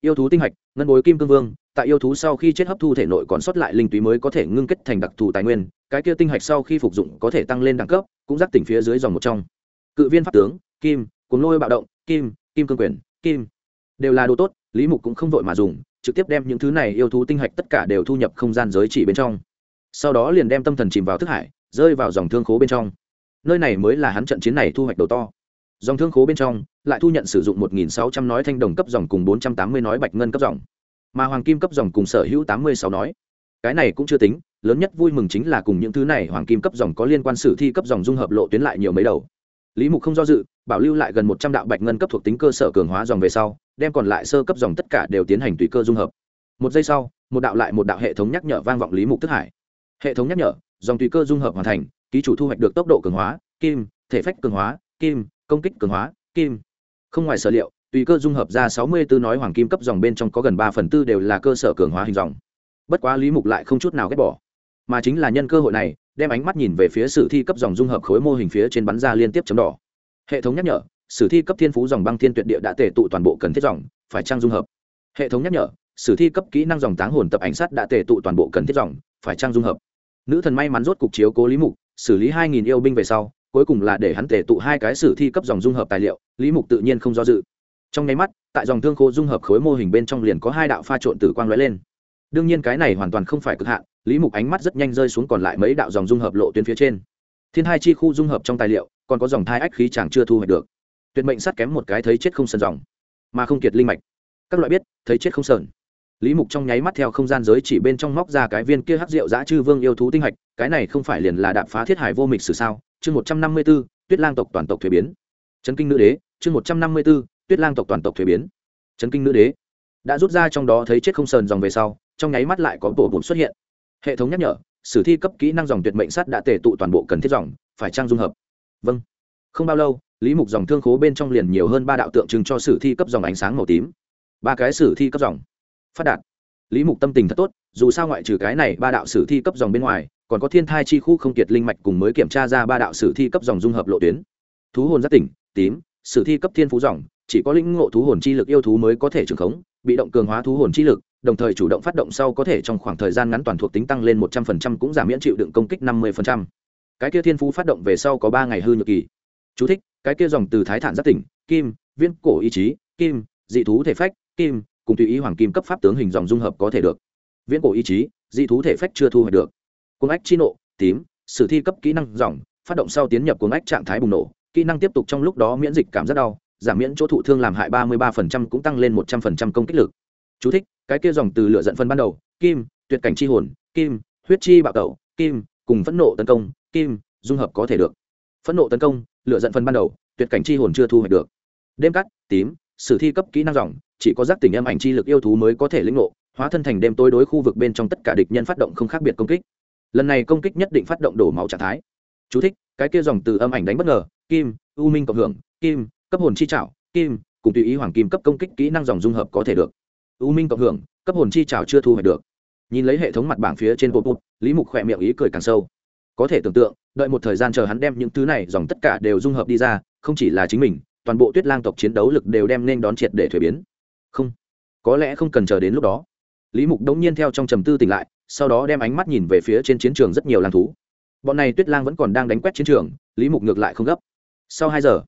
Yêu thú tinh hạch, ngân bối kim cương vương, tại yêu thú sau khi chết hấp thu thể nội còn sót lại linh túy mới có thể ngưng kết thành đặc thù tài nguyên, cái kia tinh hạch sau khi phục dụng có thể tăng lên đẳng cấp, cũng giác tỉnh phía dưới dòng một trong. Cự viên pháp tướng, kim cuốn lôi bạo động, kim kim cương quyền, kim. Đều là đồ tốt, lý mục cũng không vội mà dùng, trực tiếp đem những thứ này yêu thú tinh hạch tất cả đều thu nhập không gian giới chỉ bên trong. Sau đó liền đem tâm thần chìm vào thức hải, rơi vào dòng thương khố bên trong. Nơi này mới là hắn trận chiến này thu hoạch đầu to dòng thương khố bên trong, lại thu nhận sử dụng một nghìn sáu trăm nói thanh đồng cấp dòng cùng bốn trăm tám mươi nói bạch ngân cấp dòng. Mà hoàng kim cấp dòng cùng sở hữu tám mươi sáu nói. Cái này cũng chưa tính, lớn nhất vui mừng chính là cùng những thứ này hoàng kim cấp dòng có liên quan sử thi cấp dòng dung hợp lộ tuyến lại nhiều mấy đầu. Lý mục không do dự, bảo lưu lại gần một trăm đạo bạch ngân cấp thuộc tính cơ sở cường hóa dòng về sau, đem còn lại sơ cấp dòng tất cả đều tiến hành tùy cơ dung hợp. Một giây sau, một đạo lại một đạo hệ thống nhắc nhở vang vọng lý mục thức hải. Hệ thống nhắc nhở, dòng tùy cơ dung hợp hoàn thành, ký chủ thu hoạch được tốc độ cường hóa, kim, thể phách cường hóa, kim công kích cường hóa, kim. Không ngoài sở liệu, tùy cơ dung hợp ra sáu mươi bốn nói hoàng kim cấp dòng bên trong có gần ba phần tư đều là cơ sở cường hóa hình dòng. Bất quá lý mục lại không chút nào ghét bỏ. Mà chính là nhân cơ hội này, đem ánh mắt nhìn về phía sử thi cấp dòng dung hợp khối mô hình phía trên bắn ra liên tiếp chấm đỏ. Hệ thống nhắc nhở, sử thi cấp thiên phú dòng băng thiên tuyệt địa đã tề tụ toàn bộ cần thiết dòng, phải trang dung hợp? Hệ thống nhắc nhở, sử thi cấp kỹ năng dòng táng hồn tập ảnh sát đã tề tụ toàn bộ cần thiết dòng, phải trang dung hợp? Nữ thần may mắn rốt cục chiếu cố lý mục, xử lý hai nghìn yêu binh về sau cuối cùng là để hắn tề tụ hai cái sử thi cấp dòng dung hợp tài liệu, lý mục tự nhiên không do dự. Trong nháy mắt, tại dòng thương khô dung hợp khối mô hình bên trong liền có hai đạo pha trộn tử quang lóe lên. Đương nhiên cái này hoàn toàn không phải cực hạn, lý mục ánh mắt rất nhanh rơi xuống còn lại mấy đạo dòng dung hợp lộ tuyến phía trên. Thiên hai chi khu dung hợp trong tài liệu, còn có dòng thai ách khí chàng chưa thu hoạch được. Tuyệt mệnh sắt kém một cái thấy chết không sần dòng, mà không kiệt linh mạch. Các loại biết, thấy chết không sờn. Lý mục trong nháy mắt theo không gian giới chỉ bên trong móc ra cái viên kia hắc rượu dã chư vương yêu thú tinh hạch, cái này không phải liền là đạp phá thiết hải vô mịch sử sao? Chương một trăm năm mươi b ố tuyết lang tộc toàn tộc thuế biến. Chấn kinh nữ đế, chương một trăm năm mươi b ố tuyết lang tộc toàn tộc thuế biến. Chấn kinh nữ đế. Đã rút ra trong đó thấy chết không sờn dòng về sau, trong nháy mắt lại có bộ bùn xuất hiện. Hệ thống nhắc nhở, sử thi cấp kỹ năng dòng tuyệt mệnh sắt đã tề tụ toàn bộ cần thiết dòng, phải trang dung hợp. Vâng. Không bao lâu, lý mục dòng thương khố bên trong liền nhiều hơn ba đạo tượng trưng cho sử thi cấp dòng ánh sáng màu tím. Ba cái sử thi cấp dòng. Phát đạt. Lý mục tâm tình thật tốt, dù sao ngoại trừ cái này ba đạo sử thi cấp dòng bên ngoài còn có thiên thai chi khu không kiệt linh mạch cùng mới kiểm tra ra ba đạo sử thi cấp dòng dung hợp lộ tuyến. Thú hồn giác tỉnh tím sử thi cấp thiên phú dòng chỉ có lĩnh ngộ thú hồn chi lực yêu thú mới có thể trưởng khống bị động cường hóa thú hồn chi lực đồng thời chủ động phát động sau có thể trong khoảng thời gian ngắn toàn thuộc tính tăng lên một trăm phần trăm cũng giảm miễn chịu đựng công kích năm mươi phần trăm. Cái kia thiên phú phát động về sau có ba ngày hư nhược kỳ. Chú thích, cái kia dòng từ thái thản giác tỉnh kim viên cổ ý chí kim dị thú thể phách kim cùng tùy ý hoàng kim cấp pháp tướng hình dòng dung hợp có thể được. Viễn cổ ý chí dị thú thể phách chưa thu hoạch được cuồng ách chi nộ tím sử thi cấp kỹ năng dòng phát động sau tiến nhập cuồng ách trạng thái bùng nổ kỹ năng tiếp tục trong lúc đó miễn dịch cảm rất đau giảm miễn chỗ thụ thương làm hại ba mươi 33% cũng tăng lên một trăm 100% công kích lực. Chú thích, cái kia dòng từ lửa giận phân ban đầu kim tuyệt cảnh chi hồn kim huyết chi bạo tẩu kim cùng phẫn nộ tấn công kim dung hợp có thể được. Phẫn nộ tấn công lửa giận phân ban đầu tuyệt cảnh chi hồn chưa thu hoạch được. Đêm cắt tím sử thi cấp kỹ năng dòng chỉ có giác tỉnh âm ảnh chi lực yêu thú mới có thể lĩnh ngộ hóa thân thành đêm tối đối khu vực bên trong tất cả địch nhân phát động không khác biệt công kích lần này công kích nhất định phát động đổ máu trạng thái. Chú thích, cái kia dòng từ âm ảnh đánh bất ngờ kim u minh cộng hưởng kim cấp hồn chi trảo kim cùng tùy ý hoàng kim cấp công kích kỹ năng dòng dung hợp có thể được. U minh cộng hưởng cấp hồn chi trảo chưa thu hoạch được. Nhìn lấy hệ thống mặt bảng phía trên bộ bụt lý mục khỏe miệng ý cười càng sâu. Có thể tưởng tượng đợi một thời gian chờ hắn đem những thứ này dòng tất cả đều dung hợp đi ra không chỉ là chính mình toàn bộ tuyết lang tộc chiến đấu lực đều đem nên đón triệt để thuế biến. Không có lẽ không cần chờ đến lúc đó lý mục đống nhiên theo trong trầm tư tỉnh lại, sau đó đem ánh mắt nhìn về phía trên chiến trường rất nhiều lang thú. Bọn này tuyết lang vẫn còn đang đánh quét chiến trường, lý mục ngược lại không gấp. Sau hai giờ,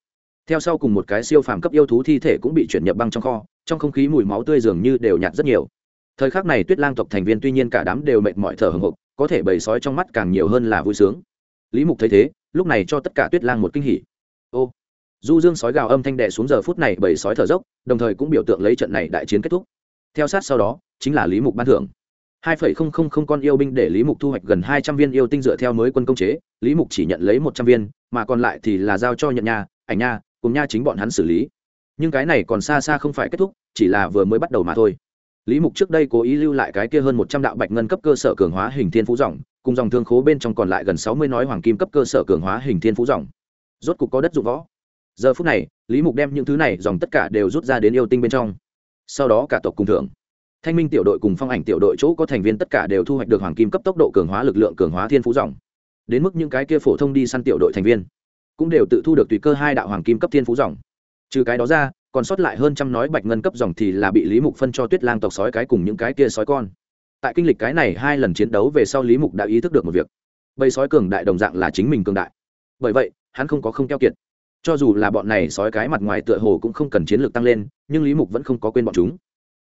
theo sau cùng một cái siêu phàm cấp yêu thú thi thể cũng bị chuyển nhập băng trong kho, trong không khí mùi máu tươi dường như đều nhạt rất nhiều. Thời khắc này tuyết lang tộc thành viên tuy nhiên cả đám đều mệt mỏi thở hồng hộc, có thể bầy sói trong mắt càng nhiều hơn là vui sướng. Lý mục thấy thế, lúc này cho tất cả tuyết lang một kinh hỉ. Ô, du dương sói gào âm thanh đệ xuống giờ phút này bầy sói thở dốc, đồng thời cũng biểu tượng lấy trận này đại chiến kết thúc theo sát sau đó, chính là lý mục ban thưởng. Hai phẩy không không không con yêu binh để lý mục thu hoạch gần hai trăm viên yêu tinh dựa theo mới quân công chế, lý mục chỉ nhận lấy một trăm viên, mà còn lại thì là giao cho nhận nha ảnh nha cùng nha chính bọn hắn xử lý. Nhưng cái này còn xa xa không phải kết thúc, chỉ là vừa mới bắt đầu mà thôi. Lý mục trước đây cố ý lưu lại cái kia hơn một trăm đạo bạch ngân cấp cơ sở cường hóa hình thiên phú dòng, cùng dòng thương khố bên trong còn lại gần sáu mươi nói hoàng kim cấp cơ sở cường hóa hình thiên phú dòng. Rốt cục có đất dụng võ. Giờ phút này, lý mục đem những thứ này dòng tất cả đều rút ra đến yêu tinh bên trong sau đó cả tộc cùng thưởng. Thanh minh tiểu đội cùng phong ảnh tiểu đội chỗ có thành viên tất cả đều thu hoạch được hoàng kim cấp tốc độ cường hóa lực lượng cường hóa thiên phú dòng. Đến mức những cái kia phổ thông đi săn tiểu đội thành viên cũng đều tự thu được tùy cơ hai đạo hoàng kim cấp thiên phú dòng. Trừ cái đó ra, còn sót lại hơn trăm nói bạch ngân cấp dòng thì là bị lý mục phân cho tuyết lang tộc sói cái cùng những cái kia sói con. Tại kinh lịch cái này hai lần chiến đấu về sau lý mục đã ý thức được một việc. Bầy sói cường đại đồng dạng là chính mình cường đại. Bởi vậy, hắn không có không keo kiệt cho dù là bọn này sói cái mặt ngoài tựa hồ cũng không cần chiến lược tăng lên, nhưng lý mục vẫn không có quên bọn chúng.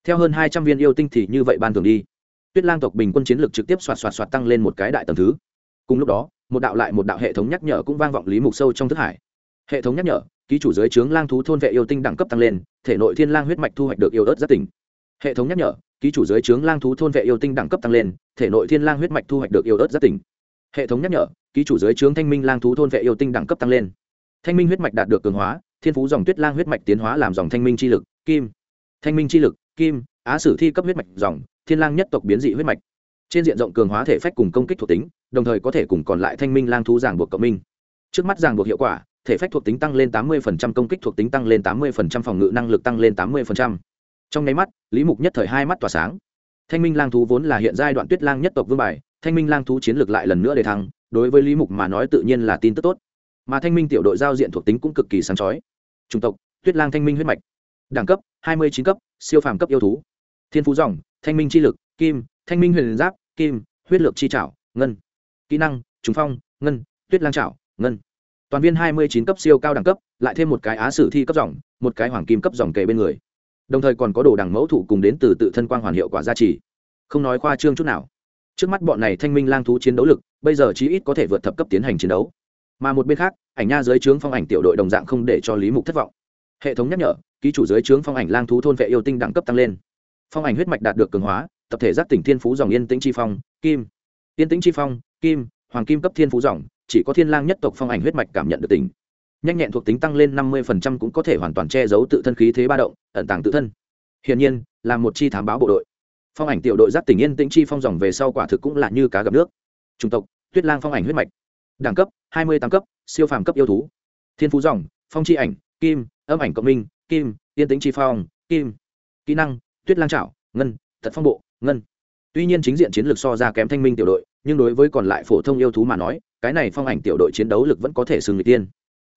Theo hơn hai trăm viên yêu tinh thì như vậy ban thường đi. Tuyết lang tộc bình quân chiến lược trực tiếp xoạt xoạt xoạt tăng lên một cái đại tầng thứ. Cùng lúc đó, một đạo lại một đạo hệ thống nhắc nhở cũng vang vọng lý mục sâu trong thức hải. Hệ thống nhắc nhở, ký chủ dưới trướng lang thú thôn vệ yêu tinh đẳng cấp tăng lên, thể nội thiên lang huyết mạch thu hoạch được yêu ớt rất tỉnh. Hệ thống nhắc nhở, ký chủ dưới trướng lang thú thôn vệ yêu tinh đẳng cấp tăng lên, thể nội thiên lang huyết mạch thu hoạch được yêu ớt rất tỉnh. Hệ thống nhắc nhở, ký chủ dưới trướng thanh minh lang thú thôn vệ yêu tinh đẳng cấp tăng lên thanh minh huyết mạch đạt được cường hóa thiên phú dòng tuyết lang huyết mạch tiến hóa làm dòng thanh minh chi lực kim. Thanh minh chi lực kim á sử thi cấp huyết mạch dòng thiên lang nhất tộc biến dị huyết mạch. Trên diện rộng cường hóa thể phách cùng công kích thuộc tính đồng thời có thể cùng còn lại thanh minh lang thú giảng buộc cộng minh. Trước mắt giảng buộc hiệu quả thể phách thuộc tính tăng lên 80%, công kích thuộc tính tăng lên 80%, phòng ngự năng lực tăng lên 80%. trong nháy mắt lý mục nhất thời hai mắt tỏa sáng. Thanh minh lang thú vốn là hiện giai đoạn tuyết lang nhất tộc vương bài thanh minh lang thú chiến lược lại lần nữa để thăng đối với lý mục mà nói tự nhiên là tin tức tốt mà thanh minh tiểu đội giao diện thuộc tính cũng cực kỳ sáng chói. Chủng tộc, tuyết lang thanh minh huyết mạch. Đẳng cấp 29 cấp, siêu phàm cấp yêu thú. Thiên phú dòng, thanh minh chi lực, kim, thanh minh huyền giáp, kim, huyết lược chi trảo, ngân. Kỹ năng trúng phong, ngân, tuyết lang trảo, ngân. Toàn viên 29 cấp siêu cao đẳng cấp, lại thêm một cái á sử thi cấp dòng, một cái hoàng kim cấp dòng kề bên người. Đồng thời còn có đồ đẳng mẫu thụ cùng đến từ tự thân quang hoàn hiệu quả gia trì. Không nói khoa trương chút nào. Trước mắt bọn này thanh minh lang thú chiến đấu lực, bây giờ chí ít có thể vượt thập cấp tiến hành chiến đấu mà một bên khác, ảnh nha dưới trướng phong ảnh tiểu đội đồng dạng không để cho lý mục thất vọng. Hệ thống nhắc nhở, ký chủ dưới trướng phong ảnh lang thú thôn vệ yêu tinh đẳng cấp tăng lên. Phong ảnh huyết mạch đạt được cường hóa, tập thể giác tỉnh thiên phú dòng yên tĩnh chi phong, kim. Yên tĩnh chi phong, kim, hoàng kim cấp thiên phú dòng, chỉ có thiên lang nhất tộc phong ảnh huyết mạch cảm nhận được tỉnh. Nhanh nhẹn thuộc tính tăng lên năm mươi cũng có thể hoàn toàn che giấu tự thân khí thế ba động, ẩn tàng tự thân. Hiển nhiên, là một chi thám báo bộ đội. Phong ảnh tiểu đội giác tỉnh yên tĩnh chi phong dòng về sau quả thực cũng là như cá gặp nước. Chủng tộc, tuyết lang phong ảnh huyết mạch đẳng cấp, hai mươi tám cấp, siêu phàm cấp yêu thú. Thiên phú dòng, phong chi ảnh, kim, âm ảnh cộng minh, kim, yên tĩnh chi phong, kim. Kỹ năng, tuyết lang trảo ngân thật phong bộ, ngân. Tuy nhiên chính diện chiến lược so ra kém thanh minh tiểu đội, nhưng đối với còn lại phổ thông yêu thú mà nói, cái này phong ảnh tiểu đội chiến đấu lực vẫn có thể sừng người tiên.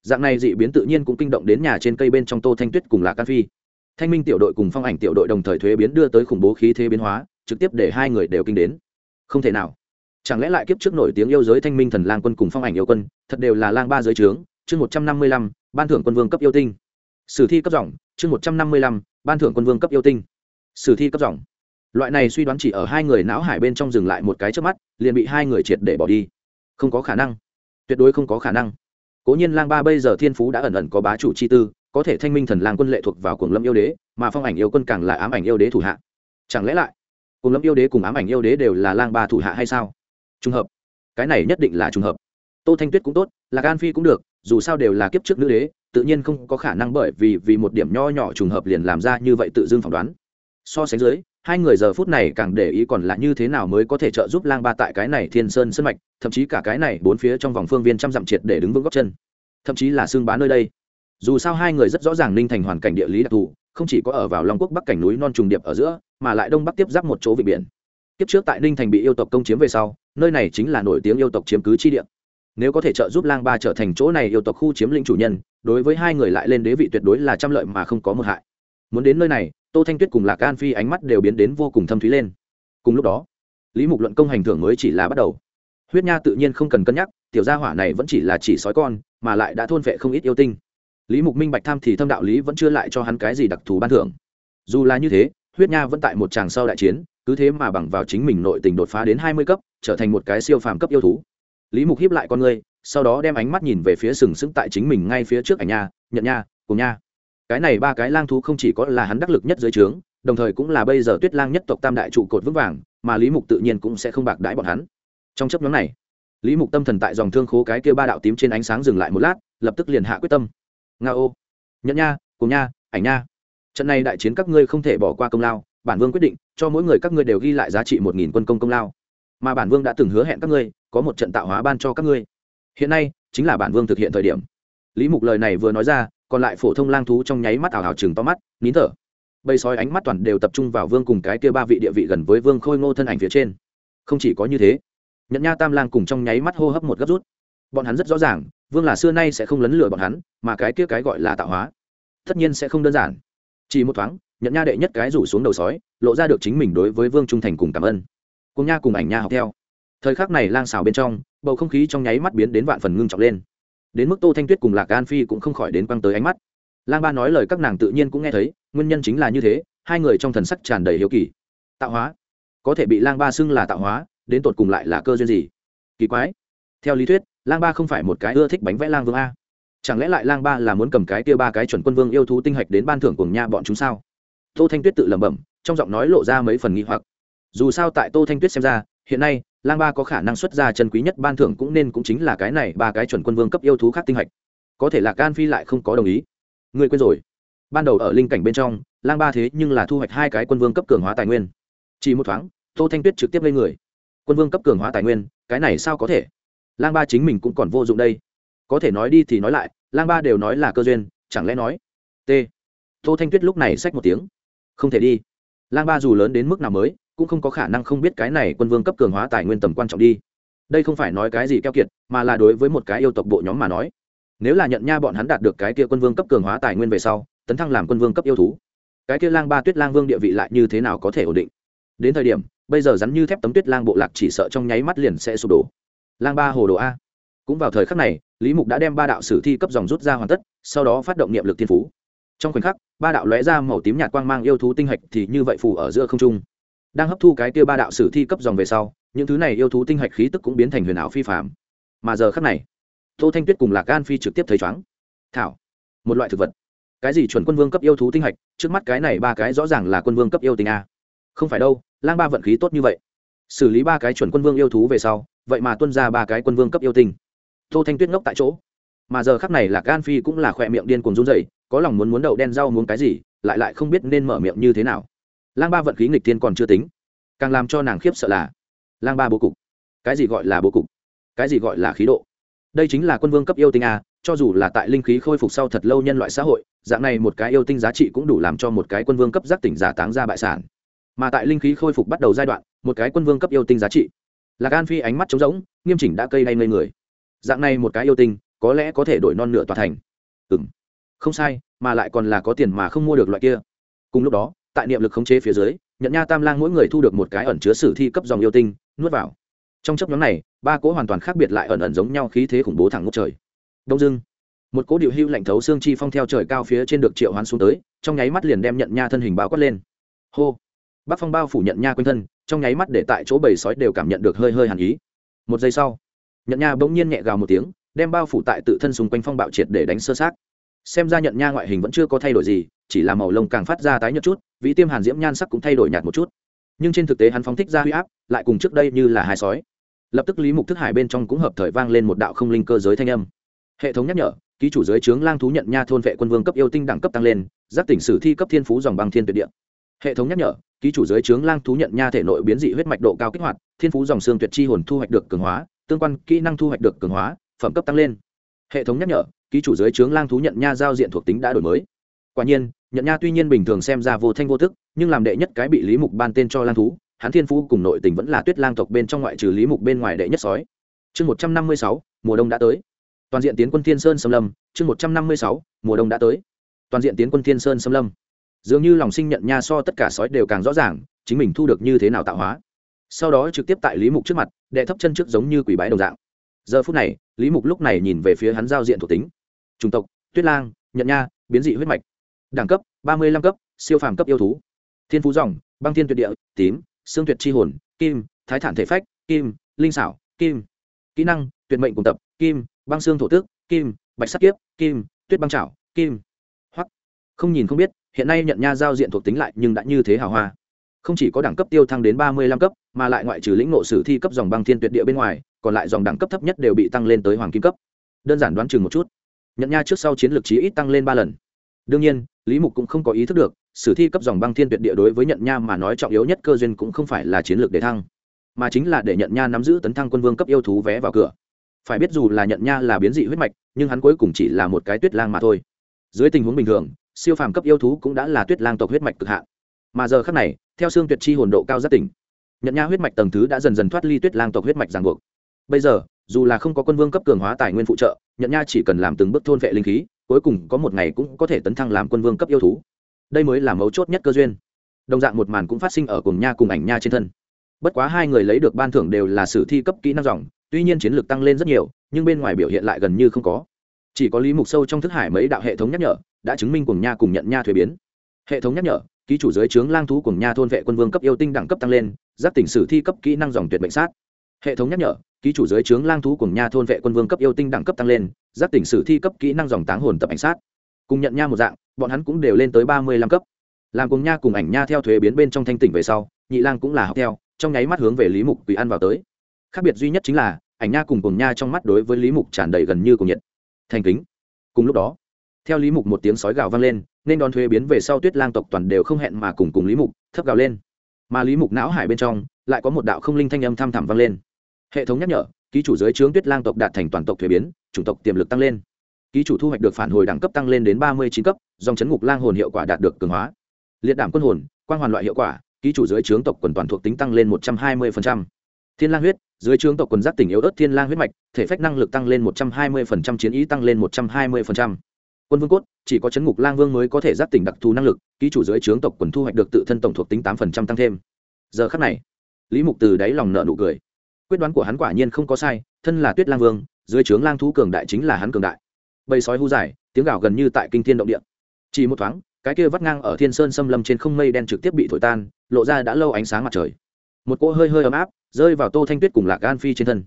Dạng này dị biến tự nhiên cũng kinh động đến nhà trên cây bên trong tô thanh tuyết cùng là can phi. Thanh minh tiểu đội cùng phong ảnh tiểu đội đồng thời thuế biến đưa tới khủng bố khí thế biến hóa, trực tiếp để hai người đều kinh đến. Không thể nào chẳng lẽ lại kiếp trước nổi tiếng yêu giới thanh minh thần lang quân cùng phong ảnh yêu quân, thật đều là lang ba giới trướng? Chương một trăm năm mươi lăm, ban thưởng quân vương cấp yêu tinh. Sử thi cấp dòng, chương một trăm năm mươi lăm, ban thưởng quân vương cấp yêu tinh. Sử thi cấp dòng. Loại này suy đoán chỉ ở hai người não hải bên trong dừng lại một cái trước mắt, liền bị hai người triệt để bỏ đi. Không có khả năng. Tuyệt đối không có khả năng. Cố nhiên lang ba bây giờ thiên phú đã ẩn ẩn có bá chủ chi tư, có thể thanh minh thần lang quân lệ thuộc vào cuồng lâm yêu đế, mà phong ảnh yêu quân càng là ám ảnh yêu đế thủ hạ. Chẳng lẽ lại, cuồng lâm yêu đế cùng ám ảnh yêu đế đều là lang ba thủ hạ hay sao? Trùng hợp. Cái này nhất định là trùng hợp. Tô thanh tuyết cũng tốt, là gan phi cũng được, dù sao đều là kiếp trước nữ đế, tự nhiên không có khả năng bởi vì vì một điểm nho nhỏ trùng hợp liền làm ra như vậy tự dưng phỏng đoán. So sánh dưới, hai người giờ phút này càng để ý còn là như thế nào mới có thể trợ giúp lang ba tại cái này thiên sơn sân mạch, thậm chí cả cái này bốn phía trong vòng phương viên trăm dặm triệt để đứng vững góc chân. Thậm chí là xương bá nơi đây. Dù sao hai người rất rõ ràng ninh thành hoàn cảnh địa lý đặc thù, không chỉ có ở vào long quốc bắc cảnh núi non trùng điệp ở giữa, mà lại đông bắc tiếp giáp một chỗ vị biển. Kiếp trước tại ninh thành bị yêu tộc công chiếm về sau nơi này chính là nổi tiếng yêu tộc chiếm cứ chi địa. Nếu có thể trợ giúp lang ba trở thành chỗ này yêu tộc khu chiếm lĩnh chủ nhân, đối với hai người lại lên đế vị tuyệt đối là trăm lợi mà không có một hại. Muốn đến nơi này, tô thanh tuyết cùng lạc an phi ánh mắt đều biến đến vô cùng thâm thúy lên. Cùng lúc đó, lý mục luận công hành thưởng mới chỉ là bắt đầu. Huyết nha tự nhiên không cần cân nhắc, tiểu gia hỏa này vẫn chỉ là chỉ sói con, mà lại đã thôn vệ không ít yêu tinh. Lý mục minh bạch tham thì thâm đạo lý vẫn chưa lại cho hắn cái gì đặc thù ban thưởng. Dù là như thế, huyết nha vẫn tại một tràng sau đại chiến, cứ thế mà bằng vào chính mình nội tình đột phá đến hai mươi cấp trở thành một cái siêu phàm cấp yêu thú. Lý mục hiếp lại con ngươi, sau đó đem ánh mắt nhìn về phía sừng sững tại chính mình ngay phía trước ảnh nha nhận nha cùng nha. Cái này ba cái lang thú không chỉ có là hắn đắc lực nhất dưới trướng đồng thời cũng là bây giờ tuyết lang nhất tộc tam đại trụ cột vững vàng mà lý mục tự nhiên cũng sẽ không bạc đãi bọn hắn. Trong chấp nhóm này lý mục tâm thần tại dòng thương khố cái kia ba đạo tím trên ánh sáng dừng lại một lát lập tức liền hạ quyết tâm. Nga ô nhận nha cùng nha ảnh nha. Trận này đại chiến các ngươi không thể bỏ qua công lao bản vương quyết định cho mỗi người các ngươi đều ghi lại giá trị một nghìn quân công công lao mà bản vương đã từng hứa hẹn các ngươi, có một trận tạo hóa ban cho các ngươi. Hiện nay, chính là bản vương thực hiện thời điểm. Lý mục lời này vừa nói ra, còn lại phổ thông lang thú trong nháy mắt ảo hào chừng to mắt, nín thở. Bầy sói ánh mắt toàn đều tập trung vào vương cùng cái kia ba vị địa vị gần với vương khôi ngô thân ảnh phía trên. Không chỉ có như thế nhận nha tam lang cùng trong nháy mắt hô hấp một gấp rút. Bọn hắn rất rõ ràng, vương là xưa nay sẽ không lấn lừa bọn hắn, mà cái kia cái gọi là tạo hóa, tất nhiên sẽ không đơn giản. Chỉ một thoáng nhận nha đệ nhất cái rủ xuống đầu sói, lộ ra được chính mình đối với vương trung thành cùng cảm ơn cùng nha cùng ảnh nha học theo. Thời khắc này lang xào bên trong, bầu không khí trong nháy mắt biến đến vạn phần ngưng trọng lên. Đến mức tô thanh tuyết cùng lạc an phi cũng không khỏi đến quăng tới ánh mắt. Lang ba nói lời các nàng tự nhiên cũng nghe thấy, nguyên nhân chính là như thế, hai người trong thần sắc tràn đầy hiếu kỳ. Tạo hóa. Có thể bị lang ba xưng là tạo hóa, đến tột cùng lại là cơ duyên gì? Kỳ quái. Theo lý thuyết, lang ba không phải một cái ưa thích bánh vẽ lang vương a. Chẳng lẽ lại lang ba là muốn cầm cái kia ba cái chuẩn quân vương yêu thú tinh hạch đến ban thưởng cùng nha bọn chúng sao? Tô thanh tuyết tự lẩm bẩm, trong giọng nói lộ ra mấy phần nghi hoặc dù sao tại tô thanh tuyết xem ra, hiện nay, lang ba có khả năng xuất ra chân quý nhất ban thưởng cũng nên cũng chính là cái này ba cái chuẩn quân vương cấp yêu thú khác tinh hạch. Có thể là can phi lại không có đồng ý. Người quên rồi. Ban đầu ở linh cảnh bên trong, lang ba thế nhưng là thu hoạch hai cái quân vương cấp cường hóa tài nguyên. Chỉ một thoáng, tô thanh tuyết trực tiếp lên người. Quân vương cấp cường hóa tài nguyên, cái này sao có thể? Lang ba chính mình cũng còn vô dụng đây. Có thể nói đi thì nói lại, lang ba đều nói là cơ duyên, chẳng lẽ nói? T. Tô thanh tuyết lúc này xách một tiếng. Không thể đi. Lang ba dù lớn đến mức nào mới cũng không có khả năng không biết cái này quân vương cấp cường hóa tài nguyên tầm quan trọng đi. Đây không phải nói cái gì keo kiệt, mà là đối với một cái yêu tộc bộ nhóm mà nói. Nếu là nhận nha bọn hắn đạt được cái kia quân vương cấp cường hóa tài nguyên về sau, tấn thăng làm quân vương cấp yêu thú, cái kia lang ba tuyết lang vương địa vị lại như thế nào có thể ổn định? Đến thời điểm, bây giờ rắn như thép tấm tuyết lang bộ lạc chỉ sợ trong nháy mắt liền sẽ sụp đổ. Lang ba hồ đồ a. Cũng vào thời khắc này, lý mục đã đem ba đạo sử thi cấp dòng rút ra hoàn tất, sau đó phát động niệm lực thiên phú. Trong khoảnh khắc, ba đạo lóe ra màu tím nhạt quang mang yêu thú tinh hạch thì như vậy phù ở giữa không trung đang hấp thu cái kia ba đạo sử thi cấp dòng về sau, những thứ này yêu thú tinh hạch khí tức cũng biến thành huyền ảo phi phạm mà giờ khắc này, tô thanh tuyết cùng lạc gan phi trực tiếp thấy chóng. Thảo, một loại thực vật. Cái gì chuẩn quân vương cấp yêu thú tinh hạch? Trước mắt cái này ba cái rõ ràng là quân vương cấp yêu tinh a. Không phải đâu, lang ba vận khí tốt như vậy. Xử lý ba cái chuẩn quân vương yêu thú về sau, vậy mà tuân ra ba cái quân vương cấp yêu tinh. Tô thanh tuyết ngốc tại chỗ. Mà giờ khắc này lạc gan phi cũng là khỏe miệng điên cuồng run dậy có lòng muốn muốn đậu đen rau muốn cái gì, lại lại không biết nên mở miệng như thế nào lang ba vận khí nghịch thiên còn chưa tính. Càng làm cho nàng khiếp sợ là, lang ba bố cục. Cái gì gọi là bố cục? Cái gì gọi là khí độ? Đây chính là quân vương cấp yêu tinh a, cho dù là tại linh khí khôi phục sau thật lâu nhân loại xã hội, dạng này một cái yêu tinh giá trị cũng đủ làm cho một cái quân vương cấp giác tỉnh giả táng ra bại sản. Mà tại linh khí khôi phục bắt đầu giai đoạn, một cái quân vương cấp yêu tinh giá trị. Là gan phi ánh mắt trống rỗng, nghiêm chỉnh đã cây đay ngây người. Dạng này một cái yêu tinh, có lẽ có thể đổi non nửa tòa thành. Ừ m không sai, mà lại còn là có tiền mà không mua được loại kia. Cùng lúc đó tại niệm lực khống chế phía dưới, nhận nha tam lang mỗi người thu được một cái ẩn chứa sử thi cấp dòng yêu tinh, nuốt vào. Trong chấp nhóm này, ba cỗ hoàn toàn khác biệt lại ẩn ẩn giống nhau khí thế khủng bố thẳng ngốc trời. Đông dưng một cỗ điệu hưu lạnh thấu xương chi phong theo trời cao phía trên được triệu hoán xuống tới, trong nháy mắt liền đem nhận nha thân hình báo quát lên. Hô. Bác phong bao phủ nhận nha quanh thân, trong nháy mắt để tại chỗ bầy sói đều cảm nhận được hơi hơi hàn ý. Một giây sau, nhận nha bỗng nhiên nhẹ gào một tiếng, đem bao phủ tại tự thân xung quanh phong bạo triệt để đánh sơ sát xem ra nhận nha ngoại hình vẫn chưa có thay đổi gì, chỉ là màu lông càng phát ra tái nhợt chút vĩ tiêm hàn diễm nhan sắc cũng thay đổi nhạt một chút. Nhưng trên thực tế hắn phóng thích ra huy áp, lại cùng trước đây như là hai sói. Lập tức lý mục thức hải bên trong cũng hợp thời vang lên một đạo không linh cơ giới thanh âm. Hệ thống nhắc nhở, ký chủ giới trướng lang thú nhận nha thôn vệ quân vương cấp yêu tinh đẳng cấp tăng lên giác tỉnh sử thi cấp thiên phú dòng băng thiên tuyệt địa. Hệ thống nhắc nhở, ký chủ giới trướng lang thú nhận nha thể nội biến dị huyết mạch độ cao kích hoạt, thiên phú dòng xương tuyệt chi hồn thu hoạch được cường hóa, tương quan kỹ năng thu hoạch được cường hóa, phẩm cấp tăng lên. Hệ thống nhắc nhở, ký chủ giới trướng lang thú nhận nha giao diện thuộc tính đã đổi mới. Quả nhiên nhận nha tuy nhiên bình thường xem ra vô thanh vô tức, nhưng làm đệ nhất cái bị lý mục ban tên cho lang thú, hắn thiên phú cùng nội tình vẫn là tuyết lang tộc bên trong ngoại trừ lý mục bên ngoài đệ nhất sói. Chương một trăm năm mươi sáu, mùa đông đã tới. Toàn diện tiến quân thiên sơn xâm lâm, chương một trăm năm mươi sáu, mùa đông đã tới. Toàn diện tiến quân thiên sơn xâm lâm. Dường như lòng sinh nhận nha so tất cả sói đều càng rõ ràng, chính mình thu được như thế nào tạo hóa. Sau đó trực tiếp tại lý mục trước mặt, đệ thấp chân trước giống như quỷ bái đồng dạng. Giờ phút này, lý mục lúc này nhìn về phía hắn giao diện thuộc tính. Chủng tộc, tuyết lang, nhận nha, biến dị huyết mạch đẳng cấp, ba mươi lăm cấp, siêu phàm cấp yêu thú. Thiên phú dòng, băng thiên tuyệt địa, tím, xương tuyệt c h i hồn, kim, thái thản thể phách, kim, linh xảo, kim. Kỹ năng, tuyệt mệnh cùng tập, kim, băng xương thổ tước, kim, bạch sắc kiếp, kim, tuyết băng trảo, kim. Hoặc, không nhìn không biết, hiện nay nhận nha giao diện thuộc tính lại nhưng đã như thế hào hoa. Không chỉ có đẳng cấp tiêu thăng đến ba mươi lăm cấp, mà lại ngoại trừ lĩnh nộ sử thi cấp dòng băng thiên tuyệt địa bên ngoài, còn lại dòng đẳng cấp thấp nhất đều bị tăng lên tới hoàng kim cấp. Đơn giản đoán chừng một chút. Nhận nha trước sau chiến lược chí ít tăng lên ba lần đương nhiên, lý mục cũng không có ý thức được, sử thi cấp dòng băng thiên tuyệt địa đối với nhận nha mà nói trọng yếu nhất cơ duyên cũng không phải là chiến lược để thăng, mà chính là để nhận nha nắm giữ tấn thăng quân vương cấp yêu thú vé vào cửa. Phải biết dù là nhận nha là biến dị huyết mạch, nhưng hắn cuối cùng chỉ là một cái tuyết lang mà thôi. Dưới tình huống bình thường, siêu phàm cấp yêu thú cũng đã là tuyết lang tộc huyết mạch cực hạn. Mà giờ khác này, theo xương tuyệt chi hồn độ cao rất tỉnh, nhận nha huyết mạch tầng thứ đã dần dần thoát ly tuyết lang tộc huyết mạch ràng buộc. Bây giờ, dù là không có quân vương cấp cường hóa tài nguyên phụ trợ, nhận nha chỉ cần làm từng bước thôn vệ linh khí cuối cùng có một ngày cũng có thể tấn thăng làm quân vương cấp yêu thú. Đây mới là mấu chốt nhất cơ duyên. Đồng dạng một màn cũng phát sinh ở cùng nha cùng ảnh nha trên thân. Bất quá hai người lấy được ban thưởng đều là sử thi cấp kỹ năng dòng, tuy nhiên chiến lược tăng lên rất nhiều, nhưng bên ngoài biểu hiện lại gần như không có. Chỉ có lý mục sâu trong thức hải mấy đạo hệ thống nhắc nhở, đã chứng minh cùng nha cùng nhận nha thuế biến. Hệ thống nhắc nhở, ký chủ giới trướng lang thú cùng nha thôn vệ quân vương cấp yêu tinh đẳng cấp tăng lên giác tỉnh sử thi cấp kỹ năng dòng tuyệt mệnh sát hệ thống nhắc nhở, ký chủ giới trướng lang thú cùng nha thôn vệ quân vương cấp yêu tinh đẳng cấp tăng lên, giác tỉnh sử thi cấp kỹ năng dòng táng hồn tập ảnh sát. Cùng nhận nha một dạng, bọn hắn cũng đều lên tới ba mươi lăm cấp. Làm cùng nha cùng ảnh nha theo thuế biến bên trong thanh tỉnh về sau, nhị lang cũng là học theo, trong nháy mắt hướng về lý mục quỳ ăn vào tới. Khác biệt duy nhất chính là, ảnh nha cùng cùng nha trong mắt đối với lý mục tràn đầy gần như cùng nhiệt. Thành kính. Cùng lúc đó, theo lý mục một tiếng sói gào vang lên, nên đón thuế biến về sau tuyết lang tộc toàn đều không hẹn mà cùng cùng lý mục, thấp gào lên. Mà lý mục não hải bên trong, lại có một đạo không linh thanh âm tham thẳm vang lên hệ thống nhắc nhở, ký chủ giới trướng tuyết lang tộc đạt thành toàn tộc thuế biến, chủng tộc tiềm lực tăng lên. Ký chủ thu hoạch được phản hồi đẳng cấp tăng lên đến ba mươi chín cấp, dòng chấn ngục lang hồn hiệu quả đạt được cường hóa. Liệt đảm quân hồn quan hoàn loại hiệu quả, ký chủ dưới trướng tộc quần toàn thuộc tính tăng lên một trăm hai mươi thiên lang huyết dưới trướng tộc quần giác tỉnh yếu ớt thiên lang huyết mạch, thể phách năng lực tăng lên một trăm hai mươi chiến ý tăng lên một trăm hai mươi quân vương cốt, chỉ có chấn ngục lang vương mới có thể giác tỉnh đặc thù năng lực, ký chủ dưới trướng tộc quần thu hoạch được tự thân tổng thuộc tính tám tăng thêm. Giờ khắc này, lý mục từ đáy lòng nợ nụ cười quyết đoán của hắn quả nhiên không có sai, thân là tuyết lang vương, dưới trướng lang thú cường đại chính là hắn cường đại. Bầy sói hú dài, tiếng gào gần như tại kinh thiên động địa. Chỉ một thoáng, cái kia vắt ngang ở thiên sơn xâm lâm trên không mây đen trực tiếp bị thổi tan, lộ ra đã lâu ánh sáng mặt trời. Một cỗ hơi hơi ấm áp, rơi vào tô thanh tuyết cùng lạc gan phi trên thân.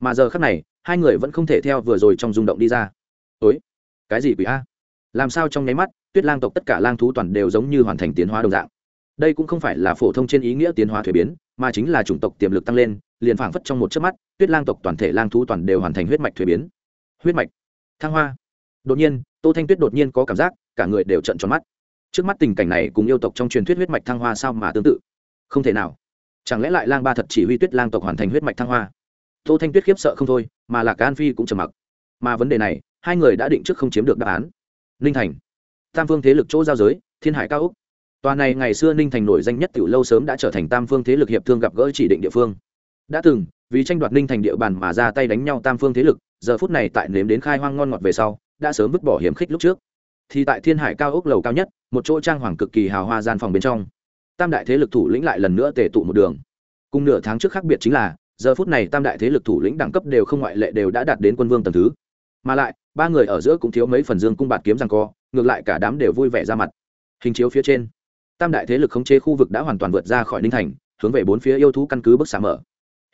Mà giờ khắc này, hai người vẫn không thể theo vừa rồi trong rung động đi ra. Ối cái gì quỷ a? Làm sao trong nháy mắt, tuyết lang tộc tất cả lang thú toàn đều giống như hoàn thành tiến hóa đồng dạng. Đây cũng không phải là phổ thông trên ý nghĩa tiến hóa thuế biến, mà chính là chủng tộc tiềm lực tăng lên liền phảng phất trong một chớp mắt, tuyết lang tộc toàn thể lang thú toàn đều hoàn thành huyết mạch thuế biến. Huyết mạch. Thăng hoa. Đột nhiên, tô thanh tuyết đột nhiên có cảm giác, cả người đều trận tròn mắt. Trước mắt tình cảnh này cùng yêu tộc trong truyền thuyết huyết mạch thăng hoa sao mà tương tự? Không thể nào. Chẳng lẽ lại lang ba thật chỉ huy tuyết lang tộc hoàn thành huyết mạch thăng hoa? Tô thanh tuyết khiếp sợ không thôi, mà lạc an phi cũng trầm mặc. Mà vấn đề này, hai người đã định trước không chiếm được đáp án. Ninh thành. Tam phương thế lực chỗ giao giới, thiên hải cao úc. Tòa này ngày xưa ninh thành nổi danh nhất tiểu lâu sớm đã trở thành tam phương thế lực hiệp thương gặp gỡ chỉ định địa phương đã từng, vì tranh đoạt ninh thành địa bàn mà ra tay đánh nhau tam phương thế lực, giờ phút này tại nếm đến khai hoang ngon ngọt về sau, đã sớm vứt bỏ hiểm khích lúc trước. Thì tại thiên hải cao ốc lầu cao nhất, một chỗ trang hoàng cực kỳ hào hoa gian phòng bên trong. Tam đại thế lực thủ lĩnh lại lần nữa tề tụ một đường. Cùng nửa tháng trước khác biệt chính là, giờ phút này tam đại thế lực thủ lĩnh đẳng cấp đều không ngoại lệ đều đã đạt đến quân vương tầng thứ. Mà lại, ba người ở giữa cũng thiếu mấy phần dương cung bạt kiếm rằng co, ngược lại cả đám đều vui vẻ ra mặt. Hình chiếu phía trên, tam đại thế lực khống chế khu vực đã hoàn toàn vượt ra khỏi ninh thành, hướng về bốn phía yêu thú căn cứ bức xả mở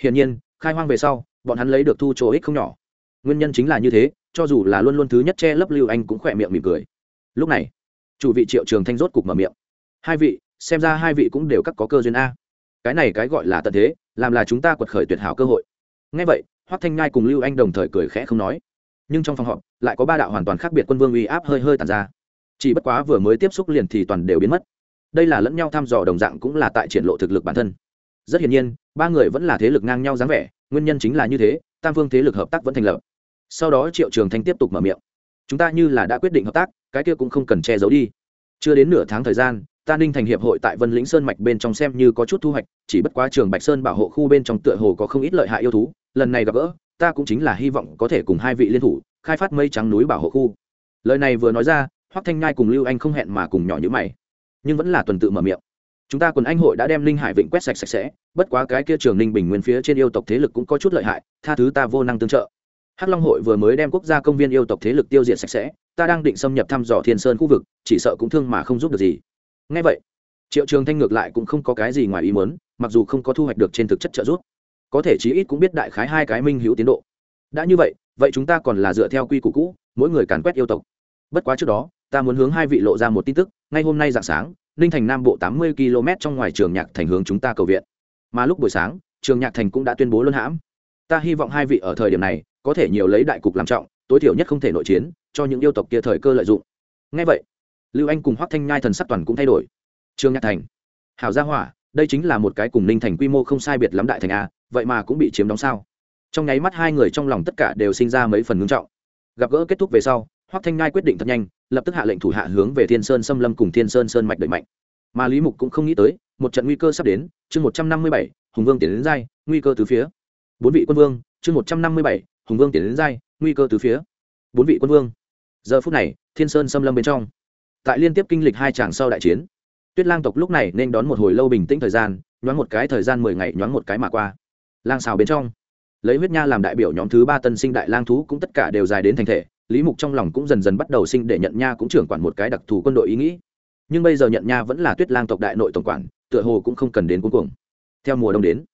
hiển nhiên, khai hoang về sau, bọn hắn lấy được thu chỗ ích không nhỏ. Nguyên nhân chính là như thế, cho dù là luôn luôn thứ nhất che lấp lưu anh cũng khỏe miệng mỉm cười. Lúc này, chủ vị triệu trường thanh rốt cục mở miệng. Hai vị, xem ra hai vị cũng đều cắt có cơ duyên a. Cái này cái gọi là tận thế, làm là chúng ta quật khởi tuyệt hảo cơ hội. Ngay vậy, hoắc thanh nhai cùng lưu anh đồng thời cười khẽ không nói. Nhưng trong phòng họp, lại có ba đạo hoàn toàn khác biệt quân vương uy áp hơi hơi tàn ra. Chỉ bất quá vừa mới tiếp xúc liền thì toàn đều biến mất. Đây là lẫn nhau thăm dò đồng dạng cũng là tại triển lộ thực lực bản thân rất hiển nhiên, ba người vẫn là thế lực ngang nhau dáng vẻ, nguyên nhân chính là như thế, tam phương thế lực hợp tác vẫn thành lập. Sau đó triệu trường thanh tiếp tục mở miệng. Chúng ta như là đã quyết định hợp tác, cái kia cũng không cần che giấu đi. Chưa đến nửa tháng thời gian, ta ninh thành hiệp hội tại vân lĩnh sơn mạch bên trong xem như có chút thu hoạch, chỉ bất quá trường bạch sơn bảo hộ khu bên trong tựa hồ có không ít lợi hại yêu thú, lần này gặp gỡ, ta cũng chính là hy vọng có thể cùng hai vị liên thủ, khai phát mây trắng núi bảo hộ khu. Lời này vừa nói ra, hoắc thanh nhai cùng lưu anh không hẹn mà cùng nhỏ như mày, nhưng vẫn là tuần tự mở miệng chúng ta quần anh hội đã đem linh hải vịnh quét sạch sạch sẽ, bất quá cái kia trường ninh bình nguyên phía trên yêu tộc thế lực cũng có chút lợi hại, tha thứ ta vô năng tương trợ. Hắc long hội vừa mới đem quốc gia công viên yêu tộc thế lực tiêu diệt sạch sẽ, ta đang định xâm nhập thăm dò thiên sơn khu vực, chỉ sợ cũng thương mà không giúp được gì. Ngay vậy, triệu trường thanh ngược lại cũng không có cái gì ngoài ý muốn, mặc dù không có thu hoạch được trên thực chất trợ giúp, có thể chí ít cũng biết đại khái hai cái minh hữu tiến độ. Đã như vậy vậy chúng ta còn là dựa theo quy củ cũ, mỗi người càn quét yêu tộc. Bất quá trước đó, ta muốn hướng hai vị lộ ra một tin tức, ngay hôm nay dạng sáng ninh thành nam bộ tám mươi km trong ngoài trường nhạc thành hướng chúng ta cầu viện. Mà lúc buổi sáng, trường nhạc thành cũng đã tuyên bố luân hãm. Ta hy vọng hai vị ở thời điểm này, có thể nhiều lấy đại cục làm trọng, tối thiểu nhất không thể nội chiến, cho những yêu tộc kia thời cơ lợi dụng. Ngay vậy, lưu anh cùng hoác thanh nhai thần sắc toàn cũng thay đổi. Trương nhạc thành. Hảo gia hỏa, đây chính là một cái cùng ninh thành quy mô không sai biệt lắm đại thành a, vậy mà cũng bị chiếm đóng sao? Trong nháy mắt hai người trong lòng tất cả đều sinh ra mấy phần ngưng trọng. Gặp gỡ kết thúc về sau hoác thanh nhai quyết định thật nhanh lập tức hạ lệnh thủ hạ hướng về thiên sơn xâm lâm cùng thiên sơn sơn mạch đẩy mạnh. Mà lý mục cũng không nghĩ tới, một trận nguy cơ sắp đến, chương một trăm năm mươi bảy, hùng vương tiến đến giai, nguy cơ từ phía. Bốn vị quân vương, chương một trăm năm mươi bảy, hùng vương tiến đến giai, nguy cơ từ phía. Bốn vị quân vương. Giờ phút này, thiên sơn xâm lâm bên trong. Tại liên tiếp kinh lịch hai tràng sau đại chiến, tuyết lang tộc lúc này nên đón một hồi lâu bình tĩnh thời gian, nhoáng một cái thời gian mười ngày nhoáng một cái mà qua. Lang xào bên trong. Lấy huyết nha làm đại biểu nhóm thứ ba tân sinh đại lang thú cũng tất cả đều dài đến thành thể lý mục trong lòng cũng dần dần bắt đầu sinh để nhận nha cũng trưởng quản một cái đặc thù quân đội ý nghĩ. Nhưng bây giờ nhận nha vẫn là tuyết lang tộc đại nội tổng quản, tựa hồ cũng không cần đến cuối cùng theo mùa đông đến,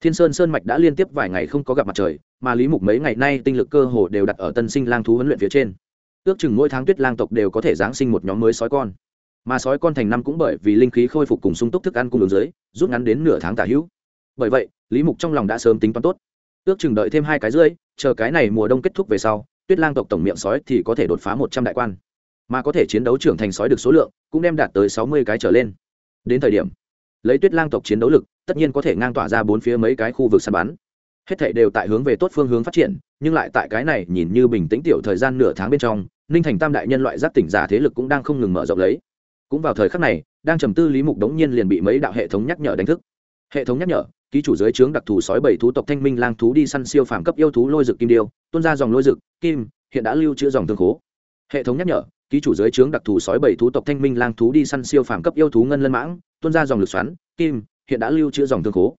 thiên sơn sơn mạch đã liên tiếp vài ngày không có gặp mặt trời, mà lý mục mấy ngày nay tinh lực cơ hồ đều đặt ở tân sinh lang thú huấn luyện phía trên. Ước chừng mỗi tháng tuyết lang tộc đều có thể giáng sinh một nhóm mới sói con. Mà sói con thành năm cũng bởi vì linh khí khôi phục cùng sung túc thức ăn cung ứng dưới, rút ngắn đến nửa tháng tả hữu. Bởi vậy, lý mục trong lòng đã sớm tính toán tốt. Ước chừng đợi thêm hai cái rưỡi, chờ cái này mùa đông kết thúc về sau tuyết lang tộc tổng miệng sói thì có thể đột phá một trăm đại quan, mà có thể chiến đấu trưởng thành sói được số lượng cũng đem đạt tới sáu mươi cái trở lên. Đến thời điểm, lấy tuyết lang tộc chiến đấu lực, tất nhiên có thể ngang tỏa ra bốn phía mấy cái khu vực săn bắn. Hết thảy đều tại hướng về tốt phương hướng phát triển, nhưng lại tại cái này nhìn như bình tĩnh tiểu thời gian nửa tháng bên trong, ninh thành tam đại nhân loại giáp tỉnh giả thế lực cũng đang không ngừng mở rộng lấy. Cũng vào thời khắc này, đang trầm tư lý mục đống nhiên liền bị mấy đạo hệ thống nhắc nhở đánh thức hệ thống nhắc nhở, ký chủ giới trướng đặc thù sói bảy thú tộc thanh minh lang thú đi săn siêu phàm cấp yêu thú lôi dực kim điêu, tuôn ra dòng lôi dực, kim, hiện đã lưu trữ dòng thương khố. Hệ thống nhắc nhở, ký chủ giới trướng đặc thù sói bảy thú tộc thanh minh lang thú đi săn siêu phàm cấp yêu thú ngân lân mãng, tuôn ra dòng lực xoắn, kim, hiện đã lưu trữ dòng thương khố.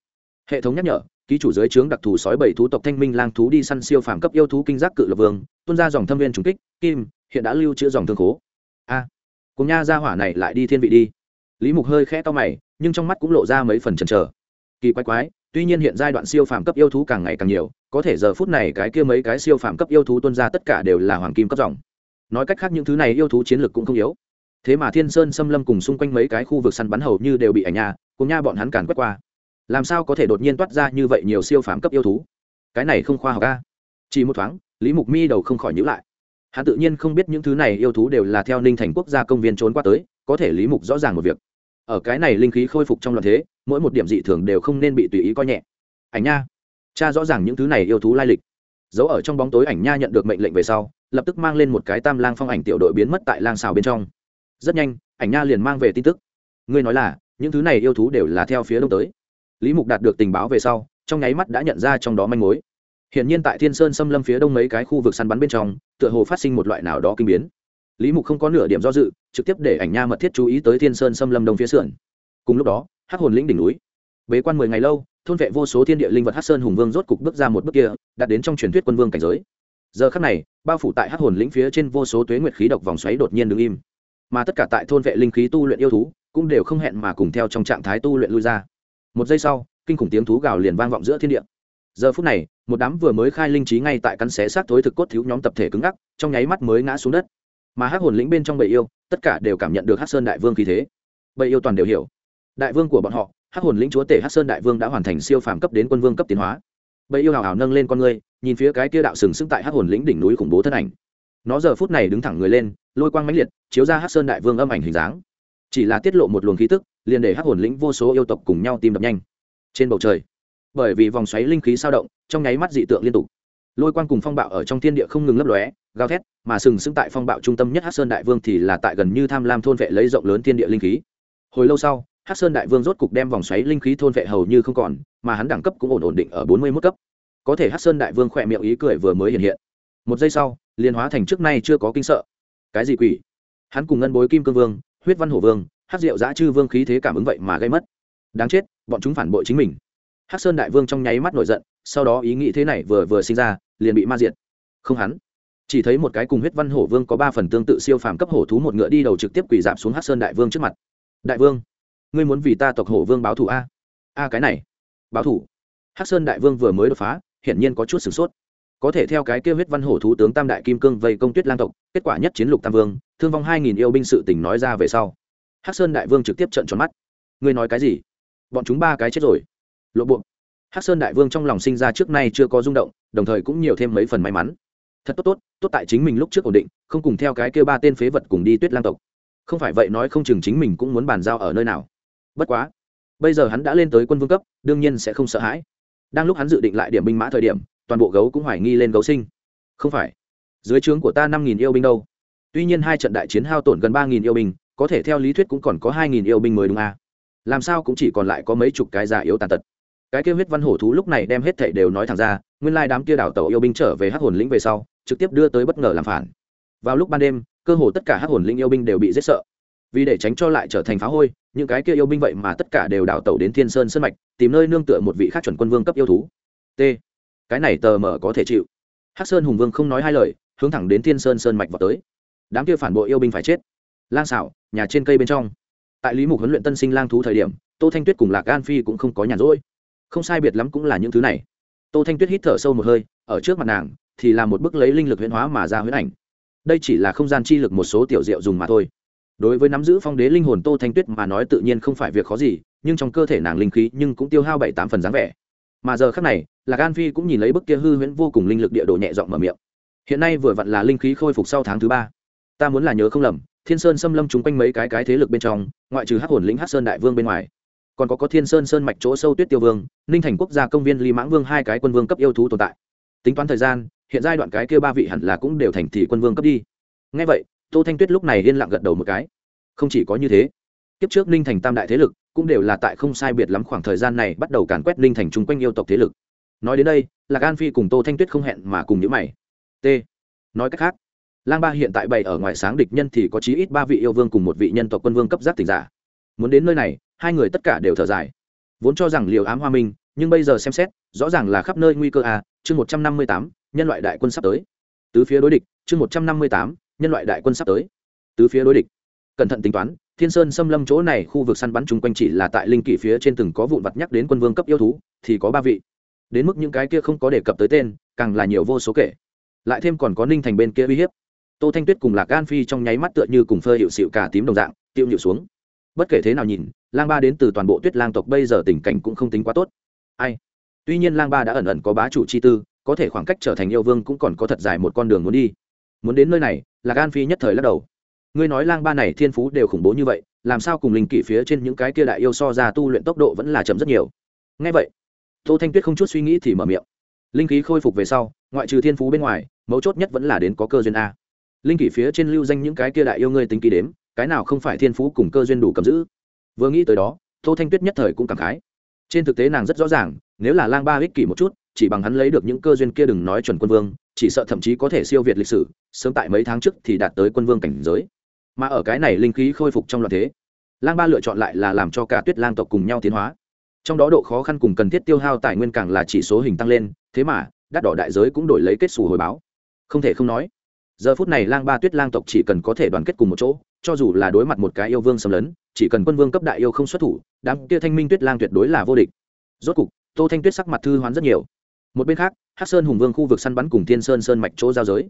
Hệ thống nhắc nhở, ký chủ giới trướng đặc thù sói bảy thú tộc thanh minh lang thú đi săn siêu phàm cấp yêu thú kinh giác cự lập vương, tuôn ra dòng thâm viên trùng kích, kim, hiện đã lưu trữ dòng thương khố. A, cùng nha gia hỏa này lại đi thiên vị đi. Lý mục hơi khẽ to mày, nhưng trong mắt cũng lộ ra mấy phần chần chờ kỳ quái quái, tuy nhiên hiện giai đoạn siêu phàm cấp yêu thú càng ngày càng nhiều, có thể giờ phút này cái kia mấy cái siêu phàm cấp yêu thú tuân ra tất cả đều là hoàng kim cấp dòng. Nói cách khác những thứ này yêu thú chiến lược cũng không yếu. Thế mà thiên sơn, xâm lâm cùng xung quanh mấy cái khu vực săn bắn hầu như đều bị ảnh nha cùng nha bọn hắn càn quét qua. Làm sao có thể đột nhiên toát ra như vậy nhiều siêu phàm cấp yêu thú? Cái này không khoa học ca chỉ một thoáng, lý mục mi đầu không khỏi nhữ lại. Hắn tự nhiên không biết những thứ này yêu thú đều là theo ninh thành quốc gia công viên trốn qua tới, có thể lý mục rõ ràng một việc ở cái này linh khí khôi phục trong loạn thế, mỗi một điểm dị thường đều không nên bị tùy ý coi nhẹ. Ảnh nha, cha rõ ràng những thứ này yêu thú lai lịch. Giấu ở trong bóng tối ảnh nha nhận được mệnh lệnh về sau, lập tức mang lên một cái tam lang phong ảnh tiểu đội biến mất tại lang xào bên trong. Rất nhanh, ảnh nha liền mang về tin tức. Ngươi nói là, những thứ này yêu thú đều là theo phía đông tới. Lý mục đạt được tình báo về sau, trong nháy mắt đã nhận ra trong đó manh mối. Hiện nhiên tại thiên sơn xâm lâm phía đông mấy cái khu vực săn bắn bên trong, tựa hồ phát sinh một loại nào đó kinh biến lý mục không có nửa điểm do dự, trực tiếp để ảnh nha mật thiết chú ý tới thiên sơn xâm lâm đông phía sườn. Cùng lúc đó, hắc hồn lĩnh đỉnh núi. Bế quan mười ngày lâu, thôn vệ vô số thiên địa linh vật hắc sơn hùng vương rốt cục bước ra một bước kia, đạt đến trong truyền thuyết quân vương cảnh giới. Giờ khắc này, bao phủ tại hắc hồn lĩnh phía trên vô số tuế nguyệt khí độc vòng xoáy đột nhiên đứng im. Mà tất cả tại thôn vệ linh khí tu luyện yêu thú, cũng đều không hẹn mà cùng theo trong trạng thái tu luyện lui ra. Một giây sau, kinh khủng tiếng thú gào liền vang vọng giữa thiên địa. Giờ phút này, một đám vừa mới khai linh trí ngay tại cắn xé xác thối thực cốt thiếu nhóm tập thể cứng ngắc, trong nháy mắt mới ngã xuống đất mà hắc hồn lĩnh bên trong bầy yêu, tất cả đều cảm nhận được hắc sơn đại vương khí thế. Bầy yêu toàn đều hiểu. Đại vương của bọn họ, hắc hồn lĩnh chúa tể hắc sơn đại vương đã hoàn thành siêu phàm cấp đến quân vương cấp tiến hóa. Bầy yêu hào hào nâng lên con ngươi, nhìn phía cái kia đạo sừng sững tại hắc hồn lĩnh đỉnh núi khủng bố thân ảnh. Nó giờ phút này đứng thẳng người lên, lôi quang mãnh liệt, chiếu ra hắc sơn đại vương âm ảnh hình dáng. Chỉ là tiết lộ một luồng khí tức, liền để hắc hồn lĩnh vô số yêu tộc cùng nhau tìm đập nhanh. Trên bầu trời, bởi vì vòng xoáy linh khí sao động, trong nháy mắt dị tượng liên tục. Lôi quang cùng phong bạo ở trong thiên địa không ngừng lấp lóe gào thét, mà sừng sững tại phong bạo trung tâm nhất hát sơn đại vương thì là tại gần như tham lam thôn vệ lấy rộng lớn thiên địa linh khí. Hồi lâu sau hát sơn đại vương rốt cục đem vòng xoáy linh khí thôn vệ hầu như không còn, mà hắn đẳng cấp cũng ổn ổn định ở bốn mươi mốt cấp. Có thể hát sơn đại vương khỏe miệng ý cười vừa mới hiện hiện. Một giây sau, liền hóa thành trước nay chưa có kinh sợ. Cái gì quỷ? Hắn cùng ngân bối kim cương vương, huyết văn hổ vương hát Diệu giã chư vương khí thế cảm ứng vậy mà gây mất. Đáng chết, bọn chúng phản bội chính mình. Hát sơn đại vương trong nháy mắt nổi giận, sau đó ý nghĩ thế này vừa vừa sinh ra, liền bị ma diệt. Không hắn chỉ thấy một cái cùng huyết văn hổ vương có ba phần tương tự siêu phàm cấp hổ thú, một ngựa đi đầu trực tiếp quỳ dạp xuống hát sơn đại vương trước mặt. Đại vương, ngươi muốn vì ta tộc hổ vương báo thù a? A, cái này, báo thù? Hát sơn đại vương vừa mới đột phá, hiển nhiên có chút sửng sốt. Có thể theo cái kêu huyết văn hổ thú tướng tam đại kim cương vây công tuyết lang tộc, kết quả nhất chiến lục tam vương, thương vong hai nghìn yêu binh sự tỉnh nói ra về sau. Hắc sơn đại vương trực tiếp trận tròn mắt. Ngươi nói cái gì? Bọn chúng ba cái chết rồi. Lộ buộc hắc sơn đại vương trong lòng sinh ra trước nay chưa có rung động, đồng thời cũng nhiều thêm mấy phần may mắn thật tốt tốt tốt tại chính mình lúc trước ổn định, không cùng theo cái kêu ba tên phế vật cùng đi tuyết lang tộc. Không phải vậy nói không chừng chính mình cũng muốn bàn giao ở nơi nào. Bất quá, bây giờ hắn đã lên tới quân vương cấp, đương nhiên sẽ không sợ hãi. Đang lúc hắn dự định lại điểm binh mã thời điểm, toàn bộ gấu cũng hoài nghi lên gấu sinh. Không phải, dưới trướng của ta năm nghìn yêu binh đâu. Tuy nhiên hai trận đại chiến hao tổn gần ba nghìn yêu binh, có thể theo lý thuyết cũng còn có hai nghìn yêu binh mới đúng à. làm sao cũng chỉ còn lại có mấy chục cái già yếu tàn tật. Cái kêu huyết văn hổ thú lúc này đem hết thảy đều nói thẳng ra nguyên lai đám kia đảo tàu yêu binh trở về hắc hồn lĩnh về sau, trực tiếp đưa tới bất ngờ làm phản. Vào lúc ban đêm, cơ hồ tất cả hắc hồn linh yêu binh đều bị giết sợ. Vì để tránh cho lại trở thành phá hôi, những cái kia yêu binh vậy mà tất cả đều đảo tàu đến thiên sơn sân mạch, tìm nơi nương tựa một vị khác chuẩn quân vương cấp yêu thú. T. Cái này tờ mở có thể chịu. Hắc sơn hùng vương không nói hai lời, hướng thẳng đến thiên sơn sơn mạch vào tới. Đám kia phản bội yêu binh phải chết. Lang xảo nhà trên cây bên trong. Tại lý mục huấn luyện tân sinh lang thú thời điểm, tô thanh tuyết cùng lạc an phi cũng không có nhàn rỗi. Không sai biệt lắm cũng là những thứ này tô thanh tuyết hít thở sâu một hơi, ở trước mặt nàng thì là một bức lấy linh lực huyễn hóa mà ra huyễn ảnh. Đây chỉ là không gian chi lực một số tiểu diệu dùng mà thôi. Đối với nắm giữ phong đế linh hồn tô thanh tuyết mà nói tự nhiên không phải việc khó gì, nhưng trong cơ thể nàng linh khí nhưng cũng tiêu hao bảy tám phần dáng vẻ. Mà giờ khác này là gan phi cũng nhìn lấy bức kia hư huyễn vô cùng linh lực địa đồ nhẹ dọn mở miệng. Hiện nay vừa vặn là linh khí khôi phục sau tháng thứ ba. Ta muốn là nhớ không lầm, thiên sơn xâm lâm chung quanh mấy cái cái thế lực bên trong, ngoại trừ hắc hồn lĩnh hắc sơn đại vương bên ngoài còn có có thiên sơn sơn mạch chỗ sâu tuyết tiêu vương, ninh thành quốc gia công viên ly mãng vương hai cái quân vương cấp yêu thú tồn tại. Tính toán thời gian, hiện giai đoạn cái kia ba vị hẳn là cũng đều thành thị quân vương cấp đi. Ngay vậy, tô thanh tuyết lúc này yên lặng gật đầu một cái. Không chỉ có như thế, kiếp trước ninh thành tam đại thế lực cũng đều là tại không sai biệt lắm khoảng thời gian này bắt đầu càn quét ninh thành chung quanh yêu tộc thế lực. Nói đến đây là gan phi cùng tô thanh tuyết không hẹn mà cùng nhữ mày. T. Nói cách khác, lang ba hiện tại bày ở ngoài sáng địch nhân thì có chí ít ba vị yêu vương cùng một vị nhân tộc quân vương cấp giác tỉnh giả. Muốn đến nơi này hai người tất cả đều thở dài. Vốn cho rằng liều ám hoa minh, nhưng bây giờ xem xét, rõ ràng là khắp nơi nguy cơ a chương một trăm năm mươi tám, nhân loại đại quân sắp tới. Tứ phía đối địch, chương một trăm năm mươi tám, nhân loại đại quân sắp tới. Tứ phía đối địch. Cẩn thận tính toán, thiên sơn xâm lâm chỗ này khu vực săn bắn chung quanh chỉ là tại linh kỷ phía trên từng có vụn vặt nhắc đến quân vương cấp yêu thú, thì có ba vị. Đến mức những cái kia không có đề cập tới tên, càng là nhiều vô số kể. Lại thêm còn có ninh thành bên kia uy hiếp. Tô thanh tuyết cùng lạc gan phi trong nháy mắt tựa như cùng phơi hiệu xịu cả tím đồng dạng, tiêu nhịu xuống bất kể thế nào nhìn, lang ba đến từ toàn bộ tuyết lang tộc bây giờ tình cảnh cũng không tính quá tốt. Ai? Tuy nhiên lang ba đã ẩn ẩn có bá chủ chi tư, có thể khoảng cách trở thành yêu vương cũng còn có thật dài một con đường muốn đi. Muốn đến nơi này, là gan phi nhất thời lắc đầu. Ngươi nói lang ba này thiên phú đều khủng bố như vậy, làm sao cùng linh kỷ phía trên những cái kia đại yêu so ra tu luyện tốc độ vẫn là chậm rất nhiều? Ngay vậy, tô thanh tuyết không chút suy nghĩ thì mở miệng. Linh khí khôi phục về sau, ngoại trừ thiên phú bên ngoài, mấu chốt nhất vẫn là đến có cơ duyên a. Linh kỷ phía trên lưu danh những cái kia đại yêu ngươi tính ký đếm cái nào không phải thiên phú cùng cơ duyên đủ cầm giữ. Vừa nghĩ tới đó, tô thanh tuyết nhất thời cũng cảm khái. Trên thực tế nàng rất rõ ràng, nếu là lang ba ích kỷ một chút, chỉ bằng hắn lấy được những cơ duyên kia đừng nói chuẩn quân vương, chỉ sợ thậm chí có thể siêu việt lịch sử, sớm tại mấy tháng trước thì đạt tới quân vương cảnh giới. Mà ở cái này linh khí khôi phục trong loạn thế, lang ba lựa chọn lại là làm cho cả tuyết lang tộc cùng nhau tiến hóa. Trong đó độ khó khăn cùng cần thiết tiêu hao tài nguyên càng là chỉ số hình tăng lên, thế mà, đắt đỏ đại giới cũng đổi lấy kết xù hồi báo. Không thể không nói giờ phút này lang ba tuyết lang tộc chỉ cần có thể đoàn kết cùng một chỗ, cho dù là đối mặt một cái yêu vương xâm lấn, chỉ cần quân vương cấp đại yêu không xuất thủ, đám kia thanh minh tuyết lang tuyệt đối là vô địch. Rốt cục, tô thanh tuyết sắc mặt thư hoán rất nhiều. Một bên khác hát sơn hùng vương khu vực săn bắn cùng thiên sơn sơn mạch chỗ giao giới.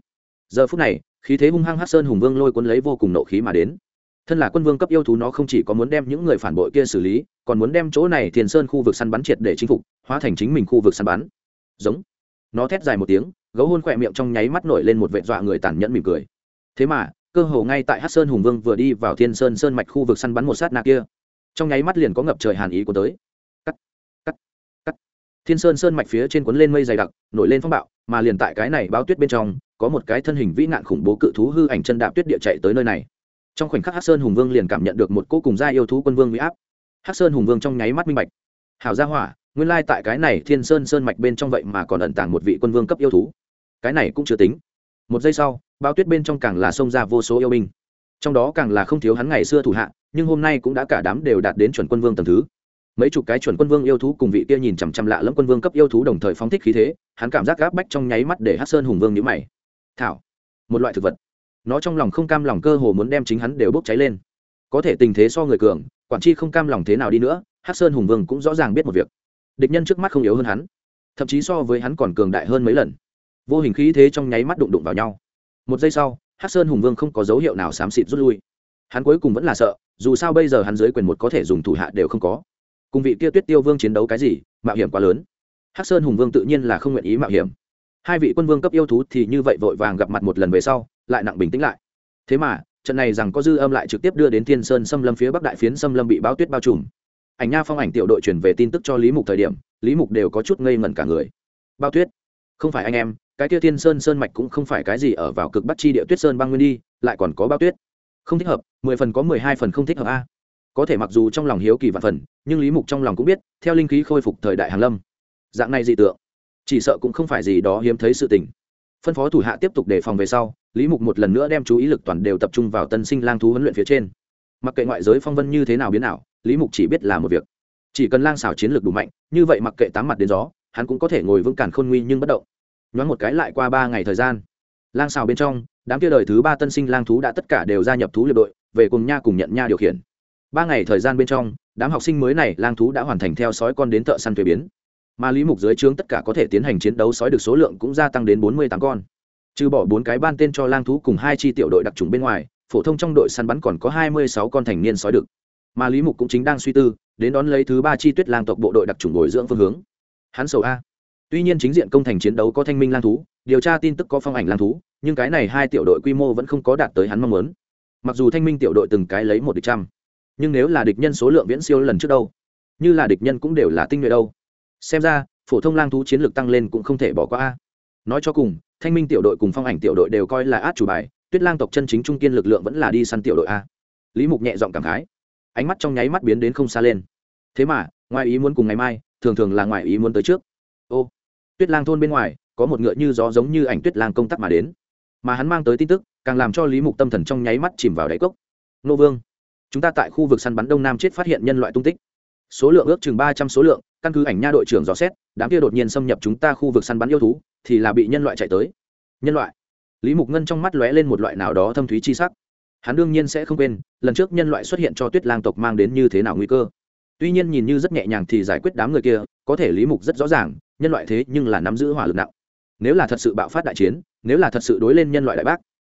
Giờ phút này, khí thế hung hăng hát sơn hùng vương lôi cuốn lấy vô cùng nộ khí mà đến. Thân là quân vương cấp yêu thú nó không chỉ có muốn đem những người phản bội kia xử lý, còn muốn đem chỗ này thiên sơn khu vực săn bắn triệt để chinh phục, hóa thành chính mình khu vực săn bắn. Giống nó thét dài một tiếng, gấu hôn khỏe miệng trong nháy mắt nổi lên một vệ dọa người tàn nhẫn mỉm cười. Thế mà, cơ hồ ngay tại hát sơn hùng vương vừa đi vào thiên sơn sơn mạch khu vực săn bắn một sát nạ kia, trong nháy mắt liền có ngập trời hàn ý của tới. Cắt cắt cắt. Thiên sơn sơn mạch phía trên cuốn lên mây dày đặc, nổi lên phong bạo, mà liền tại cái này bao tuyết bên trong, có một cái thân hình vĩ nạn khủng bố cự thú hư ảnh chân đạp tuyết địa chạy tới nơi này. Trong khoảnh khắc hát sơn hùng vương liền cảm nhận được một cô cùng gia yêu thú quân vương bị áp. Hát sơn hùng vương trong nháy mắt minh bạch. Hảo gia hỏa nguyên lai tại cái này thiên sơn sơn mạch bên trong vậy mà còn ẩn tàng một vị quân vương cấp yêu thú. Cái này cũng chưa tính. Một giây sau bao tuyết bên trong càng là xông ra vô số yêu binh. Trong đó càng là không thiếu hắn ngày xưa thủ hạ, nhưng hôm nay cũng đã cả đám đều đạt đến chuẩn quân vương tầm thứ. Mấy chục cái chuẩn quân vương yêu thú cùng vị kia nhìn chằm chằm lạ lẫm quân vương cấp yêu thú đồng thời phóng thích khí thế, hắn cảm giác gáp bách trong nháy mắt để hát sơn hùng vương nhữ mày. Thảo, một loại thực vật. Nó trong lòng không cam lòng cơ hồ muốn đem chính hắn đều bốc cháy lên. Có thể tình thế so người cường, quản chi không cam lòng thế nào đi nữa hát sơn hùng vương cũng rõ ràng biết một việc địch nhân trước mắt không yếu hơn hắn, thậm chí so với hắn còn cường đại hơn mấy lần. Vô hình khí thế trong nháy mắt đụng đụng vào nhau. Một giây sau hát sơn hùng vương không có dấu hiệu nào xám xịt rút lui. Hắn cuối cùng vẫn là sợ, dù sao bây giờ hắn dưới quyền một có thể dùng thủ hạ đều không có. Cùng vị kia tuyết tiêu vương chiến đấu cái gì, mạo hiểm quá lớn. Hát sơn hùng vương tự nhiên là không nguyện ý mạo hiểm. Hai vị quân vương cấp yêu thú thì như vậy vội vàng gặp mặt một lần về sau, lại nặng bình tĩnh lại. Thế mà, trận này rằng có dư âm lại trực tiếp đưa đến thiên sơn xâm lâm phía bắc đại phiến xâm lâm bị báo tuyết bao trùm ảnh nha phong ảnh tiểu đội truyền về tin tức cho lý mục thời điểm, lý mục đều có chút ngây ngẩn cả người. Bao tuyết, không phải anh em, cái kia thiên sơn sơn mạch cũng không phải cái gì ở vào cực bắc chi địa tuyết sơn băng nguyên đi, lại còn có bao tuyết. Không thích hợp, mười phần có mười hai phần không thích hợp a. Có thể mặc dù trong lòng hiếu kỳ vạn phần, nhưng lý mục trong lòng cũng biết, theo linh khí khôi phục thời đại hàn lâm, dạng này dị tượng, chỉ sợ cũng không phải gì đó hiếm thấy sự tình. Phân phó thủ hạ tiếp tục đề phòng về sau, lý mục một lần nữa đem chú ý lực toàn đều tập trung vào tân sinh lang thú huấn luyện phía trên. Mặc kệ ngoại giới phong vân như thế nào biến nào lý mục chỉ biết là một việc. Chỉ cần lang xảo chiến lược đủ mạnh, như vậy mặc kệ tám mặt đến gió, hắn cũng có thể ngồi vững cản khôn nguy nhưng bất động. Nhoáng một cái lại qua ba ngày thời gian, lang xào bên trong, đám kia đời thứ ba tân sinh lang thú đã tất cả đều gia nhập thú liệp đội, về cùng nha cùng nhận nha điều khiển. Ba ngày thời gian bên trong, đám học sinh mới này lang thú đã hoàn thành theo sói con đến thợ săn thuế biến. Mà lý mục dưới trướng tất cả có thể tiến hành chiến đấu sói được số lượng cũng gia tăng đến bốn mươi tám con. Trừ bỏ bốn cái ban tên cho lang thú cùng hai chi tiểu đội đặc trùng bên ngoài, phổ thông trong đội săn bắn còn có hai mươi sáu con thành niên sói đực mà lý mục cũng chính đang suy tư, đến đón lấy thứ ba chi tuyết lang tộc bộ đội đặc trùng bồi dưỡng phương hướng. Hắn sầu a. Tuy nhiên chính diện công thành chiến đấu có thanh minh lang thú, điều tra tin tức có phong ảnh lang thú, nhưng cái này hai tiểu đội quy mô vẫn không có đạt tới hắn mong muốn. Mặc dù thanh minh tiểu đội từng cái lấy một địch trăm, nhưng nếu là địch nhân số lượng viễn siêu lần trước đâu, như là địch nhân cũng đều là tinh nhuệ đâu. Xem ra, phổ thông lang thú chiến lược tăng lên cũng không thể bỏ qua a. Nói cho cùng, thanh minh tiểu đội cùng phong ảnh tiểu đội đều coi là át chủ bài, tuyết lang tộc chân chính trung kiên lực lượng vẫn là đi săn tiểu đội a. Lý mục nhẹ giọng cảm khái ánh mắt trong nháy mắt biến đến không xa lên. Thế mà, ngoài ý muốn cùng ngày mai, thường thường là ngoài ý muốn tới trước. Ô, tuyết lang thôn bên ngoài, có một ngựa như gió giống như ảnh tuyết lang công tác mà đến. Mà hắn mang tới tin tức, càng làm cho lý mục tâm thần trong nháy mắt chìm vào đáy cốc. Nô vương, chúng ta tại khu vực săn bắn đông nam chết phát hiện nhân loại tung tích. Số lượng ước chừng ba trăm số lượng, căn cứ ảnh nha đội trưởng dò xét, đám kia đột nhiên xâm nhập chúng ta khu vực săn bắn yêu thú, thì là bị nhân loại chạy tới. Nhân loại. Lý mục ngân trong mắt lóe lên một loại nào đó thâm thúy chi sắc hắn đương nhiên sẽ không quên, lần trước nhân loại xuất hiện cho tuyết lang tộc mang đến như thế nào nguy cơ. Tuy nhiên nhìn như rất nhẹ nhàng thì giải quyết đám người kia, có thể lý mục rất rõ ràng, nhân loại thế nhưng là nắm giữ hỏa lực nặng. Nếu là thật sự bạo phát đại chiến, nếu là thật sự đối lên nhân loại đại bác,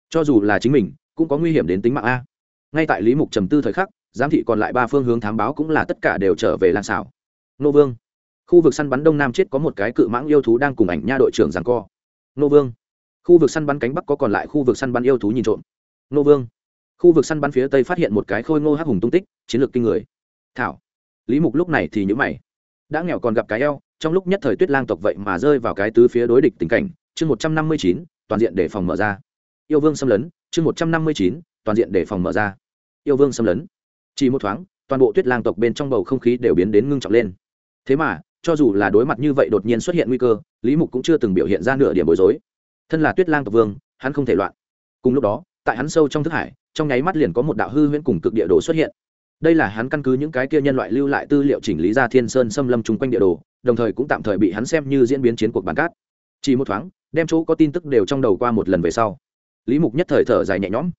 cho dù là chính mình, cũng có nguy hiểm đến tính mạng a. Ngay tại lý mục trầm tư thời khắc, giám thị còn lại ba phương hướng thám báo cũng là tất cả đều trở về lan xảo. Nô vương. Khu vực săn bắn đông nam chết có một cái cự mãng yêu thú đang cùng ảnh nha đội trưởng rằng co. Nô vương. Khu vực săn bắn cánh bắc có còn lại khu vực săn bắn yêu thú nhìn trộm. Nô vương khu vực săn bắn phía tây phát hiện một cái khôi ngô hắc hùng tung tích, chiến lược kinh người. Thảo. Lý mục lúc này thì nhữ mày. Đã nghèo còn gặp cái eo, trong lúc nhất thời tuyết lang tộc vậy mà rơi vào cái tứ phía đối địch tình cảnh, chương một trăm năm mươi chín, toàn diện để phòng mở ra. Yêu vương xâm lấn, chương một trăm năm mươi chín, toàn diện để phòng mở ra. Yêu vương xâm lấn. Chỉ một thoáng, toàn bộ tuyết lang tộc bên trong bầu không khí đều biến đến ngưng trọng lên. Thế mà, cho dù là đối mặt như vậy đột nhiên xuất hiện nguy cơ, lý mục cũng chưa từng biểu hiện ra nửa điểm bối rối. Thân là tuyết lang tộc vương, hắn không thể loạn. Cùng lúc đó, tại hắn sâu trong thức hải trong nháy mắt liền có một đạo hư huyễn cùng cực địa đồ xuất hiện đây là hắn căn cứ những cái kia nhân loại lưu lại tư liệu chỉnh lý ra thiên sơn xâm lâm chung quanh địa đồ đồng thời cũng tạm thời bị hắn xem như diễn biến chiến cuộc bàn cát chỉ một thoáng đem chỗ có tin tức đều trong đầu qua một lần về sau lý mục nhất thời thở dài nhẹ nhõm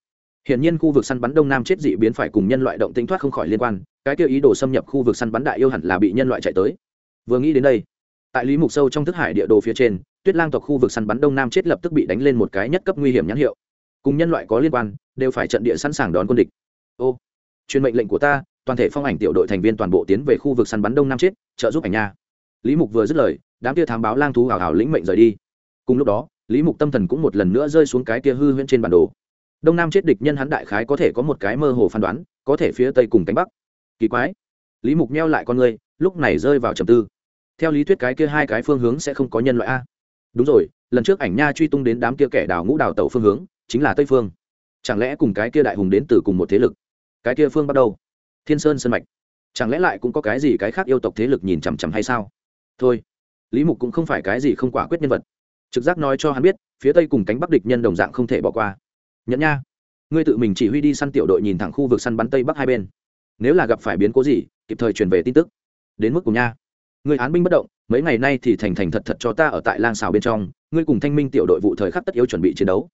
Hiển nhiên khu vực săn bắn đông nam chết dị biến phải cùng nhân loại động tính thoát không khỏi liên quan, cái kia ý đồ xâm nhập khu vực săn bắn đại yêu hẳn là bị nhân loại chạy tới. Vừa nghĩ đến đây, tại Lý Mục sâu trong thức hải địa đồ phía trên, Tuyết Lang tộc khu vực săn bắn đông nam chết lập tức bị đánh lên một cái nhất cấp nguy hiểm nhãn hiệu. Cùng nhân loại có liên quan, đều phải trận địa sẵn sàng đón quân địch. Ô, truyền mệnh lệnh của ta, toàn thể phong ảnh tiểu đội thành viên toàn bộ tiến về khu vực săn bắn đông nam chết, trợ giúp ảnh nha. Lý Mục vừa dứt lời, đám kia thám báo lang thú hào hào lĩnh mệnh rời đi. Cùng lúc đó, Lý Mục tâm thần cũng một lần nữa rơi xuống cái kia hư huyễn trên bản đồ đông nam chết địch nhân hắn đại khái có thể có một cái mơ hồ phán đoán có thể phía tây cùng cánh bắc kỳ quái lý mục neo lại con người lúc này rơi vào trầm tư theo lý thuyết cái kia hai cái phương hướng sẽ không có nhân loại a đúng rồi lần trước ảnh nha truy tung đến đám kia kẻ đào ngũ đào tẩu phương hướng chính là tây phương chẳng lẽ cùng cái kia đại hùng đến từ cùng một thế lực? Cái kia phương bắt đầu thiên sơn sân mạch. Chẳng lẽ lại cũng có cái gì cái khác yêu tộc thế lực nhìn chằm chằm hay sao? Thôi, lý mục cũng không phải cái gì không quả quyết nhân vật. Trực giác nói cho hắn biết, phía tây cùng cánh bắc địch nhân đồng dạng không thể bỏ qua. Nhẫn nha, ngươi tự mình chỉ huy đi săn tiểu đội nhìn thẳng khu vực săn bắn tây bắc hai bên. Nếu là gặp phải biến cố gì, kịp thời truyền về tin tức. Đến mức cùng nha. Người án binh bất động, mấy ngày nay thì thành thành thật thật cho ta ở tại lang xào bên trong, ngươi cùng thanh minh tiểu đội vụ thời khắc tất yếu chuẩn bị chiến đấu.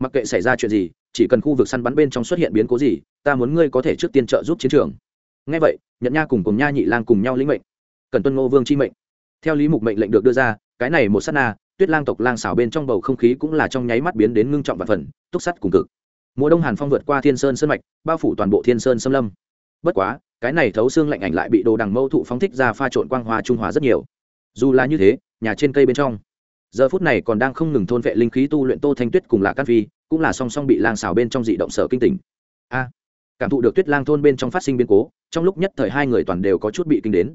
Mặc kệ xảy ra chuyện gì chỉ cần khu vực săn bắn bên trong xuất hiện biến cố gì, ta muốn ngươi có thể trước tiên trợ giúp chiến trường. Ngay vậy nhận nha cùng cùng nha nhị lang cùng nhau lĩnh mệnh. Cần tuân ngô vương chi mệnh. Theo lý mục mệnh lệnh được đưa ra, cái này một s á t na, tuyết lang tộc lang xào bên trong bầu không khí cũng là trong nháy mắt biến đến ngưng trọng và phần, túc sắt cùng cực. Mùa đông hàn phong vượt qua thiên sơn sơn mạch, bao phủ toàn bộ thiên sơn xâm lâm. Bất quá, cái này thấu xương lạnh ảnh lại bị đồ đằng mâu thụ phóng thích ra pha trộn quang hoa trung hòa rất nhiều. Dù là như thế, nhà trên cây bên trong, giờ phút này còn đang không ngừng thôn vệ linh khí tu luyện tô thanh tuyết cùng lạc can phi cũng là song song bị lang xào bên trong dị động sở kinh tỉnh a, cảm thụ được tuyết lang thôn bên trong phát sinh biến cố, trong lúc nhất thời hai người toàn đều có chút bị kinh đến.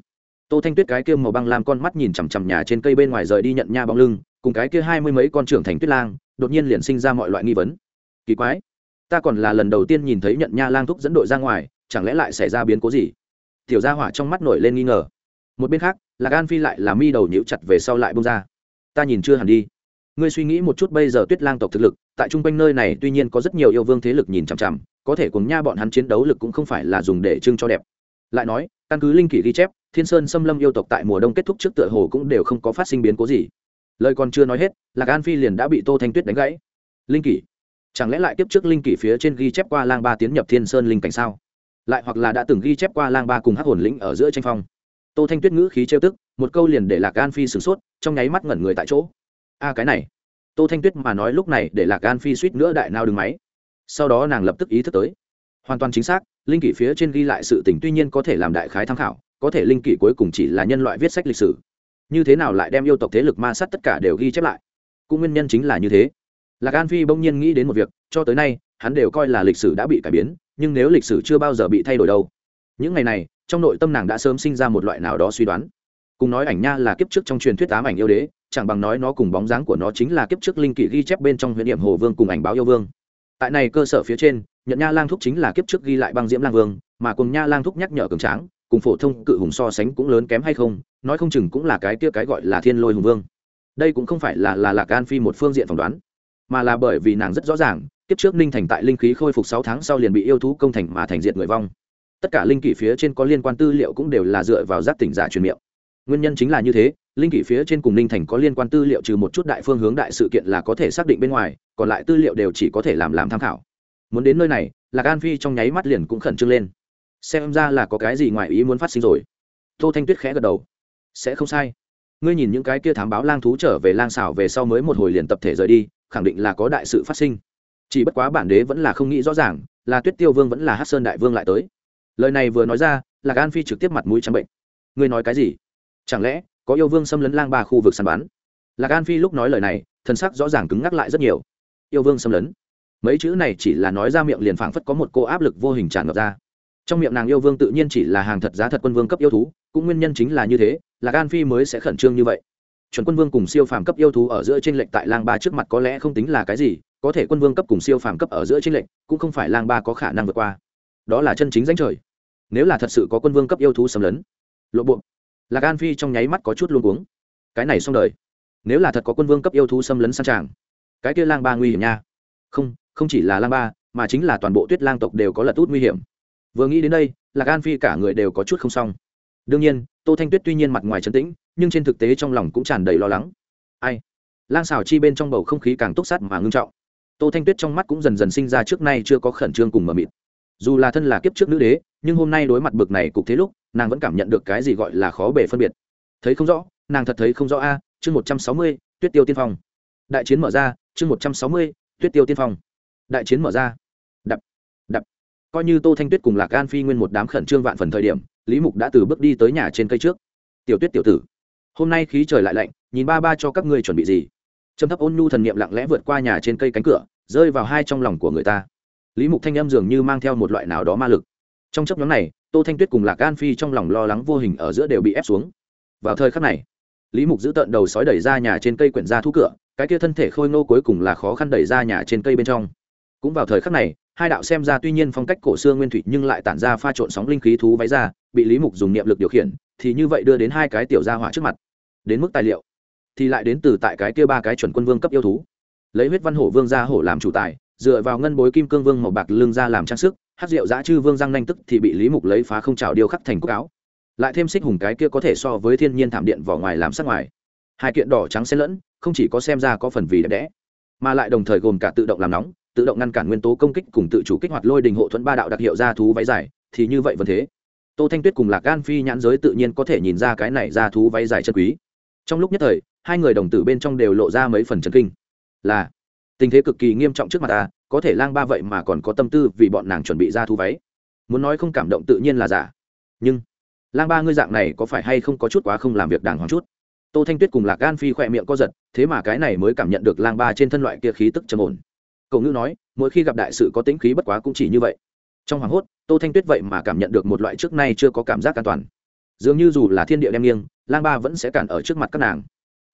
Tô thanh tuyết cái kia màu băng làm con mắt nhìn chằm chằm nhà trên cây bên ngoài rời đi nhận nha bóng lưng, cùng cái kia hai mươi mấy con trưởng thành tuyết lang, đột nhiên liền sinh ra mọi loại nghi vấn. Kỳ quái, ta còn là lần đầu tiên nhìn thấy nhận nha lang thúc dẫn đội ra ngoài, chẳng lẽ lại xảy ra biến cố gì? Tiểu gia hỏa trong mắt nổi lên nghi ngờ. Một bên khác là gan phi lại là mi đầu nhíu chặt về sau lại bông ra. Ta nhìn chưa hẳn đi ngươi suy nghĩ một chút bây giờ tuyết lang tộc thực lực, tại chung quanh nơi này tuy nhiên có rất nhiều yêu vương thế lực nhìn chằm chằm, có thể cùng nha bọn hắn chiến đấu lực cũng không phải là dùng để trưng cho đẹp. Lại nói, căn cứ linh kỷ ghi chép, thiên sơn xâm lâm yêu tộc tại mùa đông kết thúc trước tựa hồ cũng đều không có phát sinh biến cố gì. Lời còn chưa nói hết, lạc an phi liền đã bị tô thanh tuyết đánh gãy. Linh kỷ? Chẳng lẽ lại tiếp trước linh kỷ phía trên ghi chép qua lang ba tiến nhập thiên sơn linh cảnh sao? Lại hoặc là đã từng ghi chép qua lang ba cùng hắc hồn lĩnh ở giữa tranh phong? Tô thanh tuyết ngữ khí trêu tức, một câu liền để lạc an phi sửng sốt, trong nháy mắt ngẩn người tại chỗ a cái này. Tô thanh tuyết mà nói lúc này để lạc gan phi suýt nữa đại nào đứng máy. Sau đó nàng lập tức ý thức tới. Hoàn toàn chính xác, linh kỷ phía trên ghi lại sự tình tuy nhiên có thể làm đại khái tham khảo, có thể linh kỷ cuối cùng chỉ là nhân loại viết sách lịch sử. Như thế nào lại đem yêu tộc thế lực ma sát tất cả đều ghi chép lại? Cũng nguyên nhân chính là như thế. Lạc an phi bỗng nhiên nghĩ đến một việc, cho tới nay, hắn đều coi là lịch sử đã bị cải biến, nhưng nếu lịch sử chưa bao giờ bị thay đổi đâu. Những ngày này, trong nội tâm nàng đã sớm sinh ra một loại nào đó suy đoán. Cùng nói ảnh nha là kiếp trước trong truyền thuyết ám ảnh yêu đế chẳng bằng nói nó cùng bóng dáng của nó chính là kiếp trước linh kỷ ghi chép bên trong huyện điểm hồ vương cùng ảnh báo yêu vương. Tại này cơ sở phía trên nhận nha lang thúc chính là kiếp trước ghi lại băng diễm lang vương, mà cùng nha lang thúc nhắc nhở cường tráng, cùng phổ thông cự hùng so sánh cũng lớn kém hay không, nói không chừng cũng là cái kia cái gọi là thiên lôi hùng vương. Đây cũng không phải là là lạc an phi một phương diện phỏng đoán, mà là bởi vì nàng rất rõ ràng, kiếp trước ninh thành tại linh khí khôi phục sáu tháng sau liền bị yêu thú công thành mà thành diệt người vong. Tất cả linh kỷ phía trên có liên quan tư liệu cũng đều là dựa vào giáp tỉnh giả truyền miệng. Nguyên nhân chính là như thế linh kỷ phía trên cùng ninh thành có liên quan tư liệu trừ một chút đại phương hướng đại sự kiện là có thể xác định bên ngoài, còn lại tư liệu đều chỉ có thể làm làm tham khảo. Muốn đến nơi này, lạc an phi trong nháy mắt liền cũng khẩn trương lên. Xem ra là có cái gì ngoài ý muốn phát sinh rồi. Tô thanh tuyết khẽ gật đầu. Sẽ không sai. Ngươi nhìn những cái kia thám báo lang thú trở về lang xảo về sau mới một hồi liền tập thể rời đi, khẳng định là có đại sự phát sinh. Chỉ bất quá bản đế vẫn là không nghĩ rõ ràng, là tuyết tiêu vương vẫn là hát sơn đại vương lại tới. Lời này vừa nói ra là gan phi trực tiếp mặt mũi trắng bệnh. Ngươi nói cái gì? Chẳng lẽ có yêu vương xâm lấn lang ba khu vực săn bắn. Lạc an phi lúc nói lời này thân sắc rõ ràng cứng ngắc lại rất nhiều. Yêu vương xâm lấn. Mấy chữ này chỉ là nói ra miệng liền phảng phất có một cô áp lực vô hình tràn ngập ra. Trong miệng nàng yêu vương tự nhiên chỉ là hàng thật giá thật quân vương cấp yêu thú, cũng nguyên nhân chính là như thế là gan phi mới sẽ khẩn trương như vậy. Chuẩn quân vương cùng siêu phàm cấp yêu thú ở giữa trên lệnh tại lang ba trước mặt có lẽ không tính là cái gì, có thể quân vương cấp cùng siêu phàm cấp ở giữa trên lệnh cũng không phải lang ba có khả năng vượt qua. Đó là chân chính danh trời. Nếu là thật sự có quân vương cấp yêu thú xâm lấn, lộ buộc lạc an phi trong nháy mắt có chút luôn cuống. Cái này xong đời. Nếu là thật có quân vương cấp yêu thú xâm lấn sang tràng, cái kia lang ba nguy hiểm nha. Không không chỉ là lang ba, mà chính là toàn bộ tuyết lang tộc đều có lật út nguy hiểm. Vừa nghĩ đến đây, lạc an phi cả người đều có chút không xong. Đương nhiên, tô thanh tuyết tuy nhiên mặt ngoài trấn tĩnh, nhưng trên thực tế trong lòng cũng tràn đầy lo lắng. Ai? Lang xào chi bên trong bầu không khí càng túc sắt mà ngưng trọng. Tô thanh tuyết trong mắt cũng dần dần sinh ra trước nay chưa có khẩn trương cùng mờ mịt. Dù là thân là kiếp trước nữ đế, nhưng hôm nay đối mặt bực này cục thế lúc nàng vẫn cảm nhận được cái gì gọi là khó bể phân biệt. Thấy không rõ, nàng thật thấy không rõ a, chương một trăm sáu mươi, tuyết tiêu tiên phong. Đại chiến mở ra, chương một trăm sáu mươi, tuyết tiêu tiên phong. Đại chiến mở ra. Đập đập. Coi như tô thanh tuyết cùng lạc an phi nguyên một đám khẩn trương vạn phần thời điểm, lý mục đã từ bước đi tới nhà trên cây trước. Tiểu tuyết tiểu tử, hôm nay khí trời lại lạnh, nhìn ba ba cho các ngươi chuẩn bị gì? Trầm thấp ôn nhu thần niệm lặng lẽ vượt qua nhà trên cây cánh cửa, rơi vào hai trong lòng của người ta. Lý mục thanh âm dường như mang theo một loại nào đó ma lực. Trong chấp nhóm này tô thanh tuyết cùng lạc an phi trong lòng lo lắng vô hình ở giữa đều bị ép xuống. Vào thời khắc này, lý mục giữ tận đầu sói đẩy ra nhà trên cây quyển ra thu cửa, cái kia thân thể khôi ngô cuối cùng là khó khăn đẩy ra nhà trên cây bên trong. Cũng vào thời khắc này, hai đạo xem ra tuy nhiên phong cách cổ xưa nguyên thủy nhưng lại tản ra pha trộn sóng linh khí thú váy ra, bị lý mục dùng niệm lực điều khiển, thì như vậy đưa đến hai cái tiểu gia hỏa trước mặt. Đến mức tài liệu, thì lại đến từ tại cái kia ba cái chuẩn quân vương cấp yêu thú. Lấy huyết văn hổ vương gia hổ làm chủ tài, dựa vào ngân bối kim cương vương màu bạc lương ra làm trang sức hát rượu giã chư vương răng nanh tức thì bị lý mục lấy phá không trào điêu khắc thành quốc áo. Lại thêm xích hùng cái kia có thể so với thiên nhiên thảm điện vỏ ngoài làm sắc ngoài. Hai kiện đỏ trắng xen lẫn, không chỉ có xem ra có phần vì đẹp đẽ, mà lại đồng thời gồm cả tự động làm nóng, tự động ngăn cản nguyên tố công kích cùng tự chủ kích hoạt lôi đình hộ thuẫn ba đạo đặc hiệu ra thú váy dài, thì như vậy vẫn thế. Tô thanh tuyết cùng lạc gan phi nhãn giới tự nhiên có thể nhìn ra cái này ra thú váy dài chân quý. Trong lúc nhất thời, hai người đồng tử bên trong đều lộ ra mấy phần chân kinh. Là, tình thế cực kỳ nghiêm trọng trước mặt ta có thể lang ba vậy mà còn có tâm tư vì bọn nàng chuẩn bị ra thu váy. Muốn nói không cảm động tự nhiên là giả. Nhưng, lang ba ngươi dạng này có phải hay không có chút quá không làm việc đàng hoàng chút? Tô thanh tuyết cùng lạc gan phi khỏe miệng co giật, thế mà cái này mới cảm nhận được lang ba trên thân loại kia khí tức trầm ổn. Cậu ngữ nói, mỗi khi gặp đại sự có tính khí bất quá cũng chỉ như vậy. Trong hoàng hốt, tô thanh tuyết vậy mà cảm nhận được một loại trước nay chưa có cảm giác an toàn. Dường như dù là thiên địa đem nghiêng, lang ba vẫn sẽ cản ở trước mặt các nàng.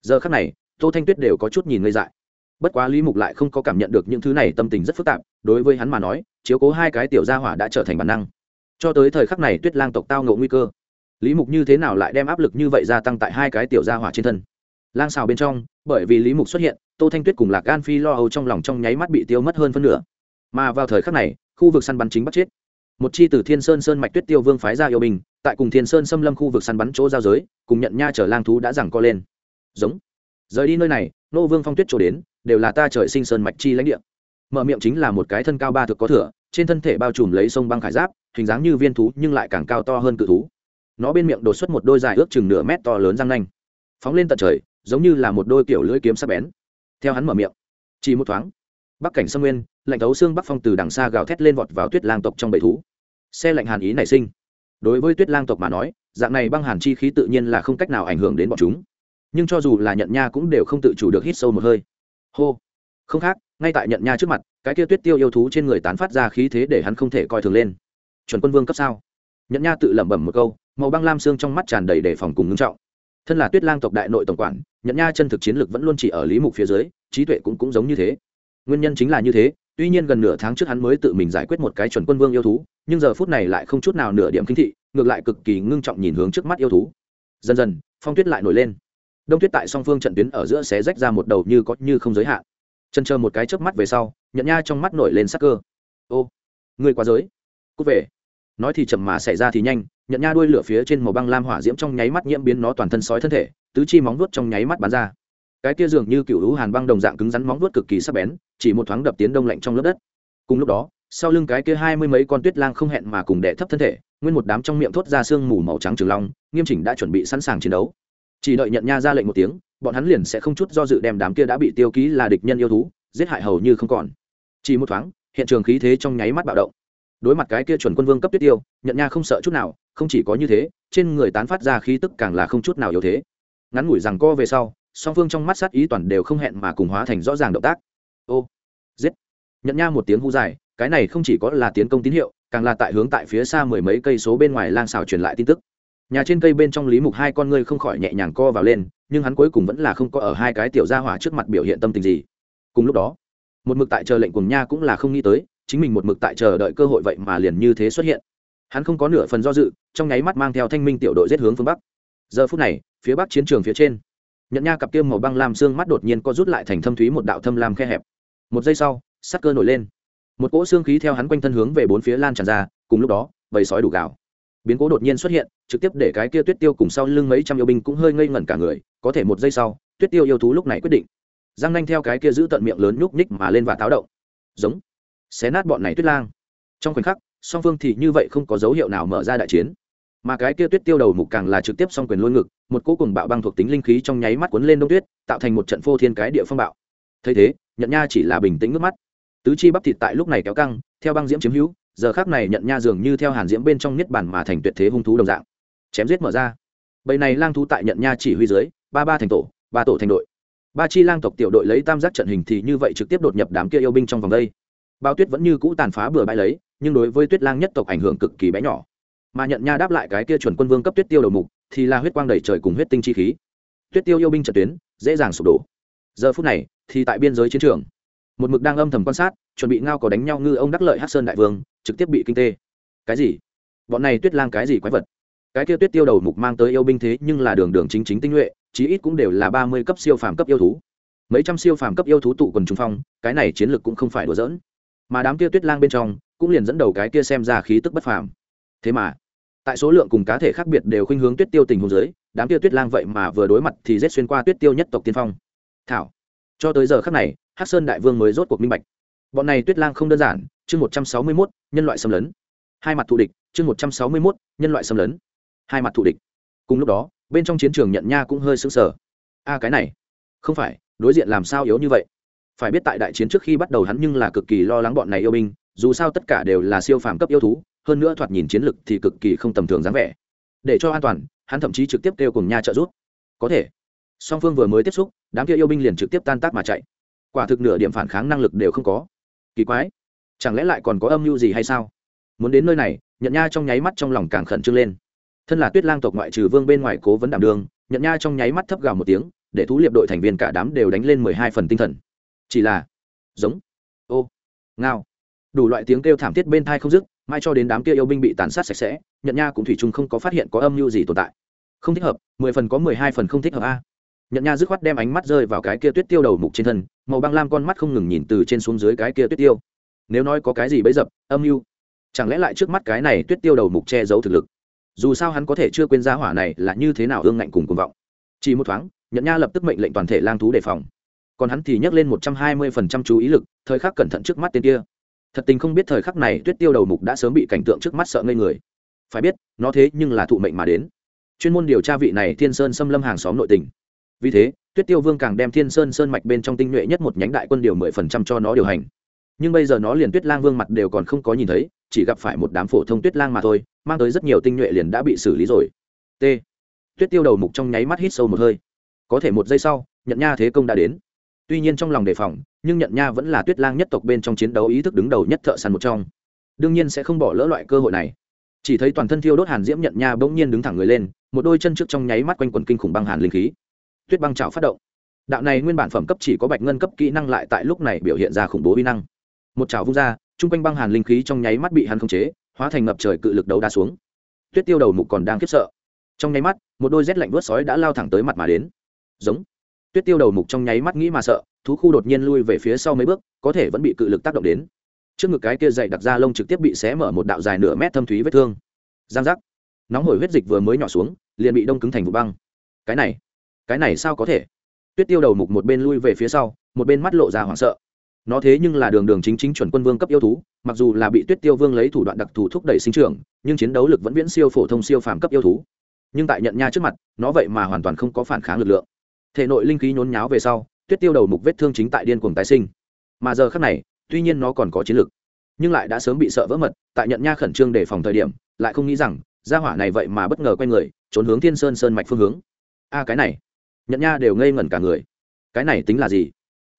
Giờ khắc này, tô thanh tuyết đều có chút nhìn ngây dại bất quá lý mục lại không có cảm nhận được những thứ này tâm tình rất phức tạp đối với hắn mà nói chiếu cố hai cái tiểu gia hỏa đã trở thành bản năng. Cho tới thời khắc này tuyết lang tộc tao ngộ nguy cơ lý mục như thế nào lại đem áp lực như vậy gia tăng tại hai cái tiểu gia hỏa trên thân? Lang xào bên trong bởi vì lý mục xuất hiện tô thanh tuyết cùng lạc gan phi lo âu trong lòng trong nháy mắt bị tiêu mất hơn phân nửa. Mà vào thời khắc này khu vực săn bắn chính bắt chết. Một chi từ thiên sơn sơn mạch tuyết tiêu vương phái ra yêu bình, tại cùng thiên sơn xâm lâm khu vực săn bắn chỗ giao giới cùng nhận nha chở lang thú đã giằng co lên. Giống. Rời đi nơi này nô vương phong tuyết chỗ đến đều là ta trời sinh sơn mạch chi lãnh địa. Mở miệng chính là một cái thân cao ba thực có thửa trên thân thể bao trùm lấy sông băng khải giáp, hình dáng như viên thú, nhưng lại càng cao to hơn cự thú. Nó bên miệng đột xuất một đôi dài ước chừng nửa mét to lớn răng nanh. Phóng lên tận trời, giống như là một đôi kiểu lưỡi kiếm sắc bén. Theo hắn mở miệng, chỉ một thoáng, bắc cảnh sâm nguyên, lạnh thấu xương bắc phong từ đằng xa gào thét lên vọt vào tuyết lang tộc trong bầy thú. Xe lạnh hàn ý nảy sinh. Đối với tuyết lang tộc mà nói, dạng này băng hàn chi khí tự nhiên là không cách nào ảnh hưởng đến bọn chúng. Nhưng cho dù là nhận nha cũng đều không tự chủ được hít sâu một hơi hô. Không khác, ngay tại nhận nha trước mặt, cái kia tuyết tiêu yêu thú trên người tán phát ra khí thế để hắn không thể coi thường lên. Chuẩn quân vương cấp sao? Nhận nha tự lẩm bẩm một câu, màu băng lam xương trong mắt tràn đầy đề phòng cùng ngưng trọng. Thân là tuyết lang tộc đại nội tổng quản, nhận nha chân thực chiến lực vẫn luôn chỉ ở lý mục phía dưới, trí tuệ cũng cũng giống như thế. Nguyên nhân chính là như thế, tuy nhiên gần nửa tháng trước hắn mới tự mình giải quyết một cái chuẩn quân vương yêu thú, nhưng giờ phút này lại không chút nào nửa điểm kinh thị, ngược lại cực kỳ ngưng trọng nhìn hướng trước mắt yêu thú. Dần dần, phong tuyết lại nổi lên đông tuyết tại song phương trận tuyến ở giữa xé rách ra một đầu như có như không giới hạn. Chân chờ một cái chớp mắt về sau nhận nha trong mắt nổi lên sắc cơ. Ô, người quá giới. Cút về. Nói thì chậm mà xảy ra thì nhanh nhận nha đuôi lửa phía trên màu băng lam hỏa diễm trong nháy mắt nhiễm biến nó toàn thân sói thân thể, tứ chi móng vuốt trong nháy mắt bắn ra. Cái kia dường như cựu lũ hàn băng đồng dạng cứng rắn móng vuốt cực kỳ sắc bén, chỉ một thoáng đập tiến đông lạnh trong lớp đất. Cùng lúc đó, sau lưng cái kia hai mươi mấy con tuyết lang không hẹn mà cùng đẻ thấp thân thể, nguyên một đám trong miệng thốt ra sương mù màu trắng trường long, nghiêm chỉnh đã chuẩn bị sẵn sàng chiến đấu chỉ đợi nhận nha ra lệnh một tiếng, bọn hắn liền sẽ không chút do dự đem đám kia đã bị tiêu ký là địch nhân yêu thú, giết hại hầu như không còn. Chỉ một thoáng, hiện trường khí thế trong nháy mắt bạo động. Đối mặt cái kia chuẩn quân vương cấp tuyết tiêu, nhận nha không sợ chút nào, không chỉ có như thế, trên người tán phát ra khí tức càng là không chút nào yếu thế. Ngắn ngủi rằng co về sau, song phương trong mắt sát ý toàn đều không hẹn mà cùng hóa thành rõ ràng động tác. Ô, giết. Nhận nha một tiếng hú dài, cái này không chỉ có là tiến công tín hiệu, càng là tại hướng tại phía xa mười mấy cây số bên ngoài lang xào truyền lại tin tức nhà trên cây bên trong lý mục hai con ngươi không khỏi nhẹ nhàng co vào lên, nhưng hắn cuối cùng vẫn là không có ở hai cái tiểu gia hỏa trước mặt biểu hiện tâm tình gì. Cùng lúc đó, một mực tại chờ lệnh cùng nha cũng là không nghĩ tới, chính mình một mực tại chờ đợi cơ hội vậy mà liền như thế xuất hiện. Hắn không có nửa phần do dự, trong nháy mắt mang theo thanh minh tiểu đội giết hướng phương bắc. Giờ phút này, phía bắc chiến trường phía trên nhận nha cặp kia màu băng lam xương mắt đột nhiên có rút lại thành thâm thúy một đạo thâm lam khe hẹp. Một giây sau, sắc cơ nổi lên. Một cỗ xương khí theo hắn quanh thân hướng về bốn phía lan tràn ra, cùng lúc đó, bầy sói đủ gạo biến cố đột nhiên xuất hiện, trực tiếp để cái kia tuyết tiêu cùng sau lưng mấy trăm yêu binh cũng hơi ngây ngẩn cả người, có thể một giây sau, tuyết tiêu yêu thú lúc này quyết định. Giang nanh theo cái kia giữ tận miệng lớn nhúc nhích mà lên và táo động. Giống. Xé nát bọn này tuyết lang. Trong khoảnh khắc, song phương thì như vậy không có dấu hiệu nào mở ra đại chiến. Mà cái kia tuyết tiêu đầu mục càng là trực tiếp song quyền lôi ngực, một cỗ cùng bạo băng thuộc tính linh khí trong nháy mắt cuốn lên đông tuyết, tạo thành một trận phô thiên cái địa phong bạo. Thấy thế nhận nha chỉ là bình tĩnh nước mắt. Tứ chi bắp thịt tại lúc này kéo căng, theo băng diễm chiếm hữu giờ khác này nhận nha dường như theo hàn diễm bên trong niết bàn mà thành tuyệt thế hung thú đồng dạng. Chém giết mở ra. Bầy này lang thú tại nhận nha chỉ huy dưới, ba ba thành tổ, ba tổ thành đội. Ba chi lang tộc tiểu đội lấy tam giác trận hình thì như vậy trực tiếp đột nhập đám kia yêu binh trong vòng đây. Bao tuyết vẫn như cũ tàn phá bừa bãi lấy, nhưng đối với tuyết lang nhất tộc ảnh hưởng cực kỳ bé nhỏ. Mà nhận nha đáp lại cái kia chuẩn quân vương cấp tuyết tiêu đầu mục, thì là huyết quang đầy trời cùng huyết tinh chi khí. Tuyết tiêu yêu binh trận tuyến, dễ dàng sụp đổ. Giờ phút này, thì tại biên giới chiến trường một mực đang âm thầm quan sát, chuẩn bị ngao có đánh nhau ngư ông đắc lợi hát sơn đại vương, trực tiếp bị kinh tê. Cái gì? Bọn này tuyết lang cái gì quái vật? Cái kia tuyết tiêu đầu mục mang tới yêu binh thế nhưng là đường đường chính chính tinh nhuệ, chí ít cũng đều là ba mươi cấp siêu phàm cấp yêu thú. Mấy trăm siêu phàm cấp yêu thú tụ quần trung phong, cái này chiến lược cũng không phải đùa dỡn mà đám kia tuyết lang bên trong, cũng liền dẫn đầu cái kia xem ra khí tức bất phàm. Thế mà, tại số lượng cùng cá thể khác biệt đều khuynh hướng tuyết tiêu tình huống dưới, đám kia tuyết lang vậy mà vừa đối mặt thì rét xuyên qua tuyết tiêu nhất tộc tiên phong. Thảo, cho tới giờ khác này hắc sơn đại vương mới rốt cuộc minh bạch. Bọn này tuyết lang không đơn giản, chương một trăm sáu mươi mốt, nhân loại xâm lấn. Hai mặt thù địch, chương một trăm sáu mươi mốt, nhân loại xâm lấn. Hai mặt thù địch. Cùng lúc đó, bên trong chiến trường nhận nha cũng hơi sững sờ. A, cái này, không phải, đối diện làm sao yếu như vậy? Phải biết tại đại chiến trước khi bắt đầu hắn nhưng là cực kỳ lo lắng bọn này yêu binh, dù sao tất cả đều là siêu phàm cấp yêu thú, hơn nữa thoạt nhìn chiến lực thì cực kỳ không tầm thường dáng vẻ. Để cho an toàn, hắn thậm chí trực tiếp kêu cùng nha trợ giúp. Có thể. Song phương vừa mới tiếp xúc, đám kia yêu binh liền trực tiếp tan tác mà chạy quả thực nửa điểm phản kháng năng lực đều không có. Kỳ quái, chẳng lẽ lại còn có âm mưu gì hay sao? Muốn đến nơi này nhận nha trong nháy mắt trong lòng càng khẩn trương lên. Thân là tuyết lang tộc ngoại trừ vương bên ngoài cố vấn đảm đường nhận nha trong nháy mắt thấp gào một tiếng, để thú liệp đội thành viên cả đám đều đánh lên mười hai phần tinh thần. Chỉ là, giống, ô, ngao. Đủ loại tiếng kêu thảm thiết bên thai không dứt mai cho đến đám kia yêu binh bị tàn sát sạch sẽ nhận nha cũng thủy chung không có phát hiện có âm mưu gì tồn tại. Không thích hợp, mười phần có mười hai phần không thích hợp a nhận nha dứt khoát đem ánh mắt rơi vào cái kia tuyết tiêu đầu mục trên thân, màu băng lam con mắt không ngừng nhìn từ trên xuống dưới cái kia tuyết tiêu. Nếu nói có cái gì bấy dập, âm mưu, chẳng lẽ lại trước mắt cái này tuyết tiêu đầu mục che giấu thực lực? Dù sao hắn có thể chưa quên ra hỏa này là như thế nào ương ngạnh cùng cuồng vọng. Chỉ một thoáng nhận nha lập tức mệnh lệnh toàn thể lang thú đề phòng. Còn hắn thì nhắc lên một trăm hai mươi phần trăm chú ý lực, thời khắc cẩn thận trước mắt tên kia. Thật tình không biết thời khắc này tuyết tiêu đầu mục đã sớm bị cảnh tượng trước mắt sợ ngây người. Phải biết, nó thế nhưng là thụ mệnh mà đến. Chuyên môn điều tra vị này thiên sơn xâm lâm hàng xóm nội tình vì thế, tuyết tiêu vương càng đem thiên sơn sơn mạch bên trong tinh nhuệ nhất một nhánh đại quân điều mười phần trăm cho nó điều hành. Nhưng bây giờ nó liền tuyết lang vương mặt đều còn không có nhìn thấy, chỉ gặp phải một đám phổ thông tuyết lang mà thôi, mang tới rất nhiều tinh nhuệ liền đã bị xử lý rồi. T. Tuyết tiêu đầu mục trong nháy mắt hít sâu một hơi. Có thể một giây sau nhận nha thế công đã đến. Tuy nhiên trong lòng đề phòng, nhưng nhận nha vẫn là tuyết lang nhất tộc bên trong chiến đấu ý thức đứng đầu nhất thợ săn một trong. Đương nhiên sẽ không bỏ lỡ loại cơ hội này. Chỉ thấy toàn thân thiêu đốt hàn diễm nhận nha bỗng nhiên đứng thẳng người lên, một đôi chân trước trong nháy mắt quanh quần kinh khủng băng hàn linh khí tuyết băng trào phát động. Đạo này nguyên bản phẩm cấp chỉ có bạch ngân cấp kỹ năng lại tại lúc này biểu hiện ra khủng bố vi năng. Một trào vung ra chung quanh băng hàn linh khí trong nháy mắt bị hắn khống chế, hóa thành ngập trời cự lực đấu đá xuống. Tuyết tiêu đầu mục còn đang khiếp sợ. Trong nháy mắt, một đôi rét lạnh vớt sói đã lao thẳng tới mặt mà đến. Giống. Tuyết tiêu đầu mục trong nháy mắt nghĩ mà sợ, thú khu đột nhiên lui về phía sau mấy bước, có thể vẫn bị cự lực tác động đến. Trước ngực cái kia dày đặc ra lông trực tiếp bị xé mở một đạo dài nửa mét thâm thúy vết thương. Giang giác. Nóng hổi huyết dịch vừa mới nhỏ xuống, liền bị đông cứng thành vụ băng. Cái này cái này sao có thể? Tuyết tiêu đầu mục một bên lui về phía sau, một bên mắt lộ ra hoảng sợ. Nó thế nhưng là đường đường chính chính chuẩn quân vương cấp yêu thú, mặc dù là bị tuyết tiêu vương lấy thủ đoạn đặc thù thúc đẩy sinh trưởng, nhưng chiến đấu lực vẫn viễn siêu phổ thông siêu phàm cấp yêu thú. Nhưng tại nhận nha trước mặt, nó vậy mà hoàn toàn không có phản kháng lực lượng. Thể nội linh khí nhốn nháo về sau, tuyết tiêu đầu mục vết thương chính tại điên cuồng tái sinh. Mà giờ khác này, tuy nhiên nó còn có chiến lực, nhưng lại đã sớm bị sợ vỡ mật, tại nhận nha khẩn trương để phòng thời điểm, lại không nghĩ rằng, gia hỏa này vậy mà bất ngờ quay người, trốn hướng thiên sơn sơn mạch phương hướng. A, cái này nhận nha đều ngây ngẩn cả người. Cái này tính là gì?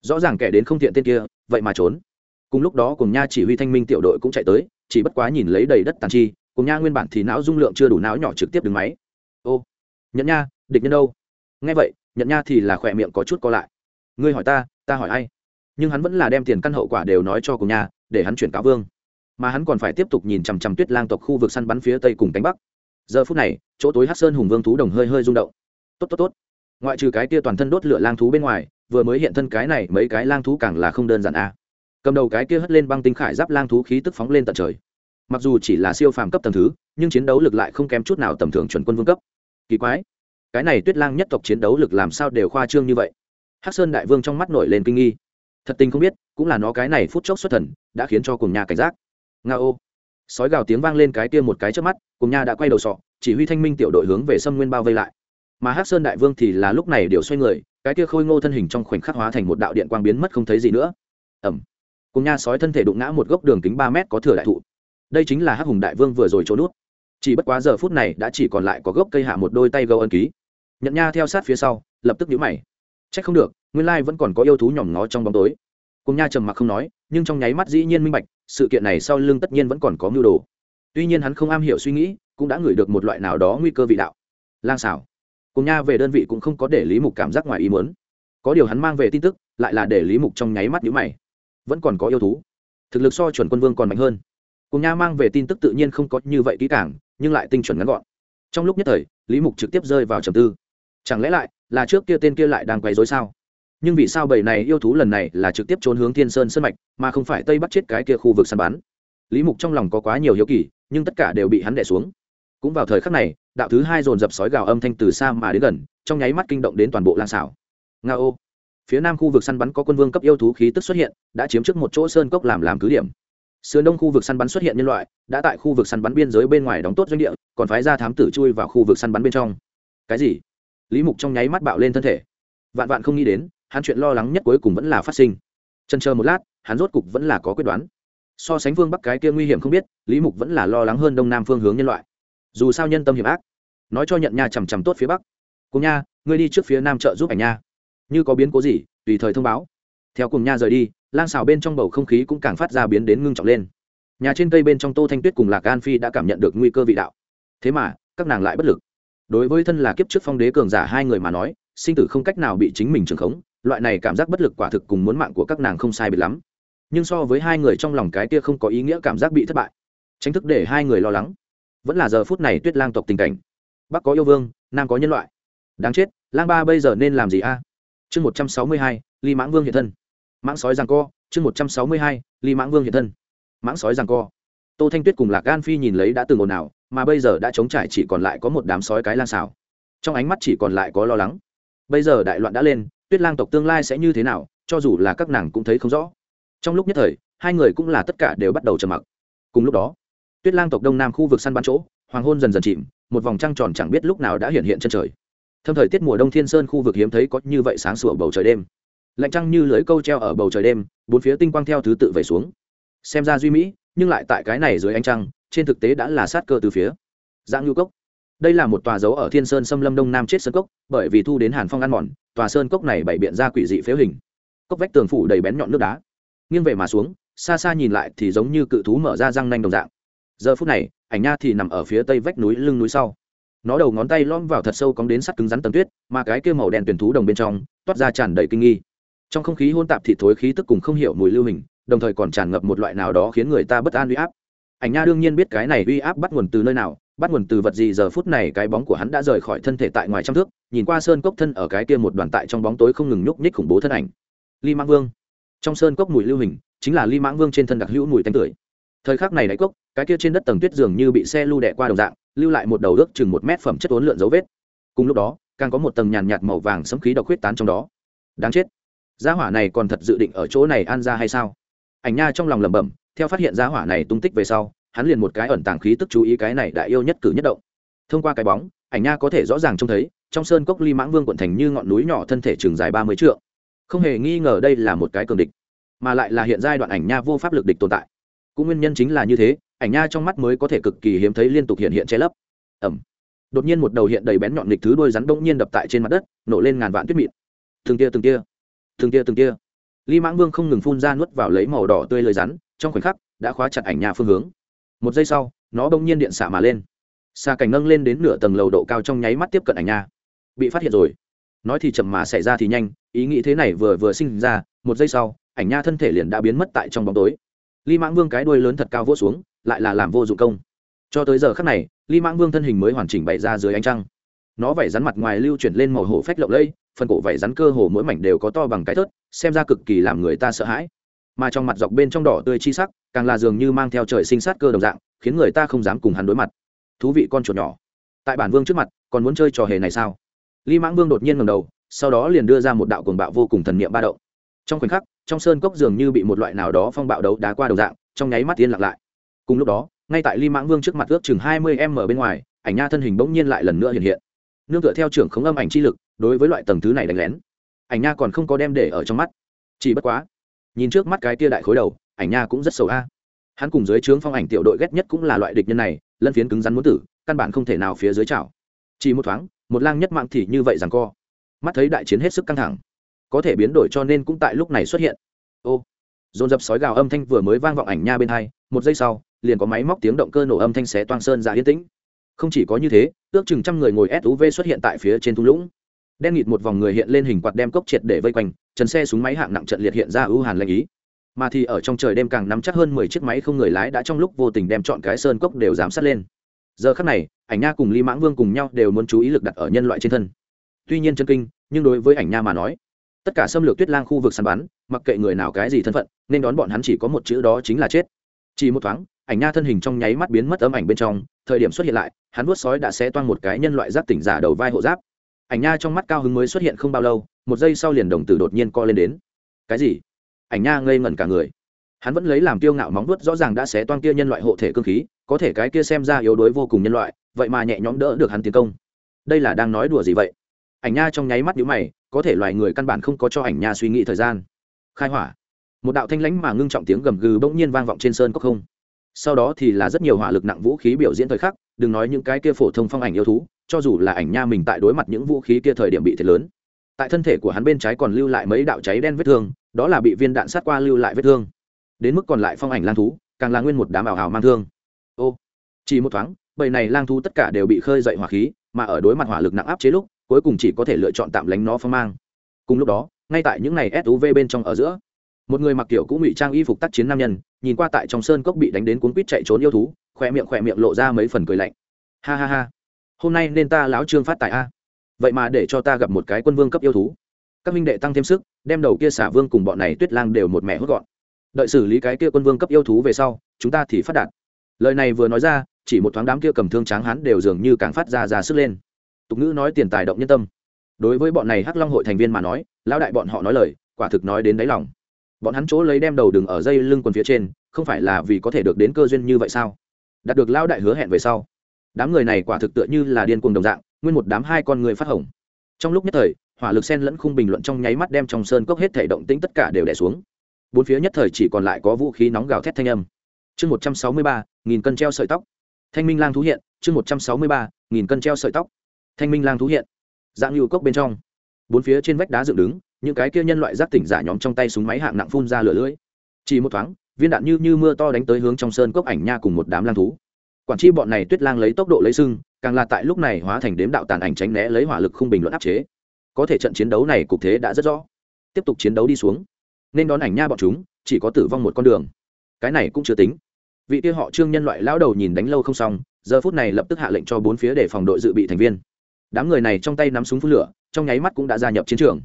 Rõ ràng kẻ đến không thiện tên kia, vậy mà trốn. Cùng lúc đó cùng nha chỉ huy thanh minh tiểu đội cũng chạy tới, chỉ bất quá nhìn lấy đầy đất tàn chi, cùng nha nguyên bản thì não dung lượng chưa đủ não nhỏ trực tiếp đứng máy. Ô nhận nha, địch nhân đâu? Nghe vậy nhận nha thì là khỏe miệng có chút co lại. Ngươi hỏi ta ta hỏi ai? Nhưng hắn vẫn là đem tiền căn hậu quả đều nói cho cùng nha, để hắn chuyển cáo vương. Mà hắn còn phải tiếp tục nhìn chằm chằm tuyết lang tộc khu vực săn bắn phía tây cùng cánh bắc. Giờ phút này, chỗ tối hát sơn hùng vương thú đồng hơi hơi rung động. Tốt tốt tốt ngoại trừ cái kia toàn thân đốt lửa lang thú bên ngoài, vừa mới hiện thân cái này mấy cái lang thú càng là không đơn giản a. À. Cầm đầu cái kia hất lên băng tinh khải giáp lang thú khí tức phóng lên tận trời. Mặc dù chỉ là siêu phàm cấp tầm thứ, nhưng chiến đấu lực lại không kém chút nào tầm thường chuẩn quân vương cấp. Kỳ quái, cái này tuyết lang nhất tộc chiến đấu lực làm sao đều khoa trương như vậy? Hắc sơn đại vương trong mắt nổi lên kinh nghi. Thật tình không biết, cũng là nó cái này phút chốc xuất thần, đã khiến cho cùng nhà cảnh giác. Nga ô. Sói gào tiếng vang lên cái kia một cái trước mắt, cùng nhà đã quay đầu sọ, chỉ huy thanh minh tiểu đội hướng về sâm nguyên bao vây lại mà hắc sơn đại vương thì là lúc này điều xoay người, cái kia khôi ngô thân hình trong khoảnh khắc hóa thành một đạo điện quang biến mất không thấy gì nữa. Ẩm. Cùng nha sói thân thể đụng ngã một gốc đường kính ba mét có thừa đại thụ. Đây chính là hắc hùng đại vương vừa rồi trốn nút chỉ bất quá giờ phút này đã chỉ còn lại có gốc cây hạ một đôi tay gâu ân ký. Nhận nha theo sát phía sau, lập tức nhíu mày. Trách không được, nguyên lai vẫn còn có yêu thú nhỏm ngó trong bóng tối. Cùng nha trầm mặc không nói, nhưng trong nháy mắt dĩ nhiên minh bạch, sự kiện này sau lưng tất nhiên vẫn còn có mưu đồ. Tuy nhiên hắn không am hiểu suy nghĩ, cũng đã ngửi được một loại nào đó nguy cơ vị đạo. Lang xảo cùng nha về đơn vị cũng không có để lý mục cảm giác ngoài ý muốn. Có điều hắn mang về tin tức, lại là để lý mục trong nháy mắt nhữ mày. Vẫn còn có yêu thú. Thực lực so chuẩn quân vương còn mạnh hơn. Cùng nha mang về tin tức tự nhiên không có như vậy kỹ càng, nhưng lại tinh chuẩn ngắn gọn. Trong lúc nhất thời, lý mục trực tiếp rơi vào trầm tư. Chẳng lẽ lại là trước kia tên kia lại đang quấy rối sao? Nhưng vì sao bầy này yêu thú lần này là trực tiếp trốn hướng thiên sơn sơn mạch, mà không phải tây bắt chết cái kia khu vực săn bắn? Lý mục trong lòng có quá nhiều hiếu kỳ, nhưng tất cả đều bị hắn đẻ xuống cũng vào thời khắc này, đạo thứ hai dồn dập sói gào âm thanh từ xa mà đến gần, trong nháy mắt kinh động đến toàn bộ lan xảo. Nga ô. Phía nam khu vực săn bắn có quân vương cấp yêu thú khí tức xuất hiện, đã chiếm trước một chỗ sơn cốc làm làm cứ điểm. Sườn đông khu vực săn bắn xuất hiện nhân loại, đã tại khu vực săn bắn biên giới bên ngoài đóng tốt doanh địa, còn phái ra thám tử chui vào khu vực săn bắn bên trong. Cái gì? Lý mục trong nháy mắt bạo lên thân thể. Vạn vạn không nghĩ đến, hắn chuyện lo lắng nhất cuối cùng vẫn là phát sinh. Chân chờ một lát, hắn rốt cục vẫn là có quyết đoán. So sánh phương bắc cái kia nguy hiểm không biết, lý mục vẫn là lo lắng hơn đông nam phương hướng nhân loại dù sao nhân tâm hiểm ác. Nói cho nhận nha chằm chằm tốt phía bắc. Cùng nha, ngươi đi trước phía nam chợ giúp ảnh nha. Như có biến cố gì, tùy thời thông báo. Theo cùng nha rời đi, lang xào bên trong bầu không khí cũng càng phát ra biến đến ngưng trọng lên. Nhà trên cây bên trong tô thanh tuyết cùng lạc an phi đã cảm nhận được nguy cơ vị đạo. Thế mà, các nàng lại bất lực. Đối với thân là kiếp trước phong đế cường giả hai người mà nói, sinh tử không cách nào bị chính mình trường khống, loại này cảm giác bất lực quả thực cùng muốn mạng của các nàng không sai biệt lắm. Nhưng so với hai người trong lòng cái kia không có ý nghĩa cảm giác bị thất bại. Tranh thức để hai người lo lắng vẫn là giờ phút này tuyết lang tộc tình cảnh. Bắc có yêu vương, nam có nhân loại. Đáng chết, lang ba bây giờ nên làm gì a? Chương một trăm sáu mươi hai, ly mãng vương hiện thân. Mãng sói rằng co, chương một trăm sáu mươi hai, ly mãng vương hiện thân. Mãng sói rằng co. Tô thanh tuyết cùng lạc gan phi nhìn lấy đã từng ồn ào, mà bây giờ đã chống trải chỉ còn lại có một đám sói cái lang xào. Trong ánh mắt chỉ còn lại có lo lắng. Bây giờ đại loạn đã lên, tuyết lang tộc tương lai sẽ như thế nào, cho dù là các nàng cũng thấy không rõ. Trong lúc nhất thời, hai người cũng là tất cả đều bắt đầu trầm mặc. Cùng lúc đó tuyết lang tộc đông nam khu vực săn bắn chỗ, hoàng hôn dần dần chìm, một vòng trăng tròn chẳng biết lúc nào đã hiện hiện chân trời. Thâm thời tiết mùa đông thiên sơn khu vực hiếm thấy có như vậy sáng sủa bầu trời đêm. Lạnh trăng như lưới câu treo ở bầu trời đêm, bốn phía tinh quang theo thứ tự về xuống. Xem ra duy mỹ, nhưng lại tại cái này dưới ánh trăng, trên thực tế đã là sát cơ từ phía. Dạng nhu cốc. Đây là một tòa dấu ở thiên sơn xâm lâm đông nam chết sơn cốc, bởi vì thu đến hàn phong ăn mòn, tòa sơn cốc này bày biện ra quỷ dị phếu hình. Cốc vách tường phủ đầy bén nhọn nước đá. Nghiêng về mà xuống, xa xa nhìn lại thì giống như cự thú mở ra răng nanh đồng dạng giờ phút này, ảnh nha thì nằm ở phía tây vách núi lưng núi sau. Nó đầu ngón tay lom vào thật sâu cóng đến sắt cứng rắn tầng tuyết, mà cái kia màu đen tuyển thú đồng bên trong, toát ra tràn đầy kinh nghi. Trong không khí hôn tạp thị thối khí tức cùng không hiểu mùi lưu hình, đồng thời còn tràn ngập một loại nào đó khiến người ta bất an uy áp. Ảnh nha đương nhiên biết cái này uy áp bắt nguồn từ nơi nào, bắt nguồn từ vật gì giờ phút này cái bóng của hắn đã rời khỏi thân thể tại ngoài trăm thước, nhìn qua sơn cốc thân ở cái kia một đoàn tại trong bóng tối không ngừng nhúc nhích khủng bố thân ảnh. Ly mãng vương. Trong sơn cốc mùi lưu hình, chính là ly mãng vương trên thân đặc hữu mùi tanh tưởi thời khắc này đáy cốc, cái kia trên đất tầng tuyết dường như bị xe lưu đẻ qua đồng dạng, lưu lại một đầu ước chừng một mét phẩm chất ốn lượn dấu vết. Cùng lúc đó, càng có một tầng nhàn nhạt màu vàng sấm khí độc huyết tán trong đó. Đáng chết. Gia hỏa này còn thật dự định ở chỗ này an ra hay sao? Ảnh nha trong lòng lẩm bẩm, theo phát hiện gia hỏa này tung tích về sau, hắn liền một cái ẩn tàng khí tức chú ý cái này đại yêu nhất cử nhất động. Thông qua cái bóng, ảnh nha có thể rõ ràng trông thấy, trong sơn cốc ly mãng vương quận thành như ngọn núi nhỏ thân thể trường dài ba mươi trượng. Không hề nghi ngờ đây là một cái cường địch, mà lại là hiện giai đoạn ảnh nha vô pháp lực địch tồn tại cũng nguyên nhân chính là như thế, ảnh nha trong mắt mới có thể cực kỳ hiếm thấy liên tục hiện hiện che lấp. Ẩm. Đột nhiên một đầu hiện đầy bén nhọn nghịch thứ đôi rắn đông nhiên đập tại trên mặt đất, nổ lên ngàn vạn tuyết mịn. Từng tia từng tia từng tia từng tia. Ly mãng vương không ngừng phun ra nuốt vào lấy màu đỏ tươi lời rắn, trong khoảnh khắc, đã khóa chặt ảnh nha phương hướng. Một giây sau, nó bỗng nhiên điện xả mà lên. Xa cảnh nâng lên đến nửa tầng lầu độ cao trong nháy mắt tiếp cận ảnh nha. Bị phát hiện rồi. Nói thì chậm mà xảy ra thì nhanh, ý nghĩ thế này vừa vừa sinh ra, một giây sau, ảnh nha thân thể liền đã biến mất tại trong bóng tối ly mãng vương cái đuôi lớn thật cao vỗ xuống, lại là làm vô dụng công. Cho tới giờ khắc này ly mãng vương thân hình mới hoàn chỉnh bày ra dưới ánh trăng. Nó vảy rắn mặt ngoài lưu chuyển lên màu hổ phách lộng lẫy, phần cổ vảy rắn cơ hồ mỗi mảnh đều có to bằng cái thớt, xem ra cực kỳ làm người ta sợ hãi. Mà trong mặt dọc bên trong đỏ tươi chi sắc, càng là dường như mang theo trời sinh sát cơ đồng dạng, khiến người ta không dám cùng hắn đối mặt. Thú vị con chuột nhỏ. Tại bản vương trước mặt, còn muốn chơi trò hề này sao? Ly mãng vương đột nhiên ngầm đầu, sau đó liền đưa ra một đạo cuồng bạo vô cùng thần niệm ba động trong khoảnh khắc, trong sơn cốc dường như bị một loại nào đó phong bạo đấu đá qua đầu dạng, trong nháy mắt tiên lặng lại. Cùng lúc đó, ngay tại ly mãng vương trước mặt ước chừng hai mươi m bên ngoài, ảnh nha thân hình bỗng nhiên lại lần nữa hiện hiện. Nương tựa theo trưởng khống âm ảnh chi lực, đối với loại tầng thứ này đánh lén. Ảnh nha còn không có đem để ở trong mắt. Chỉ bất quá, nhìn trước mắt cái tia đại khối đầu, ảnh nha cũng rất sầu a. Hắn cùng dưới trướng phong ảnh tiểu đội ghét nhất cũng là loại địch nhân này, lân phiến cứng rắn muốn tử, căn bản không thể nào phía dưới chảo. Chỉ một thoáng, một lang nhất mạng thì như vậy rằng co. Mắt thấy đại chiến hết sức căng thẳng có thể biến đổi cho nên cũng tại lúc này xuất hiện. Ô, dồn dập sói gào âm thanh vừa mới vang vọng ảnh nha bên hai, một giây sau, liền có máy móc tiếng động cơ nổ âm thanh xé toang sơn ra yên tĩnh. Không chỉ có như thế, ước chừng trăm người ngồi suv xuất hiện tại phía trên thung lũng. Đen nghịt một vòng người hiện lên hình quạt đem cốc triệt để vây quanh, trần xe súng máy hạng nặng trận liệt hiện ra ưu hàn lanh ý. Mà thì ở trong trời đêm càng nắm chắc hơn mười chiếc máy không người lái đã trong lúc vô tình đem chọn cái sơn cốc đều giám sát lên. Giờ khắc này, ảnh nha cùng ly mãng vương cùng nhau đều muốn chú ý lực đặt ở nhân loại trên thân. Tuy nhiên chân kinh, nhưng đối với ảnh nha mà nói tất cả xâm lược tuyết lang khu vực săn bắn, mặc kệ người nào cái gì thân phận, nên đón bọn hắn chỉ có một chữ đó chính là chết. Chỉ một thoáng, ảnh nha thân hình trong nháy mắt biến mất ấm ảnh bên trong, thời điểm xuất hiện lại, hắn vuốt sói đã xé toan một cái nhân loại giáp tỉnh giả đầu vai hộ giáp. Ảnh nha trong mắt cao hứng mới xuất hiện không bao lâu, một giây sau liền đồng tử đột nhiên co lên đến. Cái gì? Ảnh nha ngây ngẩn cả người. Hắn vẫn lấy làm tiêu ngạo móng vuốt, rõ ràng đã xé toan kia nhân loại hộ thể cơ khí, có thể cái kia xem ra yếu đuối vô cùng nhân loại, vậy mà nhẹ nhõm đỡ được hắn tiến công. Đây là đang nói đùa gì vậy? Ảnh nha trong nháy mắt nhíu mày, có thể loài người căn bản không có cho ảnh nha suy nghĩ thời gian. Khai hỏa. Một đạo thanh lãnh mà ngưng trọng tiếng gầm gừ bỗng nhiên vang vọng trên sơn cốc không. Sau đó thì là rất nhiều hỏa lực nặng vũ khí biểu diễn thời khắc, đừng nói những cái kia phổ thông phong ảnh yêu thú, cho dù là ảnh nha mình tại đối mặt những vũ khí kia thời điểm bị thiệt lớn. Tại thân thể của hắn bên trái còn lưu lại mấy đạo cháy đen vết thương, đó là bị viên đạn sát qua lưu lại vết thương. Đến mức còn lại phong ảnh lang thú, càng là nguyên một đám ảo hào mang thương. Ô, chỉ một thoáng, bầy này lang thú tất cả đều bị khơi dậy hỏa khí, mà ở đối mặt hỏa lực nặng áp chế lúc cuối cùng chỉ có thể lựa chọn tạm lánh nó phong mang. Cùng lúc đó, ngay tại những ngày suv bên trong ở giữa, một người mặc kiểu cũng ngụy trang y phục tác chiến nam nhân, nhìn qua tại trong sơn cốc bị đánh đến cuốn quýt chạy trốn yêu thú khoe miệng khoe miệng lộ ra mấy phần cười lạnh. Ha ha ha, hôm nay nên ta láo trương phát tài a. Vậy mà để cho ta gặp một cái quân vương cấp yêu thú. Các minh đệ tăng thêm sức, đem đầu kia xả vương cùng bọn này tuyết lang đều một mẹ hốt gọn. Đợi xử lý cái kia quân vương cấp yêu thú về sau, chúng ta thì phát đạt. Lời này vừa nói ra, chỉ một thoáng đám kia cầm thương tráng hắn đều dường như càng phát ra ra sức lên tục ngữ nói tiền tài động nhân tâm. Đối với bọn này hắc long hội thành viên mà nói, lão đại bọn họ nói lời, quả thực nói đến đáy lòng. Bọn hắn chỗ lấy đem đầu đừng ở dây lưng quần phía trên, không phải là vì có thể được đến cơ duyên như vậy sao? Đạt được lão đại hứa hẹn về sau, đám người này quả thực tựa như là điên cuồng đồng dạng, nguyên một đám hai con người phát hồng. Trong lúc nhất thời, hỏa lực sen lẫn khung bình luận trong nháy mắt đem trong sơn cốc hết thể động tĩnh tất cả đều đẻ xuống. Bốn phía nhất thời chỉ còn lại có vũ khí nóng gào thét thanh âm. Chương một trăm sáu mươi ba, nghìn cân treo sợi tóc. Thanh minh lang thú hiện, chương một trăm sáu mươi ba, nghìn cân treo sợi tóc thanh minh lang thú hiện. Dạng lưu cốc bên trong. Bốn phía trên vách đá dựng đứng, những cái kia nhân loại giáp tỉnh giả nhóm trong tay súng máy hạng nặng phun ra lửa lưỡi. Chỉ một thoáng, viên đạn như như mưa to đánh tới hướng trong sơn cốc ảnh nha cùng một đám lang thú. Quản tri bọn này tuyết lang lấy tốc độ lấy sưng, càng là tại lúc này hóa thành đếm đạo tàn ảnh tránh né lấy hỏa lực không bình luận áp chế. Có thể trận chiến đấu này cục thế đã rất rõ. Tiếp tục chiến đấu đi xuống. Nên đón ảnh nha bọn chúng, chỉ có tử vong một con đường. Cái này cũng chưa tính. Vị kia họ trương nhân loại lão đầu nhìn đánh lâu không xong, giờ phút này lập tức hạ lệnh cho bốn phía để phòng đội dự bị thành viên đám người này trong tay nắm súng phun lửa, trong nháy mắt cũng đã gia nhập chiến trường.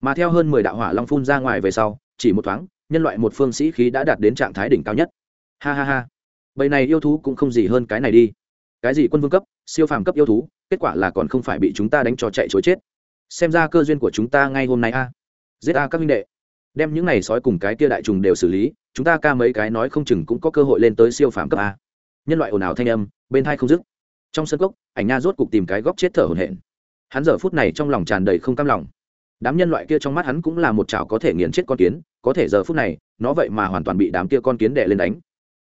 Mà theo hơn mười đạo hỏa long phun ra ngoài về sau, chỉ một thoáng, nhân loại một phương sĩ khí đã đạt đến trạng thái đỉnh cao nhất. Ha ha ha. Bầy này yêu thú cũng không gì hơn cái này đi. Cái gì quân vương cấp, siêu phàm cấp yêu thú, kết quả là còn không phải bị chúng ta đánh cho chạy chối chết. Xem ra cơ duyên của chúng ta ngay hôm nay a. Giết a các minh đệ. Đem những này sói cùng cái tia đại trùng đều xử lý, chúng ta ca mấy cái nói không chừng cũng có cơ hội lên tới siêu phàm cấp a. Nhân loại ồn ào thanh âm, bên thai không dứt trong sân cốc, ảnh nha rốt cục tìm cái góc chết thở hổn hển. Hắn giờ phút này trong lòng tràn đầy không cam lòng. Đám nhân loại kia trong mắt hắn cũng là một chảo có thể nghiền chết con kiến, có thể giờ phút này, nó vậy mà hoàn toàn bị đám kia con kiến đè lên đánh.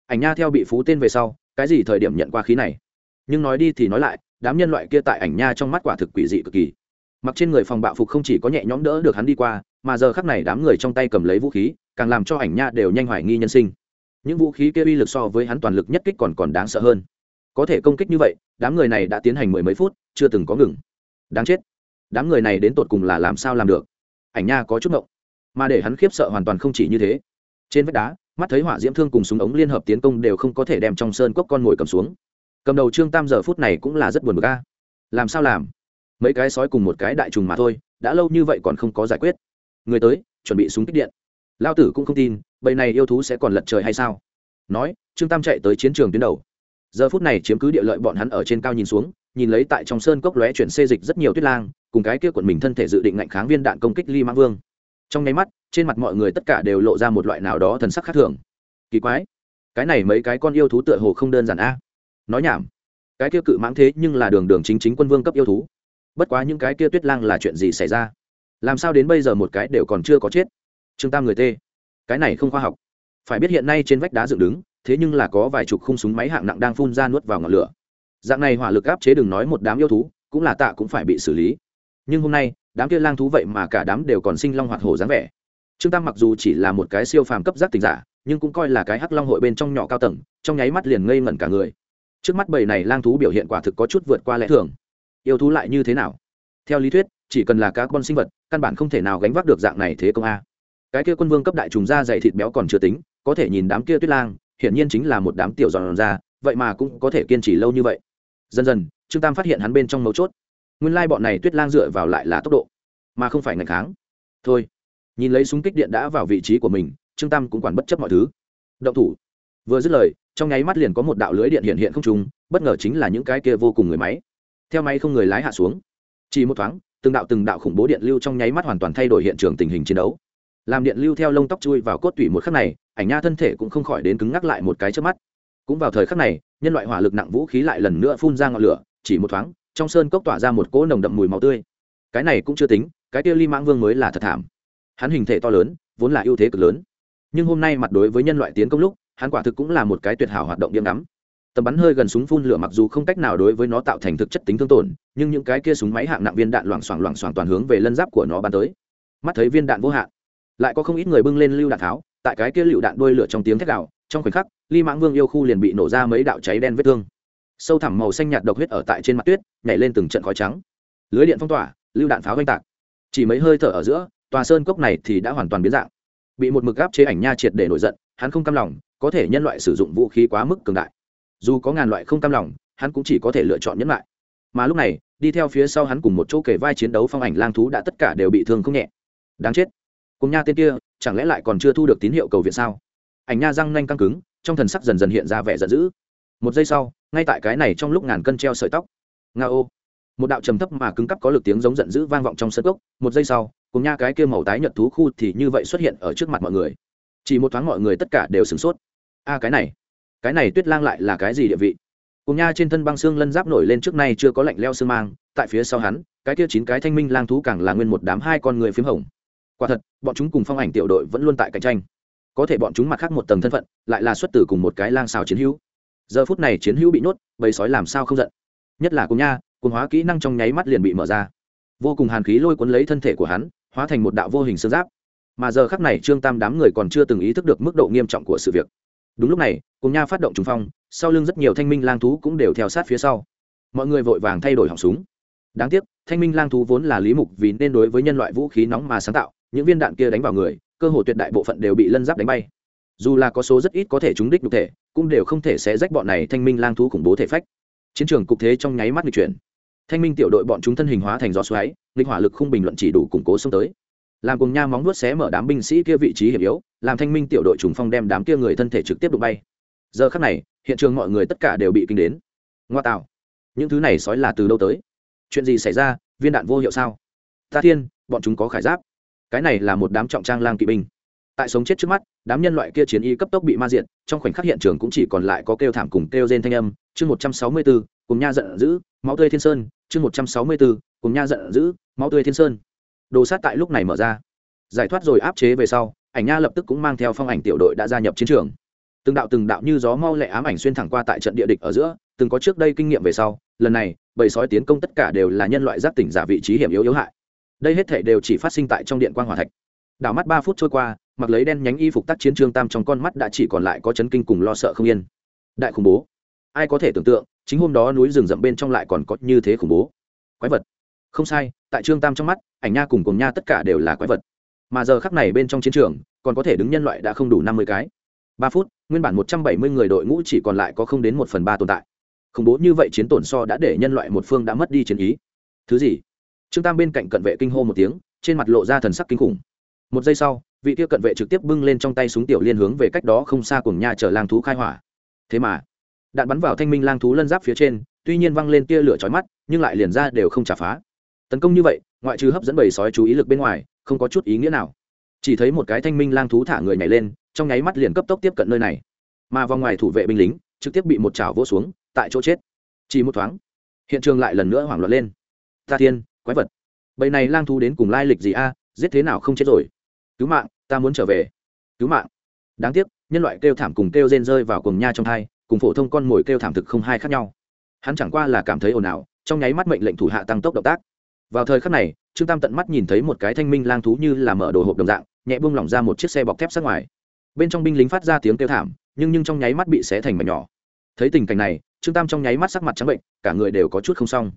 Ảnh nha theo bị phú tên về sau, cái gì thời điểm nhận qua khí này? Nhưng nói đi thì nói lại, đám nhân loại kia tại ảnh nha trong mắt quả thực quỷ dị cực kỳ. Mặc trên người phòng bạo phục không chỉ có nhẹ nhõm đỡ được hắn đi qua, mà giờ khắc này đám người trong tay cầm lấy vũ khí, càng làm cho ảnh nha đều nhanh hoài nghi nhân sinh. Những vũ khí kia uy lực so với hắn toàn lực nhất kích còn còn đáng sợ hơn. Có thể công kích như vậy đám người này đã tiến hành mười mấy phút, chưa từng có ngừng. Đáng chết. Đám người này đến tột cùng là làm sao làm được? Ảnh nha có chút ngộng. Mà để hắn khiếp sợ hoàn toàn không chỉ như thế. Trên vách đá, mắt thấy hỏa diễm thương cùng súng ống liên hợp tiến công đều không có thể đem trong sơn cốc con mồi cầm xuống. Cầm đầu trương tam giờ phút này cũng là rất buồn bực ca làm sao làm? Mấy cái sói cùng một cái đại trùng mà thôi, đã lâu như vậy còn không có giải quyết. Người tới, chuẩn bị súng kích điện. Lao tử cũng không tin, bầy này yêu thú sẽ còn lật trời hay sao? Nói, trương tam chạy tới chiến trường tuyến đầu giờ phút này chiếm cứ địa lợi bọn hắn ở trên cao nhìn xuống, nhìn lấy tại trong sơn cốc lóe chuyển xê dịch rất nhiều tuyết lang, cùng cái kia quận mình thân thể dự định ngạnh kháng viên đạn công kích ly mã vương. Trong nháy mắt, trên mặt mọi người tất cả đều lộ ra một loại nào đó thần sắc khác thường. Kỳ quái, cái này mấy cái con yêu thú tựa hồ không đơn giản a. À? Nói nhảm, cái kia cự mãng thế nhưng là đường đường chính chính quân vương cấp yêu thú. Bất quá những cái kia tuyết lang là chuyện gì xảy ra? Làm sao đến bây giờ một cái đều còn chưa có chết? Trương tam người tê, cái này không khoa học. Phải biết hiện nay trên vách đá dựng đứng thế nhưng là có vài chục khung súng máy hạng nặng đang phun ra nuốt vào ngọn lửa. Dạng này hỏa lực áp chế đừng nói một đám yêu thú, cũng là tạ cũng phải bị xử lý. Nhưng hôm nay, đám kia lang thú vậy mà cả đám đều còn sinh long hoạt hổ dáng vẻ. Trương tam mặc dù chỉ là một cái siêu phàm cấp giác tình giả, nhưng cũng coi là cái hắc long hội bên trong nhỏ cao tầng, trong nháy mắt liền ngây ngẩn cả người. Trước mắt bầy này lang thú biểu hiện quả thực có chút vượt qua lẽ thường. Yêu thú lại như thế nào? Theo lý thuyết, chỉ cần là các con sinh vật, căn bản không thể nào gánh vác được dạng này thế công a. Cái kia quân vương cấp đại trùng da dày thịt béo còn chưa tính, có thể nhìn đám kia tuyết lang hiển nhiên chính là một đám tiểu giòn ra, vậy mà cũng có thể kiên trì lâu như vậy. Dần dần, trương tam phát hiện hắn bên trong mấu chốt. Nguyên lai bọn này tuyết lang dựa vào lại là tốc độ, mà không phải ngày kháng. Thôi, nhìn lấy súng kích điện đã vào vị trí của mình, trương tam cũng quản bất chấp mọi thứ. Động thủ. Vừa dứt lời, trong nháy mắt liền có một đạo lưới điện hiện hiện không trùng bất ngờ chính là những cái kia vô cùng người máy. Theo máy không người lái hạ xuống. Chỉ một thoáng, từng đạo từng đạo khủng bố điện lưu trong nháy mắt hoàn toàn thay đổi hiện trường tình hình chiến đấu làm điện lưu theo lông tóc chui vào cốt tủy một khắc này, ảnh nha thân thể cũng không khỏi đến cứng ngắc lại một cái trước mắt. Cũng vào thời khắc này, nhân loại hỏa lực nặng vũ khí lại lần nữa phun ra ngọn lửa, chỉ một thoáng, trong sơn cốc tỏa ra một cỗ nồng đậm mùi máu tươi. Cái này cũng chưa tính, cái kia ly mãng vương mới là thật thảm. Hắn hình thể to lớn, vốn là ưu thế cực lớn. Nhưng hôm nay mặt đối với nhân loại tiến công lúc, hắn quả thực cũng là một cái tuyệt hảo hoạt động điểm đắm tầm bắn hơi gần súng phun lửa mặc dù không cách nào đối với nó tạo thành thực chất tính thương tổn, nhưng những cái kia súng máy hạng nặng viên đạn loảng xoảng loảng xoảng toàn hướng về lân giáp của nó bắn tới. Mắt thấy viên đạn vô hạn lại có không ít người bưng lên lưu đạn tháo, tại cái kia lựu đạn đuôi lửa trong tiếng thét đảo trong khoảnh khắc, ly mãng vương yêu khu liền bị nổ ra mấy đạo cháy đen vết thương. Sâu thẳm màu xanh nhạt độc huyết ở tại trên mặt tuyết, nhảy lên từng trận khói trắng. Lưới điện phong tỏa, lưu đạn pháo oanh tạc. Chỉ mấy hơi thở ở giữa, tòa sơn cốc này thì đã hoàn toàn biến dạng. Bị một mực gáp chế ảnh nha triệt để nổi giận, hắn không cam lòng, có thể nhân loại sử dụng vũ khí quá mức cường đại. Dù có ngàn loại không cam lòng, hắn cũng chỉ có thể lựa chọn nhẫn lại. Mà lúc này, đi theo phía sau hắn cùng một chỗ kể vai chiến đấu phong ảnh lang thú đã tất cả đều bị thương không nhẹ. Đáng chết cùng nha tên kia, chẳng lẽ lại còn chưa thu được tín hiệu cầu viện sao? Ảnh nha răng nanh căng cứng, trong thần sắc dần dần hiện ra vẻ giận dữ. Một giây sau, ngay tại cái này trong lúc ngàn cân treo sợi tóc. Nga ô. Một đạo trầm thấp mà cứng cắp có lực tiếng giống giận dữ vang vọng trong sân cốc. Một giây sau, cùng nha cái kia màu tái nhật thú khu thì như vậy xuất hiện ở trước mặt mọi người. Chỉ một thoáng mọi người tất cả đều sửng sốt. A, cái này cái này tuyết lang lại là cái gì địa vị? Cùng nha trên thân băng xương lân giáp nổi lên trước nay chưa có lạnh leo xương mang, tại phía sau hắn, cái kia chín cái thanh minh lang thú càng là nguyên một đám hai con người p hồng quả thật, bọn chúng cùng phong ảnh tiểu đội vẫn luôn tại cạnh tranh. Có thể bọn chúng mặt khác một tầng thân phận, lại là xuất tử cùng một cái lang xào chiến hữu. Giờ phút này chiến hữu bị nhốt, bầy sói làm sao không giận? Nhất là cùng nha, cùng hóa kỹ năng trong nháy mắt liền bị mở ra. Vô cùng hàn khí lôi cuốn lấy thân thể của hắn, hóa thành một đạo vô hình xương giáp. Mà giờ khắc này trương tam đám người còn chưa từng ý thức được mức độ nghiêm trọng của sự việc. Đúng lúc này, cùng nha phát động trùng phong, sau lưng rất nhiều thanh minh lang thú cũng đều theo sát phía sau. Mọi người vội vàng thay đổi họng súng. Đáng tiếc, thanh minh lang thú vốn là lý mục vì nên đối với nhân loại vũ khí nóng mà sáng tạo những viên đạn kia đánh vào người, cơ hồ tuyệt đại bộ phận đều bị lân giáp đánh bay. Dù là có số rất ít có thể trúng đích đục thể, cũng đều không thể sẽ rách bọn này thanh minh lang thú khủng bố thể phách. Chiến trường cục thế trong nháy mắt lịch chuyển. Thanh minh tiểu đội bọn chúng thân hình hóa thành gió xoáy, nghịch hỏa lực không bình luận chỉ đủ củng cố xông tới. Làm cùng nha móng nuốt xé mở đám binh sĩ kia vị trí hiểm yếu, làm thanh minh tiểu đội trùng phong đem đám kia người thân thể trực tiếp đụng bay. Giờ khắc này, hiện trường mọi người tất cả đều bị kinh đến. Ngoa tạo. Những thứ này sói là từ đâu tới? Chuyện gì xảy ra? Viên đạn vô hiệu sao? Ta thiên, bọn chúng có khải giáp cái này là một đám trọng trang lang kỵ binh. Tại sống chết trước mắt, đám nhân loại kia chiến y cấp tốc bị ma diện trong khoảnh khắc hiện trường cũng chỉ còn lại có kêu thảm cùng kêu rên thanh âm, chương một trăm sáu mươi bốn, cùng nha giận dữ, máu tươi thiên sơn, chương một trăm sáu mươi bốn, cùng nha giận dữ, máu tươi thiên sơn. Đồ sát tại lúc này mở ra. Giải thoát rồi áp chế về sau, ảnh nha lập tức cũng mang theo phong ảnh tiểu đội đã gia nhập chiến trường. Từng đạo từng đạo như gió mau lẹ ám ảnh xuyên thẳng qua tại trận địa địch ở giữa, từng có trước đây kinh nghiệm về sau, lần này, bầy sói tiến công tất cả đều là nhân loại giáp tỉnh giả vị trí hiểm yếu yếu hại đây hết thể đều chỉ phát sinh tại trong điện quan hỏa thạch. Đảo mắt ba phút trôi qua, mặc lấy đen nhánh y phục tác chiến trương tam trong con mắt đã chỉ còn lại có chấn kinh cùng lo sợ không yên. Đại khủng bố. Ai có thể tưởng tượng, chính hôm đó núi rừng rậm bên trong lại còn có như thế khủng bố. Quái vật. Không sai, tại trương tam trong mắt, ảnh nha cùng cùng nha tất cả đều là quái vật. Mà giờ khắc này bên trong chiến trường, còn có thể đứng nhân loại đã không đủ năm mươi cái. Ba phút, nguyên bản một trăm bảy mươi người đội ngũ chỉ còn lại có không đến một phần ba tồn tại. Khủng bố như vậy chiến tổn so đã để nhân loại một phương đã mất đi chiến ý. Thứ gì? Trương tam bên cạnh cận vệ kinh hô một tiếng, trên mặt lộ ra thần sắc kinh khủng. Một giây sau, vị tiêu cận vệ trực tiếp bưng lên trong tay súng tiểu liên hướng về cách đó không xa cùng nha chở lang thú khai hỏa. Thế mà, đạn bắn vào thanh minh lang thú lân giáp phía trên, tuy nhiên văng lên tia lửa chói mắt, nhưng lại liền ra đều không trả phá. Tấn công như vậy, ngoại trừ hấp dẫn bầy sói chú ý lực bên ngoài, không có chút ý nghĩa nào. Chỉ thấy một cái thanh minh lang thú thả người nhảy lên, trong nháy mắt liền cấp tốc tiếp cận nơi này. Mà vòng ngoài thủ vệ binh lính, trực tiếp bị một chảo vỗ xuống, tại chỗ chết. Chỉ một thoáng, hiện trường lại lần nữa hoảng loạn lên. Ta thiên quái vật. Bầy này lang thú đến cùng lai lịch gì a, giết thế nào không chết rồi. Cứu mạng, ta muốn trở về. Cứu mạng. Đáng tiếc, nhân loại kêu thảm cùng kêu rên rơi vào cùng nha trong thai, cùng phổ thông con mồi kêu thảm thực không hai khác nhau. Hắn chẳng qua là cảm thấy ồn ào, trong nháy mắt mệnh lệnh thủ hạ tăng tốc động tác. Vào thời khắc này, trương tam tận mắt nhìn thấy một cái thanh minh lang thú như là mở đồ hộp đồng dạng, nhẹ buông lỏng ra một chiếc xe bọc thép sát ngoài. Bên trong binh lính phát ra tiếng kêu thảm, nhưng nhưng trong nháy mắt bị xé thành mảnh nhỏ. Thấy tình cảnh này, trương tam trong nháy mắt sắc mặt trắng bệnh, cả người đều có chút không xong.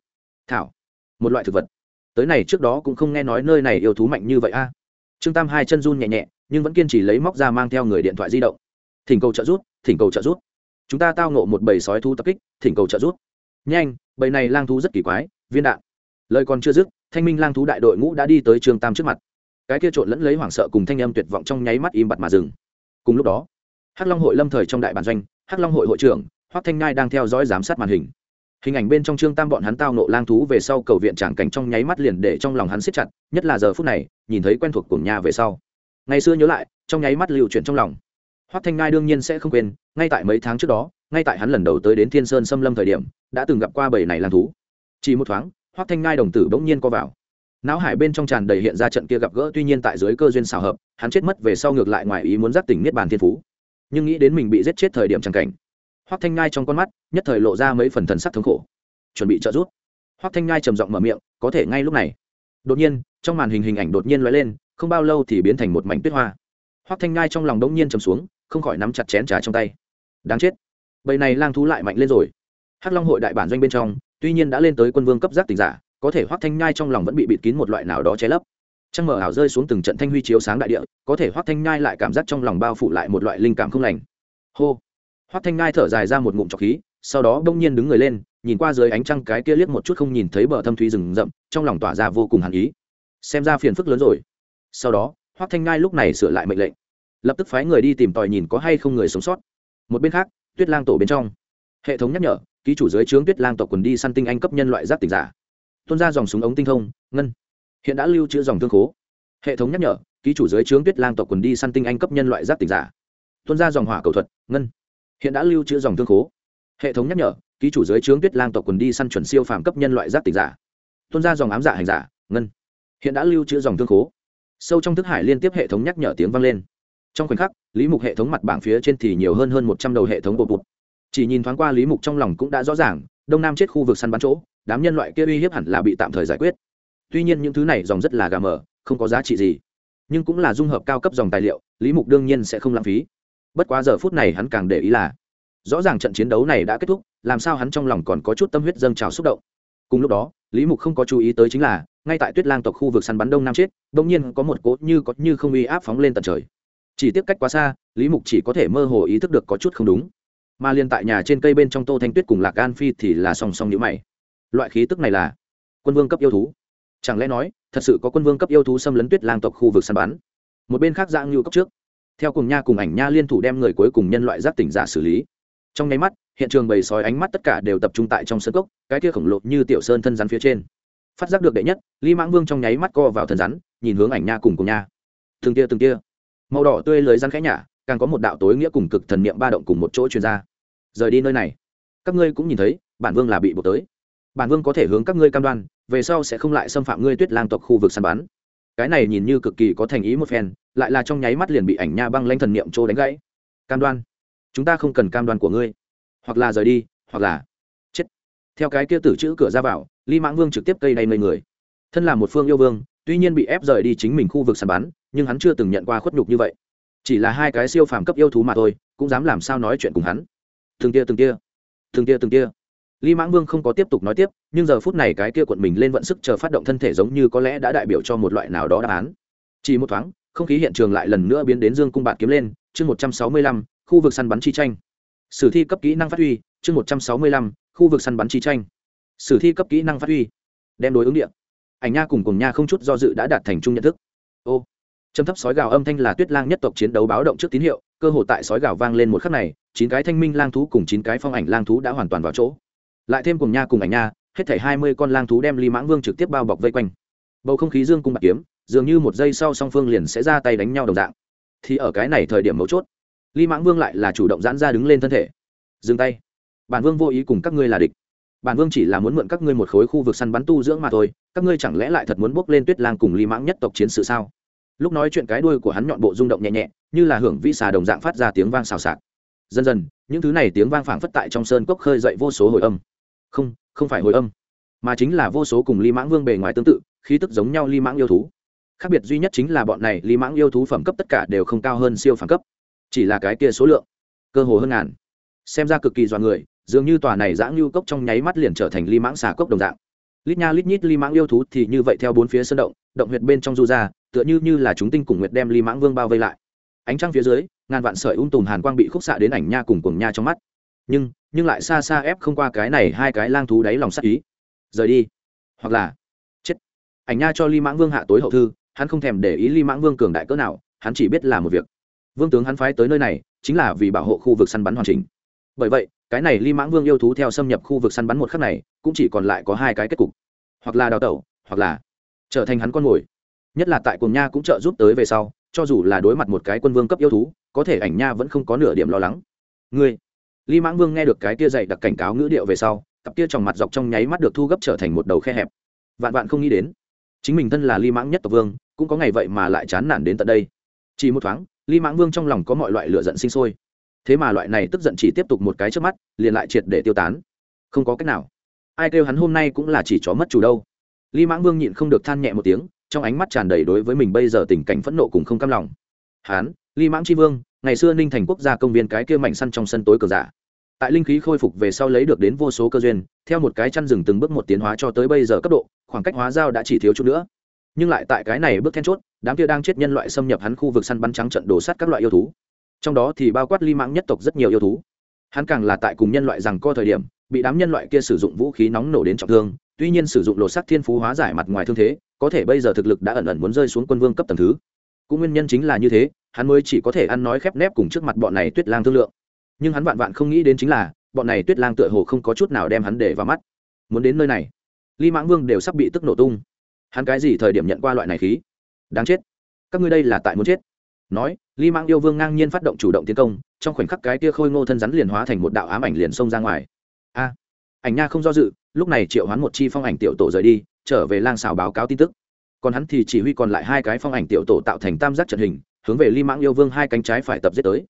Thảo, một loại thực vật tới này trước đó cũng không nghe nói nơi này yêu thú mạnh như vậy a. Trương tam hai chân run nhẹ nhẹ, nhưng vẫn kiên trì lấy móc ra mang theo người điện thoại di động. Thỉnh cầu trợ giúp, thỉnh cầu trợ giúp. Chúng ta tao ngộ một bầy sói thú tập kích, thỉnh cầu trợ giúp. Nhanh, bầy này lang thú rất kỳ quái, viên đạn. Lời còn chưa dứt, thanh minh lang thú đại đội ngũ đã đi tới trương tam trước mặt. Cái kia trộn lẫn lấy hoảng sợ cùng thanh âm tuyệt vọng trong nháy mắt im bặt mà dừng. Cùng lúc đó, hắc long hội lâm thời trong đại bản doanh, hắc long hội hội trưởng, hoắc thanh ngai đang theo dõi giám sát màn hình hình ảnh bên trong trương tam bọn hắn tao nộ lang thú về sau cầu viện tràng cảnh trong nháy mắt liền để trong lòng hắn siết chặt, nhất là giờ phút này, nhìn thấy quen thuộc cùng nhà về sau. Ngày xưa nhớ lại, trong nháy mắt lưu chuyển trong lòng. Hoắc thanh ngai đương nhiên sẽ không quên, ngay tại mấy tháng trước đó, ngay tại hắn lần đầu tới đến thiên sơn xâm lâm thời điểm, đã từng gặp qua bầy này lang thú. Chỉ một thoáng, hoắc thanh ngai đồng tử bỗng nhiên co vào. Não hải bên trong tràn đầy hiện ra trận kia gặp gỡ, tuy nhiên tại dưới cơ duyên xào hợp, hắn chết mất về sau ngược lại ngoài ý muốn giác tỉnh niết bàn thiên phú. Nhưng nghĩ đến mình bị giết chết thời điểm tràng cảnh hoắc thanh ngai trong con mắt, nhất thời lộ ra mấy phần thần sắc thống khổ. Chuẩn bị trợ giúp. Hoắc thanh ngai trầm giọng mở miệng, có thể ngay lúc này. Đột nhiên, trong màn hình hình ảnh đột nhiên lóe lên, không bao lâu thì biến thành một mảnh tuyết hoa. Hoắc thanh ngai trong lòng đống nhiên trầm xuống, không khỏi nắm chặt chén trà trong tay. Đáng chết. Bầy này lang thú lại mạnh lên rồi. Hắc long hội đại bản doanh bên trong, tuy nhiên đã lên tới quân vương cấp giác tỉnh giả, có thể hoắc thanh nhai trong lòng vẫn bị bịt kín một loại nào đó che lấp. Trăng mở ảo rơi xuống từng trận thanh huy chiếu sáng đại địa, có thể hoắc thanh nhai lại cảm giác trong lòng bao phủ lại một loại linh cảm không lành. Hô hoắc thanh nhai thở dài ra một ngụm trọc khí, sau đó bỗng nhiên đứng người lên, nhìn qua dưới ánh trăng cái kia liếc một chút không nhìn thấy bờ thâm thúy rừng rậm, trong lòng tỏa ra vô cùng hàn ý. Xem ra phiền phức lớn rồi. Sau đó, hoắc thanh ngai lúc này sửa lại mệnh lệnh. Lập tức phái người đi tìm tòi nhìn có hay không người sống sót. Một bên khác, tuyết lang tổ bên trong. Hệ thống nhắc nhở, ký chủ dưới trướng tuyết lang tộc quần đi săn tinh anh cấp nhân loại giác tỉnh giả. Tuôn ra dòng súng ống tinh thông, ngân. Hiện đã lưu trữ dòng thương khố. Hệ thống nhắc nhở, ký chủ dưới trướng tuyết lang tộc quần đi săn tinh anh cấp nhân loại giác tỉnh giả. Tuôn ra dòng hỏa cầu thuật, ngân hiện đã lưu trữ dòng thương khố. Hệ thống nhắc nhở, ký chủ dưới trướng tuyết lang tộc quần đi săn chuẩn siêu phàm cấp nhân loại giác tỉnh giả. Tuân ra dòng ám giả hành giả, ngân. Hiện đã lưu trữ dòng thương khố. Sâu trong thức hải liên tiếp hệ thống nhắc nhở tiếng vang lên. Trong khoảnh khắc, lý mục hệ thống mặt bảng phía trên thì nhiều hơn hơn một trăm đầu hệ thống bột bụt chỉ nhìn thoáng qua lý mục trong lòng cũng đã rõ ràng, đông nam chết khu vực săn bắn chỗ, đám nhân loại kia uy hiếp hẳn là bị tạm thời giải quyết. Tuy nhiên những thứ này dòng rất là gà mờ, không có giá trị gì. Nhưng cũng là dung hợp cao cấp dòng tài liệu, lý mục đương nhiên sẽ không lãng phí bất quá giờ phút này hắn càng để ý là, rõ ràng trận chiến đấu này đã kết thúc, làm sao hắn trong lòng còn có chút tâm huyết dâng trào xúc động. Cùng lúc đó, lý mục không có chú ý tới chính là, ngay tại tuyết lang tộc khu vực săn bắn đông nam chết đ ỗ n g nhiên có một cỗ như có như không uy áp phóng lên tận trời. Chỉ tiếp cách quá xa, lý mục chỉ có thể mơ hồ ý thức được có chút không đúng. Mà liên tại nhà trên cây bên trong tô thanh tuyết cùng lạc an phi thì là song song nhữ mày. Loại khí tức này là quân vương cấp yêu thú. Chẳng lẽ nói, thật sự có quân vương cấp yêu thú xâm lấn tuyết lang tộc khu vực săn bắn? Một bên khác dạng như cấp trước theo cùng nha cùng ảnh nha liên thủ đem người cuối cùng nhân loại giác tỉnh giả xử lý. Trong nháy mắt, hiện trường bầy sói ánh mắt tất cả đều tập trung tại trong sân cốc, cái kia khổng lồ như tiểu sơn thân rắn phía trên. Phát giác được đệ nhất ly mãng vương trong nháy mắt co vào thân rắn, nhìn hướng ảnh nha cùng cùng nha. Từng tia từng tia. Màu đỏ tươi lưới rắn khẽ nhả, càng có một đạo tối nghĩa cùng cực thần niệm ba động cùng một chỗ truyền ra. Rời đi nơi này. Các ngươi cũng nhìn thấy, bản vương là bị buộc tới. Bản vương có thể hướng các ngươi cam đoan, về sau sẽ không lại xâm phạm ngươi tuyết lang tộc khu vực săn bắn cái này nhìn như cực kỳ có thành ý một phen, lại là trong nháy mắt liền bị ảnh nha băng lanh thần niệm trô đánh gãy. Cam đoan, chúng ta không cần cam đoan của ngươi. Hoặc là rời đi, hoặc là chết. Theo cái kia tử chữ cửa ra vào ly mãng vương trực tiếp cây đầy mây người. Thân là một phương yêu vương, tuy nhiên bị ép rời đi chính mình khu vực sàn bắn, nhưng hắn chưa từng nhận qua khuất nhục như vậy. Chỉ là hai cái siêu phàm cấp yêu thú mà thôi, cũng dám làm sao nói chuyện cùng hắn. Từng tia từng tia từng tia từng tia ly mãng vương không có tiếp tục nói tiếp, nhưng giờ phút này cái kia cuộn mình lên vận sức chờ phát động thân thể giống như có lẽ đã đại biểu cho một loại nào đó đáp án. Chỉ một thoáng, không khí hiện trường lại lần nữa biến đến dương cung bạt kiếm lên, chương một trăm sáu mươi lăm, khu vực săn bắn chi tranh. Sử thi cấp kỹ năng phát huy, chương một trăm sáu mươi lăm, khu vực săn bắn chi tranh. Sử thi cấp kỹ năng phát huy. Đem đối ứng địa. Ảnh nha cùng cùng nha không chút do dự đã đạt thành chung nhận thức. Ô. Trầm thấp sói gào âm thanh là tuyết lang nhất tộc chiến đấu báo động trước tín hiệu, cơ hội tại sói gào vang lên một khắc này, chín cái thanh minh lang thú cùng chín cái phong ảnh lang thú đã hoàn toàn vào chỗ lại thêm cùng nha cùng ảnh nha, hết thảy hai mươi con lang thú đem ly mãng vương trực tiếp bao bọc vây quanh. Bầu không khí dương cung bạc kiếm, dường như một giây sau song phương liền sẽ ra tay đánh nhau đồng dạng. Thì ở cái này thời điểm mấu chốt ly mãng vương lại là chủ động giãn ra đứng lên thân thể. Dừng tay. Bản vương vô ý cùng các ngươi là địch. Bản vương chỉ là muốn mượn các ngươi một khối khu vực săn bắn tu dưỡng mà thôi, các ngươi chẳng lẽ lại thật muốn bốc lên tuyết lang cùng ly mãng nhất tộc chiến sự sao? Lúc nói chuyện cái đuôi của hắn nhọn bộ rung động nhẹ nhẹ, như là hưởng vĩ xà đồng dạng phát ra tiếng vang xào xạc. Dần dần, những thứ này tiếng vang phảng phất tại trong sơn cốc khơi dậy vô số hồi âm không không phải hồi âm, mà chính là vô số cùng ly mãng vương bề ngoài tương tự, khí tức giống nhau ly mãng yêu thú. Khác biệt duy nhất chính là bọn này ly mãng yêu thú phẩm cấp tất cả đều không cao hơn siêu phẩm cấp, chỉ là cái kia số lượng, cơ hồ hơn ngàn. Xem ra cực kỳ dọa người, dường như tòa này giã ngưu cốc trong nháy mắt liền trở thành ly mãng xà cốc đồng dạng. Lít nha lít nhít ly mãng yêu thú thì như vậy theo bốn phía sân động động huyệt bên trong du ra, tựa như như là chúng tinh cùng nguyệt đem ly mãng vương bao vây lại. Ánh trăng phía dưới, ngàn vạn sợi ung tùm hàn quang bị khúc xạ đến ảnh nha cùng cùng nha trong mắt. Nhưng nhưng lại xa xa ép không qua cái này hai cái lang thú đáy lòng sắc ý. Rời đi. Hoặc là, chết. Ảnh nha cho ly mãng vương hạ tối hậu thư, hắn không thèm để ý ly mãng vương cường đại cỡ nào, hắn chỉ biết là một việc. Vương tướng hắn phái tới nơi này, chính là vì bảo hộ khu vực săn bắn hoàn chỉnh. Bởi vậy, cái này ly mãng vương yêu thú theo xâm nhập khu vực săn bắn một khắc này, cũng chỉ còn lại có hai cái kết cục. Hoặc là đào tẩu, hoặc là trở thành hắn con mồi. Nhất là tại cùng nha cũng trợ giúp tới về sau, cho dù là đối mặt một cái quân vương cấp yêu thú, có thể ảnh nha vẫn không có nửa điểm lo lắng. Ngươi ly mãng vương nghe được cái kia dậy đặc cảnh cáo ngữ điệu về sau, cặp kia trong mặt dọc trong nháy mắt được thu gấp trở thành một đầu khe hẹp. Vạn vạn không nghĩ đến, chính mình thân là ly mãng nhất tộc vương, cũng có ngày vậy mà lại chán nản đến tận đây. Chỉ một thoáng ly mãng vương trong lòng có mọi loại lửa giận sinh sôi. Thế mà loại này tức giận chỉ tiếp tục một cái trước mắt, liền lại triệt để tiêu tán. Không có cách nào. Ai kêu hắn hôm nay cũng là chỉ chó mất chủ đâu. Ly mãng vương nhịn không được than nhẹ một tiếng, trong ánh mắt tràn đầy đối với mình bây giờ tình cảnh phẫn nộ cùng không cam lòng. Hán ly mãng Chi vương, ngày xưa ninh thành quốc gia công viên cái kia mảnh săn trong sân tối cờ giả tại linh khí khôi phục về sau lấy được đến vô số cơ duyên, theo một cái chăn rừng từng bước một tiến hóa cho tới bây giờ cấp độ, khoảng cách hóa giao đã chỉ thiếu chút nữa. Nhưng lại tại cái này bước then chốt, đám kia đang chết nhân loại xâm nhập hắn khu vực săn bắn trắng trận đổ sát các loại yêu thú. Trong đó thì bao quát ly mãng nhất tộc rất nhiều yêu thú. Hắn càng là tại cùng nhân loại rằng co thời điểm, bị đám nhân loại kia sử dụng vũ khí nóng nổ đến trọng thương, tuy nhiên sử dụng lột sắc thiên phú hóa giải mặt ngoài thương thế, có thể bây giờ thực lực đã ẩn ẩn muốn rơi xuống quân vương cấp tầng thứ. Cũng nguyên nhân chính là như thế, hắn mới chỉ có thể ăn nói khép nép cùng trước mặt bọn này tuyết lang thương lượng nhưng hắn vạn vạn không nghĩ đến chính là, bọn này tuyết lang tựa hồ không có chút nào đem hắn để vào mắt. Muốn đến nơi này ly mãng vương đều sắp bị tức nổ tung. Hắn cái gì thời điểm nhận qua loại này khí? Đáng chết. Các ngươi đây là tại muốn chết. Nói ly mãng yêu vương ngang nhiên phát động chủ động tiến công, trong khoảnh khắc cái kia khôi ngô thân rắn liền hóa thành một đạo ám ảnh liền xông ra ngoài. A! Ảnh nha không do dự, lúc này triệu hoán một chi phong ảnh tiểu tổ rời đi, trở về lang xào báo cáo tin tức. Còn hắn thì chỉ huy còn lại hai cái phong ảnh tiểu tổ tạo thành tam giác trận hình, hướng về ly mãng yêu vương hai cánh trái phải tập giết tới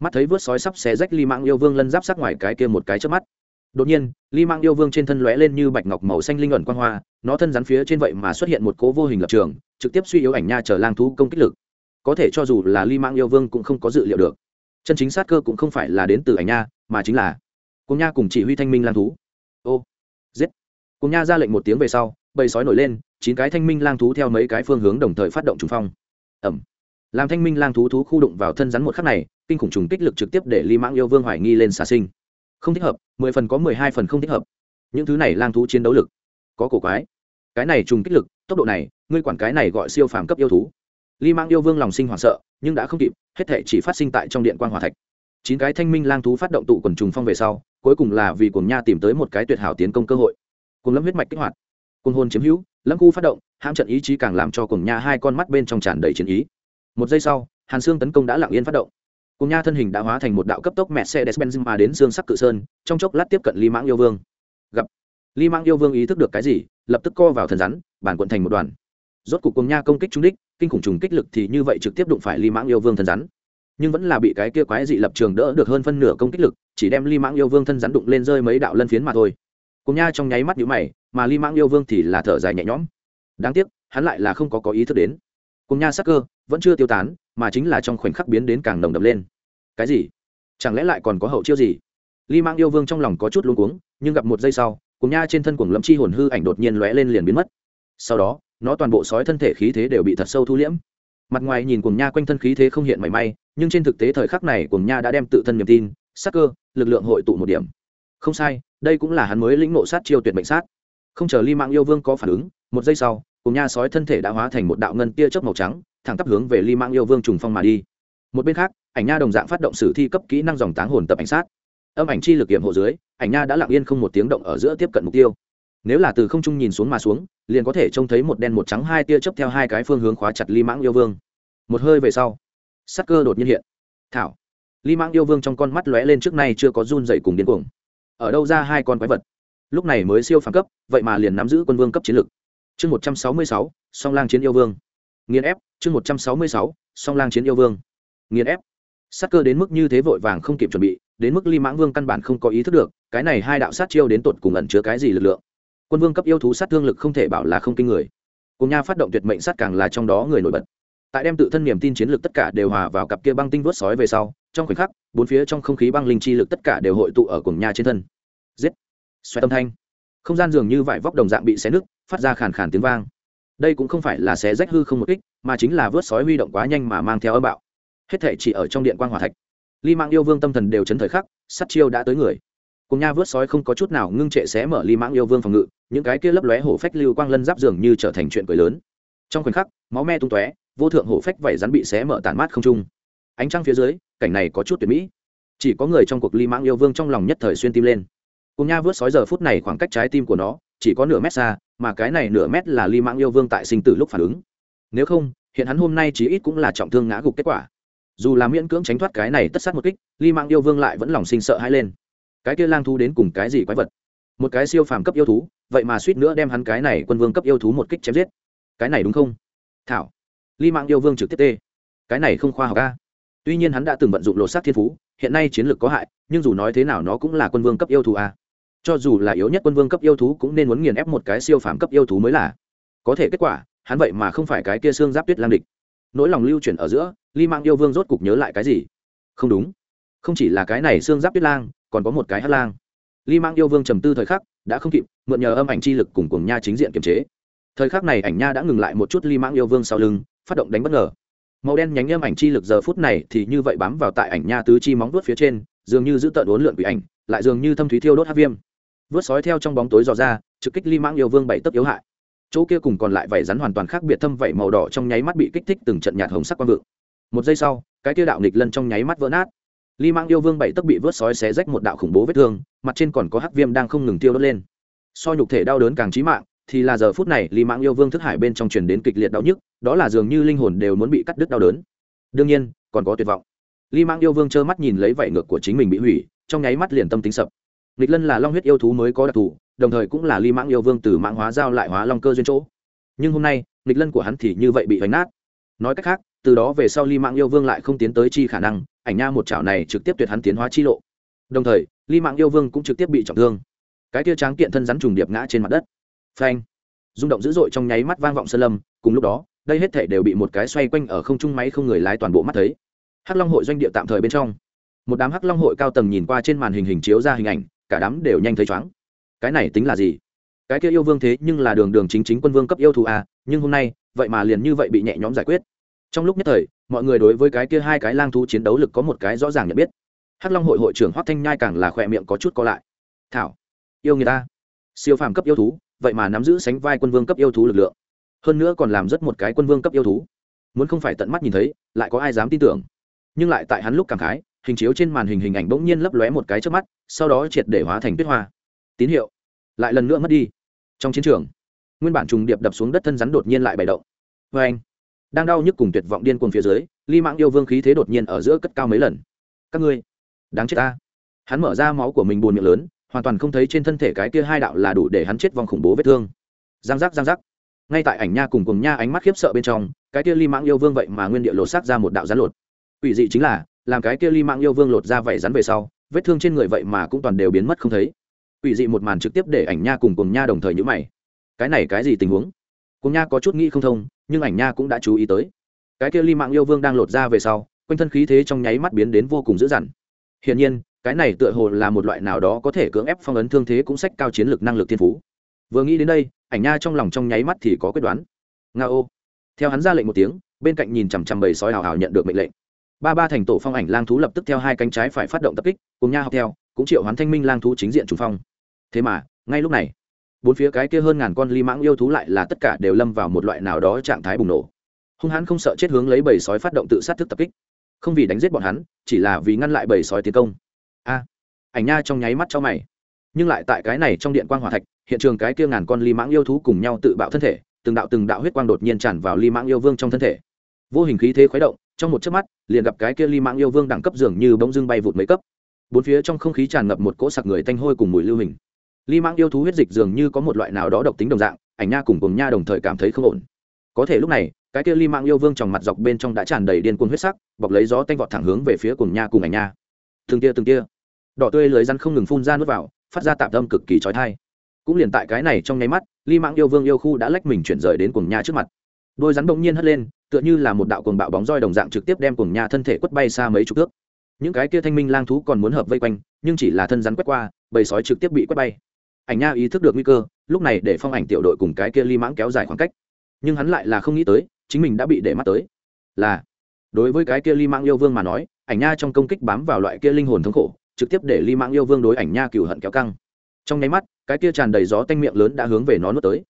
mắt thấy vớt sói sắp xé rách ly mạng yêu vương lân giáp sát ngoài cái kia một cái trước mắt. Đột nhiên ly mạng yêu vương trên thân lóe lên như bạch ngọc màu xanh linh ẩn quan hoa, nó thân rắn phía trên vậy mà xuất hiện một cố vô hình lập trường, trực tiếp suy yếu ảnh nha chờ lang thú công kích lực. Có thể cho dù là ly mạng yêu vương cũng không có dự liệu được. Chân chính sát cơ cũng không phải là đến từ ảnh nha, mà chính là cùng nha cùng chỉ huy thanh minh lang thú. Ô, giết. Cùng nha ra lệnh một tiếng về sau, bầy sói nổi lên, chín cái thanh minh lang thú theo mấy cái phương hướng đồng thời phát động trùng phong. Ẩm làm thanh minh lang thú thú khu đụng vào thân rắn một khắc này, kinh khủng trùng kích lực trực tiếp để ly mãng yêu vương hoài nghi lên xà sinh. Không thích hợp, mười phần có mười hai phần không thích hợp. Những thứ này lang thú chiến đấu lực, có cổ quái. Cái này trùng kích lực, tốc độ này, ngươi quản cái này gọi siêu phàm cấp yêu thú. Ly mãng yêu vương lòng sinh hoảng sợ, nhưng đã không kịp, hết thể chỉ phát sinh tại trong điện quan hòa thạch. Chín cái thanh minh lang thú phát động tụ quần trùng phong về sau, cuối cùng là vì cùng nha tìm tới một cái tuyệt hảo tiến công cơ hội. Cùng lâm huyết mạch kích hoạt. Cùng hôn chiếm hữu, lâm khu phát động, hãm trận ý chí càng làm cho cùng nha hai con mắt bên trong tràn đầy chiến ý một giây sau, hàn xương tấn công đã lặng yên phát động. Cùng nha thân hình đã hóa thành một đạo cấp tốc mẹ xe despenz mà đến xương sắc cự sơn, trong chốc lát tiếp cận ly mãng yêu vương. Gặp ly mãng yêu vương ý thức được cái gì, lập tức co vào thần rắn, bản quận thành một đoàn. Rốt cục cùng nha công kích trúng đích, kinh khủng trùng kích lực thì như vậy trực tiếp đụng phải ly mãng yêu vương thần rắn. Nhưng vẫn là bị cái kia quái dị lập trường đỡ được hơn phân nửa công kích lực, chỉ đem ly mãng yêu vương thân rắn đụng lên rơi mấy đạo lân phiến mà thôi. Cùng nha trong nháy mắt nhũ mày, mà ly mãng yêu vương thì là thở dài nhẹ nhõm. Đáng tiếc, hắn lại là không có có ý thức đến cùng nha sắc cơ, vẫn chưa tiêu tán, mà chính là trong khoảnh khắc biến đến càng nồng đậm lên. Cái gì? Chẳng lẽ lại còn có hậu chiêu gì? Ly mang yêu vương trong lòng có chút luống cuống, nhưng gặp một giây sau, cùng nha trên thân cuồng lâm chi hồn hư ảnh đột nhiên lóe lên liền biến mất. Sau đó, nó toàn bộ sói thân thể khí thế đều bị thật sâu thu liễm. Mặt ngoài nhìn cùng nha quanh thân khí thế không hiện mảy may, nhưng trên thực tế thời khắc này cùng nha đã đem tự thân niềm tin, sắc cơ, lực lượng hội tụ một điểm. Không sai, đây cũng là hắn mới lĩnh nộ sát chiêu tuyệt mệnh sát. Không chờ ly mạng yêu vương có phản ứng, một giây sau cùng nha sói thân thể đã hóa thành một đạo ngân tia chớp màu trắng, thẳng tắp hướng về ly mạng yêu vương trùng phong mà đi. Một bên khác, ảnh nha đồng dạng phát động sử thi cấp kỹ năng dòng táng hồn tập ảnh sát. Âm ảnh chi lực kiểm hộ dưới, ảnh nha đã lặng yên không một tiếng động ở giữa tiếp cận mục tiêu. Nếu là từ không trung nhìn xuống mà xuống, liền có thể trông thấy một đen một trắng hai tia chớp theo hai cái phương hướng khóa chặt ly mãng yêu vương. Một hơi về sau sắc cơ đột nhiên hiện. Thảo. Ly mãng yêu vương trong con mắt lóe lên trước nay chưa có run dậy cùng điên cuồng. Ở đâu ra hai con quái vật? Lúc này mới siêu phàm cấp, vậy mà liền nắm giữ quân vương cấp chiến lực chương một trăm sáu mươi sáu, song lang chiến yêu vương. Nghiền ép, chương một trăm sáu mươi sáu, song lang chiến yêu vương. Nghiền ép. Sát cơ đến mức như thế vội vàng không kịp chuẩn bị, đến mức ly mãng vương căn bản không có ý thức được, cái này hai đạo sát chiêu đến tột cùng ẩn chứa cái gì lực lượng. Quân vương cấp yêu thú sát thương lực không thể bảo là không kinh người. Cùng nha phát động tuyệt mệnh sát càng là trong đó người nổi bật. Tại đem tự thân niềm tin chiến lực tất cả đều hòa vào cặp kia băng tinh vớt sói về sau, trong khoảnh khắc, bốn phía trong không khí băng linh chi lực tất cả đều hội tụ ở cùng nha trên thân. Giết. Xoay tâm thanh. Không gian dường như vải vóc đồng dạng bị xé nứt phát ra khàn khàn tiếng vang. Đây cũng không phải là xé rách hư không một kích, mà chính là vớt sói huy động quá nhanh mà mang theo âm bạo. Hết thể chỉ ở trong điện quang hỏa thạch. Ly mạng yêu vương tâm thần đều chấn thời khắc sắt chiêu đã tới người. Cùng nha vớt sói không có chút nào ngưng trệ xé mở ly mạng yêu vương phòng ngự, những cái kia lấp lóe hổ phách lưu quang lân giáp dường như trở thành chuyện cười lớn. Trong khoảnh khắc, máu me tung tóe, vô thượng hổ phách vảy rắn bị xé mở tàn mát không trung. Ánh trăng phía dưới, cảnh này có chút tuyệt mỹ. Chỉ có người trong cuộc ly mạng yêu vương trong lòng nhất thời xuyên tim lên. Cùng nha vớt sói giờ phút này khoảng cách trái tim của nó, chỉ có nửa mét xa mà cái này nửa mét là ly mạng yêu vương tại sinh tử lúc phản ứng. Nếu không, hiện hắn hôm nay chí ít cũng là trọng thương ngã gục kết quả. Dù là miễn cưỡng tránh thoát cái này tất sát một kích, ly mạng yêu vương lại vẫn lòng sinh sợ hãi lên. Cái kia lang thú đến cùng cái gì quái vật? Một cái siêu phàm cấp yêu thú, vậy mà suýt nữa đem hắn cái này quân vương cấp yêu thú một kích chém giết. Cái này đúng không? Thảo. Ly mạng yêu vương trực tiếp tê. Cái này không khoa học ca tuy nhiên hắn đã từng vận dụng lột xác thiên phú, hiện nay chiến lược có hại, nhưng dù nói thế nào nó cũng là quân vương cấp yêu thú a cho dù là yếu nhất quân vương cấp yêu thú cũng nên muốn nghiền ép một cái siêu phàm cấp yêu thú mới là. Có thể kết quả, hắn vậy mà không phải cái kia xương giáp tuyết lang địch. Nỗi lòng lưu chuyển ở giữa, ly mang yêu vương rốt cục nhớ lại cái gì? Không đúng. Không chỉ là cái này xương giáp tuyết lang, còn có một cái hát lang. Ly mang yêu vương trầm tư thời khắc, đã không kịp, mượn nhờ âm ảnh chi lực cùng cùng nha chính diện kiềm chế. Thời khắc này ảnh nha đã ngừng lại một chút ly mang yêu vương sau lưng, phát động đánh bất ngờ. Màu đen nhánh âm ảnh chi lực giờ phút này thì như vậy bám vào tại ảnh nha tứ chi móng vuốt phía trên, dường như giữ tợn uốn lượn quỷ ảnh, lại dường như thâm thúy thiêu đốt hát viêm vớt sói theo trong bóng tối dò ra, trực kích ly mãng yêu vương bảy tấc yếu hại. Chỗ kia cùng còn lại vảy rắn hoàn toàn khác biệt thâm vảy màu đỏ trong nháy mắt bị kích thích từng trận nhạt hồng sắc quang vượng. Một giây sau, cái kia đạo nghịch lân trong nháy mắt vỡ nát. Ly mãng yêu vương bảy tấc bị vớt sói xé rách một đạo khủng bố vết thương, mặt trên còn có hắc viêm đang không ngừng tiêu đốt lên. So nhục thể đau đớn càng trí mạng, thì là giờ phút này ly mãng yêu vương thức hải bên trong truyền đến kịch liệt đau nhức, đó là dường như linh hồn đều muốn bị cắt đứt đau đớn. Đương nhiên, còn có tuyệt vọng. Ly mãng yêu vương trơ mắt nhìn lấy vảy ngược của chính mình bị hủy, trong nháy mắt liền tâm tính sập nghịch lân là long huyết yêu thú mới có đặc thù, đồng thời cũng là ly mãng yêu vương từ mãng hóa giao lại hóa long cơ duyên chỗ. Nhưng hôm nay, nghịch lân của hắn thì như vậy bị vánh nát. Nói cách khác, từ đó về sau ly mãng yêu vương lại không tiến tới chi khả năng, ảnh nha một chảo này trực tiếp tuyệt hắn tiến hóa chi lộ. Đồng thời, ly mạng yêu vương cũng trực tiếp bị trọng thương. Cái tia tráng kiện thân rắn trùng điệp ngã trên mặt đất. Phanh! Rung động dữ dội trong nháy mắt vang vọng sơn lâm, cùng lúc đó, đây hết thể đều bị một cái xoay quanh ở không trung máy không người lái toàn bộ mắt thấy. Hắc long hội doanh địa tạm thời bên trong. Một đám hắc long hội cao tầng nhìn qua trên màn hình hình chiếu ra hình ảnh cả đám đều nhanh thấy chóng. Cái này tính là gì? Cái kia yêu vương thế nhưng là đường đường chính chính quân vương cấp yêu thù à nhưng hôm nay, vậy mà liền như vậy bị nhẹ nhõm giải quyết. Trong lúc nhất thời, mọi người đối với cái kia hai cái lang thú chiến đấu lực có một cái rõ ràng nhận biết. Hắc long hội hội trưởng hoắc thanh nhai càng là khỏe miệng có chút co lại. Thảo, yêu người ta, siêu phàm cấp yêu thú, vậy mà nắm giữ sánh vai quân vương cấp yêu thú lực lượng. Hơn nữa còn làm rất một cái quân vương cấp yêu thú. Muốn không phải tận mắt nhìn thấy, lại có ai dám tin tưởng? Nhưng lại tại hắn lúc cảm khái hình chiếu trên màn hình hình ảnh bỗng nhiên lấp lóe một cái trước mắt, sau đó triệt để hóa thành tuyết hoa. Tín hiệu. Lại lần nữa mất đi. Trong chiến trường, nguyên bản trùng điệp đập xuống đất thân rắn đột nhiên lại bày động. Vê anh, đang đau nhức cùng tuyệt vọng điên cuồng phía dưới, ly mãng yêu vương khí thế đột nhiên ở giữa cất cao mấy lần. Các ngươi, đáng chết ta. Hắn mở ra máu của mình buồn miệng lớn, hoàn toàn không thấy trên thân thể cái kia hai đạo là đủ để hắn chết vong khủng bố vết thương. Giang giác giang giác. Ngay tại ảnh nha cùng cùng nha ánh mắt khiếp sợ bên trong, cái kia ly mãng yêu vương vậy mà nguyên địa lột xác ra một đạo rắn lột. Ủy dị chính là làm cái kia ly mạng yêu vương lột ra vảy rắn về sau, vết thương trên người vậy mà cũng toàn đều biến mất không thấy. Quỷ dị một màn trực tiếp để ảnh nha cùng cùng nha đồng thời nhữ mày. Cái này cái gì tình huống? Cùng nha có chút nghĩ không thông, nhưng ảnh nha cũng đã chú ý tới. Cái kia ly mạng yêu vương đang lột ra về sau, quanh thân khí thế trong nháy mắt biến đến vô cùng dữ dằn. Hiển nhiên, cái này tựa hồ là một loại nào đó có thể cưỡng ép phong ấn thương thế cũng sách cao chiến lược năng lực thiên phú. Vừa nghĩ đến đây, ảnh nha trong lòng trong nháy mắt thì có quyết đoán. Nga ô theo hắn ra lệnh một tiếng, bên cạnh nhìn chằm chằm bầy sói hào hào nhận được mệnh lệnh ba ba thành tổ phong ảnh lang thú lập tức theo hai cánh trái phải phát động tập kích, cùng nha học theo, cũng triệu hoán thanh minh lang thú chính diện trùng phong. Thế mà, ngay lúc này, bốn phía cái kia hơn ngàn con ly mãng yêu thú lại là tất cả đều lâm vào một loại nào đó trạng thái bùng nổ. Hung hãn không sợ chết hướng lấy bầy sói phát động tự sát thức tập kích. Không vì đánh giết bọn hắn, chỉ là vì ngăn lại bầy sói tiến công. A, ảnh nha trong nháy mắt cho mày. Nhưng lại tại cái này trong điện quang hỏa thạch, hiện trường cái kia ngàn con ly mãng yêu thú cùng nhau tự bạo thân thể, từng đạo từng đạo huyết quang đột nhiên tràn vào ly mãng yêu vương trong thân thể vô hình khí thế khuấy động, trong một chớp mắt, liền gặp cái kia ly mãng yêu vương đẳng cấp dường như bỗng dưng bay vụt mấy cấp. Bốn phía trong không khí tràn ngập một cỗ sặc người tanh hôi cùng mùi lưu hình. Ly mãng yêu thú huyết dịch dường như có một loại nào đó độc tính đồng dạng, ảnh nha cùng cùng nha đồng thời cảm thấy không ổn. Có thể lúc này, cái kia ly mãng yêu vương trong mặt dọc bên trong đã tràn đầy điên cuồng huyết sắc, bọc lấy gió tanh vọt thẳng hướng về phía cùng nha cùng ảnh nha. Từng tia từng tia. Đỏ tươi lưới rắn không ngừng phun ra nước vào, phát ra tạm tâm cực kỳ trói thai cũng liền tại cái này trong nháy mắt, ly mãng yêu vương yêu khu đã lách mình chuyển rời đến cùng nha trước mặt. Đôi rắn bỗng nhiên hất lên tựa như là một đạo cuồng bạo bóng roi đồng dạng trực tiếp đem cuồng nha thân thể quất bay xa mấy chục thước. Những cái kia thanh minh lang thú còn muốn hợp vây quanh, nhưng chỉ là thân rắn quét qua, bầy sói trực tiếp bị quét bay. Ảnh nha ý thức được nguy cơ, lúc này để phong ảnh tiểu đội cùng cái kia ly mãng kéo dài khoảng cách. Nhưng hắn lại là không nghĩ tới, chính mình đã bị để mắt tới. Là, đối với cái kia ly mãng yêu vương mà nói, ảnh nha trong công kích bám vào loại kia linh hồn thống khổ, trực tiếp để ly mãng yêu vương đối ảnh nha cừu hận kéo căng. Trong nháy mắt, cái kia tràn đầy gió tanh miệng lớn đã hướng về nó nuốt tới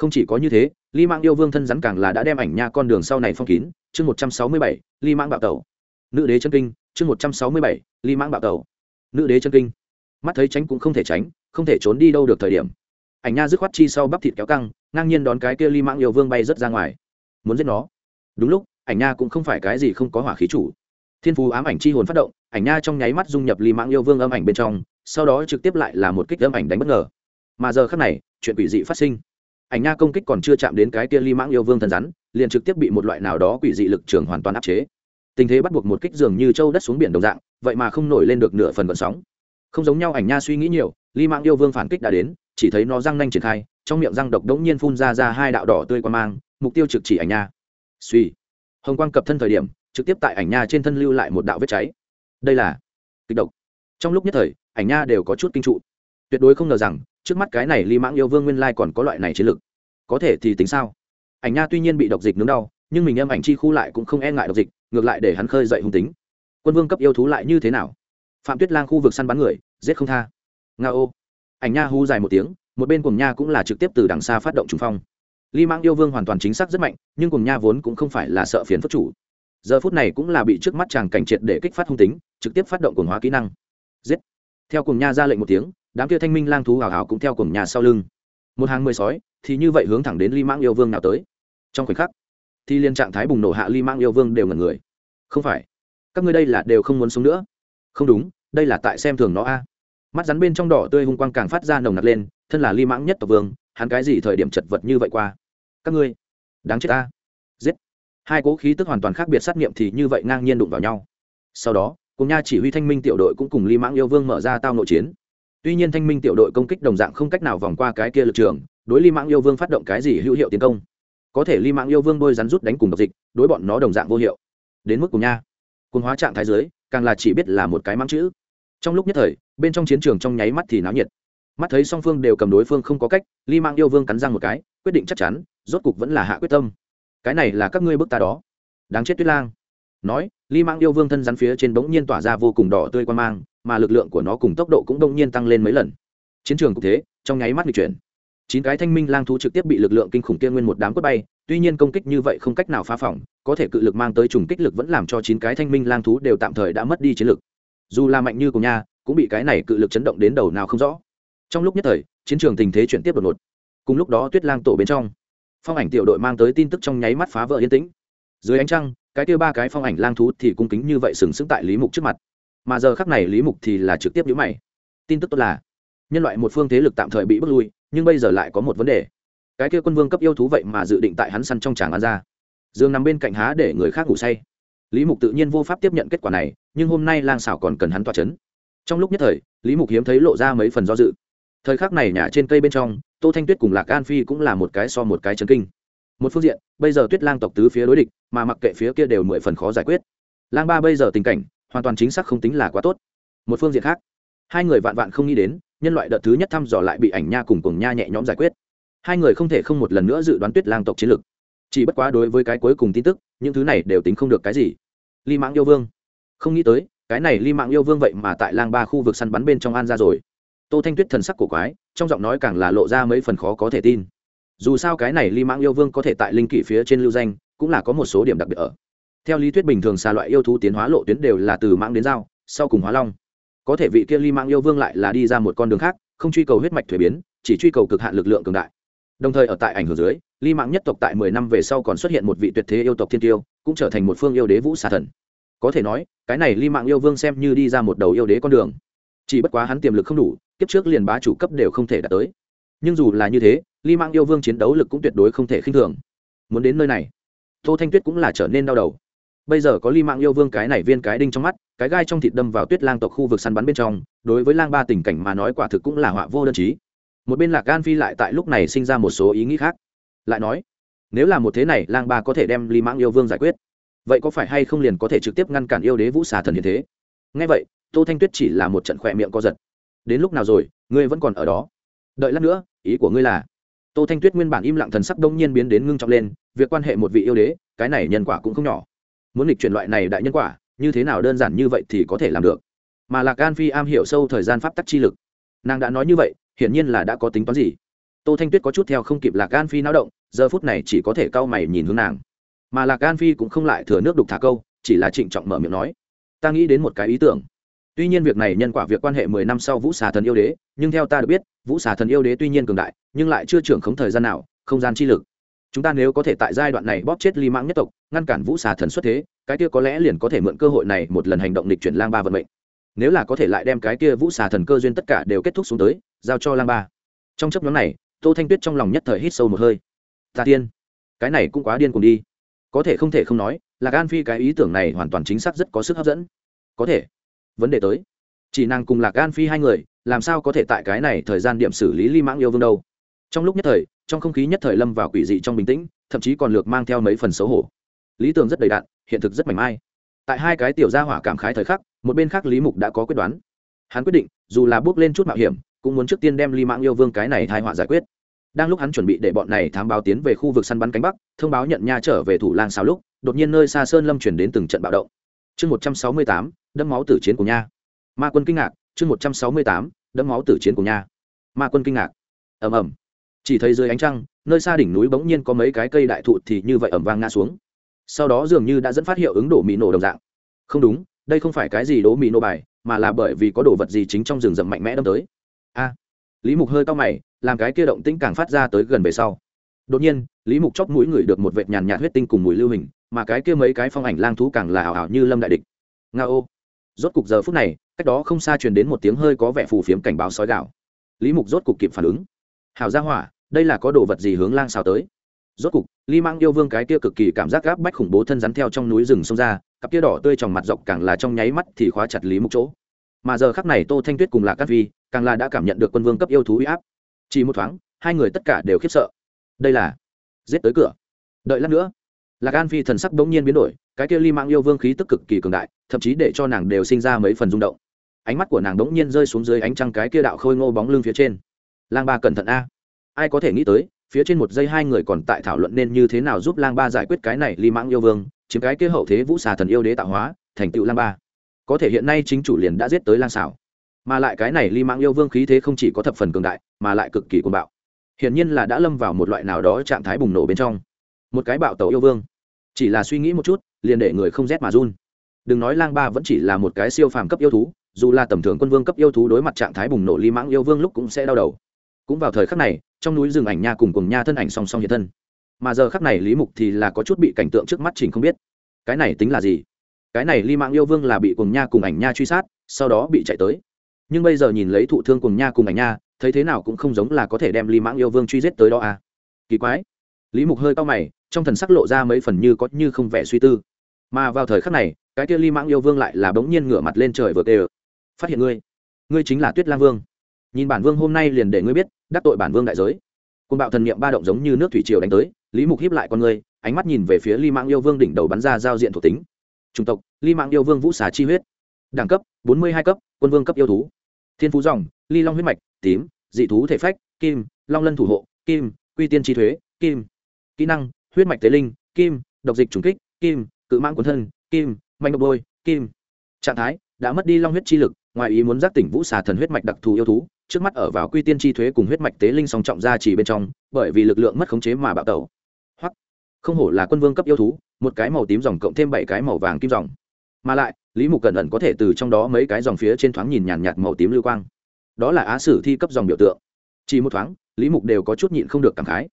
không chỉ có như thế ly Mang yêu vương thân rắn càng là đã đem ảnh nha con đường sau này phong kín. Chương một trăm sáu mươi bảy ly mãng bạo tẩu. Nữ đế chân kinh, chương một trăm sáu mươi bảy ly mãng bạo tẩu. Nữ đế chân kinh. Mắt thấy tránh cũng không thể tránh, không thể trốn đi đâu được thời điểm. Ảnh nha dứt khoát chi sau bắp thịt kéo căng, ngang nhiên đón cái kia ly Mang yêu vương bay rất ra ngoài. Muốn giết nó. Đúng lúc, ảnh nha cũng không phải cái gì không có hỏa khí chủ. Thiên phú ám ảnh chi hồn phát động, ảnh nha trong nháy mắt dung nhập ly Mang yêu vương âm ảnh bên trong, sau đó trực tiếp lại là một kích âm ảnh đánh bất ngờ. Mà giờ khác này, chuyện quỷ dị phát sinh ảnh nha công kích còn chưa chạm đến cái kia ly mãng yêu vương thần rắn, liền trực tiếp bị một loại nào đó quỷ dị lực trường hoàn toàn áp chế. Tình thế bắt buộc một kích dường như châu đất xuống biển đồng dạng, vậy mà không nổi lên được nửa phần vận sóng. Không giống nhau ảnh nha suy nghĩ nhiều, ly mạng yêu vương phản kích đã đến, chỉ thấy nó răng nanh triển khai, trong miệng răng độc đống nhiên phun ra ra hai đạo đỏ tươi qua mang, mục tiêu trực chỉ ảnh nha. Suy. Hồng quang cập thân thời điểm, trực tiếp tại ảnh nha trên thân lưu lại một đạo vết cháy. Đây là kịch độc. Trong lúc nhất thời, ảnh nha đều có chút kinh trụ. Tuyệt đối không ngờ rằng trước mắt cái này ly mãng yêu vương nguyên lai còn có loại này chiến lực. Có thể thì tính sao? Ảnh nha tuy nhiên bị độc dịch nướng đau, nhưng mình em ảnh chi khu lại cũng không e ngại độc dịch, ngược lại để hắn khơi dậy hung tính. Quân vương cấp yêu thú lại như thế nào? Phạm tuyết lang khu vực săn bắn người, giết không tha. Nga ô. Ảnh nha hú dài một tiếng, một bên cùng nha cũng là trực tiếp từ đằng xa phát động trùng phong. Ly mãng yêu vương hoàn toàn chính xác rất mạnh, nhưng cùng nha vốn cũng không phải là sợ phiền phất chủ. Giờ phút này cũng là bị trước mắt chàng cảnh triệt để kích phát hung tính, trực tiếp phát động cồn hóa kỹ năng. Giết. Theo cùng nha ra lệnh một tiếng đám kia thanh minh lang thú hào hào cũng theo cùng nhà sau lưng. Một hàng mười sói, thì như vậy hướng thẳng đến ly mãng yêu vương nào tới. Trong khoảnh khắc, thì liên trạng thái bùng nổ hạ ly mãng yêu vương đều ngẩn người. Không phải, các ngươi đây là đều không muốn sống nữa. Không đúng, đây là tại xem thường nó a. Mắt rắn bên trong đỏ tươi hung quang càng phát ra nồng nặc lên, thân là ly mãng nhất tộc vương, hắn cái gì thời điểm chật vật như vậy qua? Các ngươi, đáng chết ta giết. Hai cố khí tức hoàn toàn khác biệt sát nghiệm thì như vậy ngang nhiên đụng vào nhau. Sau đó, cùng nha chỉ huy thanh minh tiểu đội cũng cùng ly mãng yêu vương mở ra tao nội chiến tuy nhiên thanh minh tiểu đội công kích đồng dạng không cách nào vòng qua cái kia lực trường, đối ly mãng yêu vương phát động cái gì hữu hiệu tiến công? Có thể ly mãng yêu vương bôi rắn rút đánh cùng độc dịch, đối bọn nó đồng dạng vô hiệu. Đến mức cùng nha. Cùng hóa trạng thái giới càng là chỉ biết là một cái mãng chữ. Trong lúc nhất thời, bên trong chiến trường trong nháy mắt thì náo nhiệt. Mắt thấy song phương đều cầm đối phương không có cách, ly mãng yêu vương cắn răng một cái, quyết định chắc chắn, rốt cục vẫn là hạ quyết tâm. Cái này là các ngươi bức ta đó. Đáng chết tuyết lang nói ly mang yêu vương thân rắn phía trên bỗng nhiên tỏa ra vô cùng đỏ tươi quan mang, mà lực lượng của nó cùng tốc độ cũng đông nhiên tăng lên mấy lần. Chiến trường cũng thế, trong nháy mắt lịch chuyển. Chín cái thanh minh lang thú trực tiếp bị lực lượng kinh khủng kia nguyên một đám quất bay, tuy nhiên công kích như vậy không cách nào phá phỏng có thể cự lực mang tới trùng kích lực vẫn làm cho chín cái thanh minh lang thú đều tạm thời đã mất đi chiến lực. Dù là mạnh như cùng nha, cũng bị cái này cự lực chấn động đến đầu nào không rõ. Trong lúc nhất thời, chiến trường tình thế chuyển tiếp đột ngột. Cùng lúc đó tuyết lang tổ bên trong, phong ảnh tiểu đội mang tới tin tức trong nháy mắt phá vỡ yên tĩnh. Dưới ánh trăng cái kia ba cái phong ảnh lang thú thì cung kính như vậy sừng sững tại lý mục trước mặt. Mà giờ khắc này lý mục thì là trực tiếp nhữ mày. Tin tức tốt là, nhân loại một phương thế lực tạm thời bị bước lui, nhưng bây giờ lại có một vấn đề. Cái kia quân vương cấp yêu thú vậy mà dự định tại hắn săn trong tràng ăn ra. Dương nằm bên cạnh há để người khác ngủ say. Lý mục tự nhiên vô pháp tiếp nhận kết quả này, nhưng hôm nay lang xảo còn cần hắn toa c h ấ n trong lúc nhất thời, lý mục hiếm thấy lộ ra mấy phần do dự. Thời khắc này nhà trên cây bên trong, tô thanh tuyết cùng lạc an phi cũng là một cái so một cái chấn kinh một phương diện, bây giờ tuyết lang tộc tứ phía đối địch, mà mặc kệ phía kia đều mười phần khó giải quyết. Lang ba bây giờ tình cảnh, hoàn toàn chính xác không tính là quá tốt. Một phương diện khác, hai người vạn vạn không nghĩ đến, nhân loại đợt thứ nhất thăm dò lại bị ảnh nha cùng cùng nha nhẹ nhõm giải quyết. Hai người không thể không một lần nữa dự đoán tuyết lang tộc chiến lược. Chỉ bất quá đối với cái cuối cùng tin tức, những thứ này đều tính không được cái gì. Ly mạng yêu vương. Không nghĩ tới, cái này ly mạng yêu vương vậy mà tại lang ba khu vực săn bắn bên trong an ra rồi. Tô thanh tuyết thần sắc của quái, trong giọng nói càng là lộ ra mấy phần khó có thể tin dù sao cái này ly mạng yêu vương có thể tại linh kỷ phía trên lưu danh, cũng là có một số điểm đặc biệt ở. Theo lý thuyết bình thường xà loại yêu thú tiến hóa lộ tuyến đều là từ mãng đến dao sau cùng hóa long. Có thể vị kia ly mạng yêu vương lại là đi ra một con đường khác, không truy cầu huyết mạch thuế biến, chỉ truy cầu cực hạn lực lượng cường đại. Đồng thời ở tại ảnh hưởng dưới, ly mạng nhất tộc tại mười năm về sau còn xuất hiện một vị tuyệt thế yêu tộc thiên tiêu, cũng trở thành một phương yêu đế vũ xà thần. Có thể nói, cái này ly mạng yêu vương xem như đi ra một đầu yêu đế con đường. Chỉ bất quá hắn tiềm lực không đủ, kiếp trước liền bá chủ cấp đều không thể đạt tới. Nhưng dù là như thế ly mạng yêu vương chiến đấu lực cũng tuyệt đối không thể khinh thường. Muốn đến nơi này, tô thanh tuyết cũng là trở nên đau đầu. Bây giờ có ly mạng yêu vương cái này viên cái đinh trong mắt, cái gai trong thịt đâm vào tuyết lang tộc khu vực săn bắn bên trong, đối với lang ba tình cảnh mà nói quả thực cũng là họa vô đơn chí. Một bên lạc gan phi lại tại lúc này sinh ra một số ý nghĩ khác. Lại nói, nếu là một thế này, lang ba có thể đem ly mạng yêu vương giải quyết. Vậy có phải hay không liền có thể trực tiếp ngăn cản yêu đế vũ xà thần hiện thế? Ngay vậy, tô thanh tuyết chỉ là một trận khỏe miệng co giật. Đến lúc nào rồi, ngươi vẫn còn ở đó? Đợi lát nữa, ý của ngươi là tô thanh tuyết nguyên bản im lặng thần sắc đông nhiên biến đến ngưng trọng lên, việc quan hệ một vị yêu đế, cái này nhân quả cũng không nhỏ. Muốn lịch chuyển loại này đại nhân quả, như thế nào đơn giản như vậy thì có thể làm được. Mà lạc gan phi am hiểu sâu thời gian pháp tắc chi lực. Nàng đã nói như vậy, hiển nhiên là đã có tính toán gì. Tô thanh tuyết có chút theo không kịp lạc gan phi náo động, giờ phút này chỉ có thể cau mày nhìn hướng nàng. Mà lạc gan phi cũng không lại thừa nước đục thả câu, chỉ là trịnh trọng mở miệng nói, ta nghĩ đến một cái ý tưởng tuy nhiên việc này nhân quả việc quan hệ mười năm sau vũ xà thần yêu đế, nhưng theo ta được biết, vũ xà thần yêu đế tuy nhiên cường đại, nhưng lại chưa trưởng khống thời gian nào, không gian chi lực. Chúng ta nếu có thể tại giai đoạn này bóp chết ly mãng nhất tộc, ngăn cản vũ xà thần xuất thế, cái kia có lẽ liền có thể mượn cơ hội này một lần hành động lịch chuyển lang ba vận mệnh. Nếu là có thể lại đem cái kia vũ xà thần cơ duyên tất cả đều kết thúc xuống tới, giao cho lang ba. Trong chấp nhóm này, tô thanh tuyết trong lòng nhất thời hít sâu một hơi. Ta tiên, cái này cũng quá điên cùng đi. Có thể không thể không nói là gan phi cái ý tưởng này hoàn toàn chính xác rất có sức hấp dẫn. Có thể vấn đề tới. Chỉ nàng cùng lạc gan phi hai người, làm sao có thể tại cái này thời gian điểm xử lý ly mãng yêu vương đâu? Trong lúc nhất thời, trong không khí nhất thời lâm vào quỷ dị trong bình tĩnh, thậm chí còn lược mang theo mấy phần xấu hổ. Lý tưởng rất đầy đạn hiện thực rất mảnh mai. Tại hai cái tiểu gia hỏa cảm khái thời khắc, một bên khác lý mục đã có quyết đoán. Hắn quyết định, dù là bước lên chút mạo hiểm, cũng muốn trước tiên đem ly mạng yêu vương cái này thai họa giải quyết. Đang lúc hắn chuẩn bị để bọn này thám báo tiến về khu vực săn bắn cánh bắc, thông báo nhận nha trở về thủ lang sao lúc, đột nhiên nơi xa sơn lâm chuyển đến từng trận bạo động. Chương một trăm sáu mươi tám đẫm máu tử chiến của nha. Ma quân kinh ngạc, chương một trăm sáu mươi tám, đẫm máu tử chiến của nha. Ma quân kinh ngạc. Ầm ầm. Chỉ thấy dưới ánh trăng, nơi xa đỉnh núi bỗng nhiên có mấy cái cây đại thụ thì như vậy ẩm vang ngã xuống. Sau đó dường như đã dẫn phát hiệu ứng đổ mì nổ đồng dạng. Không đúng, đây không phải cái gì đổ mì nổ bài, mà là bởi vì có đồ vật gì chính trong rừng rậm mạnh mẽ đâm tới. A. Lý mục hơi cao mày, làm cái kia động tĩnh càng phát ra tới gần về sau. Đột nhiên, lý mục chóp mũi người được một vệt nhàn nhạt huyết tinh cùng mùi lưu hình, mà cái kia mấy cái phong ảnh lang thú càng là ảo ảo như lâm đại địch. Nga ô rốt cục giờ phút này, cách đó không xa truyền đến một tiếng hơi có vẻ phù phiếm cảnh báo sói gạo lý mục rốt cục kịp phản ứng. Hào ra hỏa, đây là có đồ vật gì hướng lang xào tới? Rốt cục ly mang yêu vương cái kia cực kỳ cảm giác gáp bách khủng bố thân rắn theo trong núi rừng xông ra, cặp kia đỏ tươi trong mặt dọc càng là trong nháy mắt thì khóa chặt lý mục chỗ. Mà giờ khắc này tô thanh tuyết cùng lạc cát vi, càng là đã cảm nhận được quân vương cấp yêu thú uy áp. Chỉ một thoáng, hai người tất cả đều khiếp sợ. Đây là giết tới cửa. Đợi lát nữa lạc an phi thần sắc bỗng nhiên biến đổi, cái kia ly mạng yêu vương khí tức cực kỳ cường đại, thậm chí để cho nàng đều sinh ra mấy phần rung động. Ánh mắt của nàng bỗng nhiên rơi xuống dưới ánh trăng cái kia đạo khôi ngô bóng lưng phía trên. Lang ba cẩn thận a. Ai có thể nghĩ tới, phía trên một giây hai người còn tại thảo luận nên như thế nào giúp lang ba giải quyết cái này ly mãng yêu vương, chiếm cái kia hậu thế vũ xà thần yêu đế tạo hóa, thành tựu lang ba. Có thể hiện nay chính chủ liền đã giết tới lang xảo mà lại cái này ly mãng yêu vương khí thế không chỉ có thập phần cường đại, mà lại cực kỳ cuồng bạo. Hiển nhiên là đã lâm vào một loại nào đó trạng thái bùng nổ bên trong một cái bạo tàu yêu vương. Chỉ là suy nghĩ một chút, liền để người không rét mà run. Đừng nói lang ba vẫn chỉ là một cái siêu phàm cấp yêu thú, dù là tầm thường quân vương cấp yêu thú đối mặt trạng thái bùng nổ ly mãng yêu vương lúc cũng sẽ đau đầu. Cũng vào thời khắc này, trong núi rừng ảnh nha cùng cùng nha thân ảnh song song hiện thân. Mà giờ khắc này lý mục thì là có chút bị cảnh tượng trước mắt chỉnh không biết. Cái này tính là gì? Cái này ly mạng yêu vương là bị cùng nha cùng ảnh nha truy sát, sau đó bị chạy tới. Nhưng bây giờ nhìn lấy thụ thương cùng nha cùng ảnh nha, thấy thế nào cũng không giống là có thể đem ly mãng yêu vương truy giết tới đó à? Kỳ quái lý mục hơi cao mày, trong thần sắc lộ ra mấy phần như có như không vẻ suy tư. Mà vào thời khắc này, cái kia ly mãng yêu vương lại là bỗng nhiên ngửa mặt lên trời vừa kề phát hiện ngươi ngươi chính là tuyết lang vương. Nhìn bản vương hôm nay liền để ngươi biết, đắc tội bản vương đại giới. Côn bạo thần niệm ba động giống như nước thủy triều đánh tới, lý mục hiếp lại con ngươi, ánh mắt nhìn về phía ly mạng yêu vương đỉnh đầu bắn ra giao diện thuộc tính. Chủng tộc, ly mạng yêu vương vũ xà chi huyết. Đẳng cấp, bốn mươi hai cấp, quân vương cấp yêu thú. Thiên phú dòng, ly long huyết mạch, tím, dị thú thể phách, kim, long lân thủ hộ, kim, quy tiên chi thuế, kim kỹ năng, huyết mạch tế linh, kim, độc dịch trùng kích, kim, cự mang quấn thân, kim, manh độc bôi kim. Trạng thái, đã mất đi long huyết chi lực, ngoài ý muốn giác tỉnh vũ xà thần huyết mạch đặc thù yêu thú, trước mắt ở vào quy tiên chi thuế cùng huyết mạch tế linh song trọng ra chỉ bên trong, bởi vì lực lượng mất khống chế mà bạo tẩu. Hoặc không hổ là quân vương cấp yêu thú, một cái màu tím dòng cộng thêm bảy cái màu vàng kim dòng. Mà lại, lý mục cẩn ẩn có thể từ trong đó mấy cái dòng phía trên thoáng nhìn nhàn nhạt màu tím lưu quang. Đó là á sử thi cấp dòng biểu tượng. Chỉ một thoáng, lý mục đều có chút nhịn không được cảm khái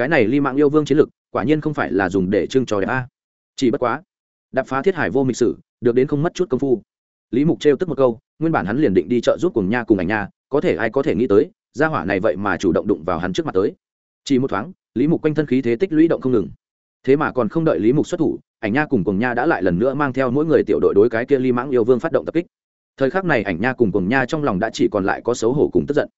cái này ly mạng yêu vương chiến lực, quả nhiên không phải là dùng để trưng trò đẹp a. Chỉ bất quá, đạp phá thiết hải vô mịch sử, được đến không mất chút công phu. Lý mục trêu tức một câu, nguyên bản hắn liền định đi chợ giúp cùng nha cùng ảnh nha, có thể ai có thể nghĩ tới, gia hỏa này vậy mà chủ động đụng vào hắn trước mặt tới. Chỉ một thoáng, lý mục quanh thân khí thế tích lũy động không ngừng. Thế mà còn không đợi lý mục xuất thủ, ảnh nha cùng cùng nha đã lại lần nữa mang theo mỗi người tiểu đội đối cái kia ly mãng yêu vương phát động tập kích. Thời khắc này ảnh nha cùng cùng nha trong lòng đã chỉ còn lại có xấu hổ cùng tức giận.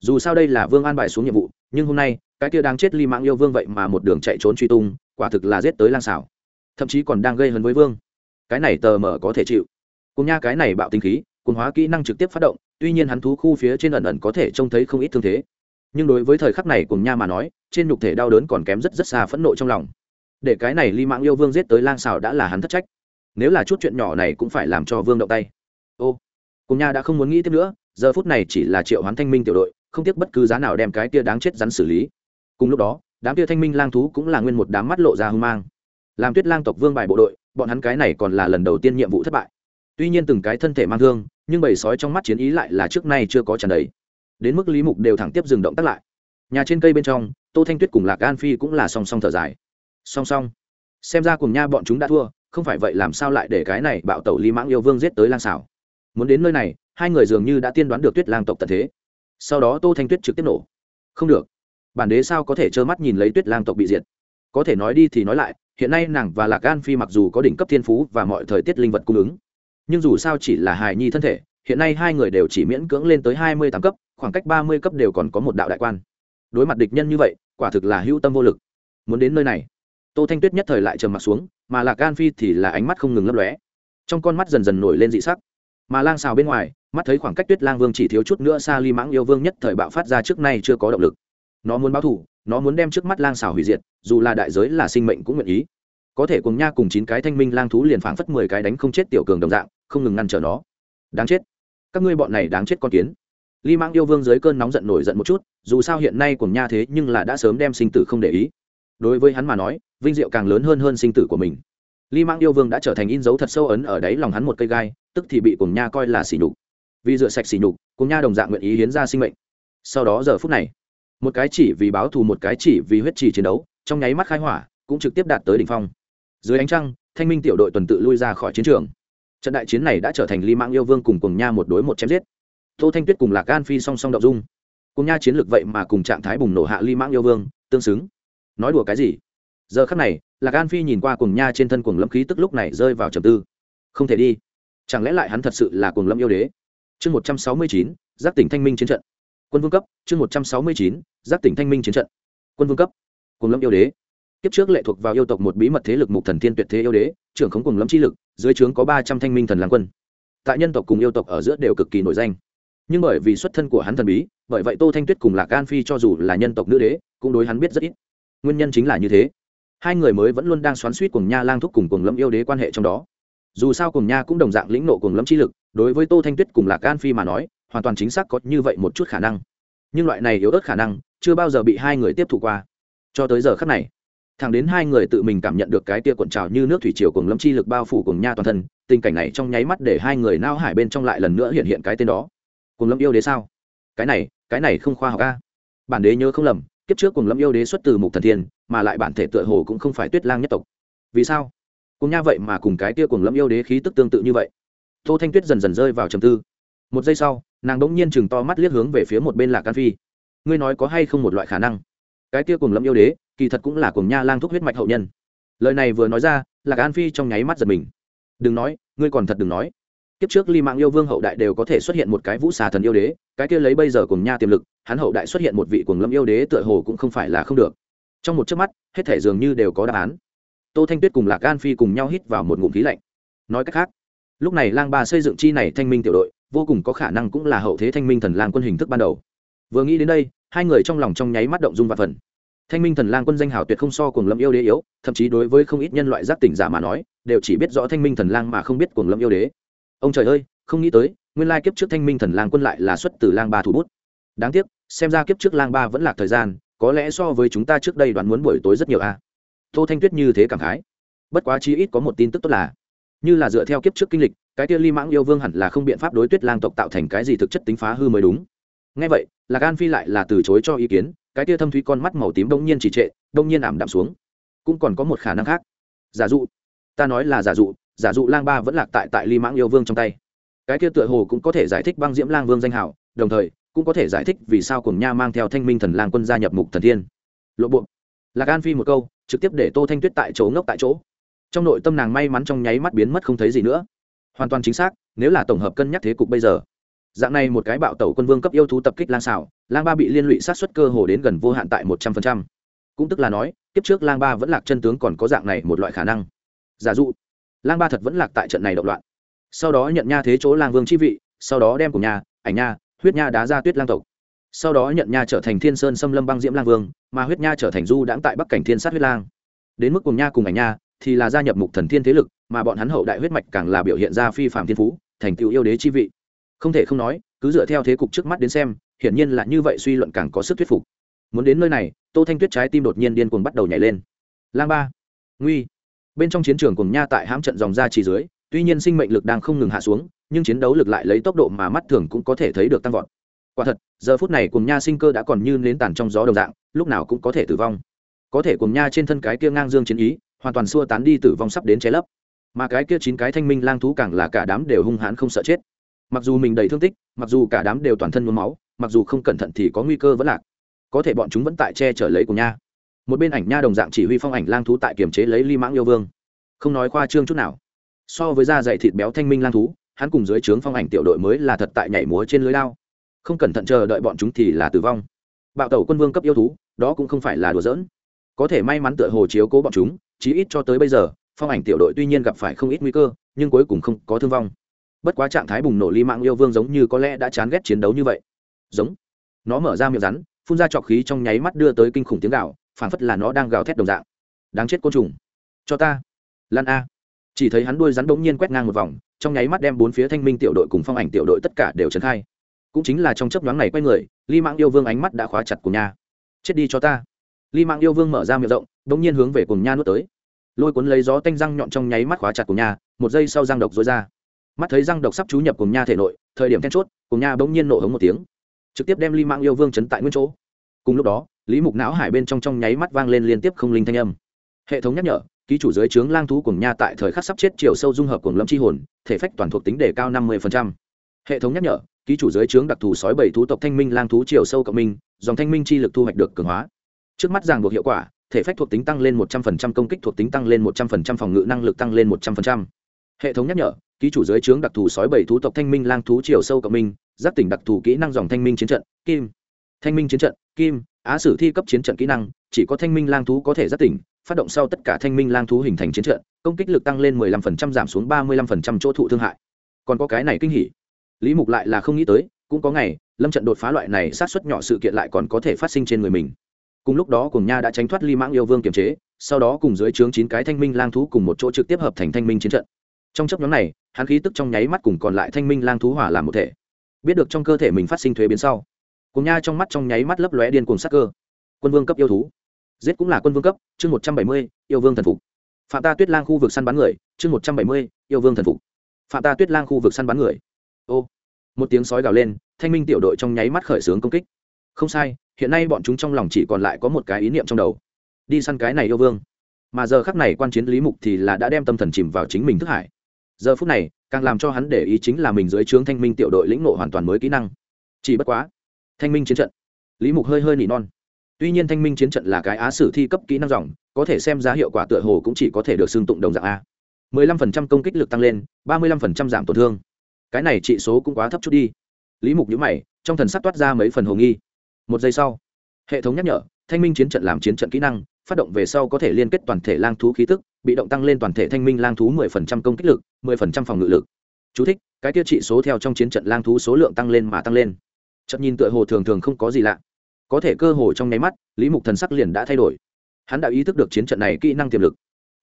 Dù sao đây là vương an bài xuống nhiệm vụ, nhưng hôm nay cái kia đang chết ly mãng yêu vương vậy mà một đường chạy trốn truy tung, quả thực là giết tới lang xảo. Thậm chí còn đang gây hấn với vương. Cái này tờ mờ có thể chịu. Cùng nha cái này bạo tinh khí, cùng hóa kỹ năng trực tiếp phát động, tuy nhiên hắn thú khu phía trên ẩn ẩn có thể trông thấy không ít thương thế. Nhưng đối với thời khắc này cùng nha mà nói, trên nhục thể đau đớn còn kém rất rất xa phẫn nộ trong lòng. Để cái này ly mạng yêu vương giết tới lang xào đã là hắn thất trách. Nếu là chút chuyện nhỏ này cũng phải làm cho vương động tay. Ô, cùng nha đã không muốn nghĩ tiếp nữa, giờ phút này chỉ là triệu hoán thanh minh tiểu đội, không tiếc bất cứ giá nào đem cái tia đáng chết rắn xử lý cùng lúc đó, đám kia thanh minh lang thú cũng là nguyên một đám mắt lộ ra hưng mang. Làm tuyết lang tộc vương bài bộ đội, bọn hắn cái này còn là lần đầu tiên nhiệm vụ thất bại. Tuy nhiên từng cái thân thể mang thương, nhưng bầy sói trong mắt chiến ý lại là trước nay chưa có tràn đầy. Đến mức lý mục đều thẳng tiếp dừng động tác lại. Nhà trên cây bên trong, tô thanh tuyết cùng lạc an phi cũng là song song thở dài. Song song. Xem ra cùng nha bọn chúng đã thua, không phải vậy làm sao lại để cái này bạo tẩu lý mãng yêu vương giết tới lang xảo? Muốn đến nơi này, hai người dường như đã tiên đoán được tuyết lang tộc tận thế. Sau đó tô thanh tuyết trực tiếp nổ. Không được bản đế sao có thể trơ mắt nhìn lấy tuyết lang tộc bị diệt? Có thể nói đi thì nói lại, hiện nay nàng và lạc gan phi mặc dù có đỉnh cấp thiên phú và mọi thời tiết linh vật cung ứng, nhưng dù sao chỉ là hài nhi thân thể, hiện nay hai người đều chỉ miễn cưỡng lên tới hai mươi tám cấp, khoảng cách ba mươi cấp đều còn có một đạo đại quan. Đối mặt địch nhân như vậy, quả thực là hữu tâm vô lực. Muốn đến nơi này, tô thanh tuyết nhất thời lại trầm m ặ t xuống, mà lạc gan phi thì là ánh mắt không ngừng lấp lóe. Trong con mắt dần dần nổi lên dị sắc. Mà lang xào bên ngoài, mắt thấy khoảng cách tuyết lang vương chỉ thiếu chút nữa xa ly mãng yêu vương nhất thời bạo phát ra trước nay chưa có động lực nó muốn báo thủ nó muốn đem trước mắt lang xào hủy diệt, dù là đại giới là sinh mệnh cũng nguyện ý. Có thể cùng nha cùng chín cái thanh minh lang thú liền phảng phất mười cái đánh không chết tiểu cường đồng dạng, không ngừng ngăn trở nó. Đáng chết. Các ngươi bọn này đáng chết con kiến. Ly mãng yêu vương dưới cơn nóng giận nổi giận một chút, dù sao hiện nay cùng nha thế nhưng là đã sớm đem sinh tử không để ý. Đối với hắn mà nói, vinh diệu càng lớn hơn hơn sinh tử của mình. Ly mãng yêu vương đã trở thành in dấu thật sâu ấn ở đáy lòng hắn một cây gai, tức thì bị cùng nha coi là xỉ nhục. Vì rửa sạch xỉ nhục cùng nha đồng dạng nguyện ý hiến ra sinh mệnh. Sau đó giờ phút này một cái chỉ vì báo thù một cái chỉ vì huyết trì chiến đấu, trong nháy mắt khai hỏa, cũng trực tiếp đạt tới đỉnh phong. Dưới ánh trăng, thanh minh tiểu đội tuần tự lui ra khỏi chiến trường. Trận đại chiến này đã trở thành ly mạng yêu vương cùng cùng nha một đối một chém giết. Tô thanh tuyết cùng lạc gan phi song song đậu dung. Cùng nha chiến lược vậy mà cùng trạng thái bùng nổ hạ ly mạng yêu vương, tương xứng. Nói đùa cái gì? Giờ khắc này, lạc an phi nhìn qua cùng nha trên thân cuồng lâm khí tức lúc này rơi vào trầm tư. Không thể đi. Chẳng lẽ lại hắn thật sự là cuồng lâm yêu đế? Chương một trăm sáu mươi chín, giác tỉnh thanh minh chiến trận quân vương cấp, chương một trăm sáu mươi chín giác tỉnh thanh minh chiến trận. Quân vương cấp cuồng lâm yêu đế. Kiếp trước lệ thuộc vào yêu tộc một bí mật thế lực mục thần thiên tuyệt thế yêu đế, trưởng khống cùng lâm chi lực, dưới trướng có ba trăm thanh minh thần lang quân. Tại nhân tộc cùng yêu tộc ở giữa đều cực kỳ nổi danh. Nhưng bởi vì xuất thân của hắn thần bí, bởi vậy tô thanh tuyết cùng lạc an phi cho dù là nhân tộc nữ đế, cũng đối hắn biết rất ít. Nguyên nhân chính là như thế. Hai người mới vẫn luôn đang xoắn suýt cùng nha lang thúc cùng cùng lâm yêu đế quan hệ trong đó. Dù sao cùng nha cũng đồng dạng lĩnh nộ cùng lâm chi lực, đối với tô thanh tuyết cùng lạc an phi mà nói hoàn toàn chính xác có như vậy một chút khả năng. Nhưng loại này yếu ớt khả năng chưa bao giờ bị hai người tiếp thụ qua. Cho tới giờ khắc này, thẳng đến hai người tự mình cảm nhận được cái tia cuộn trào như nước thủy triều cùng lâm chi lực bao phủ cùng nha toàn thân, tình cảnh này trong nháy mắt để hai người nao hải bên trong lại lần nữa hiện hiện cái tên đó. Cùng lâm yêu đế sao? Cái này cái này không khoa học a. Bản đế nhớ không lầm, kiếp trước cùng lâm yêu đế xuất từ mục thần thiên, mà lại bản thể tựa hồ cũng không phải tuyết lang nhất tộc. Vì sao? Cùng nha vậy mà cùng cái tia cùng lâm yêu đế khí tức tương tự như vậy. Tô thanh tuyết dần dần rơi vào trầm tư. Một giây sau nàng đ ỗ n g nhiên chừng to mắt liếc hướng về phía một bên lạc can phi. Ngươi nói có hay không một loại khả năng? Cái kia cùng lâm yêu đế, kỳ thật cũng là cùng nha lang thúc huyết mạch hậu nhân. Lời này vừa nói ra, lạc an phi trong nháy mắt giật mình. Đừng nói, ngươi còn thật đừng nói. Kiếp trước ly mạng yêu vương hậu đại đều có thể xuất hiện một cái vũ xà thần yêu đế, cái kia lấy bây giờ cùng nha tiềm lực, hắn hậu đại xuất hiện một vị cùng lâm yêu đế tựa hồ cũng không phải là không được. Trong một chớp mắt, hết thể dường như đều có đáp án. Tô thanh tuyết cùng lạc an phi cùng nhau hít vào một ngụm khí lạnh. Nói cách khác, lúc này lang ba xây dựng chi này thanh minh tiểu đội vô cùng có khả năng cũng là hậu thế thanh minh thần lang quân hình thức ban đầu. Vừa nghĩ đến đây, hai người trong lòng trong nháy mắt động dung và phần. Thanh minh thần lang quân danh hào tuyệt không so cùng lâm yêu đế yếu, thậm chí đối với không ít nhân loại giác tỉnh giả mà nói, đều chỉ biết rõ thanh minh thần lang mà không biết cùng lâm yêu đế. Ông trời ơi, không nghĩ tới, nguyên lai kiếp trước thanh minh thần lang quân lại là xuất từ lang ba thủ bút. Đáng tiếc, xem ra kiếp trước lang ba vẫn là thời gian, có lẽ so với chúng ta trước đây đoán muốn buổi tối rất nhiều a. Tô thanh tuyết như thế cảm khái. Bất quá chi ít có một tin tức tốt là, như là dựa theo kiếp trước kinh lịch cái tia ly mãng yêu vương hẳn là không biện pháp đối tuyết lang tộc tạo thành cái gì thực chất tính phá hư mới đúng. Ngay vậy là gan phi lại là từ chối cho ý kiến, cái tia thâm thúy con mắt màu tím đông nhiên trì trệ đông nhiên ảm đạm xuống. Cũng còn có một khả năng khác. Giả dụ, ta nói là giả dụ giả dụ lang ba vẫn lạc tại tại ly mãng yêu vương trong tay. Cái kia tựa hồ cũng có thể giải thích băng diễm lang vương danh hảo đồng thời, cũng có thể giải thích vì sao cùng nha mang theo thanh minh thần lang quân gia nhập mục thần thiên. Lộ buộc lạc an phi một câu, trực tiếp để tô thanh tuyết tại chỗ ngốc tại chỗ. Trong nội tâm nàng may mắn trong nháy mắt biến mất không thấy gì nữa hoàn toàn chính xác, nếu là tổng hợp cân nhắc thế cục bây giờ. Dạng này một cái bạo tẩu quân vương cấp yêu thú tập kích lang xảo, lang ba bị liên lụy sát xuất cơ hồ đến gần vô hạn tại một trăm phần trăm. Cũng tức là nói, kiếp trước lang ba vẫn lạc chân tướng còn có dạng này một loại khả năng. Giả dụ, lang ba thật vẫn lạc tại trận này động loạn. Sau đó nhận nha thế chỗ lang vương chi vị, sau đó đem cùng nhà, ảnh nha, huyết nha đá ra tuyết lang tộc. Sau đó nhận nha trở thành thiên sơn xâm lâm băng diễm lang vương, mà huyết nha trở thành du đãng tại bắc cảnh thiên sát huyết lang. Đến mức cùng nha cùng ảnh nha thì là gia nhập mục thần thiên thế lực, mà bọn hắn hậu đại huyết mạch càng là biểu hiện ra phi phạm thiên phú, thành tựu yêu đế chi vị. Không thể không nói, cứ dựa theo thế cục trước mắt đến xem, hiển nhiên là như vậy suy luận càng có sức thuyết phục. Muốn đến nơi này, tô thanh tuyết trái tim đột nhiên điên cuồng bắt đầu nhảy lên. Lang ba, nguy. Bên trong chiến trường cùng nha tại hãm trận dòng ra chỉ dưới, tuy nhiên sinh mệnh lực đang không ngừng hạ xuống, nhưng chiến đấu lực lại lấy tốc độ mà mắt thường cũng có thể thấy được tăng vọt. Quả thật, giờ phút này cùng nha sinh cơ đã còn như nến tàn trong gió đồng dạng, lúc nào cũng có thể tử vong. Có thể cùng nha trên thân cái kia ngang dương chiến ý hoàn toàn xua tán đi tử vong sắp đến cháy lấp. Mà cái kia chín cái thanh minh lang thú càng là cả đám đều hung hãn không sợ chết. Mặc dù mình đầy thương tích, mặc dù cả đám đều toàn thân nhuốm máu, mặc dù không cẩn thận thì có nguy cơ vẫn lạc. Có thể bọn chúng vẫn tại che chở lấy của nha. Một bên ảnh nha đồng dạng chỉ huy phong ảnh lang thú tại kiềm chế lấy ly mãng yêu vương. Không nói khoa trương chút nào. So với da dày thịt béo thanh minh lang thú, hắn cùng dưới trướng phong ảnh tiểu đội mới là thật tại nhảy múa trên lưới lao. Không cẩn thận chờ đợi bọn chúng thì là tử vong. Bạo tẩu quân vương cấp yêu thú, đó cũng không phải là đùa giỡn. Có thể may mắn tựa hồ chiếu cố bọn chúng chí ít cho tới bây giờ, phong ảnh tiểu đội tuy nhiên gặp phải không ít nguy cơ, nhưng cuối cùng không có thương vong. Bất quá trạng thái bùng nổ ly mạng yêu vương giống như có lẽ đã chán ghét chiến đấu như vậy. Giống. Nó mở ra miệng rắn, phun ra trọc khí trong nháy mắt đưa tới kinh khủng tiếng gạo phản phất là nó đang gào thét đồng dạng. Đáng chết côn trùng. Cho ta. Lan a. Chỉ thấy hắn đuôi rắn bỗng nhiên quét ngang một vòng, trong nháy mắt đem bốn phía thanh minh tiểu đội cùng phong ảnh tiểu đội tất cả đều trấn khai. Cũng chính là trong chấp nhoáng này quay người ly mạng yêu vương ánh mắt đã khóa chặt của nhà. chết đi cho ta ly mạng yêu vương mở ra miệng rộng đ ỗ n g nhiên hướng về cùng nha nuốt tới. Lôi cuốn lấy gió tanh răng nhọn trong nháy mắt khóa chặt cùng nha, một giây sau răng độc dối ra. Mắt thấy răng độc sắp chú nhập cùng nha thể nội, thời điểm then chốt, cùng nha bỗng nhiên nổ hống một tiếng. Trực tiếp đem ly mạng yêu vương chấn tại nguyên chỗ. Cùng lúc đó, lý mục não hải bên trong trong nháy mắt vang lên liên tiếp không linh thanh âm. Hệ thống nhắc nhở, ký chủ dưới trướng lang thú cùng nha tại thời khắc sắp chết chiều sâu dung hợp cùng lâm chi hồn, thể phách toàn thuộc tính đề cao năm mươi hệ thống nhắc nhở, ký chủ dưới trướng đặc thù sói bảy thú tộc thanh minh lang thú chiều sâu cộng minh, dòng thanh minh chi lực thu hoạch được cường hóa trước mắt ràng buộc hiệu quả, thể phách thuộc tính tăng lên một trăm linh công kích thuộc tính tăng lên một trăm linh phòng ngự năng lực tăng lên một trăm linh hệ thống nhắc nhở, ký chủ giới trướng đặc thù sói bảy thú tộc thanh minh lang thú chiều sâu cộng minh giác tỉnh đặc thù kỹ năng dòng thanh minh chiến trận, kim. Thanh minh chiến trận, kim. Á sử thi cấp chiến trận kỹ năng, chỉ có thanh minh lang thú có thể giác tỉnh, phát động sau tất cả thanh minh lang thú hình thành chiến trận, công kích lực tăng lên 15% giảm xuống 35% chỗ thụ thương hại. Còn có cái này kinh hỉ. Lý mục lại là không nghĩ tới, cũng có ngày, lâm trận đột phá loại này sát xuất nhỏ sự kiện lại còn có thể phát sinh trên người mình cùng lúc đó cùng nha đã tránh thoát ly mãng yêu vương kiềm chế, sau đó cùng dưới trướng chín cái thanh minh lang thú cùng một chỗ trực tiếp hợp thành thanh minh chiến trận. Trong chấp nhóm này, hắn khí tức trong nháy mắt cùng còn lại thanh minh lang thú hỏa làm một thể. Biết được trong cơ thể mình phát sinh thuế biến sau, cùng nha trong mắt trong nháy mắt lấp lóe điên cùng sắc cơ. Quân vương cấp yêu thú. Giết cũng là quân vương cấp, chương một trăm bảy mươi, yêu vương thần phục. Phạm ta tuyết lang khu vực săn bắn người, chương một trăm bảy mươi, yêu vương thần phục. Phạm ta tuyết lang khu vực săn bắn người. Ô. Một tiếng sói gào lên, thanh minh tiểu đội trong nháy mắt khởi xướng công kích. Không sai hiện nay bọn chúng trong lòng chỉ còn lại có một cái ý niệm trong đầu. Đi săn cái này yêu vương. Mà giờ khắc này quan chiến lý mục thì là đã đem tâm thần chìm vào chính mình thức hải. Giờ phút này, càng làm cho hắn để ý chính là mình dưới trướng thanh minh tiểu đội lĩnh nộ hoàn toàn mới kỹ năng. Chỉ bất quá, thanh minh chiến trận, lý mục hơi hơi nỉ non. Tuy nhiên thanh minh chiến trận là cái á sử thi cấp kỹ năng dòng, có thể xem giá hiệu quả tựa hồ cũng chỉ có thể được xưng tụng đồng dạng a. 15% công kích lực tăng lên 35% giảm tổn thương. Cái này trị số cũng quá thấp chút đi. Lý mục nhíu mày, trong thần sắc toát ra mấy phần hồ nghi một giây sau hệ thống nhắc nhở thanh minh chiến trận làm chiến trận kỹ năng phát động về sau có thể liên kết toàn thể lang thú khí tức bị động tăng lên toàn thể thanh minh lang thú 10% công kích lực 10% phòng ngự lực. Chú thích, cái tiêu trị số theo trong chiến trận lang thú số lượng tăng lên mà tăng lên. Chậm nhìn tựa hồ thường thường không có gì lạ. Có thể cơ hồ trong nháy mắt lý mục thần sắc liền đã thay đổi. Hắn đã ý thức được chiến trận này kỹ năng tiềm lực.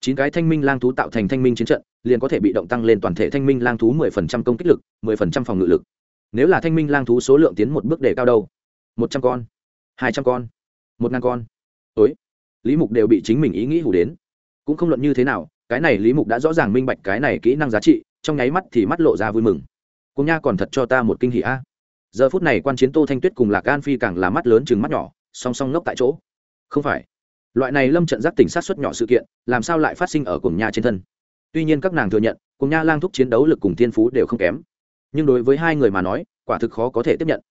Chín cái thanh minh lang thú tạo thành thanh minh chiến trận liền có thể bị động tăng lên toàn thể thanh minh lang thú mười phần trăm công kích lực mười phần trăm phòng ngự lực. Nếu là thanh minh lang thú số lượng tiến một bước đề cao đâu một trăm con, hai trăm con, một ngàn con. Ối lý mục đều bị chính mình ý nghĩ hủ đến. Cũng không luận như thế nào, cái này lý mục đã rõ ràng minh bạch cái này kỹ năng giá trị, trong nháy mắt thì mắt lộ ra vui mừng. Cùng nha còn thật cho ta một kinh hỷ a. Giờ phút này quan chiến tô thanh tuyết cùng lạc an phi càng là mắt lớn chừng mắt nhỏ, song song ngốc tại chỗ. Không phải. Loại này lâm trận giác tỉnh sát xuất nhỏ sự kiện, làm sao lại phát sinh ở cùng nha trên thân? Tuy nhiên các nàng thừa nhận, cùng nha lang thúc chiến đấu lực cùng thiên phú đều không kém. Nhưng đối với hai người mà nói, quả thực khó có thể tiếp nhận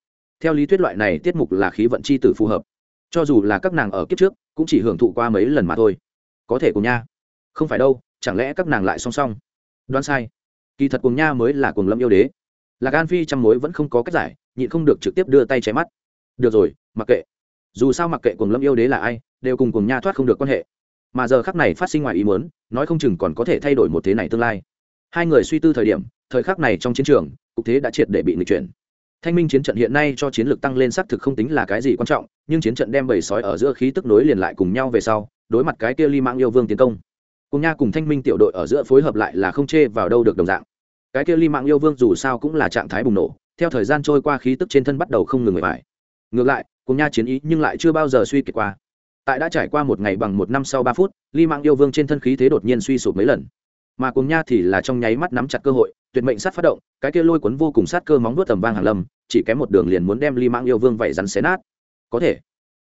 theo lý thuyết loại này tiết mục là khí vận c h i tử phù hợp. Cho dù là các nàng ở kiếp trước, cũng chỉ hưởng thụ qua mấy lần mà thôi. Có thể cùng nha. Không phải đâu, chẳng lẽ các nàng lại song song? Đoán sai. Kỳ thật cùng nha mới là cùng lâm yêu đế. Lạc an phi chăm mối vẫn không có cách giải, nhịn không được trực tiếp đưa tay cháy mắt. Được rồi, mặc kệ. Dù sao mặc kệ cùng lâm yêu đế là ai, đều cùng cùng nha thoát không được quan hệ. Mà giờ khắc này phát sinh ngoài ý muốn, nói không chừng còn có thể thay đổi một thế này tương lai. Hai người suy tư thời điểm, thời khắc này trong chiến trường, cục thế đã triệt để bị nghịch chuyển thanh minh chiến trận hiện nay cho chiến lược tăng lên xác thực không tính là cái gì quan trọng, nhưng chiến trận đem bầy sói ở giữa khí tức nối liền lại cùng nhau về sau, đối mặt cái kia ly Mãng yêu vương tiến công. Cùng nha cùng thanh minh tiểu đội ở giữa phối hợp lại là không chê vào đâu được đồng dạng. Cái kia ly Mãng yêu vương dù sao cũng là trạng thái bùng nổ, theo thời gian trôi qua khí tức trên thân bắt đầu không ngừng người bại. ngược lại, cùng nha chiến ý nhưng lại chưa bao giờ suy kiệt qua. Tại đã trải qua một ngày bằng một năm sau ba phút, ly Mãng yêu vương trên thân khí thế đột nhiên suy sụp mấy lần mà cùng nha thì là trong nháy mắt nắm chặt cơ hội, tuyệt mệnh sát phát động, cái kia lôi cuốn vô cùng sát cơ móng nuốt tầm vang hàng lâm, chỉ kém một đường liền muốn đem ly mạng yêu vương vẩy rắn xé nát. Có thể.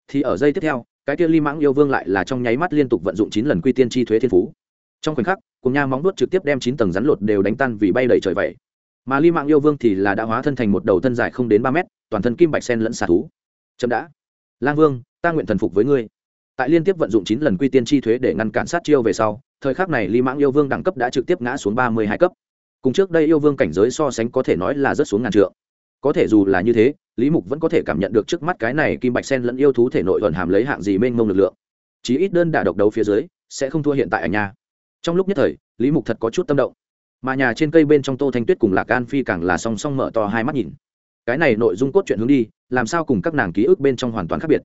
Thì ở giây tiếp theo, cái kia ly mạng yêu vương lại là trong nháy mắt liên tục vận dụng chín lần quy tiên chi thuế thiên phú. Trong khoảnh khắc cùng nha móng nuốt trực tiếp đem chín tầng rắn lột đều đánh tan vì bay đầy trời vậy. Mà ly mạng yêu vương thì là đã hóa thân thành một đầu thân dài không đến ba mét, toàn thân kim bạch sen lẫn xà thú. Chậm đã. Lang vương, ta nguyện thần phục với ngươi. Tại liên tiếp vận dụng chín lần quy tiên chi thuế để ngăn cản sát chiêu về sau thời khắc này ly Mãng yêu vương đẳng cấp đã trực tiếp ngã xuống ba mươi hai cấp. Cùng trước đây yêu vương cảnh giới so sánh có thể nói là rất xuống ngàn trượng. Có thể dù là như thế, lý mục vẫn có thể cảm nhận được trước mắt cái này kim bạch sen lẫn yêu thú thể nội thuần hàm lấy hạng gì mênh mông lực lượng. Chí ít đơn đả độc đấu phía dưới, sẽ không thua hiện tại ở nhà. Trong lúc nhất thời, lý mục thật có chút tâm động. Mà nhà trên cây bên trong tô thanh tuyết cùng lạc an phi càng là song song mở to hai mắt nhìn. Cái này nội dung cốt truyện hướng đi, làm sao cùng các nàng ký ức bên trong hoàn toàn khác biệt?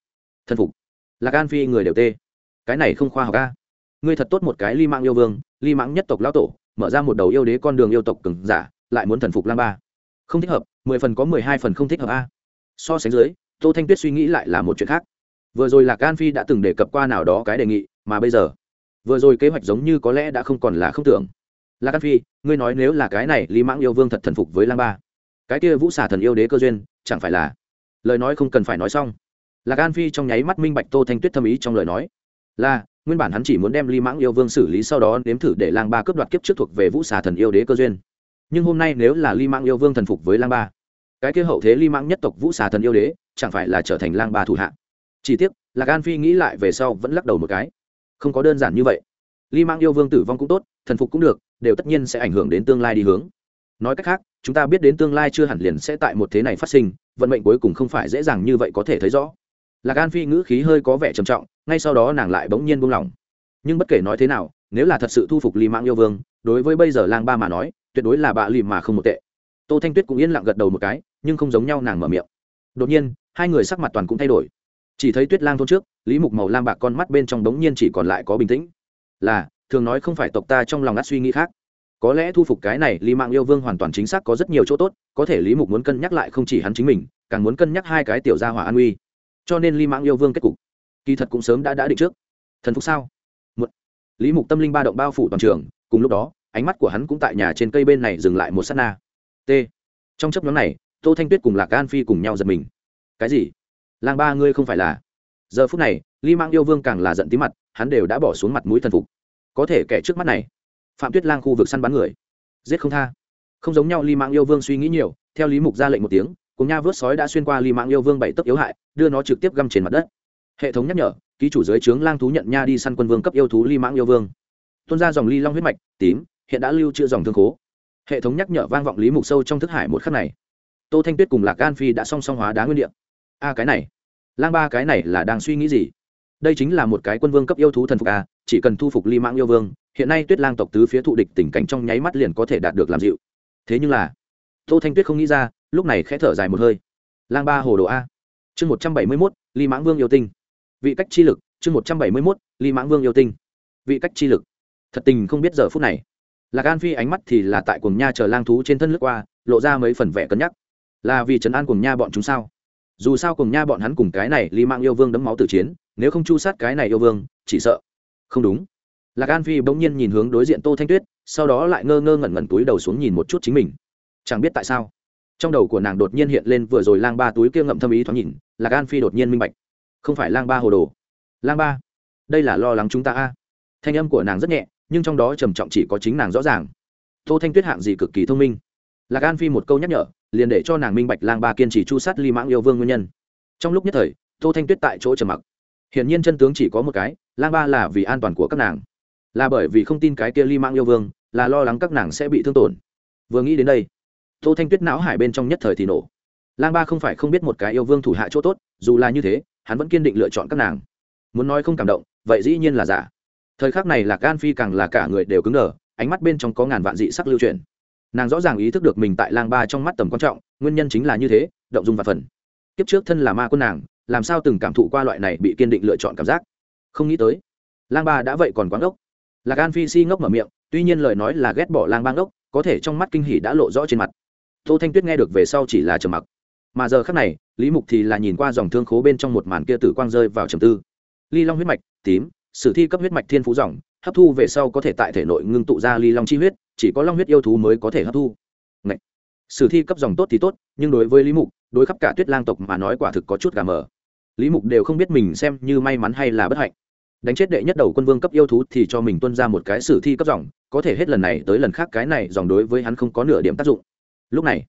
Thân phục. Lạc an phi người đều tê. Cái này không khoa học ca ngươi thật tốt một cái ly mạng yêu vương ly mạng nhất tộc lão tổ, mở ra một đầu yêu đế con đường yêu tộc cừng giả, lại muốn thần phục lang ba. Không thích hợp, mười phần có mười hai phần không thích hợp a. So sánh dưới, tô thanh tuyết suy nghĩ lại là một chuyện khác. Vừa rồi lạc an phi đã từng đề cập qua nào đó cái đề nghị, mà bây giờ, vừa rồi kế hoạch giống như có lẽ đã không còn là không tưởng. Lạc an phi, ngươi nói nếu là cái này lý mãng yêu vương thật thần phục với lang ba, cái kia vũ xả thần yêu đế cơ duyên, chẳng phải là lời nói không cần phải nói xong. Lạc an phi trong nháy mắt minh bạch tô thanh tuyết thâm ý trong lời nói, là nguyên bản hắn chỉ muốn đem ly mãng yêu vương xử lý sau đó nếm thử để lang ba cướp đoạt kiếp trước thuộc về vũ xà thần yêu đế cơ duyên. Nhưng hôm nay nếu là ly mãng yêu vương thần phục với lang ba, cái kia hậu thế ly mãng nhất tộc vũ xà thần yêu đế chẳng phải là trở thành lang ba thủ hạ. Chỉ tiếc là Gan phi nghĩ lại về sau vẫn lắc đầu một cái. Không có đơn giản như vậy. Ly mãng yêu vương tử vong cũng tốt, thần phục cũng được, đều tất nhiên sẽ ảnh hưởng đến tương lai đi hướng. Nói cách khác, chúng ta biết đến tương lai chưa hẳn liền sẽ tại một thế này phát sinh, vận mệnh cuối cùng không phải dễ dàng như vậy có thể thấy rõ lạc an phi ngữ khí hơi có vẻ trầm trọng, ngay sau đó nàng lại bỗng nhiên buông lỏng. Nhưng bất kể nói thế nào, nếu là thật sự thu phục lì mạng yêu vương, đối với bây giờ lang ba mà nói, tuyệt đối là bạ lì mà không một tệ. Tô thanh tuyết cũng yên lặng gật đầu một cái, nhưng không giống nhau nàng mở miệng. Đột nhiên, hai người sắc mặt toàn cũng thay đổi. Chỉ thấy tuyết lang thôn trước, lý mục màu lam bạc con mắt bên trong đống nhiên chỉ còn lại có bình tĩnh. Là, thường nói không phải tộc ta trong lòng ngắt suy nghĩ khác. Có lẽ thu phục cái này lý mạng yêu vương hoàn toàn chính xác có rất nhiều chỗ tốt, có thể lý mục muốn cân nhắc lại không chỉ hắn chính mình, càng muốn cân nhắc hai cái tiểu gia hỏa an uy cho nên ly mãng yêu vương kết cục, kỳ thật cũng sớm đã đã định trước. Thần phục sao? Một lý mục tâm linh ba động bao phủ toàn trường, cùng lúc đó, ánh mắt của hắn cũng tại nhà trên cây bên này dừng lại một s á t na. T. Trong chấp nhóm này, tô thanh tuyết cùng lạc an phi cùng nhau giật mình. Cái gì? Lang ba ngươi không phải là? Giờ phút này, ly mang yêu vương càng là giận tí mặt, hắn đều đã bỏ xuống mặt mũi thần phục. Có thể kẻ trước mắt này, phạm tuyết lang khu vực săn bắn người, giết không tha. Không giống nhau ly Mang yêu vương suy nghĩ nhiều, theo lý mục ra lệnh một tiếng cùng nha vớt sói đã xuyên qua ly mạng yêu vương bảy tấc yếu hại, đưa nó trực tiếp găm trên mặt đất. Hệ thống nhắc nhở, ký chủ giới trướng lang thú nhận nha đi săn quân vương cấp yêu thú ly mãng yêu vương. Tuôn ra dòng ly long huyết mạch, tím, hiện đã lưu trữ dòng thương khố. Hệ thống nhắc nhở vang vọng lý mục sâu trong thức hải một khắc này. Tô thanh tuyết cùng lạc gan phi đã song song hóa đá nguyên điện a, cái này. Lang ba cái này là đang suy nghĩ gì? Đây chính là một cái quân vương cấp yêu thú thần phục a, chỉ cần thu phục ly mãng yêu vương, hiện nay tuyết lang tộc tứ phía thụ địch tình cảnh trong nháy mắt liền có thể đạt được làm dịu. Thế nhưng là, tô thanh tuyết không nghĩ ra lúc này khẽ thở dài một hơi. Lang ba hồ đồ a. Chương một trăm bảy mươi mốt, ly mãng vương yêu tinh. Vị cách chi lực, chương một trăm bảy mươi mốt, ly mãng vương yêu tinh. Vị cách chi lực. Thật tình không biết giờ phút này. Lạc an phi ánh mắt thì là tại cùng nha chờ lang thú trên thân lướt qua, lộ ra mấy phần vẻ cân nhắc. Là vì trấn an cùng nha bọn chúng sao? Dù sao cùng nha bọn hắn cùng cái này ly mạng yêu vương đấm máu tử chiến, nếu không chu sát cái này yêu vương, chỉ sợ. Không đúng. Lạc an phi bỗng nhiên nhìn hướng đối diện tô thanh tuyết, sau đó lại ngơ ngơ ngẩn ngẩn túi đầu xuống nhìn một chút chính mình. Chẳng biết tại sao trong đầu của nàng đột nhiên hiện lên vừa rồi lang ba túi kia ngậm thâm ý thoáng nhìn là Gan phi đột nhiên minh bạch. Không phải lang ba hồ đồ. Lang ba, đây là lo lắng chúng ta a. Thanh âm của nàng rất nhẹ, nhưng trong đó trầm trọng chỉ có chính nàng rõ ràng. Tô thanh tuyết hạng gì cực kỳ thông minh. Lạc an phi một câu nhắc nhở, liền để cho nàng minh bạch lang ba kiên trì chu sát ly mãng yêu vương nguyên nhân. Trong lúc nhất thời, tô thanh tuyết tại chỗ trầm mặc. Hiển nhiên chân tướng chỉ có một cái, lang ba là vì an toàn của các nàng. Là bởi vì không tin cái kia ly mãng yêu vương, là lo lắng các nàng sẽ bị thương tổn. Vừa nghĩ đến đây tô thanh tuyết não hải bên trong nhất thời thì nổ. Lang ba không phải không biết một cái yêu vương thủ hạ chỗ tốt, dù là như thế, hắn vẫn kiên định lựa chọn các nàng. Muốn nói không cảm động, vậy dĩ nhiên là giả. Thời khắc này là gan phi càng là cả người đều cứng đờ, ánh mắt bên trong có ngàn vạn dị sắc lưu truyền nàng rõ ràng ý thức được mình tại lang ba trong mắt tầm quan trọng, nguyên nhân chính là như thế, động dung và phần. Kiếp trước thân là ma quân nàng, làm sao từng cảm thụ qua loại này bị kiên định lựa chọn cảm giác? Không nghĩ tới, lang ba đã vậy còn quán ốc. Lạc an phi si ngốc mở miệng, tuy nhiên lời nói là ghét bỏ lang bang ốc có thể trong mắt kinh hỉ đã lộ rõ trên mặt tô thanh tuyết nghe được về sau chỉ là trầm mặc. Mà giờ khác này, lý mục thì là nhìn qua dòng thương khố bên trong một màn kia tử quang rơi vào trầm tư. Ly long huyết mạch, tím, sử thi cấp huyết mạch thiên phú dòng, hấp thu về sau có thể tại thể nội ngưng tụ ra ly long chi huyết, chỉ có long huyết yêu thú mới có thể hấp thu. Ngậy! sử thi cấp dòng tốt thì tốt, nhưng đối với lý mục, đối khắp cả tuyết lang tộc mà nói quả thực có chút gà mờ. Lý mục đều không biết mình xem như may mắn hay là bất hạnh. Đánh chết đệ nhất đầu quân vương cấp yêu thú thì cho mình tuân ra một cái sử thi cấp dòng, có thể hết lần này tới lần khác cái này dòng đối với hắn không có nửa điểm tác dụng lúc này,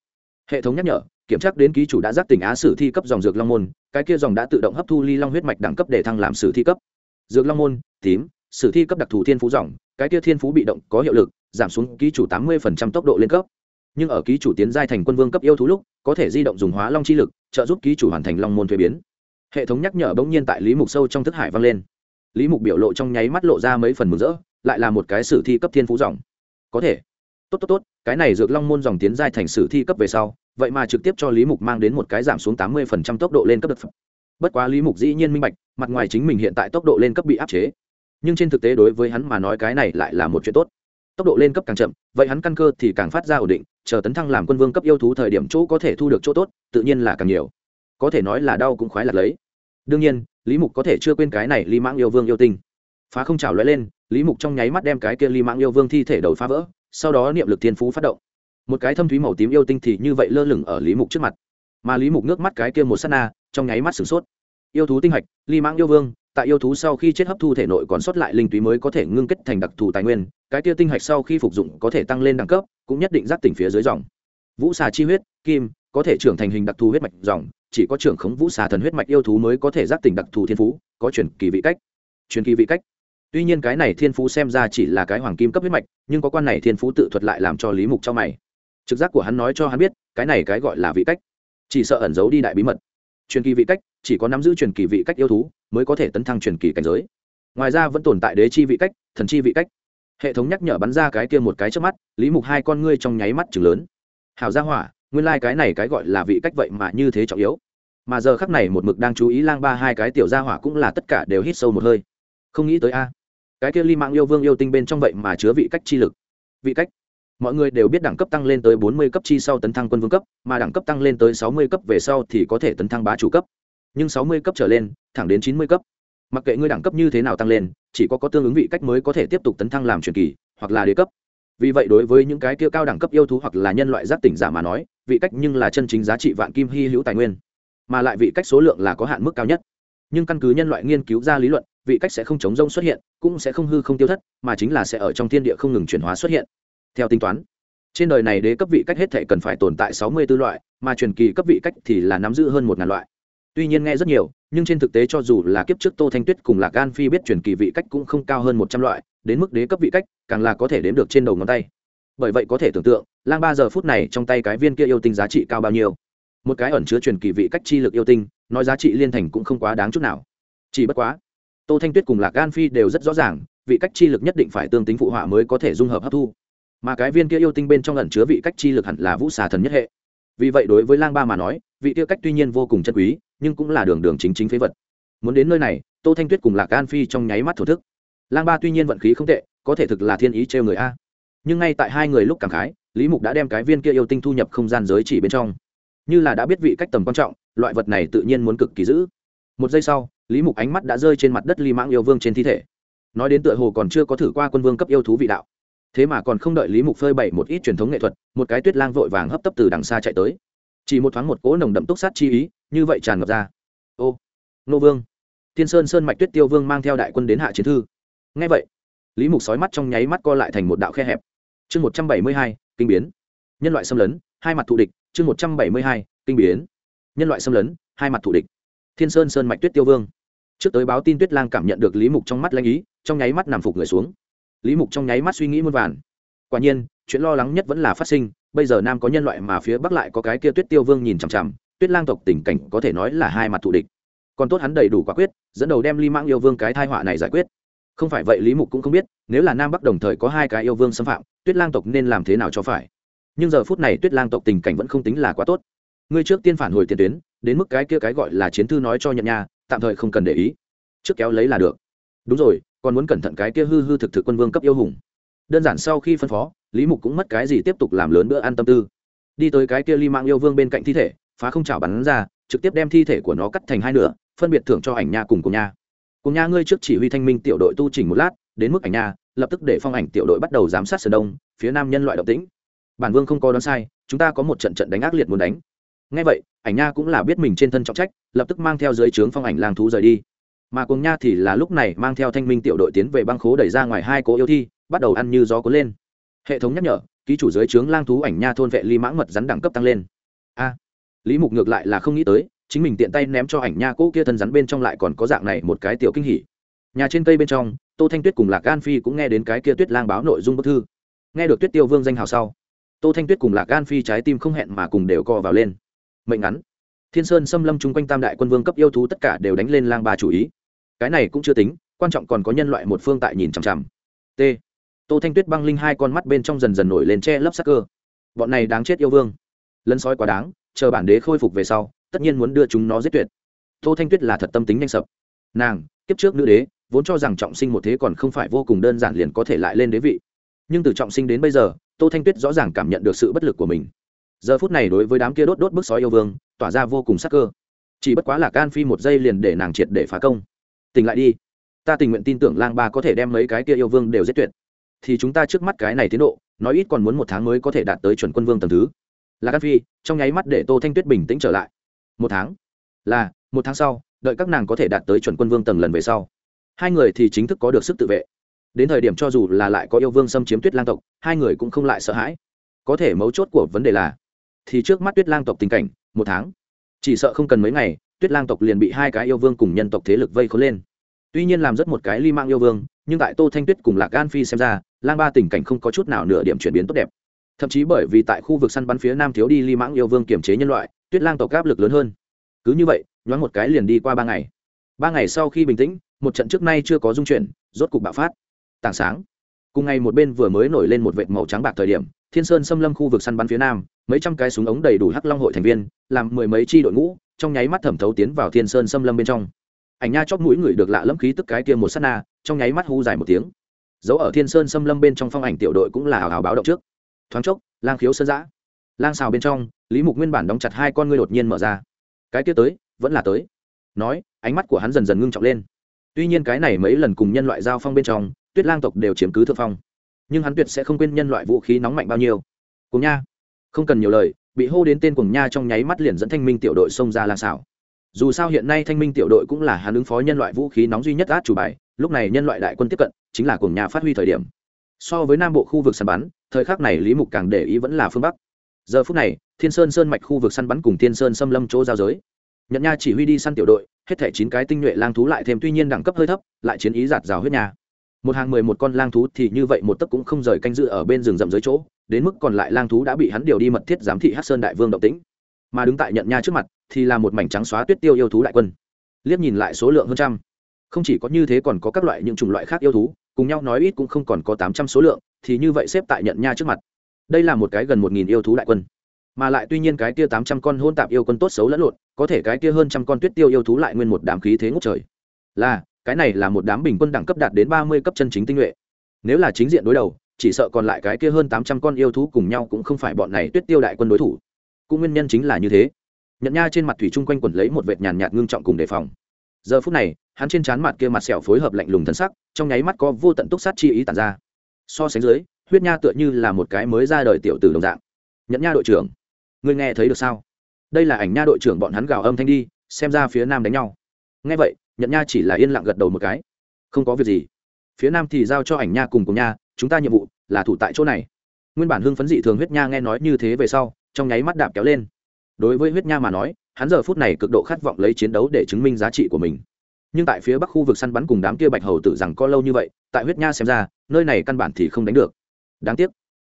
hệ thống nhắc nhở, kiểm tra đến ký chủ đã giác tỉnh á sử thi cấp dòng dược long môn, cái kia dòng đã tự động hấp thu ly long huyết mạch đẳng cấp để thăng làm sử thi cấp. Dược long môn, tím, sử thi cấp đặc thù thiên phú dòng, cái kia thiên phú bị động có hiệu lực, giảm xuống ký chủ tám mươi tốc độ lên cấp. Nhưng ở ký chủ tiến giai thành quân vương cấp yêu thú lúc, có thể di động dùng hóa long chi lực, trợ giúp ký chủ hoàn thành long môn thuế biến. Hệ thống nhắc nhở bỗng nhiên tại lý mục sâu trong thức hải vang lên. Lý mục biểu lộ trong nháy mắt lộ ra mấy phần mừng rỡ, lại là một cái sử thi cấp thiên phú dòng. Có thể tốt tốt tốt, cái này dược long môn dòng tiến giai thành sử thi cấp về sau, vậy mà trực tiếp cho lý mục mang đến một cái giảm xuống tám mươi phần trăm tốc độ lên cấp được bất quá lý mục dĩ nhiên minh bạch, mặt ngoài chính mình hiện tại tốc độ lên cấp bị áp chế. Nhưng trên thực tế đối với hắn mà nói cái này lại là một chuyện tốt. Tốc độ lên cấp càng chậm, vậy hắn căn cơ thì càng phát ra ổn định, chờ tấn thăng làm quân vương cấp yêu thú thời điểm chỗ có thể thu được chỗ tốt, tự nhiên là càng nhiều. Có thể nói là đau cũng khoái lạc lấy. Đương nhiên, lý mục có thể chưa quên cái này Lý mãng yêu vương yêu tinh. Phá không trào lóe lên, lý mục trong nháy mắt đem cái kia Lý mãng yêu vương thi thể đầu phá vỡ sau đó niệm lực thiên phú phát động. Một cái thâm thúy màu tím yêu tinh thì như vậy lơ lửng ở lý mục trước mặt. Mà lý mục nước mắt cái kia một s á t na, trong nháy mắt sửng sốt. Yêu thú tinh hạch, ly mãng yêu vương, tại yêu thú sau khi chết hấp thu thể nội còn sót lại linh túy mới có thể ngưng kết thành đặc thù tài nguyên, cái kia tinh hạch sau khi phục dụng có thể tăng lên đẳng cấp, cũng nhất định giác tỉnh phía dưới dòng. Vũ xà chi huyết, kim, có thể trưởng thành hình đặc thù huyết mạch dòng, chỉ có trưởng khống vũ xà thần huyết mạch yêu thú mới có thể giác tỉnh đặc thù thiên phú, có chuyển kỳ vị cách. Truyền kỳ vị cách tuy nhiên cái này thiên phú xem ra chỉ là cái hoàng kim cấp huyết mạch, nhưng có quan này thiên phú tự thuật lại làm cho lý mục cho mày. Trực giác của hắn nói cho hắn biết, cái này cái gọi là vị cách. Chỉ sợ ẩn giấu đi đại bí mật. Truyền kỳ vị cách, chỉ có nắm giữ truyền kỳ vị cách yêu thú, mới có thể tấn thăng truyền kỳ cảnh giới. Ngoài ra vẫn tồn tại đế chi vị cách, thần chi vị cách. Hệ thống nhắc nhở bắn ra cái kia một cái trước mắt, lý mục hai con ngươi trong nháy mắt chừng lớn. Hào gia hỏa, nguyên lai、like、cái này cái gọi là vị cách vậy mà như thế trọng yếu. Mà giờ khắc này một mực đang chú ý lang ba hai cái tiểu gia hỏa cũng là tất cả đều hít sâu một hơi. Không nghĩ tới a cái kia ly mạng yêu vương yêu tinh bên trong vậy mà chứa vị cách chi lực. Vị cách? Mọi người đều biết đẳng cấp tăng lên tới bốn mươi cấp chi sau tấn thăng quân vương cấp, mà đẳng cấp tăng lên tới sáu mươi cấp về sau thì có thể tấn thăng bá chủ cấp. Nhưng sáu mươi cấp trở lên, thẳng đến chín mươi cấp. Mặc kệ ngươi đẳng cấp như thế nào tăng lên, chỉ có có tương ứng vị cách mới có thể tiếp tục tấn thăng làm truyền kỳ, hoặc là đế cấp. Vì vậy đối với những cái kia cao đẳng cấp yêu thú hoặc là nhân loại giác tỉnh giả mà nói, vị cách nhưng là chân chính giá trị vạn kim hy hữu tài nguyên. Mà lại vị cách số lượng là có hạn mức cao nhất. Nhưng căn cứ nhân loại nghiên cứu ra lý luận vị cách sẽ không chống rông xuất hiện, cũng sẽ không hư không tiêu thất, mà chính là sẽ ở trong thiên địa không ngừng chuyển hóa xuất hiện. Theo tính toán, trên đời này đế cấp vị cách hết thể cần phải tồn tại sáu mươi 64 loại, mà truyền kỳ cấp vị cách thì là nắm giữ hơn một ngàn loại. Tuy nhiên nghe rất nhiều, nhưng trên thực tế cho dù là kiếp trước tô thanh tuyết cùng lạc gan phi biết truyền kỳ vị cách cũng không cao hơn một trăm loại, đến mức đế cấp vị cách, càng là có thể đếm được trên đầu ngón tay. Bởi vậy có thể tưởng tượng, lang ba giờ phút này trong tay cái viên kia yêu tinh giá trị cao bao nhiêu. Một cái ẩn chứa truyền kỳ vị cách chi lực yêu tinh, nói giá trị liên thành cũng không quá đáng chút nào. Chỉ bất quá tô thanh tuyết cùng lạc gan phi đều rất rõ ràng, vị cách chi lực nhất định phải tương tính phụ họa mới có thể dung hợp hấp thu. Mà cái viên kia yêu tinh bên trong ẩn chứa vị cách chi lực hẳn là vũ xà thần nhất hệ. Vì vậy đối với lang ba mà nói, vị tiêu cách tuy nhiên vô cùng chân quý, nhưng cũng là đường đường chính chính phế vật. Muốn đến nơi này, tô thanh tuyết cùng lạc gan phi trong nháy mắt thổ thức. Lang ba tuy nhiên vận khí không tệ, có thể thực là thiên ý trêu người a. Nhưng ngay tại hai người lúc cảm khái, lý mục đã đem cái viên kia yêu tinh thu nhập không gian giới chỉ bên trong. Như là đã biết vị cách tầm quan trọng, loại vật này tự nhiên muốn cực kỳ giữ. Một giây sau lý mục ánh mắt đã rơi trên mặt đất ly mãng yêu vương trên thi thể. Nói đến tựa hồ còn chưa có thử qua quân vương cấp yêu thú vị đạo. Thế mà còn không đợi lý mục phơi bày một ít truyền thống nghệ thuật, một cái tuyết lang vội vàng hấp tấp từ đằng xa chạy tới. Chỉ một thoáng một cỗ nồng đậm túc sát chi ý, như vậy tràn ngập ra. Ô, nô vương. Thiên sơn sơn mạch tuyết tiêu vương mang theo đại quân đến hạ chiến thư. Ngay vậy, lý mục sói mắt trong nháy mắt co lại thành một đạo khe hẹp. Chương một trăm bảy mươi hai, kinh biến. Nhân loại xâm lấn, hai mặt thù địch. Chương một trăm bảy mươi hai, kinh biến. Nhân loại xâm lấn, hai mặt thù địch. Thiên sơn sơn mạch tuyết tiêu vương trước tới báo tin tuyết lang cảm nhận được lý mục trong mắt lanh ý, trong nháy mắt nằm phục người xuống. Lý mục trong nháy mắt suy nghĩ muôn vàn. Quả nhiên, chuyện lo lắng nhất vẫn là phát sinh, bây giờ nam có nhân loại mà phía bắc lại có cái kia tuyết tiêu vương nhìn chằm chằm, tuyết lang tộc tình cảnh có thể nói là hai mặt thù địch. Còn tốt hắn đầy đủ quả quyết, dẫn đầu đem ly mạng yêu vương cái thai họa này giải quyết. Không phải vậy lý mục cũng không biết, nếu là nam bắc đồng thời có hai cái yêu vương xâm phạm, tuyết lang tộc nên làm thế nào cho phải? Nhưng giờ phút này tuyết lang tộc tình cảnh vẫn không tính là quá tốt. Ngươi trước tiên phản hồi tiền tuyến, đến mức cái kia cái gọi là chiến thư nói cho nhận nha tạm thời không cần để ý. Trước kéo lấy là được. Đúng rồi, còn muốn cẩn thận cái kia hư hư thực thực quân vương cấp yêu hùng. Đơn giản sau khi phân phó, lý mục cũng mất cái gì tiếp tục làm lớn bữa ăn tâm tư. Đi tới cái kia ly mạng yêu vương bên cạnh thi thể, phá không chảo bắn ra, trực tiếp đem thi thể của nó cắt thành hai nửa, phân biệt thưởng cho ảnh nha cùng cùng nha. Cùng nha ngươi trước chỉ huy thanh minh tiểu đội tu chỉnh một lát, đến mức ảnh nha, lập tức để phong ảnh tiểu đội bắt đầu giám sát sở đông, phía nam nhân loại động tĩnh. Bản vương không có đoán sai, chúng ta có một trận trận đánh ác liệt muốn đánh ngay vậy, ảnh nha cũng là biết mình trên thân trọng trách, lập tức mang theo dưới trướng phong ảnh lang thú rời đi. Mà cùng nha thì là lúc này mang theo thanh minh tiểu đội tiến về băng khố đẩy ra ngoài hai cố yêu thi, bắt đầu ăn như gió cuốn lên. Hệ thống nhắc nhở, ký chủ dưới trướng lang thú ảnh nha thôn vệ ly mãng mật rắn đẳng cấp tăng lên. A. Lý mục ngược lại là không nghĩ tới, chính mình tiện tay ném cho ảnh nha cỗ kia thân rắn bên trong lại còn có dạng này một cái tiểu kinh hỉ. Nhà trên cây bên trong, tô thanh tuyết cùng lạc gan phi cũng nghe đến cái kia tuyết lang báo nội dung bức thư. Nghe được tuyết tiêu vương danh hào sau, tô thanh tuyết cùng lạc gan phi trái tim không hẹn mà cùng đều co vào lên mệnh ngắn. Thiên sơn xâm lâm chung quanh tam đại quân vương cấp yêu thú tất cả đều đánh lên lang ba chủ ý. Cái này cũng chưa tính, quan trọng còn có nhân loại một phương tại nhìn chằm chằm. T. Tô thanh tuyết băng linh hai con mắt bên trong dần dần nổi lên che lấp sắc cơ. Bọn này đáng chết yêu vương. Lân sói quá đáng, chờ bản đế khôi phục về sau, tất nhiên muốn đưa chúng nó giết tuyệt. Tô thanh tuyết là thật tâm tính nhanh sập. Nàng, kiếp trước nữ đế, vốn cho rằng trọng sinh một thế còn không phải vô cùng đơn giản liền có thể lại lên đế vị. Nhưng từ trọng sinh đến bây giờ, tô thanh tuyết rõ ràng cảm nhận được sự bất lực của mình giờ phút này đối với đám kia đốt đốt bức sói yêu vương, tỏa ra vô cùng sắc cơ. Chỉ bất quá là can phi một giây liền để nàng triệt để phá công. Tỉnh lại đi. Ta tình nguyện tin tưởng lang ba có thể đem mấy cái kia yêu vương đều giết tuyệt. Thì chúng ta trước mắt cái này tiến độ, nói ít còn muốn một tháng mới có thể đạt tới chuẩn quân vương tầng thứ. Là can phi, trong nháy mắt để tô thanh tuyết bình tĩnh trở lại. Một tháng? Là, một tháng sau, đợi các nàng có thể đạt tới chuẩn quân vương tầng lần về sau. Hai người thì chính thức có được sức tự vệ. Đến thời điểm cho dù là lại có yêu vương xâm chiếm tuyết lang tộc, hai người cũng không lại sợ hãi. Có thể mấu chốt của vấn đề là thì trước mắt tuyết lang tộc tình cảnh, một tháng. Chỉ sợ không cần mấy ngày, tuyết lang tộc liền bị hai cái yêu vương cùng nhân tộc thế lực vây khốn lên. Tuy nhiên làm rất một cái ly mang yêu vương, nhưng tại tô thanh tuyết cùng lạc gan phi xem ra, lang ba tình cảnh không có chút nào nửa điểm chuyển biến tốt đẹp. Thậm chí bởi vì tại khu vực săn bắn phía nam thiếu đi ly mãng yêu vương kiểm chế nhân loại, tuyết lang tộc áp lực lớn hơn. Cứ như vậy, nhoáng một cái liền đi qua ba ngày. Ba ngày sau khi bình tĩnh, một trận trước nay chưa có dung chuyển, rốt cục bạo phát. Tảng sáng. Cùng ngày một bên vừa mới nổi lên một vệt màu trắng bạc thời điểm thiên sơn xâm lâm khu vực săn bắn phía nam, mấy trăm cái súng ống đầy đủ hắc long hội thành viên, làm mười mấy chi đội ngũ, trong nháy mắt thẩm thấu tiến vào thiên sơn xâm lâm bên trong. Ảnh nha chóp mũi người được lạ lẫm khí tức cái kia một sát na, trong nháy mắt hú dài một tiếng. Dấu ở thiên sơn xâm lâm bên trong phong ảnh tiểu đội cũng là hào hào báo động trước. Thoáng chốc, lang khiếu sơn giã. Lang xào bên trong, lý mục nguyên bản đóng chặt hai con ngươi đột nhiên mở ra. Cái kia tới, vẫn là tới. Nói, ánh mắt của hắn dần dần ngưng trọng lên. Tuy nhiên cái này mấy lần cùng nhân loại giao phong bên trong, tuyết lang tộc đều chiếm cứ thượng phong nhưng hắn tuyệt sẽ không quên nhân loại vũ khí nóng mạnh bao nhiêu. Cùng nha. Không cần nhiều lời, bị hô đến tên cùng nha trong nháy mắt liền dẫn thanh minh tiểu đội xông ra lang xảo. Dù sao hiện nay thanh minh tiểu đội cũng là hắn ứng phó nhân loại vũ khí nóng duy nhất át chủ bài, lúc này nhân loại đại quân tiếp cận, chính là cùng nhà phát huy thời điểm. So với nam bộ khu vực săn bắn, thời khắc này lý mục càng để ý vẫn là phương bắc. Giờ phút này, thiên sơn sơn mạch khu vực săn bắn cùng thiên sơn xâm lâm chỗ giao giới. Nhận nha chỉ huy đi săn tiểu đội, hết thảy chín cái tinh nhuệ lang thú lại thêm tuy nhiên đẳng cấp hơi thấp, lại chiến ý giạt rào huyết nha một hàng mười một con lang thú thì như vậy một tấc cũng không rời canh dự ở bên rừng rậm dưới chỗ, đến mức còn lại lang thú đã bị hắn điều đi mật thiết giám thị hát sơn đại vương động tĩnh. Mà đứng tại nhận nha trước mặt thì là một mảnh trắng xóa tuyết tiêu yêu thú đại quân. Liếc nhìn lại số lượng hơn trăm. Không chỉ có như thế còn có các loại những chủng loại khác yêu thú, cùng nhau nói ít cũng không còn có tám trăm số lượng, thì như vậy xếp tại nhận nha trước mặt. Đây là một cái gần một nghìn yêu thú đại quân. Mà lại tuy nhiên cái kia tám trăm con hôn tạp yêu quân tốt xấu lẫn lộn, có thể cái kia hơn trăm con tuyết tiêu yêu thú lại nguyên một đám khí thế ngốc trời. Là cái này là một đám bình quân đẳng cấp đạt đến ba mươi cấp chân chính tinh nhuệ. Nếu là chính diện đối đầu, chỉ sợ còn lại cái kia hơn tám trăm con yêu thú cùng nhau cũng không phải bọn này tuyết tiêu đại quân đối thủ. Cũng nguyên nhân chính là như thế. Nhận nha trên mặt thủy chung quanh quần lấy một vệt nhàn nhạt ngưng trọng cùng đề phòng. Giờ phút này, hắn trên trán mặt kia mặt sẹo phối hợp lạnh lùng thân sắc, trong nháy mắt có vô tận túc sát chi ý tàn ra. So sánh dưới, huyết nha tựa như là một cái mới ra đời tiểu tử đồng dạng. Nhận nha đội trưởng, ngươi nghe thấy được sao? Đây là ảnh nha đội trưởng bọn hắn gào âm thanh đi, xem ra phía nam đánh nhau. Nghe vậy nhận nha chỉ là yên lặng gật đầu một cái. Không có việc gì. Phía nam thì giao cho ảnh nha cùng cùng nha, chúng ta nhiệm vụ là thủ tại chỗ này. Nguyên bản hưng phấn dị thường huyết nha nghe nói như thế về sau, trong nháy mắt đạp kéo lên. Đối với huyết nha mà nói, hắn giờ phút này cực độ khát vọng lấy chiến đấu để chứng minh giá trị của mình. Nhưng tại phía bắc khu vực săn bắn cùng đám kia bạch hầu tử rằng có lâu như vậy, tại huyết nha xem ra, nơi này căn bản thì không đánh được. Đáng tiếc.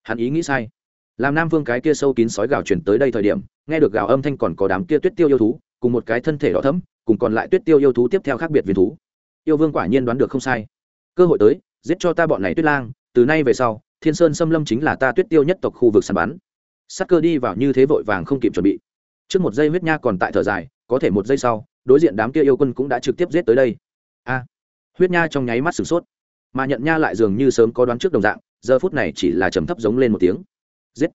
Hắn ý nghĩ sai. Làm nam vương cái kia sâu kín sói gào chuyển tới đây thời điểm, nghe được gào âm thanh còn có đám kia tuyết tiêu yêu thú, cùng một cái thân thể đỏ thấm cùng còn lại tuyết tiêu yêu thú tiếp theo khác biệt viên thú. Yêu vương quả nhiên đoán được không sai. Cơ hội tới, giết cho ta bọn này tuyết lang, từ nay về sau, thiên sơn xâm lâm chính là ta tuyết tiêu nhất tộc khu vực săn bắn. Sắc cơ đi vào như thế vội vàng không kịp chuẩn bị. Trước một giây huyết nha còn tại thở dài, có thể một giây sau, đối diện đám kia yêu quân cũng đã trực tiếp giết tới đây. A! Huyết nha trong nháy mắt sửng sốt. Mà nhận nha lại dường như sớm có đoán trước đồng dạng, giờ phút này chỉ là trầm thấp giống lên một tiếng. Giết!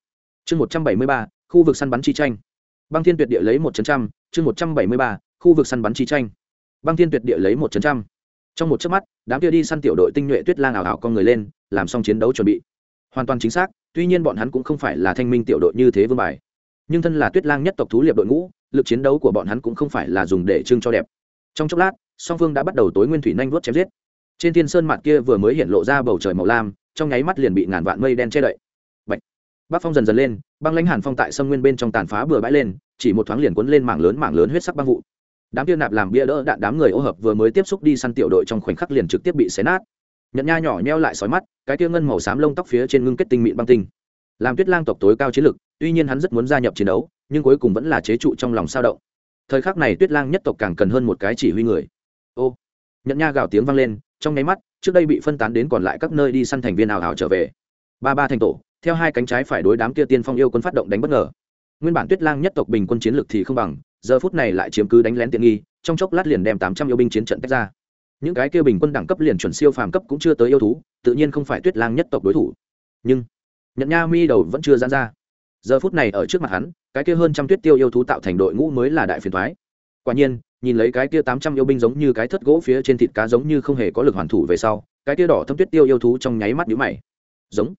Chương một trăm bảy mươi ba, khu vực săn bắn chi tranh. Băng thiên tuyệt địa lấy một trăm, chương một trăm bảy mươi ba khu vực săn bắn chi tranh. Băng thiên tuyệt địa lấy một trăm. Trong một chớp mắt, đám kia đi săn tiểu đội tinh nhuệ tuyết lang ảo ảo con người lên, làm xong chiến đấu chuẩn bị. Hoàn toàn chính xác, tuy nhiên bọn hắn cũng không phải là thanh minh tiểu đội như thế vương bài. Nhưng thân là tuyết lang nhất tộc thú liệp đội ngũ, lực chiến đấu của bọn hắn cũng không phải là dùng để trưng cho đẹp. Trong chốc lát, song phương đã bắt đầu tối nguyên thủy nhanh vuốt chém giết. Trên thiên sơn mặt kia vừa mới hiện lộ ra bầu trời màu lam, trong nháy mắt liền bị ngàn vạn mây đen che đậy. Bạch. bắc phong dần dần lên, băng lãnh hàn phong tại sông nguyên bên trong tàn phá bừa bãi lên, chỉ một thoáng liền cuốn lên mảng lớn mảng lớn huyết sắc băng vụ đám kia nạp làm bia đỡ đạn đám người ô hợp vừa mới tiếp xúc đi săn tiểu đội trong khoảnh khắc liền trực tiếp bị xé nát. Nhận nha nhỏ nheo lại sói mắt, cái kia ngân màu xám lông tóc phía trên ngưng kết tinh mịn băng tinh. Làm tuyết lang tộc tối cao chiến lực, tuy nhiên hắn rất muốn gia nhập chiến đấu, nhưng cuối cùng vẫn là chế trụ trong lòng sao động. Thời khắc này tuyết lang nhất tộc càng cần hơn một cái chỉ huy người. Ô nhận nha gào tiếng vang lên, trong nháy mắt, trước đây bị phân tán đến còn lại các nơi đi săn thành viên ảo ảo trở về. Ba ba thành tổ, theo hai cánh trái phải đối đám kia tiên phong yêu quân phát động đánh bất ngờ. Nguyên bản tuyết lang nhất tộc bình quân chiến lực thì không bằng giờ phút này lại chiếm cứ đánh lén tiện nghi, trong chốc lát liền đem tám trăm yêu binh chiến trận tách ra. Những cái kia bình quân đẳng cấp liền chuẩn siêu phàm cấp cũng chưa tới yêu thú, tự nhiên không phải tuyết lang nhất tộc đối thủ. Nhưng nhận nha mi đầu vẫn chưa dán ra. Giờ phút này ở trước mặt hắn, cái kia hơn trăm tuyết tiêu yêu thú tạo thành đội ngũ mới là đại phiền thoái quả nhiên, nhìn lấy cái kia tám trăm yêu binh giống như cái thất gỗ phía trên thịt cá giống như không hề có lực hoàn thủ về sau, cái kia đỏ thâm tuyết tiêu yêu thú trong nháy mắt nhũ mày. Giống.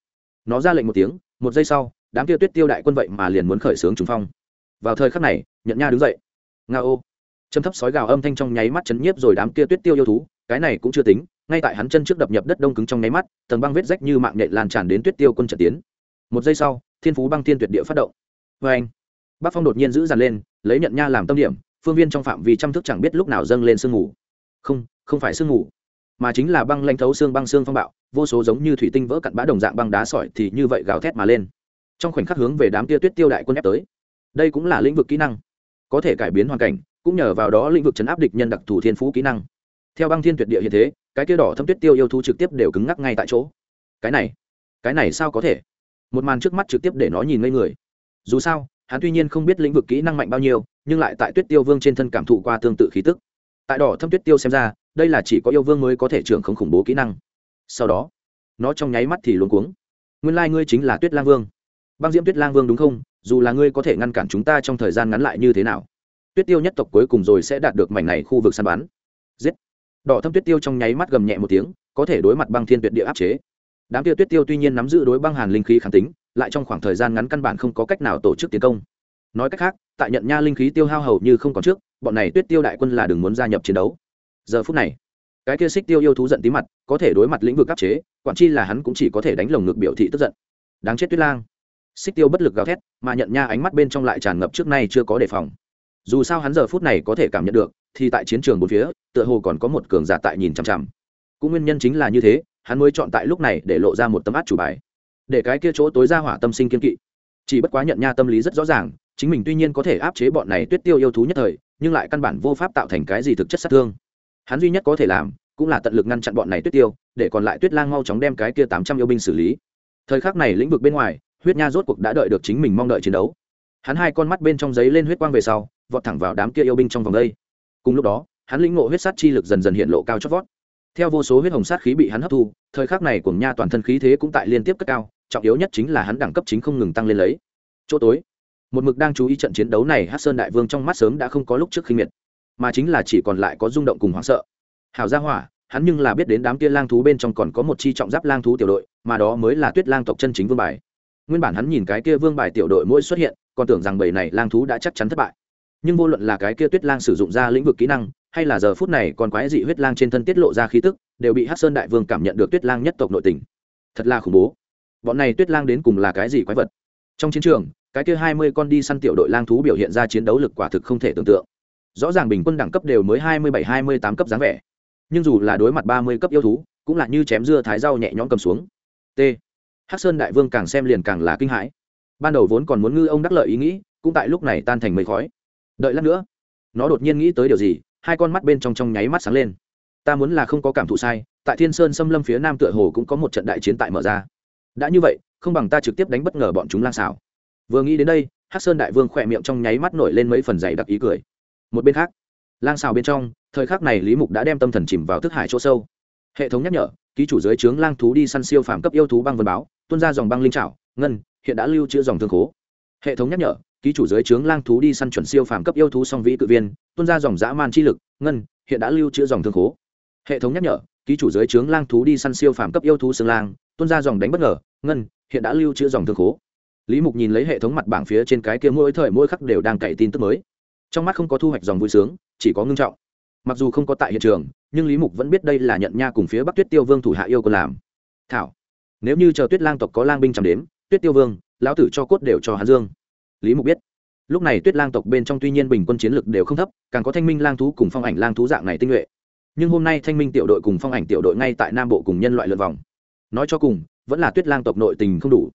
Nó ra lệnh một tiếng, một giây sau, đám kia tuyết tiêu đại quân vậy mà liền muốn khởi xướng trùng phong. Vào thời khắc này nhận nha đứng dậy. Nga ô. Châm thấp sói gào âm thanh trong nháy mắt chấn nhiếp rồi đám kia tuyết tiêu yêu thú, cái này cũng chưa tính, ngay tại hắn chân trước đập nhập đất đông cứng trong nháy mắt, tầng băng vết rách như mạng nhện lan tràn đến tuyết tiêu quân trận tiến. Một giây sau, thiên phú băng thiên tuyệt địa phát động. Vê anh, bắc phong đột nhiên giữ dàn lên, lấy nhận nha làm tâm điểm, phương viên trong phạm vi trăm thức chẳng biết lúc nào dâng lên sương ngủ không không phải sương ngủ mà chính là băng lanh thấu xương băng xương phong bạo, vô số giống như thủy tinh vỡ cặn bã đồng dạng băng đá sỏi thì như vậy gào thét mà lên. Trong khoảnh khắc hướng về đám tia tuyết tiêu đại quân ép tới. Đây cũng là lĩnh vực kỹ năng có thể cải biến hoàn cảnh, cũng nhờ vào đó lĩnh vực chấn áp địch nhân đặc thù thiên phú kỹ năng. Theo băng thiên tuyệt địa hiện thế, cái kia đỏ thâm tuyết tiêu yêu thú trực tiếp đều cứng ngắc ngay tại chỗ. Cái này cái này sao có thể? Một màn trước mắt trực tiếp để nó nhìn ngây người. Dù sao, hắn tuy nhiên không biết lĩnh vực kỹ năng mạnh bao nhiêu, nhưng lại tại tuyết tiêu vương trên thân cảm thụ qua tương tự khí tức. Tại đỏ thâm tuyết tiêu xem ra, đây là chỉ có yêu vương mới có thể trưởng không khủng bố kỹ năng. Sau đó, nó trong nháy mắt thì luống cuống. Nguyên lai、like、ngươi chính là tuyết lang vương. Băng diễm tuyết lang vương đúng không? Dù là ngươi có thể ngăn cản chúng ta trong thời gian ngắn lại như thế nào, tuyết tiêu nhất tộc cuối cùng rồi sẽ đạt được mảnh này khu vực săn bắn. Giết! Đỏ thâm tuyết tiêu trong nháy mắt gầm nhẹ một tiếng, có thể đối mặt băng thiên tuyệt địa áp chế. Đám tiêu tuyết tiêu tuy nhiên nắm giữ đối băng hàn linh khí kháng tính, lại trong khoảng thời gian ngắn căn bản không có cách nào tổ chức tiến công. Nói cách khác, tại nhận nha linh khí tiêu hao hầu như không còn trước, bọn này tuyết tiêu đại quân là đừng muốn gia nhập chiến đấu. Giờ phút này, cái kia xích tiêu yêu thú giận tí mặt, có thể đối mặt lĩnh vực áp chế, quản chi là hắn cũng chỉ có thể đánh lồng ngực biểu thị tức giận. Đáng chết tuyết lang xích tiêu bất lực gào thét, mà nhận nha ánh mắt bên trong lại tràn ngập trước nay chưa có đề phòng. Dù sao hắn giờ phút này có thể cảm nhận được, thì tại chiến trường bốn phía, tựa hồ còn có một cường giả tại nhìn chằm chằm. Cũng nguyên nhân chính là như thế, hắn mới chọn tại lúc này để lộ ra một tấm át chủ bài. Để cái kia chỗ tối ra hỏa tâm sinh kiên kỵ. Chỉ bất quá nhận nha tâm lý rất rõ ràng, chính mình tuy nhiên có thể áp chế bọn này tuyết tiêu yêu thú nhất thời, nhưng lại căn bản vô pháp tạo thành cái gì thực chất sát thương. Hắn duy nhất có thể làm, cũng là tận lực ngăn chặn bọn này tuyết tiêu, để còn lại tuyết lang mau chóng đem cái kia tám trăm yêu binh xử lý. Thời khắc này lĩnh vực bên ngoài huyết nha rốt cuộc đã đợi được chính mình mong đợi chiến đấu. Hắn hai con mắt bên trong giấy lên huyết quang về sau, vọt thẳng vào đám kia yêu binh trong vòng đây. Cùng lúc đó, hắn lĩnh ngộ huyết sát chi lực dần dần hiện lộ cao chót vót. Theo vô số huyết hồng sát khí bị hắn hấp thu, thời khắc này cùng nha toàn thân khí thế cũng tại liên tiếp cất cao, trọng yếu nhất chính là hắn đẳng cấp chính không ngừng tăng lên lấy. Chỗ tối, một mực đang chú ý trận chiến đấu này hát sơn đại vương trong mắt sớm đã không có lúc trước khinh miệt, mà chính là chỉ còn lại có rung động cùng hoảng sợ. Hảo gia hỏa, hắn nhưng là biết đến đám kia lang thú bên trong còn có một chi trọng giáp lang thú tiểu đội, mà đó mới là tuyết lang tộc chân chính vương bài nguyên bản hắn nhìn cái kia vương bài tiểu đội mỗi xuất hiện, còn tưởng rằng bầy này lang thú đã chắc chắn thất bại. Nhưng vô luận là cái kia tuyết lang sử dụng ra lĩnh vực kỹ năng, hay là giờ phút này còn quái dị huyết lang trên thân tiết lộ ra khí tức, đều bị hát sơn đại vương cảm nhận được tuyết lang nhất tộc nội tình. Thật là khủng bố. Bọn này tuyết lang đến cùng là cái gì quái vật? Trong chiến trường, cái kia hai mươi con đi săn tiểu đội lang thú biểu hiện ra chiến đấu lực quả thực không thể tưởng tượng. Rõ ràng bình quân đẳng cấp đều mới hai mươi bảy, hai mươi tám cấp dáng vẻ. Nhưng dù là đối mặt ba mươi cấp yêu thú, cũng là như chém dưa thái rau nhẹ nhõm cầm xuống. T hắc sơn đại vương càng xem liền càng là kinh hãi. Ban đầu vốn còn muốn ngư ông đắc lợi ý nghĩ, cũng tại lúc này tan thành mây khói. Đợi lát nữa, nó đột nhiên nghĩ tới điều gì, hai con mắt bên trong trong nháy mắt sáng lên. Ta muốn là không có cảm thụ sai, tại thiên sơn xâm lâm phía nam tựa hồ cũng có một trận đại chiến tại mở ra. Đã như vậy, không bằng ta trực tiếp đánh bất ngờ bọn chúng lang xảo. Vừa nghĩ đến đây, hắc sơn đại vương khỏe miệng trong nháy mắt nổi lên mấy phần dày đặc ý cười. Một bên khác, lang xào bên trong, thời khắc này lý mục đã đem tâm thần chìm vào thức hải chỗ sâu. Hệ thống nhắc nhở, ký chủ giới trướng lang thú đi săn siêu phàm cấp yêu thú băng vân báo Tuôn ra dòng băng linh trảo, ngân, hiện đã lưu trữ dòng thương khố. Hệ thống nhắc nhở, ký chủ giới trướng lang thú đi săn chuẩn siêu phàm cấp yêu thú song vĩ cự viên, Tuôn ra dòng dã man chi lực, ngân, hiện đã lưu trữ dòng thương khố. Hệ thống nhắc nhở, ký chủ giới trướng lang thú đi săn siêu phàm cấp yêu thú xương lang, Tuôn ra dòng đánh bất ngờ, ngân, hiện đã lưu trữ dòng thương khố. Lý mục nhìn lấy hệ thống mặt bảng phía trên cái kia mỗi thời mỗi khắc đều đang cậy tin tức mới. Trong mắt không có thu hoạch dòng vui sướng, chỉ có ngưng trọng. Mặc dù không có tại hiện trường, nhưng lý mục vẫn biết đây là nhận nha cùng phía bắc tuyết tiêu vương thủ hạ yêu còn làm. Thảo nếu như chờ tuyết lang tộc có lang binh chằm đếm tuyết tiêu vương, lão tử cho cốt đều cho hắn dương. Lý mục biết. Lúc này tuyết lang tộc bên trong tuy nhiên bình quân chiến lực đều không thấp, càng có thanh minh lang thú cùng phong ảnh lang thú dạng này tinh nhuệ. Nhưng hôm nay thanh minh tiểu đội cùng phong ảnh tiểu đội ngay tại nam bộ cùng nhân loại lượt vòng. Nói cho cùng, vẫn là tuyết lang tộc nội tình không đủ.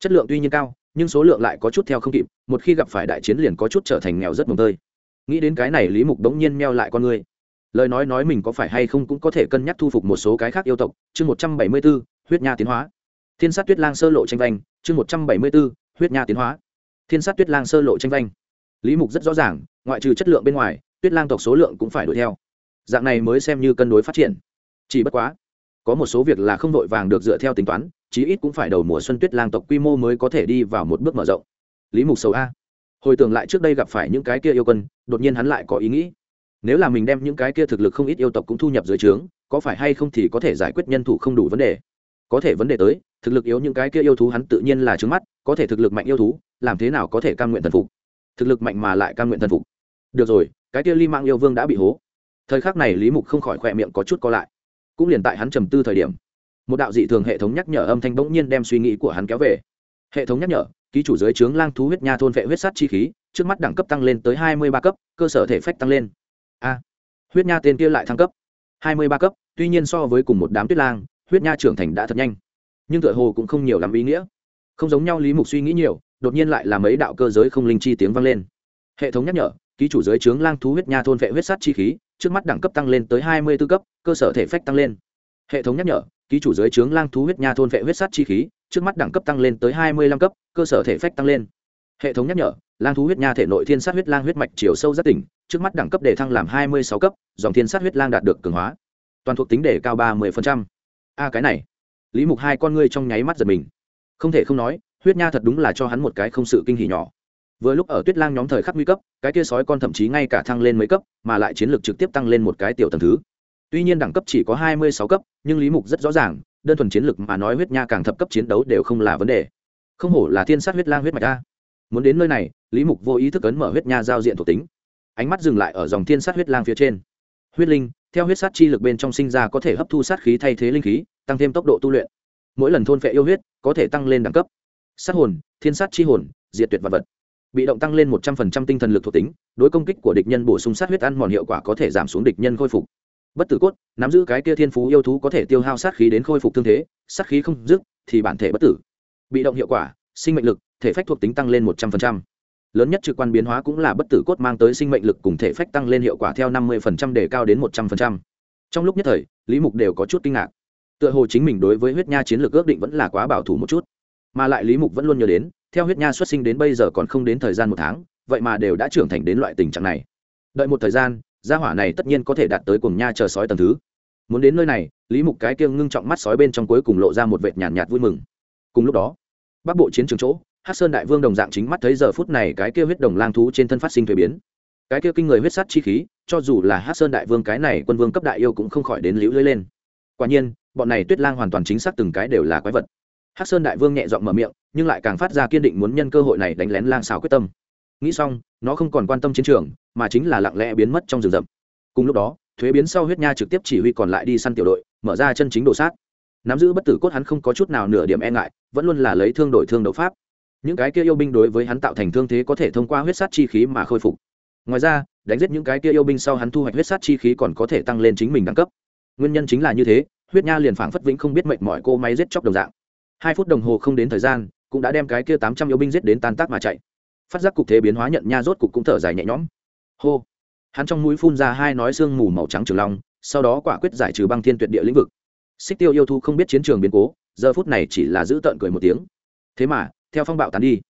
Chất lượng tuy nhiên cao, nhưng số lượng lại có chút theo không kịp, một khi gặp phải đại chiến liền có chút trở thành nghèo rất mồm tơi. Nghĩ đến cái này lý mục đống nhiên meo lại con người. Lời nói nói mình có phải hay không cũng có thể cân nhắc thu phục một số cái khác yêu tộc. Chương một trăm bảy mươi b ố huyết nha tiến hóa. Thiên sát tuyết lang sơ lộ tranh vanh, chương một trăm bảy mươi b ố huyết nha tiến hóa. Thiên sát tuyết lang sơ lộ tranh vanh. Lý mục rất rõ ràng, ngoại trừ chất lượng bên ngoài, tuyết lang tộc số lượng cũng phải đuổi theo. Dạng này mới xem như cân đối phát triển. Chỉ bất quá, có một số việc là không vội vàng được dựa theo tính toán, chí ít cũng phải đầu mùa xuân tuyết lang tộc quy mô mới có thể đi vào một bước mở rộng. Lý mục sầu a. Hồi tưởng lại trước đây gặp phải những cái kia yêu quân, đột nhiên hắn lại có ý nghĩ. Nếu là mình đem những cái kia thực lực không ít yêu tộc cũng thu nhập dưới trướng, có phải hay không thì có thể giải quyết nhân thủ không đủ vấn đề có thể vấn đề tới, thực lực yếu những cái kia yêu thú hắn tự nhiên là trướng mắt, có thể thực lực mạnh yêu thú, làm thế nào có thể cam nguyện thần phục? Thực lực mạnh mà lại cam nguyện thần phục. Được rồi, cái kia ly mạng yêu vương đã bị hố. Thời khắc này lý mục không khỏi khỏe miệng có chút co lại. Cũng liền tại hắn trầm tư thời điểm, một đạo dị thường hệ thống nhắc nhở âm thanh bỗng nhiên đem suy nghĩ của hắn kéo về. Hệ thống nhắc nhở, ký chủ giới trướng lang thú huyết nha thôn vệ huyết sát chi khí, trước mắt đẳng cấp tăng lên tới hai mươi ba cấp, cơ sở thể phách tăng lên. A, huyết nha tên kia lại thăng cấp. hai mươi ba cấp, tuy nhiên so với cùng một đám tuyết lang huyết nha trưởng thành đã thật nhanh. Nhưng tựa hồ cũng không nhiều lắm ý nghĩa. Không giống nhau lý mục suy nghĩ nhiều, đột nhiên lại là mấy đạo cơ giới không linh chi tiếng vang lên. Hệ thống nhắc nhở, ký chủ giới trướng lang thú huyết nha thôn vệ huyết sát chi khí, trước mắt đẳng cấp tăng lên tới hai mươi b ố cấp, cơ sở thể phách tăng lên. Hệ thống nhắc nhở, ký chủ giới trướng lang thú huyết nha thôn vệ huyết sát chi khí, trước mắt đẳng cấp tăng lên tới hai mươi lăm cấp, cơ sở thể phách tăng lên. Hệ thống nhắc nhở, lang thú huyết nha thể nội thiên sát huyết lang huyết mạch chiều sâu rất tỉnh trước mắt đẳng cấp để thăng làm hai mươi sáu cấp, dòng thiên sát huyết lang đạt được cường hóa. Toàn thuộc tính để cao ba mươi a, cái này. Lý mục hai con ngươi trong nháy mắt giật mình. Không thể không nói, huyết nha thật đúng là cho hắn một cái không sự kinh hỉ nhỏ. Vừa lúc ở tuyết lang nhóm thời khắc nguy cấp, cái kia sói con thậm chí ngay cả thăng lên mấy cấp, mà lại chiến lược trực tiếp tăng lên một cái tiểu tầng thứ. Tuy nhiên đẳng cấp chỉ có hai mươi sáu cấp, nhưng lý mục rất rõ ràng, đơn thuần chiến lược mà nói huyết nha càng thập cấp chiến đấu đều không là vấn đề. Không hổ là thiên sát huyết lang huyết mạch a. Muốn đến nơi này, lý mục vô ý thức ấn mở huyết nha giao diện thuộc tính. Ánh mắt dừng lại ở dòng thiên sát huyết lang phía trên huyết linh, theo huyết sát chi lực bên trong sinh ra có thể hấp thu sát khí thay thế linh khí, tăng thêm tốc độ tu luyện. Mỗi lần thôn phệ yêu huyết, có thể tăng lên đẳng cấp. Sát hồn, thiên sát chi hồn, diệt tuyệt vật vật. Bị động tăng lên một trăm phần trăm tinh thần lực thuộc tính, đối công kích của địch nhân bổ sung sát huyết ăn mòn hiệu quả có thể giảm xuống địch nhân khôi phục. Bất tử cốt, nắm giữ cái kia thiên phú yêu thú có thể tiêu hao sát khí đến khôi phục thương thế, sát khí không dứt thì bản thể bất tử. Bị động hiệu quả, sinh mệnh lực, thể phách thuộc tính tăng lên một trăm phần trăm lớn nhất trực quan biến hóa cũng là bất tử cốt mang tới sinh mệnh lực cùng thể phách tăng lên hiệu quả theo năm mươi phần trăm để cao đến một trăm phần trăm. Trong lúc nhất thời lý mục đều có chút kinh ngạc. Tựa hồ chính mình đối với huyết nha chiến lược ước định vẫn là quá bảo thủ một chút. Mà lại lý mục vẫn luôn nhớ đến theo huyết nha xuất sinh đến bây giờ còn không đến thời gian một tháng vậy mà đều đã trưởng thành đến loại tình trạng này. Đợi một thời gian gia hỏa này tất nhiên có thể đạt tới cùng nha chờ sói tầng thứ. Muốn đến nơi này lý mục cái kiêng ngưng trọng mắt sói bên trong cuối cùng lộ ra một vệt nhàn nhạt, nhạt vui mừng. Cùng lúc đó bắc bộ chiến trường chỗ hát sơn đại vương đồng dạng chính mắt thấy giờ phút này cái kia huyết đồng lang thú trên thân phát sinh thuế biến. Cái kia kinh người huyết sát chi khí, cho dù là hát sơn đại vương cái này quân vương cấp đại yêu cũng không khỏi đến liễu lưới lên. Quả nhiên, bọn này tuyết lang hoàn toàn chính xác từng cái đều là quái vật. Hát sơn đại vương nhẹ giọng mở miệng, nhưng lại càng phát ra kiên định muốn nhân cơ hội này đánh lén lang xào quyết tâm. Nghĩ xong, nó không còn quan tâm chiến trường, mà chính là lặng lẽ biến mất trong rừng rậm. Cùng lúc đó, thuế biến sau huyết nha trực tiếp chỉ huy còn lại đi săn tiểu đội, mở ra chân chính đồ sát. Nắm giữ bất tử cốt hắn không có chút nào nửa điểm e ngại, vẫn luôn là lấy thương đổi thương đấu pháp những cái kia yêu binh đối với hắn tạo thành thương thế có thể thông qua huyết sát chi khí mà khôi phục. Ngoài ra, đánh giết những cái kia yêu binh sau hắn thu hoạch huyết sát chi khí còn có thể tăng lên chính mình đẳng cấp. Nguyên nhân chính là như thế, huyết nha liền phảng phất vĩnh không biết mệnh mọi cô máy giết chóc đồng dạng. Hai phút đồng hồ không đến thời gian, cũng đã đem cái kia tám trăm yêu binh giết đến tan tác mà chạy. Phát giác cục thế biến hóa nhận nha rốt cục cũng thở dài nhẹ nhõm. Hô! Hắn trong mũi phun ra hai nói xương mù màu trắng trường long, sau đó quả quyết giải trừ băng thiên tuyệt địa lĩnh vực. Xích tiêu yêu thu không biết chiến trường biến cố, giờ phút này chỉ là giữ tợn cười một tiếng. Thế mà theo phong bạo tàn đi.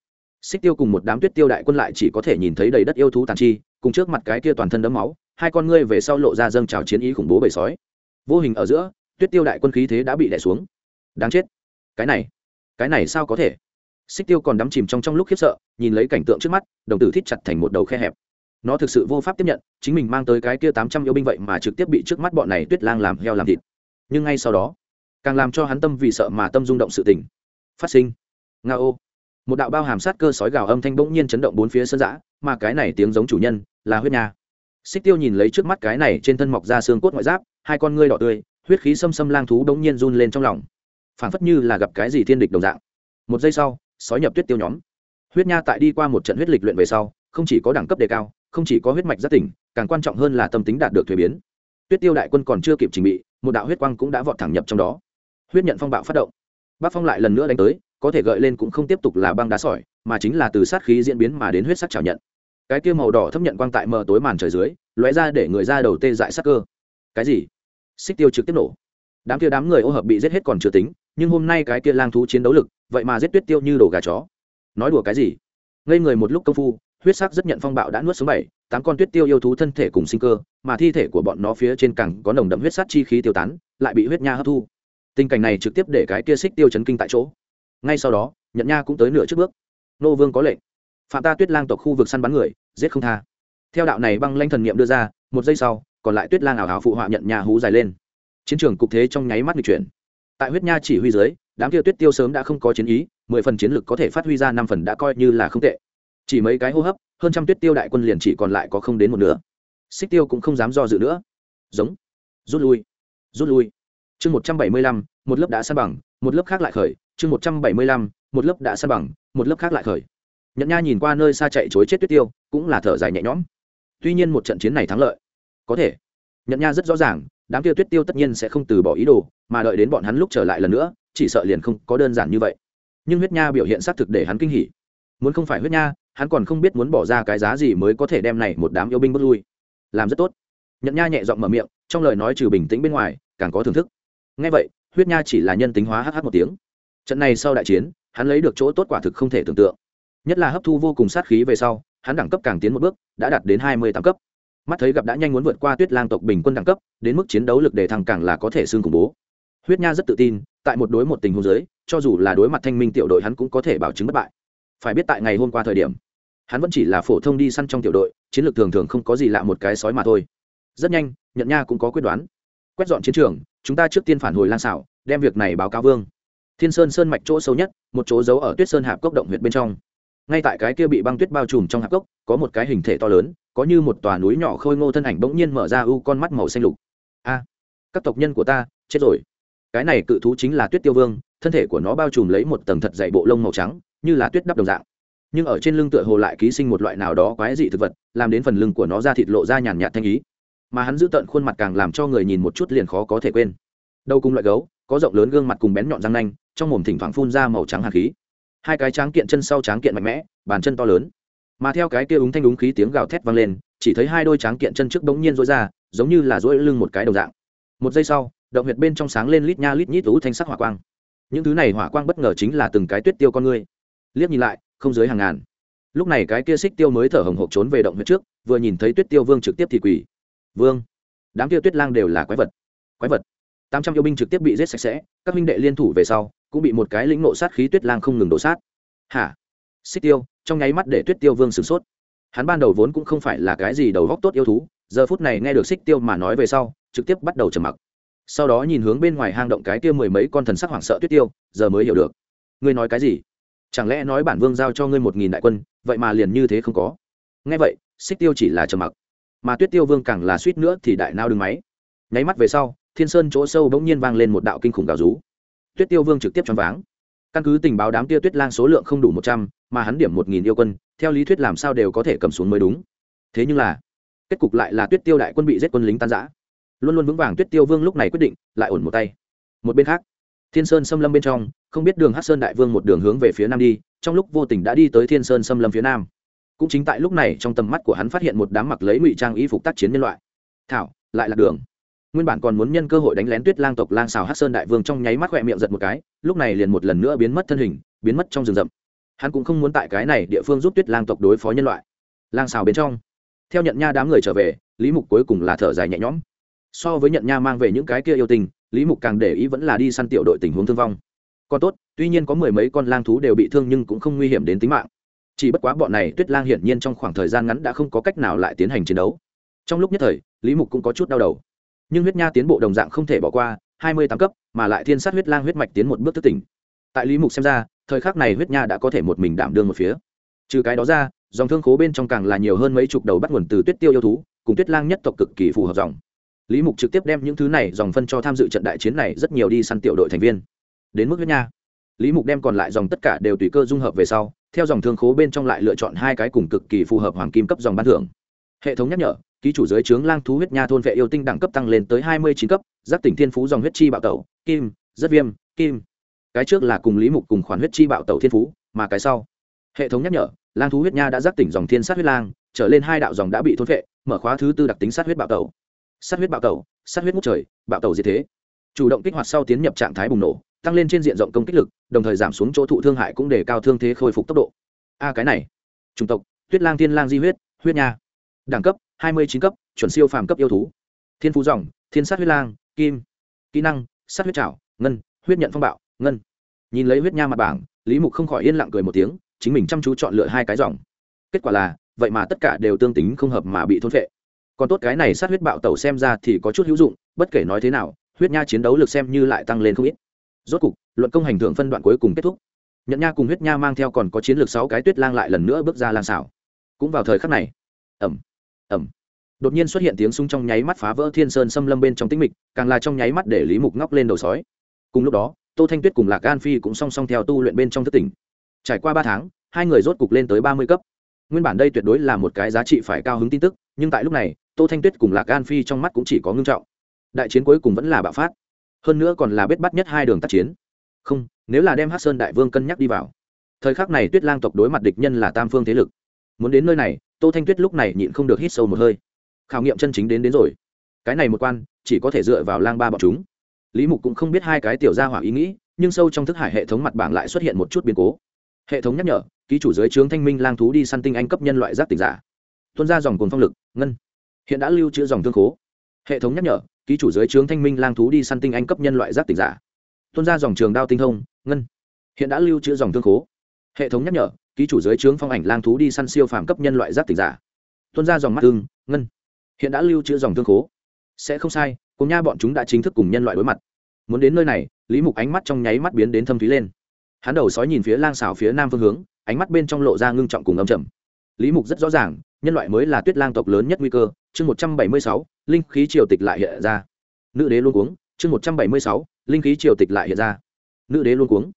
Xích tiêu cùng một đám tuyết tiêu đại quân lại chỉ có thể nhìn thấy đầy đất yêu thú tàn chi, cùng trước mặt cái kia toàn thân đấm máu, hai con ngươi về sau lộ ra dâng trào chiến ý khủng bố bầy sói. Vô hình ở giữa, tuyết tiêu đại quân khí thế đã bị đẻ xuống. Đáng chết. Cái này cái này sao có thể? Xích tiêu còn đắm chìm trong trong lúc khiếp sợ, nhìn lấy cảnh tượng trước mắt, đồng tử thít chặt thành một đầu khe hẹp. Nó thực sự vô pháp tiếp nhận, chính mình mang tới cái kia tám trăm yêu binh vậy mà trực tiếp bị trước mắt bọn này tuyết lang làm heo làm thịt. Nhưng ngay sau đó, càng làm cho hắn tâm vì sợ mà tâm rung động sự tình. Phát sinh. Nga ô một đạo bao hàm sát cơ sói gào âm thanh bỗng nhiên chấn động bốn phía sân giã mà cái này tiếng giống chủ nhân là huyết nha. Xích tiêu nhìn lấy trước mắt cái này trên thân mọc ra xương cốt ngoại giáp, hai con ngươi đỏ tươi, huyết khí xâm xâm lang thú bỗng nhiên run lên trong lòng. Phảng phất như là gặp cái gì thiên địch đồng dạng. Một giây sau, sói nhập tuyết tiêu nhóm. Huyết nha tại đi qua một trận huyết lịch luyện về sau, không chỉ có đẳng cấp đề cao, không chỉ có huyết mạch giác tỉnh, càng quan trọng hơn là tâm tính đạt được thuế biến. Tuyết tiêu đại quân còn chưa kịp trình bị, một đạo huyết quang cũng đã vọt thẳng nhập trong đó. Huyết nhận phong bạo phát động. Bác phong lại lần nữa đánh tới có thể gợi lên cũng không tiếp tục là băng đá sỏi, mà chính là từ sát khí diễn biến mà đến huyết sắc trào nhận. Cái kia màu đỏ thấp nhận quang tại mờ tối màn trời dưới, lóe ra để người ra đầu tê dại sắc cơ. Cái gì? Xích tiêu trực tiếp nổ. Đám kia đám người ô hợp bị giết hết còn chưa tính, nhưng hôm nay cái kia lang thú chiến đấu lực, vậy mà giết tuyết tiêu như đồ gà chó. Nói đùa cái gì? Ngây người một lúc công phu, huyết sắc rất nhận phong bạo đã nuốt xuống bảy, tám con tuyết tiêu yêu thú thân thể cùng sinh cơ, mà thi thể của bọn nó phía trên cẳng có nồng đậm huyết sắc chi khí tiêu tán, lại bị huyết nha hấp thu. Tình cảnh này trực tiếp để cái kia xích tiêu chấn kinh tại chỗ ngay sau đó nhận nha cũng tới nửa trước bước. Nô vương có lệnh. Phạm ta tuyết lang tộc khu vực săn bắn người, giết không tha. Theo đạo này băng lanh thần niệm đưa ra, một giây sau, còn lại tuyết lang ảo hảo phụ họa nhận nha hú dài lên. Chiến trường cục thế trong nháy mắt nghịch chuyển. Tại huyết nha chỉ huy dưới, đám kia tuyết tiêu sớm đã không có chiến ý, mười phần chiến lực có thể phát huy ra năm phần đã coi như là không tệ. Chỉ mấy cái hô hấp, hơn trăm tuyết tiêu đại quân liền chỉ còn lại có không đến một nửa. Xích tiêu cũng không dám do dự nữa. Giống. Rút lui. Rút lui. Chương một trăm bảy mươi lăm, một lớp đã san bằng, một lớp khác lại khởi chương một trăm bảy mươi lăm, một lớp đã san bằng, một lớp khác lại khởi. Nhận nha nhìn qua nơi xa chạy chối chết tuyết tiêu, cũng là thở dài nhẹ nhõm. Tuy nhiên một trận chiến này thắng lợi. Có thể. Nhận nha rất rõ ràng, đám tiêu tuyết tiêu tất nhiên sẽ không từ bỏ ý đồ, mà đợi đến bọn hắn lúc trở lại lần nữa, chỉ sợ liền không có đơn giản như vậy. Nhưng huyết nha biểu hiện xác thực để hắn kinh hỉ. Muốn không phải huyết nha, hắn còn không biết muốn bỏ ra cái giá gì mới có thể đem này một đám yêu binh bước lui. Làm rất tốt. Nhận nha nhẹ giọng mở miệng, trong lời nói trừ bình tĩnh bên ngoài, càng có thưởng thức. Ngay vậy, huyết nha chỉ là nhân tính hóa hh một tiếng trận này sau đại chiến, hắn lấy được chỗ tốt quả thực không thể tưởng tượng. Nhất là hấp thu vô cùng sát khí về sau, hắn đẳng cấp càng tiến một bước, đã đạt đến hai mươi tám cấp. Mắt thấy gặp đã nhanh muốn vượt qua tuyết lang tộc bình quân đẳng cấp, đến mức chiến đấu lực đề thăng càng là có thể xương khủng bố. Huyết nha rất tự tin, tại một đối một tình huống giới cho dù là đối mặt thanh minh tiểu đội hắn cũng có thể bảo chứng bất bại. Phải biết tại ngày hôm qua thời điểm, hắn vẫn chỉ là phổ thông đi săn trong tiểu đội, chiến lược thường thường không có gì lạ một cái sói mà thôi. Rất nhanh nhận nha cũng có quyết đoán. Quét dọn chiến trường, chúng ta trước tiên phản hồi lan xảo đem việc này báo cáo vương thiên sơn sơn mạch chỗ sâu nhất, một chỗ giấu ở tuyết sơn hạp cốc động huyệt bên trong. Ngay tại cái kia bị băng tuyết bao trùm trong hạp cốc, có một cái hình thể to lớn, có như một tòa núi nhỏ khôi ngô thân ảnh bỗng nhiên mở ra u con mắt màu xanh lục. A, các tộc nhân của ta, chết rồi. Cái này cự thú chính là tuyết tiêu vương, thân thể của nó bao trùm lấy một tầng thật dày bộ lông màu trắng, như là tuyết đắp đồng dạng. Nhưng ở trên lưng tựa hồ lại ký sinh một loại nào đó quái dị thực vật, làm đến phần lưng của nó ra thịt lộ ra nhàn nhạt thanh ý. Mà hắn giữ tận khuôn mặt càng làm cho người nhìn một chút liền khó có thể quên. Đâu cùng loại gấu có rộng lớn gương mặt cùng bén nhọn răng nanh, trong mồm thỉnh thoảng phun ra màu trắng hạt khí. Hai cái tráng kiện chân sau tráng kiện mạnh mẽ, bàn chân to lớn. Mà theo cái kia úng thanh úng khí tiếng gào thét vang lên, chỉ thấy hai đôi tráng kiện chân trước bỗng nhiên rối ra, giống như là rối lưng một cái đồng dạng. Một giây sau, động huyệt bên trong sáng lên lít nha lít nhít ú thanh sắc hỏa quang. Những thứ này hỏa quang bất ngờ chính là từng cái tuyết tiêu con ngươi liếc nhìn lại, không dưới hàng ngàn. Lúc này cái kia xích tiêu mới thở hồng hộc trốn về động huyệt trước, vừa nhìn thấy tuyết tiêu vương trực tiếp thì quỳ. Vương, đám kia tuyết lang đều là quái vật. Quái vật tám trăm yêu binh trực tiếp bị giết sạch sẽ, các minh đệ liên thủ về sau, cũng bị một cái lĩnh nộ sát khí tuyết lang không ngừng đổ sát. Hả? Xích tiêu, trong nháy mắt để tuyết tiêu vương sửng sốt. Hắn ban đầu vốn cũng không phải là cái gì đầu góc tốt yêu thú, giờ phút này nghe được xích tiêu mà nói về sau, trực tiếp bắt đầu trầm mặc. Sau đó nhìn hướng bên ngoài hang động cái tiêu mười mấy con thần sắc hoảng sợ tuyết tiêu, giờ mới hiểu được. Ngươi nói cái gì? Chẳng lẽ nói bản vương giao cho ngươi một nghìn đại quân, vậy mà liền như thế không có? Nghe vậy, xích tiêu chỉ là trầm mặc. Mà tuyết tiêu vương càng là suýt nữa thì đại nao đứng máy. Nháy mắt về sau thiên sơn chỗ sâu bỗng nhiên vang lên một đạo kinh khủng gào rú. Tuyết tiêu vương trực tiếp choáng váng. Căn cứ tình báo đám tia tuyết lang số lượng không đủ một trăm, mà hắn điểm một nghìn yêu quân, theo lý thuyết làm sao đều có thể cầm xuống mới đúng. Thế nhưng là, kết cục lại là tuyết tiêu đại quân bị giết quân lính tan giã luôn luôn vững vàng tuyết tiêu vương lúc này quyết định, lại ổn một tay. Một bên khác, thiên sơn xâm lâm bên trong, không biết đường hát sơn đại vương một đường hướng về phía nam đi, trong lúc vô tình đã đi tới thiên sơn xâm lâm phía nam. Cũng chính tại lúc này trong tầm mắt của hắn phát hiện một đám mặc lấy ngụy trang y phục tác chiến nhân loại. Thảo, lại là đường nguyên bản còn muốn nhân cơ hội đánh lén tuyết lang tộc lang xào hát sơn đại vương trong nháy mắt khỏe miệng giật một cái, lúc này liền một lần nữa biến mất thân hình, biến mất trong rừng rậm. Hắn cũng không muốn tại cái này địa phương giúp tuyết lang tộc đối phó nhân loại. Lang xào bên trong, theo nhận nha đám người trở về, lý mục cuối cùng là thở dài nhẹ nhõm. So với nhận nha mang về những cái kia yêu tình, lý mục càng để ý vẫn là đi săn tiểu đội tình huống thương vong. Còn tốt, tuy nhiên có mười mấy con lang thú đều bị thương nhưng cũng không nguy hiểm đến tính mạng. Chỉ bất quá bọn này tuyết lang hiển nhiên trong khoảng thời gian ngắn đã không có cách nào lại tiến hành chiến đấu. Trong lúc nhất thời, lý mục cũng có chút đau đầu nhưng huyết nha tiến bộ đồng dạng không thể bỏ qua, hai mươi tám cấp, mà lại thiên sát huyết lang huyết mạch tiến một bước thức tỉnh. Tại lý mục xem ra, thời khắc này huyết nha đã có thể một mình đảm đương một phía. Trừ cái đó ra, dòng thương khố bên trong càng là nhiều hơn mấy chục đầu bắt nguồn từ tuyết tiêu yêu thú, cùng tuyết lang nhất tộc cực kỳ phù hợp dòng. Lý mục trực tiếp đem những thứ này dòng phân cho tham dự trận đại chiến này rất nhiều đi săn tiểu đội thành viên. Đến mức huyết nha, lý mục đem còn lại dòng tất cả đều tùy cơ dung hợp về sau, theo dòng thương khố bên trong lại lựa chọn hai cái cùng cực kỳ phù hợp hoàng kim cấp dòng ban thưởng. Hệ thống nhắc nhở ký chủ giới trướng lang thú huyết nha thôn vệ yêu tinh đẳng cấp tăng lên tới hai mươi chín cấp, giác tỉnh thiên phú dòng huyết chi bạo tẩu, kim, rất viêm, kim. Cái trước là cùng lý mục cùng khoản huyết chi bạo tẩu thiên phú, mà cái sau, hệ thống nhắc nhở, lang thú huyết nha đã giác tỉnh dòng thiên sát huyết lang, trở lên hai đạo dòng đã bị thôn vệ, mở khóa thứ tư đặc tính sát huyết bạo tẩu. Sát huyết bạo tẩu, sát huyết ngút trời, bạo tẩu gì thế. Chủ động kích hoạt sau tiến nhập trạng thái bùng nổ, tăng lên trên diện rộng công kích lực, đồng thời giảm xuống chỗ thụ thương hại cũng để cao thương thế khôi phục tốc độ. A, cái này, chủng tộc, tuyết lang thiên lang di huyết huyết nha. Đẳng cấp hai mươi chín cấp, chuẩn siêu phàm cấp yêu thú. Thiên phú dòng, thiên sát huyết lang, kim, kỹ năng, sát huyết trảo, ngân, huyết nhận phong bạo, ngân. Nhìn lấy huyết nha mặt bảng, lý mục không khỏi yên lặng cười một tiếng, chính mình chăm chú chọn lựa hai cái dòng. Kết quả là, vậy mà tất cả đều tương tính không hợp mà bị thôn phệ. Còn tốt cái này sát huyết bạo tẩu xem ra thì có chút hữu dụng, bất kể nói thế nào, huyết nha chiến đấu lực xem như lại tăng lên không ít. Rốt cục, luận công hành thượng phân đoạn cuối cùng kết thúc. Nhận nha cùng huyết nha mang theo còn có chiến lược sáu cái tuyết lang lại lần nữa bước ra lang xảo. Cũng vào thời khắc này. Ẩm ẩm. Đột nhiên xuất hiện tiếng súng trong nháy mắt phá vỡ thiên sơn xâm lâm bên trong tĩnh mịch, càng là trong nháy mắt để lý mục ngóc lên đầu sói. Cùng lúc đó, tô thanh tuyết cùng lạc Gan phi cũng song song theo tu luyện bên trong thất tỉnh. Trải qua ba tháng, hai người rốt cục lên tới ba mươi cấp. Nguyên bản đây tuyệt đối là một cái giá trị phải cao hứng tin tức, nhưng tại lúc này, tô thanh tuyết cùng lạc Gan phi trong mắt cũng chỉ có ngưng trọng. Đại chiến cuối cùng vẫn là bạo phát. Hơn nữa còn là bết bắt nhất hai đường tác chiến. Không, nếu là đem hát sơn đại vương cân nhắc đi vào, thời khắc này tuyết lang tộc đối mặt địch nhân là tam phương thế lực. Muốn đến nơi này tô thanh tuyết lúc này nhịn không được hít sâu một hơi. Khảo nghiệm chân chính đến đến rồi. Cái này một quan, chỉ có thể dựa vào lang ba bọn chúng. Lý mục cũng không biết hai cái tiểu gia hỏa ý nghĩ, nhưng sâu trong thức hải hệ thống mặt bảng lại xuất hiện một chút biến cố. Hệ thống nhắc nhở, ký chủ giới trướng thanh minh lang thú đi săn tinh anh cấp nhân loại giác tỉnh giả. Tuân ra dòng cồn phong lực, ngân. Hiện đã lưu trữ dòng thương khố. Hệ thống nhắc nhở, ký chủ giới trướng thanh minh lang thú đi săn tinh anh cấp nhân loại giác tỉnh giả. Tuân ra dòng trường đao tinh thông, ngân. Hiện đã lưu trữ dòng thương khố. Hệ thống nhắc nhở ký chủ giới trướng phong ảnh lang thú đi săn siêu phàm cấp nhân loại giác tỉnh giả. Tuân ra dòng mắt tương ngân. Hiện đã lưu trữ dòng thương khố. Sẽ không sai, cùng nha bọn chúng đã chính thức cùng nhân loại đối mặt. Muốn đến nơi này, lý mục ánh mắt trong nháy mắt biến đến thâm thúy lên. Hắn đầu sói nhìn phía lang xào phía nam phương hướng, ánh mắt bên trong lộ ra ngưng trọng cùng âm trầm. Lý mục rất rõ ràng, nhân loại mới là tuyết lang tộc lớn nhất nguy cơ, chương một trăm bảy mươi sáu, linh khí triều tịch lại hiện ra. Nữ đế luôn cuống, chương một trăm bảy mươi sáu, linh khí triều tịch lại hiện ra. Nữ đế luôn cuống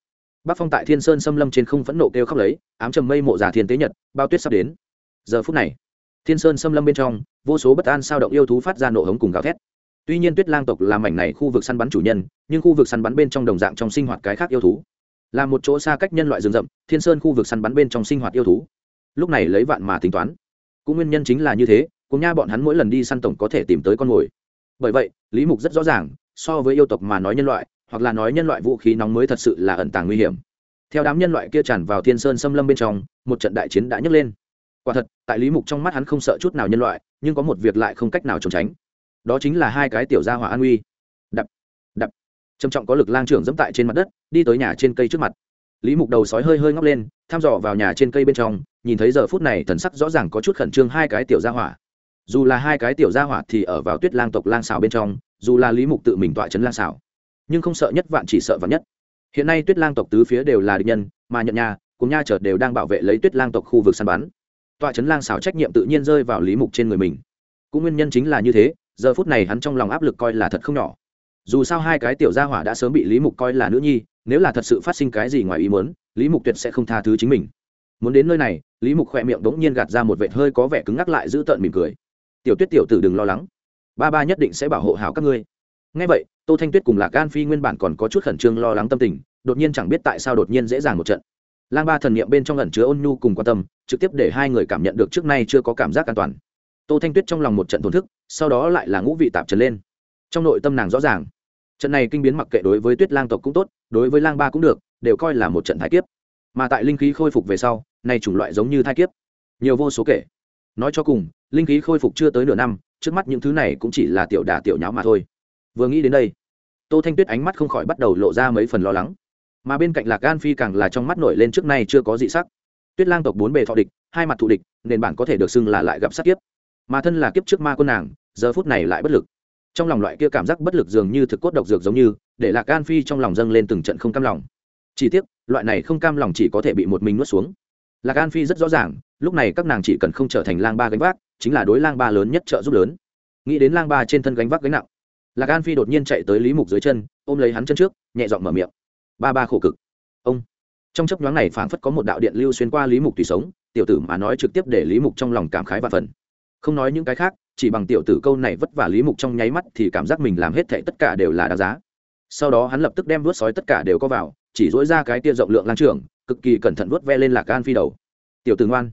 bắc phong tại thiên sơn xâm lâm trên không phẫn nộ kêu khóc lấy, ám trầm mây mộ giả thiên tế nhật, bao tuyết sắp đến. Giờ phút này, thiên sơn xâm lâm bên trong, vô số bất an sao động yêu thú phát ra nổ hống cùng gào thét. Tuy nhiên tuyết lang tộc làm mảnh này khu vực săn bắn chủ nhân, nhưng khu vực săn bắn bên trong đồng dạng trong sinh hoạt cái khác yêu thú. Là một chỗ xa cách nhân loại rừng rậm, thiên sơn khu vực săn bắn bên trong sinh hoạt yêu thú. Lúc này lấy vạn mà tính toán. Cũng nguyên nhân chính là như thế, cùng nha bọn hắn mỗi lần đi săn tổng có thể tìm tới con mồi. Bởi vậy, lý mục rất rõ ràng, so với yêu tộc mà nói nhân loại hoặc là nói nhân loại vũ khí nóng mới thật sự là ẩn tàng nguy hiểm. Theo đám nhân loại kia tràn vào thiên sơn xâm lâm bên trong, một trận đại chiến đã nhấc lên. Quả thật, tại lý mục trong mắt hắn không sợ chút nào nhân loại, nhưng có một việc lại không cách nào trốn tránh. Đó chính là hai cái tiểu gia hỏa an uy đập đập. Trầm trọng có lực lang trưởng dẫm tại trên mặt đất, đi tới nhà trên cây trước mặt. Lý mục đầu sói hơi hơi ngóc lên, thăm dò vào nhà trên cây bên trong, nhìn thấy giờ phút này thần sắc rõ ràng có chút khẩn trương hai cái tiểu gia hỏa. Dù là hai cái tiểu gia hỏa thì ở vào tuyết lang tộc lang xào bên trong, dù là lý mục tự mình tọa chấn lang xào nhưng không sợ nhất vạn chỉ sợ vạn nhất. Hiện nay tuyết lang tộc tứ phía đều là địch nhân, mà nhận nhà cùng nha chợt đều đang bảo vệ lấy tuyết lang tộc khu vực săn bắn. Tọa chấn lang xảo trách nhiệm tự nhiên rơi vào lý mục trên người mình. Cũng nguyên nhân chính là như thế, giờ phút này hắn trong lòng áp lực coi là thật không nhỏ. Dù sao hai cái tiểu gia hỏa đã sớm bị lý mục coi là nữ nhi, nếu là thật sự phát sinh cái gì ngoài ý muốn, lý mục tuyệt sẽ không tha thứ chính mình. Muốn đến nơi này, lý mục khỏe miệng đ ố n g nhiên gạt ra một vệt hơi có vẻ cứng ngắc lại giữ tợn mỉm cười. Tiểu tuyết tiểu tử đừng lo lắng. Ba ba nhất định sẽ bảo hộ hảo các ngươi ngay vậy, tô thanh tuyết cùng lạc gan phi nguyên bản còn có chút khẩn trương lo lắng tâm tình, đột nhiên chẳng biết tại sao đột nhiên dễ dàng một trận. Lang ba thần niệm bên trong ẩn chứa ôn nhu cùng quan tâm, trực tiếp để hai người cảm nhận được trước nay chưa có cảm giác an toàn. Tô thanh tuyết trong lòng một trận thổn thức, sau đó lại là ngũ vị tạp trần lên. Trong nội tâm nàng rõ ràng, trận này kinh biến mặc kệ đối với tuyết lang tộc cũng tốt, đối với lang ba cũng được, đều coi là một trận thái kiếp. Mà tại linh khí khôi phục về sau này chủng loại giống như thai kiếp. Nhiều vô số kể. Nói cho cùng, linh khí khôi phục chưa tới nửa năm, trước mắt những thứ này cũng chỉ là tiểu đả tiểu nháo mà thôi vừa nghĩ đến đây, tô thanh tuyết ánh mắt không khỏi bắt đầu lộ ra mấy phần lo lắng. Mà bên cạnh lạc gan phi càng là trong mắt nổi lên trước nay chưa có dị sắc. Tuyết lang tộc bốn bề thọ địch, hai mặt thù địch, nền bản có thể được xưng là lại gặp sát kiếp. Mà thân là kiếp trước ma quân nàng, giờ phút này lại bất lực. Trong lòng loại kia cảm giác bất lực dường như thực cốt độc dược giống như, để lạc gan phi trong lòng dâng lên từng trận không cam lòng. Chỉ tiếc, loại này không cam lòng chỉ có thể bị một mình nuốt xuống. Lạc gan phi rất rõ ràng, lúc này các nàng chỉ cần không trở thành lang ba gánh vác, chính là đối lang ba lớn nhất trợ giúp lớn. Nghĩ đến lang ba trên thân gánh vác gánh nặng lạc gan phi đột nhiên chạy tới lý mục dưới chân, ôm lấy hắn chân trước, nhẹ giọng mở miệng. Ba ba khổ cực. Ông. Trong chấp nhoáng này phảng phất có một đạo điện lưu xuyên qua lý mục tùy sống, tiểu tử mà nói trực tiếp để lý mục trong lòng cảm khái và phần. Không nói những cái khác, chỉ bằng tiểu tử câu này vất vả lý mục trong nháy mắt thì cảm giác mình làm hết thệ tất cả đều là đáng giá. Sau đó hắn lập tức đem vớt sói tất cả đều có vào, chỉ dỗi ra cái tia rộng lượng lan trường cực kỳ cẩn thận vớt ve lên lạc gan phi đầu. Tiểu tử ngoan.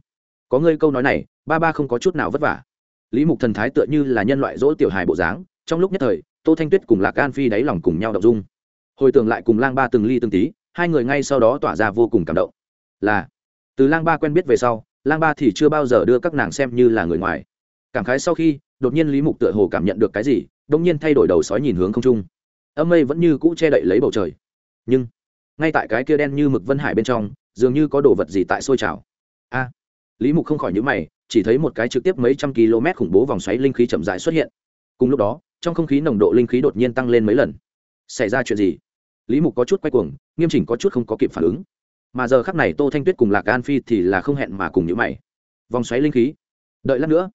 Có ngươi câu nói này, ba ba không có chút nào vất vả. Lý mục thần thái tựa như là nhân loại dỗ tiểu hài bộ dáng, trong lúc nhất thời tô thanh tuyết cùng lạc an phi đáy lòng cùng nhau đậu dung. Hồi tưởng lại cùng lang ba từng ly từng tí, hai người ngay sau đó tỏa ra vô cùng cảm động. Là, từ lang ba quen biết về sau, lang ba thì chưa bao giờ đưa các nàng xem như là người ngoài. Cảm khái sau khi, đột nhiên lý mục tựa hồ cảm nhận được cái gì đông nhiên thay đổi đầu sói nhìn hướng không trung. Âm mây vẫn như cũ che đậy lấy bầu trời. Nhưng, ngay tại cái kia đen như mực vân hải bên trong, dường như có đồ vật gì tại sôi trào. A, lý mục không khỏi nhữ mày, chỉ thấy một cái trực tiếp mấy trăm km khủng bố vòng xoáy linh khí chậm rãi xuất hiện. Cùng lúc đó trong không khí nồng độ linh khí đột nhiên tăng lên mấy lần. Xảy ra chuyện gì? Lý mục có chút quay cuồng, nghiêm chỉnh có chút không có kịp phản ứng. Mà giờ khắc này tô thanh tuyết cùng lạc an phi thì là không hẹn mà cùng nhữ mày. Vòng xoáy linh khí. Đợi lát nữa.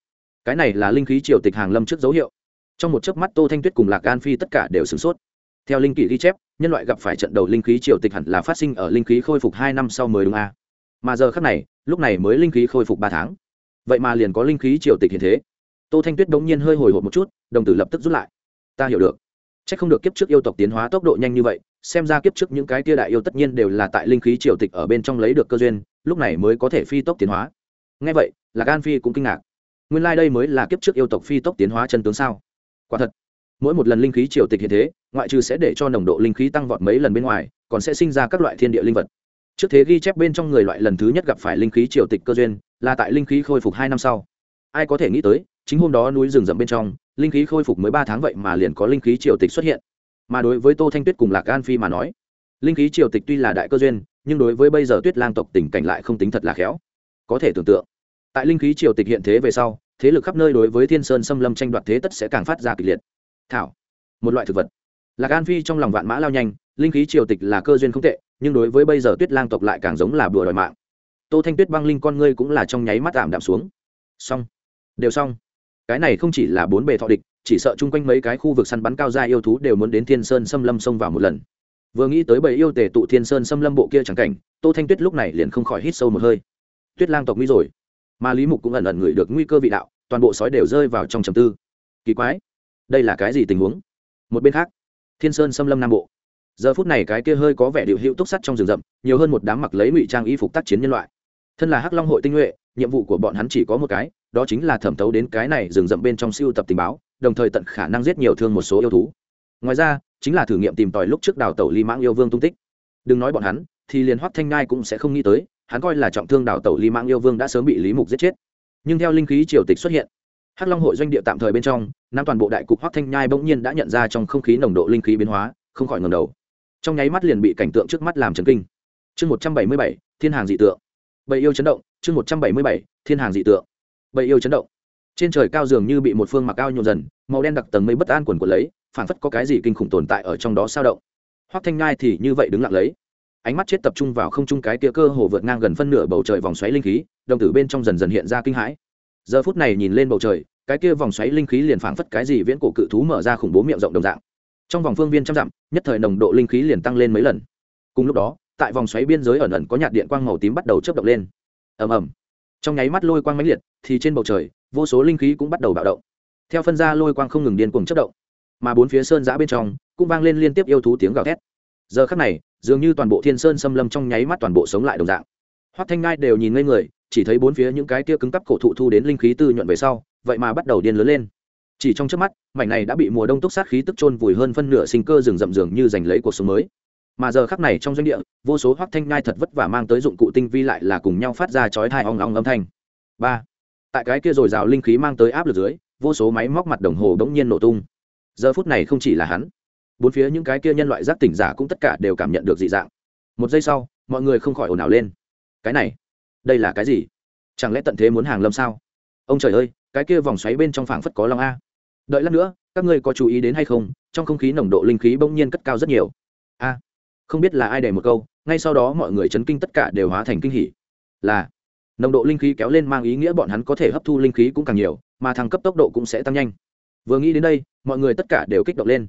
Cái này là linh khí triều tịch hàng lâm trước dấu hiệu. Trong một chớp mắt tô thanh tuyết cùng lạc an phi tất cả đều sửng sốt. Theo linh kỷ ghi chép, nhân loại gặp phải trận đầu linh khí triều tịch hẳn là phát sinh ở linh khí khôi phục hai năm sau mới đúng a. Mà giờ khắc này, lúc này mới linh khí khôi phục ba tháng. Vậy mà liền có linh khí triều tịch hiện thế tô thanh tuyết đống nhiên hơi hồi hộp một chút, đồng tử lập tức rút lại. Ta hiểu được. C h ắ c không được kiếp trước yêu tộc tiến hóa tốc độ nhanh như vậy, xem ra kiếp trước những cái tia đại yêu tất nhiên đều là tại linh khí triều tịch ở bên trong lấy được cơ duyên, lúc này mới có thể phi tốc tiến hóa. Ngay vậy là gan phi cũng kinh ngạc. Nguyên lai、like、đây mới là kiếp trước yêu tộc phi tốc tiến hóa chân tướng sao? Quả thật, mỗi một lần linh khí triều tịch hiện thế, ngoại trừ sẽ để cho nồng độ linh khí tăng vọt mấy lần bên ngoài, còn sẽ sinh ra các loại thiên địa linh vật. Trước thế ghi chép bên trong người loại lần thứ nhất gặp phải linh khí triều tịch cơ duyên, là tại linh khí khôi phục hai năm sau. Ai có thể nghĩ tới chính hôm đó núi rừng rậm bên trong, linh khí khôi phục mới ba tháng vậy mà liền có linh khí triều tịch xuất hiện. Mà đối với tô thanh tuyết cùng lạc an phi mà nói, linh khí triều tịch tuy là đại cơ duyên, nhưng đối với bây giờ tuyết lang tộc tình cảnh lại không tính thật là khéo. Có thể tưởng tượng, tại linh khí triều tịch hiện thế về sau, thế lực khắp nơi đối với thiên sơn xâm lâm tranh đoạt thế tất sẽ càng phát ra kịch liệt. Thảo, một loại thực vật. Lạc an phi trong lòng vạn mã lao nhanh, linh khí triều tịch là cơ duyên không tệ, nhưng đối với bây giờ tuyết lang tộc lại càng giống là bừa đòi mạng. Tô thanh tuyết băng linh con ngươi cũng là trong nháy mắt ảm đạm xuống. Xong, đều xong cái này không chỉ là bốn bề thọ địch, chỉ sợ chung quanh mấy cái khu vực săn bắn cao gia yêu thú đều muốn đến thiên sơn xâm lâm xông vào một lần. Vừa nghĩ tới bầy yêu tề tụ thiên sơn xâm lâm bộ kia chẳng cảnh, tô thanh tuyết lúc này liền không khỏi hít sâu một hơi. Tuyết lang tộc nguy rồi. Mà lý mục cũng ẩn ẩn ngửi được nguy cơ vị đạo, toàn bộ sói đều rơi vào trong trầm tư. Kỳ quái, đây là cái gì tình huống? Một bên khác, thiên sơn xâm lâm nam bộ. Giờ phút này cái kia hơi có vẻ điệu hữu túc sắt trong rừng rậm, nhiều hơn một đám mặc lấy ngụy trang y phục tác chiến nhân loại thân là hắc long hội tinh nhuệ, nhiệm vụ của bọn hắn chỉ có một cái, đó chính là thẩm thấu đến cái này rừng rậm bên trong siêu tập tình báo, đồng thời tận khả năng giết nhiều thương một số yêu thú. Ngoài ra, chính là thử nghiệm tìm tòi lúc trước đào tẩu ly mãng yêu vương tung tích. Đừng nói bọn hắn, thì liền hoắc thanh ngai cũng sẽ không nghĩ tới, hắn coi là trọng thương đào tẩu ly mãng yêu vương đã sớm bị lý mục giết chết. Nhưng theo linh khí triều tịch xuất hiện, hắc long hội doanh địa tạm thời bên trong nam toàn bộ đại cục hoắc thanh nhai bỗng nhiên đã nhận ra trong không khí nồng độ linh khí biến hóa, không khỏi ngầm đầu. Trong nháy mắt liền bị cảnh tượng trước mắt làm chấn kinh. Chương một trăm bảy mươi bảy, thiên hàng dị tượng bầy yêu chấn động, chương một trăm bảy mươi bảy, thiên hàng dị tượng. Bầy yêu chấn động. Trên trời cao dường như bị một phương mặc cao nhộn dần, màu đen đặc tầng mây bất an quần của lấy phản phất có cái gì kinh khủng tồn tại ở trong đó sao động. Hoắc thanh ngai thì như vậy đứng lặng lấy. Ánh mắt chết tập trung vào không trung cái kia cơ hồ vượt ngang gần phân nửa bầu trời vòng xoáy linh khí, đồng tử bên trong dần dần hiện ra kinh hãi. Giờ phút này nhìn lên bầu trời, cái kia vòng xoáy linh khí liền phảng phất cái gì viễn cổ cự thú mở ra khủng bố miệng rộng đồng dạng. Trong vòng phương viên trăm dặm, nhất thời nồng độ linh khí liền tăng lên mấy lần. Cùng lúc đó tại vòng xoáy biên giới ẩn ẩn có nhạt điện quang màu tím bắt đầu chớp động lên. Ầm ầm. Trong nháy mắt lôi quang mãnh liệt, thì trên bầu trời, vô số linh khí cũng bắt đầu bạo động. Theo phân ra lôi quang không ngừng điên cuồng chớp động, mà bốn phía sơn giã bên trong cũng vang lên liên tiếp yêu thú tiếng gào thét. Giờ khắc này, dường như toàn bộ thiên sơn xâm lâm trong nháy mắt toàn bộ sống lại đồng dạng. Hoắc thanh ngai đều nhìn ngây người, chỉ thấy bốn phía những cái kia cứng cắp cổ thụ thu đến linh khí tư nhuận về sau, vậy mà bắt đầu điên lớn lên. Chỉ trong trước mắt, mảnh này đã bị mùa đông túc sát khí tức trôn vùi hơn phân nửa sinh cơ rừng rậm rường như giành lấy cuộc sống mới mà giờ khắc này trong doanh địa, vô số hoác thanh ngai thật vất vả mang tới dụng cụ tinh vi lại là cùng nhau phát ra chói thai ong ong âm thanh. Ba, tại cái kia rồi rào linh khí mang tới áp lực dưới, vô số máy móc mặt đồng hồ bỗng nhiên nổ tung. Giờ phút này không chỉ là hắn, bốn phía những cái kia nhân loại giác tỉnh giả cũng tất cả đều cảm nhận được dị dạng. Một giây sau, mọi người không khỏi ồn ào lên. Cái này, đây là cái gì? Chẳng lẽ tận thế muốn hàng lâm sao? Ông trời ơi, cái kia vòng xoáy bên trong phảng phất có long a. Đợi lát nữa, các ngươi có chú ý đến hay không? Trong không khí nồng độ linh khí bỗng nhiên cất cao rất nhiều. A không biết là ai để một câu, ngay sau đó mọi người chấn kinh tất cả đều hóa thành kinh hỉ. Là, nồng độ linh khí kéo lên mang ý nghĩa bọn hắn có thể hấp thu linh khí cũng càng nhiều, mà thăng cấp tốc độ cũng sẽ tăng nhanh. Vừa nghĩ đến đây, mọi người tất cả đều kích động lên.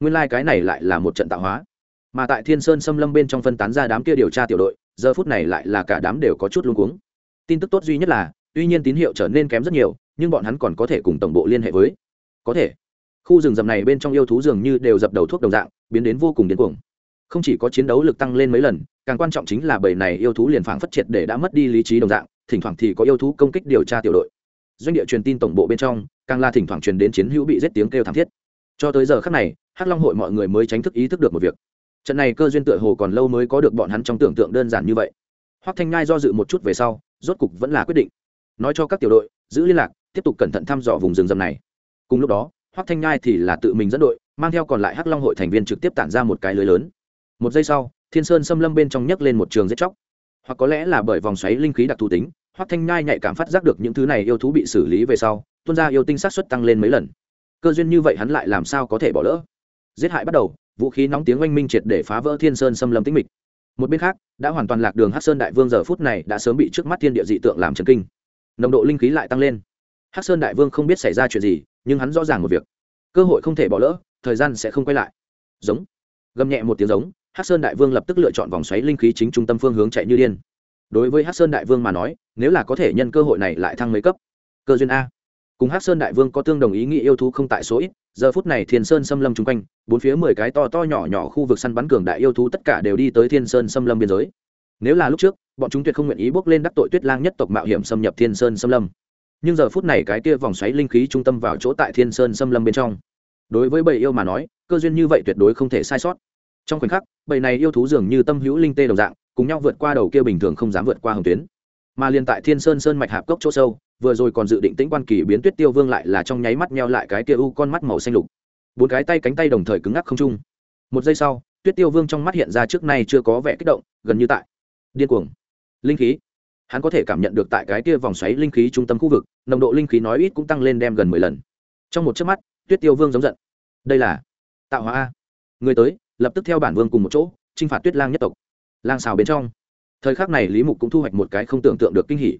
Nguyên lai、like、cái này lại là một trận tạo hóa. Mà tại thiên sơn xâm lâm bên trong phân tán ra đám kia điều tra tiểu đội, giờ phút này lại là cả đám đều có chút luống cuống. Tin tức tốt duy nhất là, tuy nhiên tín hiệu trở nên kém rất nhiều, nhưng bọn hắn còn có thể cùng tổng bộ liên hệ với. Có thể. Khu rừng rậm này bên trong yêu thú dường như đều dập đầu thuốc đồng dạng, biến đến vô cùng điên cuồng không chỉ có chiến đấu lực tăng lên mấy lần, càng quan trọng chính là bầy này yêu thú liền phảng phất triệt để đã mất đi lý trí đồng dạng, thỉnh thoảng thì có yêu thú công kích điều tra tiểu đội. Doanh địa truyền tin tổng bộ bên trong, càng là thỉnh thoảng truyền đến chiến hữu bị giết tiếng kêu thảm thiết. Cho tới giờ khắc này, hắc long hội mọi người mới tránh thức ý thức được một việc. Trận này cơ duyên tựa hồ còn lâu mới có được bọn hắn trong tưởng tượng đơn giản như vậy. Hoắc thanh ngai do dự một chút về sau, rốt cục vẫn là quyết định. Nói cho các tiểu đội, giữ liên lạc, tiếp tục cẩn thận thăm dò vùng rừng rậm này. Cùng lúc đó, hoắc thanh ngai thì là tự mình dẫn đội, mang theo còn lại hắc long hội thành viên trực tiếp tản ra một cái lưới lớn một giây sau, thiên sơn xâm lâm bên trong nhấc lên một trường giết chóc. Hoặc có lẽ là bởi vòng xoáy linh khí đặc thù tính, hoắc thanh nhai nhạy cảm phát giác được những thứ này yêu thú bị xử lý về sau tuân ra yêu tinh sát xuất tăng lên mấy lần. Cơ duyên như vậy hắn lại làm sao có thể bỏ lỡ? Giết hại bắt đầu, vũ khí nóng tiếng oanh minh triệt để phá vỡ thiên sơn xâm lâm tĩnh mịch. Một bên khác, đã hoàn toàn lạc đường hắc sơn đại vương giờ phút này đã sớm bị trước mắt thiên địa dị tượng làm chấn kinh. Nồng độ linh khí lại tăng lên. Hắc sơn đại vương không biết xảy ra chuyện gì, nhưng hắn rõ ràng một việc. Cơ hội không thể bỏ lỡ, thời gian sẽ không quay lại. Giống. Gầm nhẹ một tiếng giống hát sơn đại vương lập tức lựa chọn vòng xoáy linh khí chính trung tâm phương hướng chạy như điên. Đối với hát sơn đại vương mà nói, nếu là có thể nhân cơ hội này lại thăng mấy cấp? Cơ duyên a. Cùng hát sơn đại vương có tương đồng ý nghĩ yêu thú không tại số ít, giờ phút này thiên sơn xâm lâm chung quanh, bốn phía mười cái to to nhỏ nhỏ khu vực săn bắn cường đại yêu thú tất cả đều đi tới thiên sơn xâm lâm biên giới. Nếu là lúc trước, bọn chúng tuyệt không nguyện ý bước lên đắc tội tuyết lang nhất tộc mạo hiểm xâm nhập thiên sơn xâm lâm. Nhưng giờ phút này cái kia vòng xoáy linh khí trung tâm vào chỗ tại thiên sơn xâm lâm bên trong. Đối với bầy yêu mà nói, cơ duyên như vậy tuyệt đối không thể sai sót trong khoảnh khắc, bầy này yêu thú dường như tâm hữu linh tê đồng dạng, cùng nhau vượt qua đầu kia bình thường không dám vượt qua hồng tuyến. Mà liền tại thiên sơn sơn mạch hạp cốc chỗ sâu, vừa rồi còn dự định tĩnh quan kỳ biến tuyết tiêu vương lại là trong nháy mắt meo lại cái kia u con mắt màu xanh lục. Bốn cái tay cánh tay đồng thời cứng ngắc không trung. Một giây sau, tuyết tiêu vương trong mắt hiện ra trước nay chưa có vẻ kích động, gần như tại điên cuồng. Linh khí. Hắn có thể cảm nhận được tại cái kia vòng xoáy linh khí trung tâm khu vực, nồng độ linh khí nói ít cũng tăng lên đem gần mười lần. Trong một chớp mắt, tuyết tiêu vương giống giận. Đây là tạo hóa a. Người tới lập tức theo bản vương cùng một chỗ t r i n h phạt tuyết lang nhất tộc. Lang xào bên trong. Thời khắc này lý mục cũng thu hoạch một cái không tưởng tượng được kinh hỉ.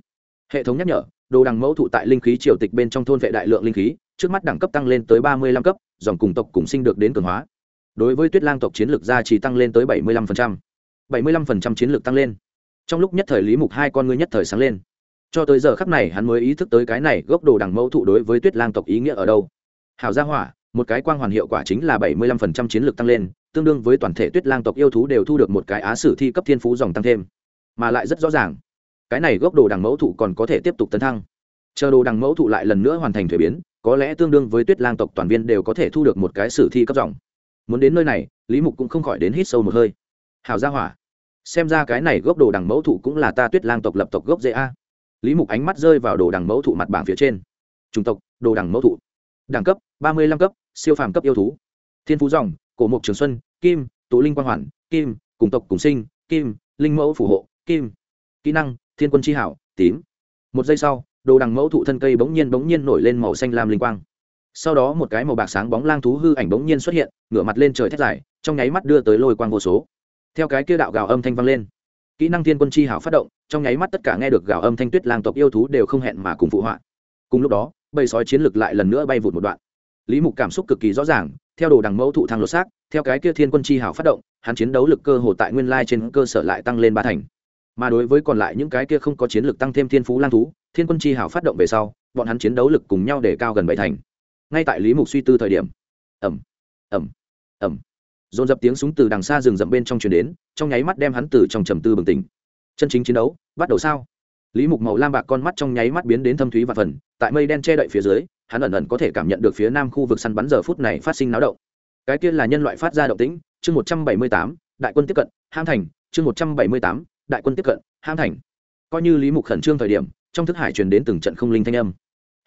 Hệ thống nhắc nhở, đồ đằng mẫu thụ tại linh khí triều tịch bên trong thôn vệ đại lượng linh khí, trước mắt đẳng cấp tăng lên tới ba mươi lăm cấp, dòng cùng tộc cùng sinh được đến cường hóa. Đối với tuyết lang tộc chiến lược gia trì tăng lên tới bảy mươi lăm phần trăm. bảy mươi lăm phần trăm chiến lược tăng lên. Trong lúc nhất thời lý mục hai con ngươi nhất thời sáng lên. Cho tới giờ khắc này hắn mới ý thức tới cái này gốc đồ đằng mẫu thụ đối với tuyết lang tộc ý nghĩa ở đâu. Hảo gia hỏa, một cái quang hoàn hiệu quả chính là bảy mươi lăm phần trăm chiến lược tăng lên tương đương với toàn thể tuyết lang tộc yêu thú đều thu được một cái á sử thi cấp thiên phú dòng tăng thêm, mà lại rất rõ ràng, cái này gốc đồ đằng mẫu thụ còn có thể tiếp tục tấn thăng. Chờ đồ đằng mẫu thụ lại lần nữa hoàn thành thuế biến, có lẽ tương đương với tuyết lang tộc toàn viên đều có thể thu được một cái sử thi cấp dòng. Muốn đến nơi này, lý mục cũng không khỏi đến hít sâu một hơi. Hào gia hỏa, xem ra cái này gốc đồ đằng mẫu thụ cũng là ta tuyết lang tộc lập tộc gốc dễ a. Lý mục ánh mắt rơi vào đồ đằng mẫu thụ mặt bảng phía trên. Chủng tộc, đồ đằng mẫu thụ. Đẳng cấp, ba mươi lăm cấp, siêu phàm cấp yêu thú. Thiên phú dòng, cổ mục trường xuân kim, tụ linh quang hoàn, kim, cùng tộc cùng sinh, kim, linh mẫu phù hộ, kim. Kỹ năng, thiên quân chi hảo, tím. Một giây sau, đồ đằng mẫu thụ thân cây bỗng nhiên bỗng nhiên nổi lên màu xanh lam linh quang. Sau đó một cái màu bạc sáng bóng lang thú hư ảnh bỗng nhiên xuất hiện, ngửa mặt lên trời thét dài, trong nháy mắt đưa tới lôi quang vô số. Theo cái kia đạo gào âm thanh vang lên, kỹ năng thiên quân chi hảo phát động, trong nháy mắt tất cả nghe được gào âm thanh tuyết lang tộc yêu thú đều không hẹn mà cùng phụ họa. Cùng lúc đó, bầy sói chiến lực lại lần nữa bay vụt một đoạn. Lý mục cảm xúc cực kỳ rõ ràng theo đồ đằng mẫu thụ thang lột xác, theo cái kia thiên quân chi hảo phát động, hắn chiến đấu lực cơ hồ tại nguyên lai trên cơ sở lại tăng lên ba thành. Mà đối với còn lại những cái kia không có chiến lực tăng thêm thiên phú lang thú, thiên quân chi hảo phát động về sau, bọn hắn chiến đấu lực cùng nhau để cao gần bảy thành. Ngay tại lý mục suy tư thời điểm ẩm ẩm ẩm dồn dập tiếng súng từ đằng xa rừng rậm bên trong truyền đến, trong nháy mắt đem hắn từ trong trầm tư bừng tỉnh. Chân chính chiến đấu, bắt đầu sao? Lý mục màu lam bạc con mắt trong nháy mắt biến đến thâm thúy và phần, tại mây đen che đậy phía dưới hắn ẩn ẩn có thể cảm nhận được phía nam khu vực săn bắn giờ phút này phát sinh náo động. Cái kia là nhân loại phát ra động tĩnh, chương một trăm bảy mươi tám, đại quân tiếp cận, ham thành, chương một trăm bảy mươi tám, đại quân tiếp cận, ham thành. Coi như lý mục khẩn trương thời điểm, trong thức hải truyền đến từng trận không linh thanh âm.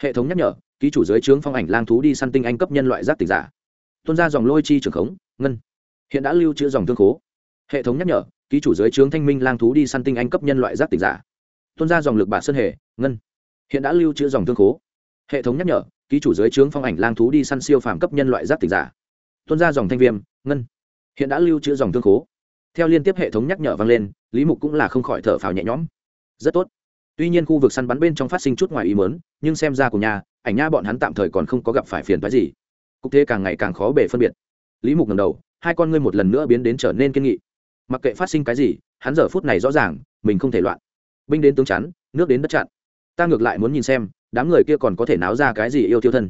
Hệ thống nhắc nhở, ký chủ giới trướng phong ảnh lang thú đi săn tinh anh cấp nhân loại giác tỉnh giả. Tuôn ra dòng lôi chi trường khống, ngân. Hiện đã lưu trữ dòng thương khố. Hệ thống nhắc nhở, ký chủ giới trướng thanh minh lang thú đi săn tinh anh cấp nhân loại giác tỉnh giả. Tuôn ra dòng lực bạc sơn hề ngân. Hiện đã lưu trữ dòng thương khố hệ thống nhắc nhở, ký chủ giới trướng phong ảnh lang thú đi săn siêu phàm cấp nhân loại giáp tịch giả. Tuân ra dòng thanh viêm, ngân. Hiện đã lưu trữ dòng thương khố. Theo liên tiếp hệ thống nhắc nhở vang lên, lý mục cũng là không khỏi thở phào nhẹ nhõm. Rất tốt. Tuy nhiên khu vực săn bắn bên trong phát sinh chút ngoài ý mớn nhưng xem ra của nhà, ảnh nha bọn hắn tạm thời còn không có gặp phải phiền phái gì. Cục thế càng ngày càng khó bể phân biệt. Lý mục ngầm đầu, hai con ngươi một lần nữa biến đến trở nên kiên nghị. Mặc kệ phát sinh cái gì, hắn giờ phút này rõ ràng, mình không thể loạn. Binh đến tướng chắn, nước đến đất chặn. Ta ngược lại muốn nhìn xem đám người kia còn có thể náo ra cái gì yêu tiêu thân.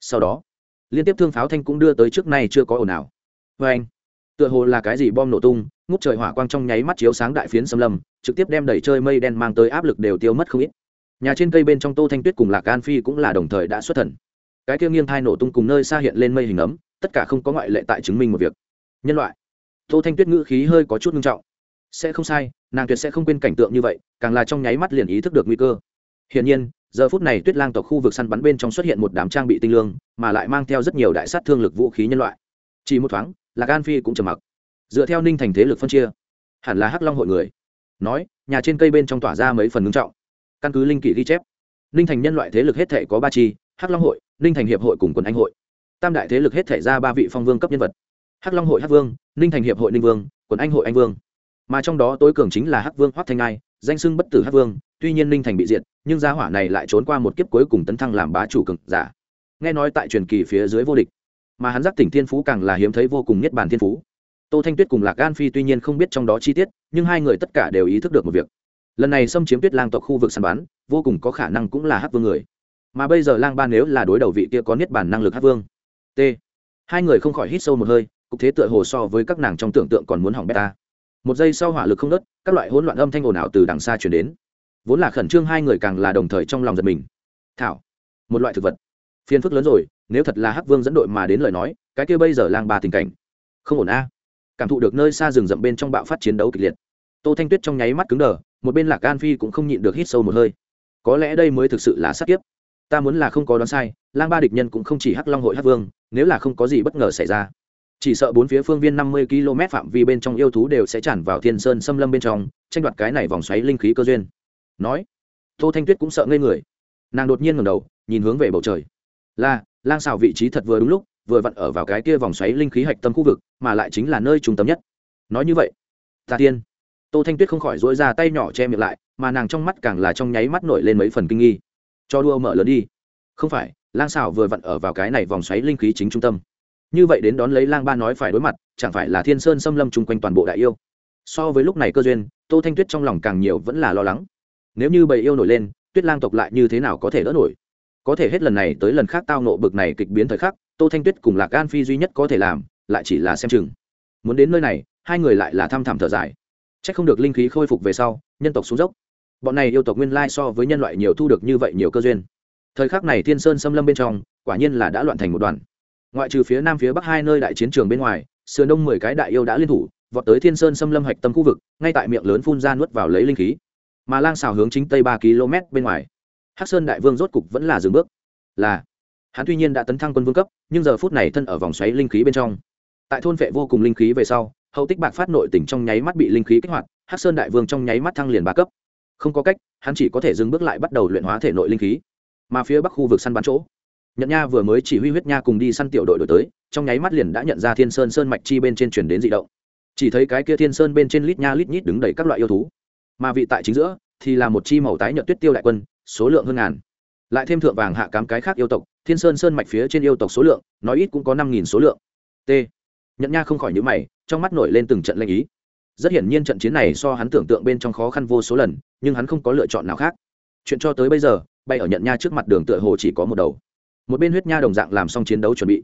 Sau đó, liên tiếp thương pháo thanh cũng đưa tới trước nay chưa có ồn ào. Vê anh, tựa hồ là cái gì bom nổ tung, ngút trời hỏa quang trong nháy mắt chiếu sáng đại phiến xâm lâm, trực tiếp đem đẩy chơi mây đen mang tới áp lực đều tiêu mất không ít. Nhà trên cây bên trong tô thanh tuyết cùng lạc an phi cũng là đồng thời đã xuất thần. Cái kia nghiêng thai nổ tung cùng nơi xa hiện lên mây hình ấm, tất cả không có ngoại lệ tại chứng minh một việc. Nhân loại, tô thanh tuyết ngữ khí hơi có chút nghiêm trọng. Sẽ không sai, nàng tuyệt sẽ không quên cảnh tượng như vậy, càng là trong nháy mắt liền ý thức được nguy cơ. Hiển nhiên giờ phút này tuyết lang tộc khu vực săn bắn bên trong xuất hiện một đám trang bị tinh lương, mà lại mang theo rất nhiều đại sát thương lực vũ khí nhân loại. Chỉ một thoáng là gan phi cũng trầm mặc. Dựa theo ninh thành thế lực phân chia, hẳn là hắc long hội người. Nói, nhà trên cây bên trong tỏa ra mấy phần ngưng trọng. Căn cứ linh kỷ ghi chép, ninh thành nhân loại thế lực hết thể có ba chi, hắc long hội, ninh thành hiệp hội cùng quần anh hội. Tam đại thế lực hết thể ra ba vị phong vương cấp nhân vật. Hắc long hội hắc vương, ninh thành hiệp hội ninh vương, quần anh hội anh vương. Mà trong đó tối cường chính là hắc vương hoắc thanh ai danh sưng bất tử hắc vương, tuy nhiên ninh thành bị diệt nhưng gia hỏa này lại trốn qua một kiếp cuối cùng tấn thăng làm bá chủ cực giả. Nghe nói tại truyền kỳ phía dưới vô địch, mà hắn giác tỉnh thiên phú càng là hiếm thấy vô cùng nhất bản thiên phú. Tô thanh tuyết cùng lạc gan phi tuy nhiên không biết trong đó chi tiết, nhưng hai người tất cả đều ý thức được một việc. Lần này xâm chiếm tuyết lang tộc khu vực săn bắn, vô cùng có khả năng cũng là hát vương người. Mà bây giờ lang ba nếu là đối đầu vị kia có niết bản năng lực hát vương, t. Hai người không khỏi hít sâu một hơi, cục thế tựa hồ so với các nàng trong tưởng tượng còn muốn hỏng beta một giây sau hỏa lực không đất các loại hỗn loạn âm thanh ồn ào từ đằng xa chuyển đến vốn là khẩn trương hai người càng là đồng thời trong lòng giật mình. Thảo, một loại thực vật. Phiền phức lớn rồi, nếu thật là hắc vương dẫn đội mà đến lời nói, cái kia bây giờ lang ba tình cảnh. Không ổn a. Cảm thụ được nơi xa rừng rậm bên trong bạo phát chiến đấu kịch liệt. Tô thanh tuyết trong nháy mắt cứng đờ, một bên lạc an phi cũng không nhịn được hít sâu một hơi. Có lẽ đây mới thực sự là sát kiếp. Ta muốn là không có đoán sai, lang ba địch nhân cũng không chỉ hắc long hội hắc vương, nếu là không có gì bất ngờ xảy ra. Chỉ sợ bốn phía phương viên năm mươi km phạm vi bên trong yêu thú đều sẽ tràn vào thiên sơn xâm lâm bên trong, tranh đoạt cái này vòng xoáy linh khí cơ duyên nói, tô thanh tuyết cũng sợ ngây người. Nàng đột nhiên ngẩng đầu, nhìn hướng về bầu trời. Là, lang xào vị trí thật vừa đúng lúc, vừa vặn ở vào cái kia vòng xoáy linh khí hạch tâm khu vực, mà lại chính là nơi trung tâm nhất. Nói như vậy, ta tiên. Tô thanh tuyết không khỏi dỗi ra tay nhỏ che miệng lại, mà nàng trong mắt càng là trong nháy mắt nổi lên mấy phần kinh nghi. Cho đua mở lớn đi. Không phải, lang xào vừa vặn ở vào cái này vòng xoáy linh khí chính trung tâm. Như vậy đến đón lấy lang ba nói phải đối mặt, chẳng phải là thiên sơn xâm lâm chung quanh toàn bộ đại yêu. So với lúc này cơ duyên, tô thanh tuyết trong lòng càng nhiều vẫn là lo lắng nếu như bầy yêu nổi lên, tuyết lang tộc lại như thế nào có thể đỡ nổi? Có thể hết lần này tới lần khác tao nộ bực này kịch biến thời khắc, tô thanh tuyết cùng lạc gan phi duy nhất có thể làm, lại chỉ là xem chừng. Muốn đến nơi này, hai người lại là thăm thẳm thở dài. C h ắ c không được linh khí khôi phục về sau, nhân tộc xuống dốc. Bọn này yêu tộc nguyên lai so với nhân loại nhiều thu được như vậy nhiều cơ duyên. Thời khắc này thiên sơn xâm lâm bên trong, quả nhiên là đã loạn thành một đoàn. Ngoại trừ phía nam phía bắc hai nơi đại chiến trường bên ngoài, sườn đông mười cái đại yêu đã liên thủ, vọt tới thiên sơn xâm lâm hạch tâm khu vực, ngay tại miệng lớn phun ra nuốt vào lấy linh khí mà lang xào hướng chính tây ba km bên ngoài. Hắc sơn đại vương rốt cục vẫn là dừng bước. Là, hắn tuy nhiên đã tấn thăng quân vương cấp, nhưng giờ phút này thân ở vòng xoáy linh khí bên trong. Tại thôn vệ vô cùng linh khí về sau, hậu tích bạc phát nội tỉnh trong nháy mắt bị linh khí kích hoạt, hắc sơn đại vương trong nháy mắt thăng liền ba cấp. Không có cách, hắn chỉ có thể dừng bước lại bắt đầu luyện hóa thể nội linh khí. Mà phía bắc khu vực săn bắn chỗ nhận nha vừa mới chỉ huy huyết nha cùng đi săn tiểu đội đổi tới, trong nháy mắt liền đã nhận ra thiên sơn sơn mạch chi bên trên chuyển đến dị động. Chỉ thấy cái kia thiên sơn bên trên lít nha lít nhít đứng đầy các loại yêu thú mà vị tại chính giữa thì là một chi màu tái nhợt tuyết tiêu đại quân, số lượng hơn ngàn. Lại thêm thượng vàng hạ cám cái khác yêu tộc, thiên sơn sơn mạch phía trên yêu tộc số lượng, nói ít cũng có năm nghìn số lượng. T. Nhận nha không khỏi nhữ mày, trong mắt nổi lên từng trận lanh ý. Rất hiển nhiên trận chiến này so hắn tưởng tượng bên trong khó khăn vô số lần, nhưng hắn không có lựa chọn nào khác. Chuyện cho tới bây giờ, bay ở nhận nha trước mặt đường tựa hồ chỉ có một đầu. Một bên huyết nha đồng dạng làm xong chiến đấu chuẩn bị.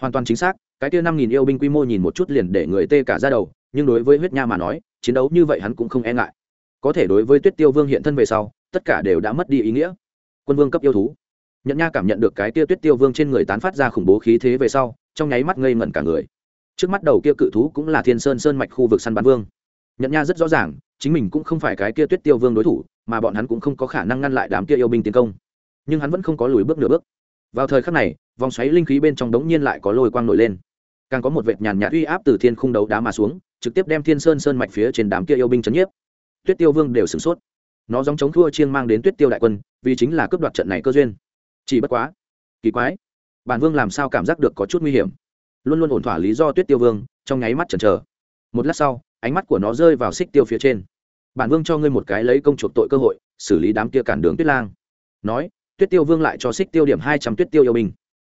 Hoàn toàn chính xác, cái kia năm nghìn yêu binh quy mô nhìn một chút liền để người tê cả ra đầu, nhưng đối với huyết nha mà nói, chiến đấu như vậy hắn cũng không e ngại có thể đối với tuyết tiêu vương hiện thân về sau, tất cả đều đã mất đi ý nghĩa. Quân vương cấp yêu thú. Nhận nha cảm nhận được cái tia tuyết tiêu vương trên người tán phát ra khủng bố khí thế về sau, trong nháy mắt ngây ngẩn cả người. Trước mắt đầu kia cự thú cũng là thiên sơn sơn mạch khu vực săn bắn vương. Nhận nha rất rõ ràng, chính mình cũng không phải cái kia tuyết tiêu vương đối thủ, mà bọn hắn cũng không có khả năng ngăn lại đám kia yêu binh tiến công. Nhưng hắn vẫn không có lùi bước nửa bước. Vào thời khắc này, vòng xoáy linh khí bên trong đống nhiên lại có lôi quang nổi lên. Càng có một vệt nhàn nhạt uy áp từ thiên khung đấu đá mà xuống, trực tiếp đem thiên sơn sơn mạch phía trên đám kia yêu binh chấn nhiếp tuyết tiêu vương đều sửng sốt. Nó giống chống thua chiêng mang đến tuyết tiêu đại quân, vì chính là cướp đoạt trận này cơ duyên. Chỉ bất quá, kỳ quái, bản vương làm sao cảm giác được có chút nguy hiểm? Luôn luôn ổn thỏa lý do tuyết tiêu vương, trong nháy mắt chần chờ. Một lát sau, ánh mắt của nó rơi vào xích tiêu phía trên. Bản vương cho ngươi một cái lấy công chuộc tội cơ hội, xử lý đám kia cản đường tuyết lang. Nói, tuyết tiêu vương lại cho xích tiêu điểm hai trăm tuyết tiêu yêu binh.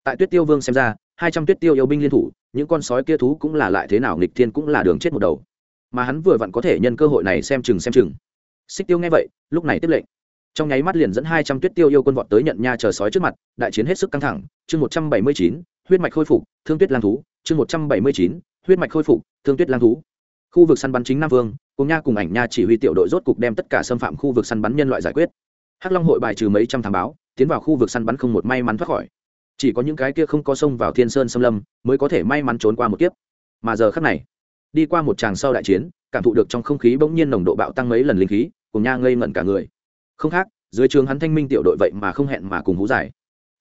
Tại tuyết tiêu vương xem ra, hai trăm tuyết tiêu yêu binh liên thủ, những con sói kia thú cũng là lại thế nào, nghịch thiên cũng là đường chết một đầu mà hắn vừa vặn có thể nhân cơ hội này xem chừng xem chừng. Xích tiêu nghe vậy, lúc này tiếp lệnh. Trong nháy mắt liền dẫn hai trăm tuyết tiêu yêu quân vọt tới nhận nha chờ sói trước mặt, đại chiến hết sức căng thẳng. Chương một trăm bảy mươi chín, huyết mạch khôi phục, thương tuyết lang thú. Chương một trăm bảy mươi chín, huyết mạch khôi phục, thương tuyết lang thú. Khu vực săn bắn chính nam vương, cùng nha cùng ảnh nha chỉ huy tiểu đội rốt cục đem tất cả xâm phạm khu vực săn bắn nhân loại giải quyết. Hắc long hội bài trừ mấy trăm thám báo, tiến vào khu vực săn bắn không một may mắn thoát khỏi. Chỉ có những cái kia không có sông vào thiên sơn xâm lâm, mới có thể may mắn trốn qua một kiếp. Mà giờ khắc này đi qua một tràng sau đại chiến, cảm thụ được trong không khí bỗng nhiên nồng độ bạo tăng mấy lần linh khí, cùng nha ngây ngẩn cả người không khác, dưới trường hắn thanh minh tiểu đội vậy mà không hẹn mà cùng hú giải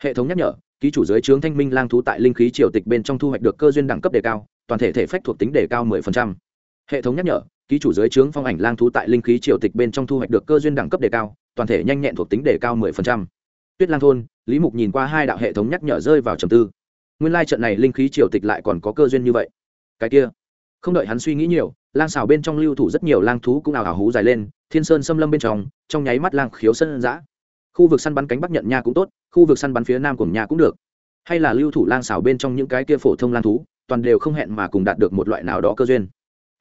hệ thống nhắc nhở, ký chủ dưới trướng thanh minh lang thú tại linh khí triều tịch bên trong thu hoạch được cơ duyên đẳng cấp đề cao, toàn thể thể phách thuộc tính đề cao 10%. hệ thống nhắc nhở, ký chủ dưới trướng phong ảnh lang thú tại linh khí triều tịch bên trong thu hoạch được cơ duyên đẳng cấp đề cao, toàn thể nhanh nhẹn thuộc tính đề cao 10%. tuyết lang thôn, lý mục nhìn qua hai đạo hệ thống nhắc nhở rơi vào trầm tư nguyên lai trận này linh khí triều tịch lại còn có cơ duyên như vậy cái kia không đợi hắn suy nghĩ nhiều, lang xào bên trong lưu thủ rất nhiều lang thú cũng ào ảo hú dài lên, thiên sơn xâm lâm bên trong trong nháy mắt lang khiếu sân giã. Khu vực săn bắn cánh bắc nhận nha cũng tốt, khu vực săn bắn phía nam cùng nha cũng được. Hay là lưu thủ lang xào bên trong những cái kia phổ thông lang thú, toàn đều không hẹn mà cùng đạt được một loại nào đó cơ duyên.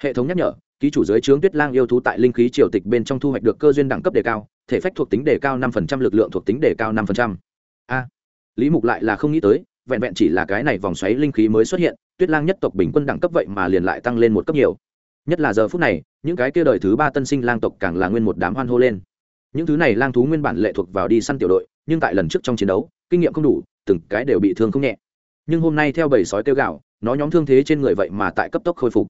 Hệ thống nhắc nhở, ký chủ giới trướng tuyết lang yêu thú tại linh khí triều tịch bên trong thu hoạch được cơ duyên đẳng cấp đề cao, thể phách thuộc tính đề cao năm lực lượng thuộc tính đề cao năm a. Lý mục lại là không nghĩ tới vẹn vẹn chỉ là cái này vòng xoáy linh khí mới xuất hiện, tuyết lang nhất tộc bình quân đẳng cấp vậy mà liền lại tăng lên một cấp nhiều. Nhất là giờ phút này, những cái kia đời thứ ba tân sinh lang tộc càng là nguyên một đám hoan hô lên. Những thứ này lang thú nguyên bản lệ thuộc vào đi săn tiểu đội, nhưng tại lần trước trong chiến đấu, kinh nghiệm không đủ, từng cái đều bị thương không nhẹ. Nhưng hôm nay theo bầy sói tiêu gạo nó nhóm thương thế trên người vậy mà tại cấp tốc khôi phục.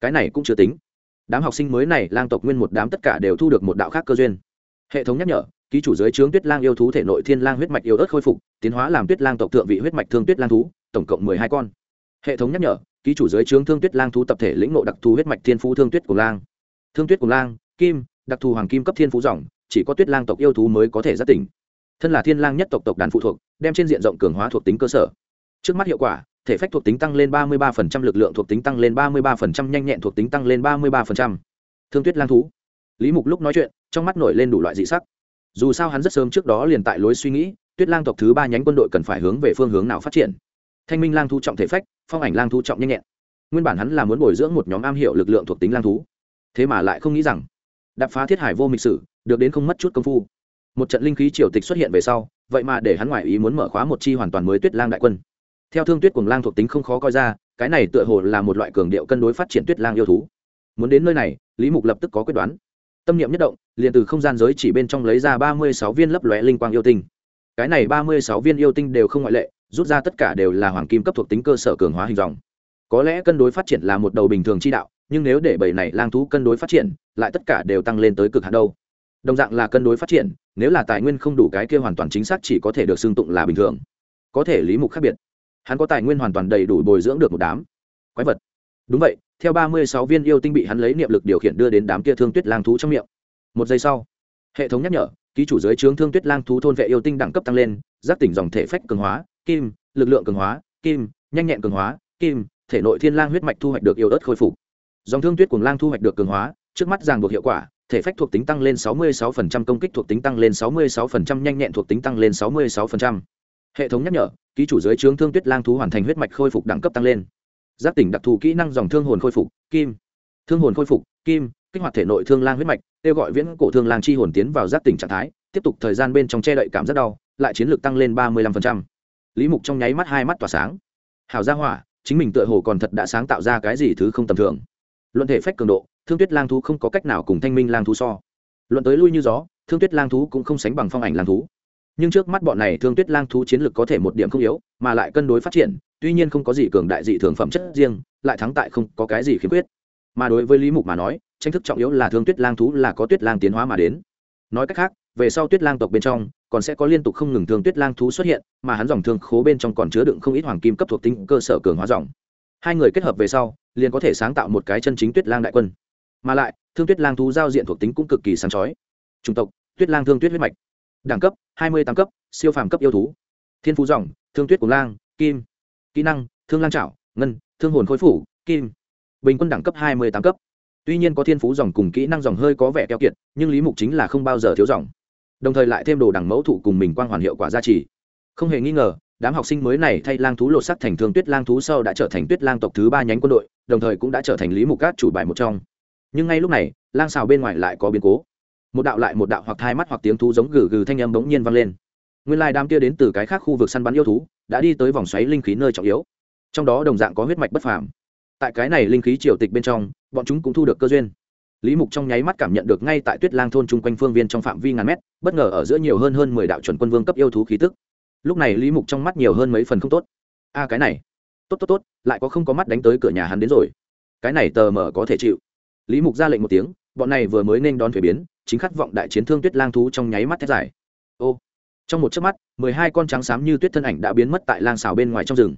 Cái này cũng chưa tính. Đám học sinh mới này lang tộc nguyên một đám tất cả đều thu được một đạo khác cơ duyên. Hệ thống nhắc nhở ký chủ giới trướng tuyết lang yêu thú thể nội thiên lang huyết mạch yêu ớt khôi phục tiến hóa làm tuyết lang tộc thượng vị huyết mạch thương tuyết lang thú tổng cộng mười hai con. Hệ thống nhắc nhở ký chủ giới trướng thương tuyết lang thú tập thể lĩnh ngộ đặc thù huyết mạch thiên phú thương tuyết của lang. Thương tuyết của lang kim đặc thù hoàng kim cấp thiên phú dòng chỉ có tuyết lang tộc yêu thú mới có thể giác tỉnh. Thân là thiên lang nhất tộc tộc đàn phụ thuộc đem trên diện rộng cường hóa thuộc tính cơ sở. Trước mắt hiệu quả thể phách thuộc tính tăng lên ba mươi 33%, lực lượng thuộc tính tăng lên ba mươi 33%, nhanh nhẹn thuộc tính tăng lên ba mươi 33%. thương tuyết lang thú. Lý mục lúc nói chuyện trong mắt nổi lên đủ loại dị sắc dù sao hắn rất sớm trước đó liền tại lối suy nghĩ, tuyết lang tộc thứ ba nhánh quân đội cần phải hướng về phương hướng nào phát triển. Thanh minh lang thu trọng thể phách, phong ảnh lang thu trọng nhanh nhẹn. Nguyên bản hắn là muốn bồi dưỡng một nhóm am hiểu lực lượng thuộc tính lang thú. Thế mà lại không nghĩ rằng, đạp phá thiết hải vô mịch sử, được đến không mất chút công phu. Một trận linh khí triều tịch xuất hiện về sau, vậy mà để hắn ngoại ý muốn mở khóa một chi hoàn toàn mới tuyết lang đại quân. Theo thương tuyết cùng lang thuộc tính không khó coi ra, cái này tựa hồ là một loại cường điệu cân đối phát triển tuyết lang yêu thú. Muốn đến nơi này, lý mục lập tức có quyết đoán tâm niệm nhất động, liền từ không gian giới chỉ bên trong lấy ra ba mươi sáu viên lấp lóe linh quang yêu tinh. Cái này ba mươi sáu viên yêu tinh đều không ngoại lệ, rút ra tất cả đều là hoàng kim cấp thuộc tính cơ sở cường hóa hình dòng. Có lẽ cân đối phát triển là một đầu bình thường chi đạo, nhưng nếu để bầy này lang thú cân đối phát triển, lại tất cả đều tăng lên tới cực hạn đâu. Đồng dạng là cân đối phát triển, nếu là tài nguyên không đủ cái kia hoàn toàn chính xác chỉ có thể được xưng tụng là bình thường. Có thể lý mục khác biệt. Hắn có tài nguyên hoàn toàn đầy đủ bồi dưỡng được một đám quái vật. Đúng vậy theo ba mươi sáu viên yêu tinh bị hắn lấy niệm lực điều khiển đưa đến đám kia thương tuyết lang thú trong miệng. Một giây sau hệ thống nhắc nhở ký chủ giới trướng thương tuyết lang thú thôn vệ yêu tinh đẳng cấp tăng lên giác tỉnh dòng thể phách cường hóa kim lực lượng cường hóa kim nhanh nhẹn cường hóa kim thể nội thiên lang huyết mạch thu hoạch được yêu ớt khôi phục. Dòng thương tuyết cùng lang thu hoạch được cường hóa trước mắt ràng buộc hiệu quả thể phách thuộc tính tăng lên 66%, công kích thuộc tính tăng lên 66%, nhanh nhẹn thuộc tính tăng lên 66%. hệ thống nhắc nhở ký chủ giới trướng thương tuyết lang thú hoàn thành huyết mạch khôi phục đẳng cấp tăng lên giác tỉnh đặc thù kỹ năng dòng thương hồn khôi phục, kim. Thương hồn khôi phục, kim, kích hoạt thể nội thương lang huyết mạch, kêu gọi viễn cổ thương lang chi hồn tiến vào giác tỉnh trạng thái, tiếp tục thời gian bên trong che đậy cảm rất đau, lại chiến lược tăng lên ba mươi lăm lý mục trong nháy mắt hai mắt tỏa sáng. Hào gia hỏa, chính mình tựa hồ còn thật đã sáng tạo ra cái gì thứ không tầm thường. Luận thể phách cường độ, thương tuyết lang thú không có cách nào cùng thanh minh lang thú so. Luận tới lui như gió, thương tuyết lang thú cũng không sánh bằng phong ảnh lang thú nhưng trước mắt bọn này thương tuyết lang thú chiến lược có thể một điểm không yếu, mà lại cân đối phát triển, tuy nhiên không có gì cường đại dị thường phẩm chất riêng, lại thắng tại không có cái gì khiếm khuyết. Mà đối với lý mục mà nói, tranh thức trọng yếu là thương tuyết lang thú là có tuyết lang tiến hóa mà đến. Nói cách khác, về sau tuyết lang tộc bên trong, còn sẽ có liên tục không ngừng thương tuyết lang thú xuất hiện, mà hắn dòng thương khố bên trong còn chứa đựng không ít hoàng kim cấp thuộc tính cơ sở cường hóa dòng. Hai người kết hợp về sau, liền có thể sáng tạo một cái chân chính tuyết lang đại quân. Mà lại, thương tuyết lang thú giao diện thuộc tính cũng cực kỳ sáng chói. Chủng tộc, tuyết lang thương tuyết huyết mạch đẳng cấp, hai mươi tám cấp, siêu phàm cấp yêu thú. Thiên phú dòng, thương tuyết của lang, kim. Kỹ năng, thương lang trảo, ngân, thương hồn khối phủ, kim. Bình quân đẳng cấp hai mươi tám cấp. Tuy nhiên có thiên phú dòng cùng kỹ năng dòng hơi có vẻ keo kiệt, nhưng lý mục chính là không bao giờ thiếu dòng. Đồng thời lại thêm đồ đẳng mẫu thụ cùng mình quang hoàn hiệu quả gia trì. Không hề nghi ngờ, đám học sinh mới này thay lang thú lột sắc thành thương tuyết lang thú sau đã trở thành tuyết lang tộc thứ ba nhánh quân đội, đồng thời cũng đã trở thành lý mục cát chủ bài một trong. Nhưng ngay lúc này, lang xào bên ngoài lại có biến cố một đạo lại một đạo hoặc hai mắt hoặc tiếng thú giống gừ gừ thanh âm bỗng nhiên vang lên. Nguyên lai đám kia đến từ cái khác khu vực săn bắn yêu thú đã đi tới vòng xoáy linh khí nơi trọng yếu. Trong đó đồng dạng có huyết mạch bất phàm. Tại cái này linh khí triều tịch bên trong, bọn chúng cũng thu được cơ duyên. Lý mục trong nháy mắt cảm nhận được ngay tại tuyết lang thôn chung quanh phương viên trong phạm vi ngàn mét, bất ngờ ở giữa nhiều hơn hơn mười đạo chuẩn quân vương cấp yêu thú khí tức. Lúc này lý mục trong mắt nhiều hơn mấy phần không tốt. A, cái này. Tốt tốt tốt, lại có không có mắt đánh tới cửa nhà hắn đến rồi. Cái này tờ mờ có thể chịu. Lý mục ra lệnh một tiếng, bọn này vừa mới nên đón thuế biến chính khát vọng đại chiến thương tuyết lang thú trong nháy mắt thét dài. Ô, trong một chớp mắt, mười hai con trắng xám như tuyết thân ảnh đã biến mất tại lang xào bên ngoài trong rừng.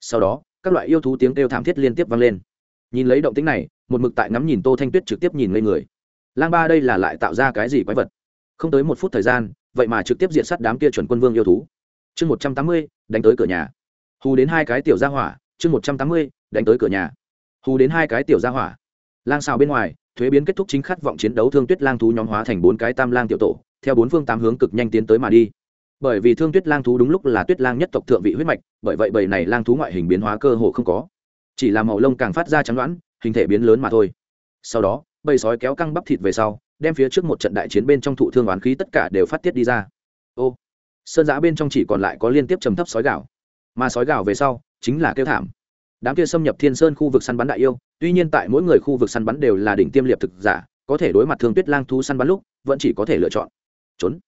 Sau đó, các loại yêu thú tiếng kêu thảm thiết liên tiếp vang lên. Nhìn lấy động tĩnh này, một mực tại ngắm nhìn tô thanh tuyết trực tiếp nhìn lên người. Lang ba đây là lại tạo ra cái gì quái vật? Không tới một phút thời gian, vậy mà trực tiếp diện sát đám kia chuẩn quân vương yêu thú. Chương một trăm tám mươi, đánh tới cửa nhà. Hù đến hai cái tiểu gia hỏa, chương một trăm tám mươi, đánh tới cửa nhà. Hù đến hai cái tiểu gia hỏa. Lang xào bên ngoài thuế biến kết thúc chính khát vọng chiến đấu thương tuyết lang thú nhóm hóa thành bốn cái tam lang tiểu tổ, theo bốn phương tám hướng cực nhanh tiến tới mà đi. Bởi vì thương tuyết lang thú đúng lúc là tuyết lang nhất tộc thượng vị huyết mạch, bởi vậy bầy này lang thú ngoại hình biến hóa cơ hồ không có. Chỉ là màu lông càng phát ra trắng đoán, hình thể biến lớn mà thôi. Sau đó, bầy sói kéo căng bắp thịt về sau, đem phía trước một trận đại chiến bên trong thụ thương oán khí tất cả đều phát tiết đi ra. Ô, sơn giã bên trong chỉ còn lại có liên tiếp trầm thấp sói gạo. Mà sói gạo về sau, chính là kêu thảm. Đám kia xâm nhập thiên sơn khu vực săn bắn đại yêu tuy nhiên tại mỗi người khu vực săn bắn đều là đỉnh tiêm liệp thực giả, có thể đối mặt thương tuyết lang thú săn bắn lúc, vẫn chỉ có thể lựa chọn. Trốn.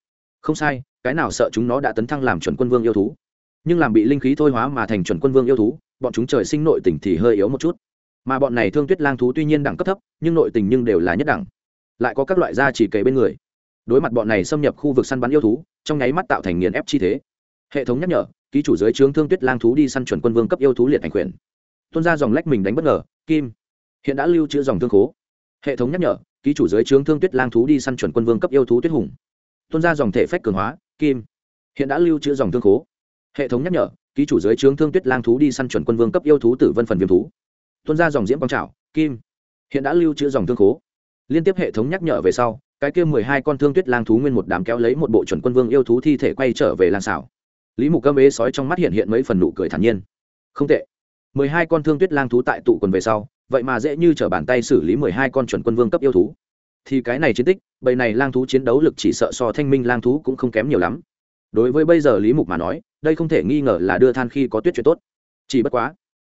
Không sai, cái nào sợ chúng nó đã tấn thăng làm chuẩn quân vương yêu thú. Nhưng làm bị linh khí thôi hóa mà thành chuẩn quân vương yêu thú, bọn chúng trời sinh nội tình thì hơi yếu một chút. Mà bọn này thương tuyết lang thú tuy nhiên đẳng cấp thấp, nhưng nội tình nhưng đều là nhất đẳng. Lại có các loại da chỉ kề bên người. Đối mặt bọn này xâm nhập khu vực săn bắn yêu thú, trong nháy mắt tạo thành nghiền ép chi thế. Hệ thống nhắc nhở, ký chủ giới trướng thương tuyết lang thú đi săn chuẩn quân vương cấp yêu thú liệt hành quyền. Tuôn ra dòng lách mình đánh bất ngờ, kim hiện đã lưu trữ dòng thương khố. Hệ thống nhắc nhở, ký chủ giới trướng thương tuyết lang thú đi săn chuẩn quân vương cấp yêu thú tuyết hùng. Tuôn ra dòng thể phách cường hóa, kim. Hiện đã lưu trữ dòng thương khố. Hệ thống nhắc nhở, ký chủ giới trướng thương tuyết lang thú đi săn chuẩn quân vương cấp yêu thú tử vân phần viêm thú. Tuôn ra dòng diễm quang trào kim. Hiện đã lưu trữ dòng thương khố. Liên tiếp hệ thống nhắc nhở về sau, cái kia mười hai con thương tuyết lang thú nguyên một đám kéo lấy một bộ chuẩn quân vương yêu thú thi thể quay trở về lang xảo. Lý mục cơm ế sói trong mắt hiện hiện mấy phần nụ cười thản nhiên. Không tệ. mười hai con thương tuyết lang thú tại tụ quần về sau vậy mà dễ như t bàn tay xử lý mười hai con chuẩn quân vương cấp yêu thú. Thì cái này chiến tích, bầy này lang thú chiến đấu lực chỉ sợ so thanh minh lang thú cũng không kém nhiều lắm. Đối với bây giờ lý mục mà nói, đây không thể nghi ngờ là đưa than khi có tuyết chuyện tốt. Chỉ bất quá,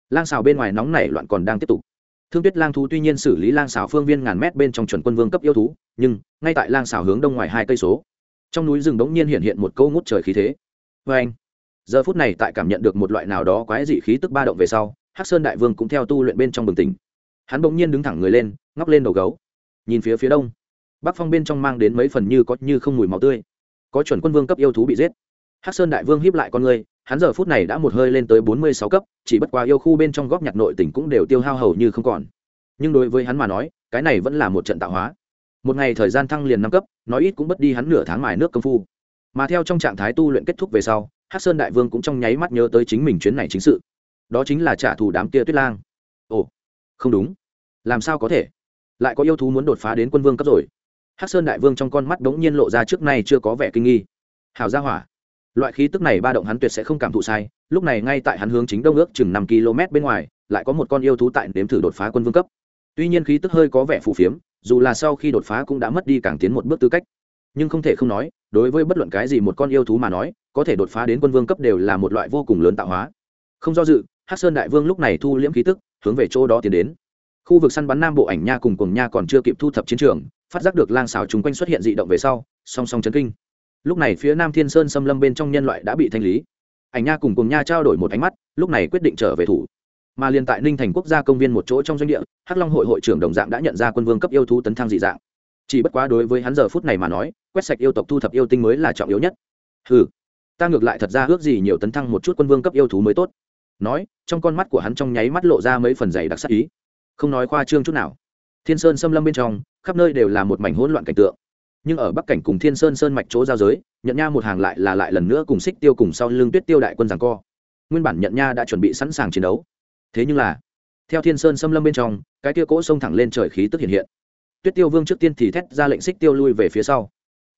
lang xào bên ngoài nóng nảy loạn còn đang tiếp tục. Thương tuyết lang thú tuy nhiên xử lý lang xào phương viên ngàn mét bên trong chuẩn quân vương cấp yêu thú, nhưng ngay tại lang xào hướng đông ngoài hai cây số, trong núi rừng đống nhiên hiện hiện một câu ngút trời khí thế. Vê anh giờ phút này tại cảm nhận được một loại nào đó quái dị khí tức ba động về sau hắc sơn đại vương cũng theo tu luyện bên trong bừng tỉnh. Hắn bỗng nhiên đứng thẳng người lên, ngóc lên đầu gấu. Nhìn phía phía đông, bắc phong bên trong mang đến mấy phần như có như không mùi máu tươi. Có chuẩn quân vương cấp yêu thú bị giết. Hắc sơn đại vương hiếp lại con người, hắn giờ phút này đã một hơi lên tới bốn mươi sáu cấp, chỉ bất quá yêu khu bên trong góp nhạc nội tỉnh cũng đều tiêu hao hầu như không còn. Nhưng đối với hắn mà nói, cái này vẫn là một trận tạo hóa. Một ngày thời gian thăng liền năm cấp, nói ít cũng mất đi hắn nửa tháng mài nước công phu. Mà theo trong trạng thái tu luyện kết thúc về sau, hắc sơn đại vương cũng trong nháy mắt nhớ tới chính mình chuyến này chính sự đó chính là trả thù đám kia tuyết lang. Ồ, không đúng. Làm sao có thể? Lại có yêu thú muốn đột phá đến quân vương cấp rồi. Hắc sơn đại vương trong con mắt đống nhiên lộ ra trước nay chưa có vẻ kinh nghi. Hào gia hỏa. Loại khí tức này ba động hắn tuyệt sẽ không cảm thụ sai, lúc này ngay tại hắn hướng chính đông ước chừng năm km bên ngoài, lại có một con yêu thú tại nếm thử đột phá quân vương cấp. Tuy nhiên khí tức hơi có vẻ phù phiếm, dù là sau khi đột phá cũng đã mất đi càng tiến một bước tư cách. Nhưng không thể không nói, đối với bất luận cái gì một con yêu thú mà nói, có thể đột phá đến quân vương cấp đều là một loại vô cùng lớn tạo hóa. Không do dự hắc sơn đại vương lúc này thu liễm khí tức, hướng về chỗ đó tiến đến. Khu vực săn bắn nam bộ ảnh nha cùng cùng nha còn chưa kịp thu thập chiến trường, phát giác được lang xào chung quanh xuất hiện dị động về sau, song song chấn kinh. Lúc này phía nam thiên sơn xâm lâm bên trong nhân loại đã bị thanh lý. Ảnh nha cùng cùng nha trao đổi một ánh mắt, lúc này quyết định trở về thủ. Mà liên tại ninh thành quốc gia công viên một chỗ trong doanh địa, hắc long hội hội trưởng đồng dạng đã nhận ra quân vương cấp yêu thú tấn thăng dị dạng. Chỉ bất quá đối với hắn giờ phút này mà nói, quét sạch yêu tộc thu thập yêu tinh mới là trọng yếu nhất. Ừ ta ngược lại thật ra ước gì nhiều tấn thăng một chút quân vương cấp yêu thú mới tốt nói, trong con mắt của hắn trong nháy mắt lộ ra mấy phần dày đặc sắc ý. Không nói khoa trương chút nào. Thiên sơn xâm lâm bên trong, khắp nơi đều là một mảnh hỗn loạn cảnh tượng. Nhưng ở bắc cảnh cùng thiên sơn sơn mạch chỗ giao giới nhận nha một hàng lại là lại lần nữa cùng xích tiêu cùng sau lưng tuyết tiêu đại quân giằng co. Nguyên bản nhận nha đã chuẩn bị sẵn sàng chiến đấu. Thế nhưng là, theo thiên sơn xâm lâm bên trong, cái tia cỗ xông thẳng lên trời khí tức hiện hiện. Tuyết tiêu vương trước tiên thì thét ra lệnh xích tiêu lui về phía sau.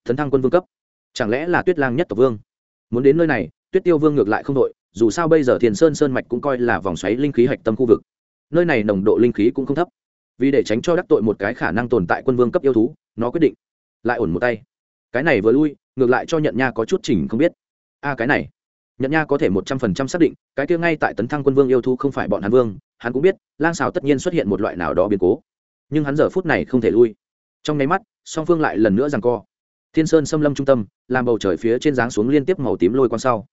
Thần thăng quân vương cấp. Chẳng lẽ là tuyết lang nhất tộc vương? Muốn đến nơi này, tuyết tiêu vương ngược lại không đội dù sao bây giờ thiền sơn sơn mạch cũng coi là vòng xoáy linh khí hạch tâm khu vực. Nơi này nồng độ linh khí cũng không thấp. Vì để tránh cho đắc tội một cái khả năng tồn tại quân vương cấp yêu thú, nó quyết định lại ổn một tay. Cái này vừa lui, ngược lại cho nhận nha có chút chỉnh không biết. A cái này, nhận nha có thể một trăm phần trăm xác định, cái kia ngay tại tấn thăng quân vương yêu thú không phải bọn hắn vương, hắn cũng biết, lang xào tất nhiên xuất hiện một loại nào đó biến cố. Nhưng hắn giờ phút này không thể lui. Trong nháy mắt, song phương lại lần nữa rằng co. Thiên sơn xâm lâm trung tâm, làm bầu trời phía trên dáng xuống liên tiếp màu tím lôi quan sau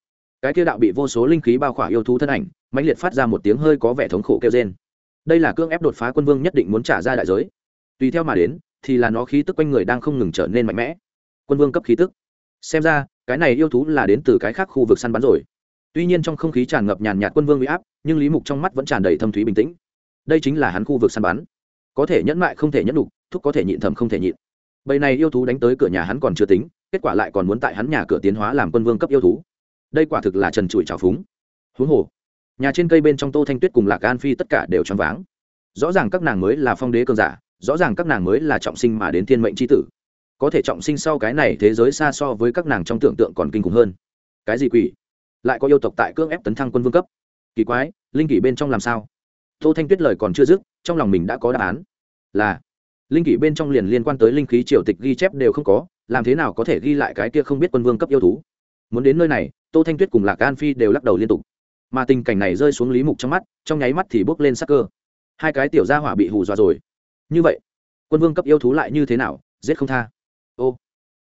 cái kia đạo bị vô số linh khí bao khỏa yêu thú thân ảnh, mãnh liệt phát ra một tiếng hơi có vẻ thống khổ kêu trên đây là cương ép đột phá quân vương nhất định muốn trả ra đại giới. Tùy theo mà đến, thì là nó khí tức quanh người đang không ngừng trở nên mạnh mẽ. Quân vương cấp khí tức. Xem ra, cái này yêu thú là đến từ cái khác khu vực săn bắn rồi. Tuy nhiên trong không khí tràn ngập nhàn nhạt quân vương bị áp, nhưng lý mục trong mắt vẫn tràn đầy thâm thúy bình tĩnh. Đây chính là hắn khu vực săn bắn. Có thể nhẫn mại không thể nhẫn đục thúc có thể nhịn thầm không thể nhịn. Bầy này yêu thú đánh tới cửa nhà hắn còn chưa tính, kết quả lại còn muốn tại hắn nhà cửa tiến hóa làm quân vương cấp yêu thú đây quả thực là trần trụi trào phúng. Huống hồ, nhà trên cây bên trong tô thanh tuyết cùng lạc an phi tất cả đều choáng váng. Rõ ràng các nàng mới là phong đế cường giả, rõ ràng các nàng mới là trọng sinh mà đến thiên mệnh c h i tử. Có thể trọng sinh sau cái này thế giới xa so với các nàng trong tưởng tượng còn kinh khủng hơn. Cái gì quỷ? Lại có yêu tộc tại cưỡng ép tấn thăng quân vương cấp? Kỳ quái, linh kỷ bên trong làm sao? Tô thanh tuyết lời còn chưa dứt, trong lòng mình đã có đáp án. Là, linh kỷ bên trong liền liên quan tới linh khí triều tịch ghi chép đều không có, làm thế nào có thể ghi lại cái kia không biết quân vương cấp yêu thú? Muốn đến nơi này tô thanh tuyết cùng lạc an phi đều lắc đầu liên tục. Mà tình cảnh này rơi xuống lý mục trong mắt, trong nháy mắt thì bước lên sắc cơ. Hai cái tiểu gia hỏa bị hù dọa rồi. Như vậy, quân vương cấp yêu thú lại như thế nào, giết không tha. Ô,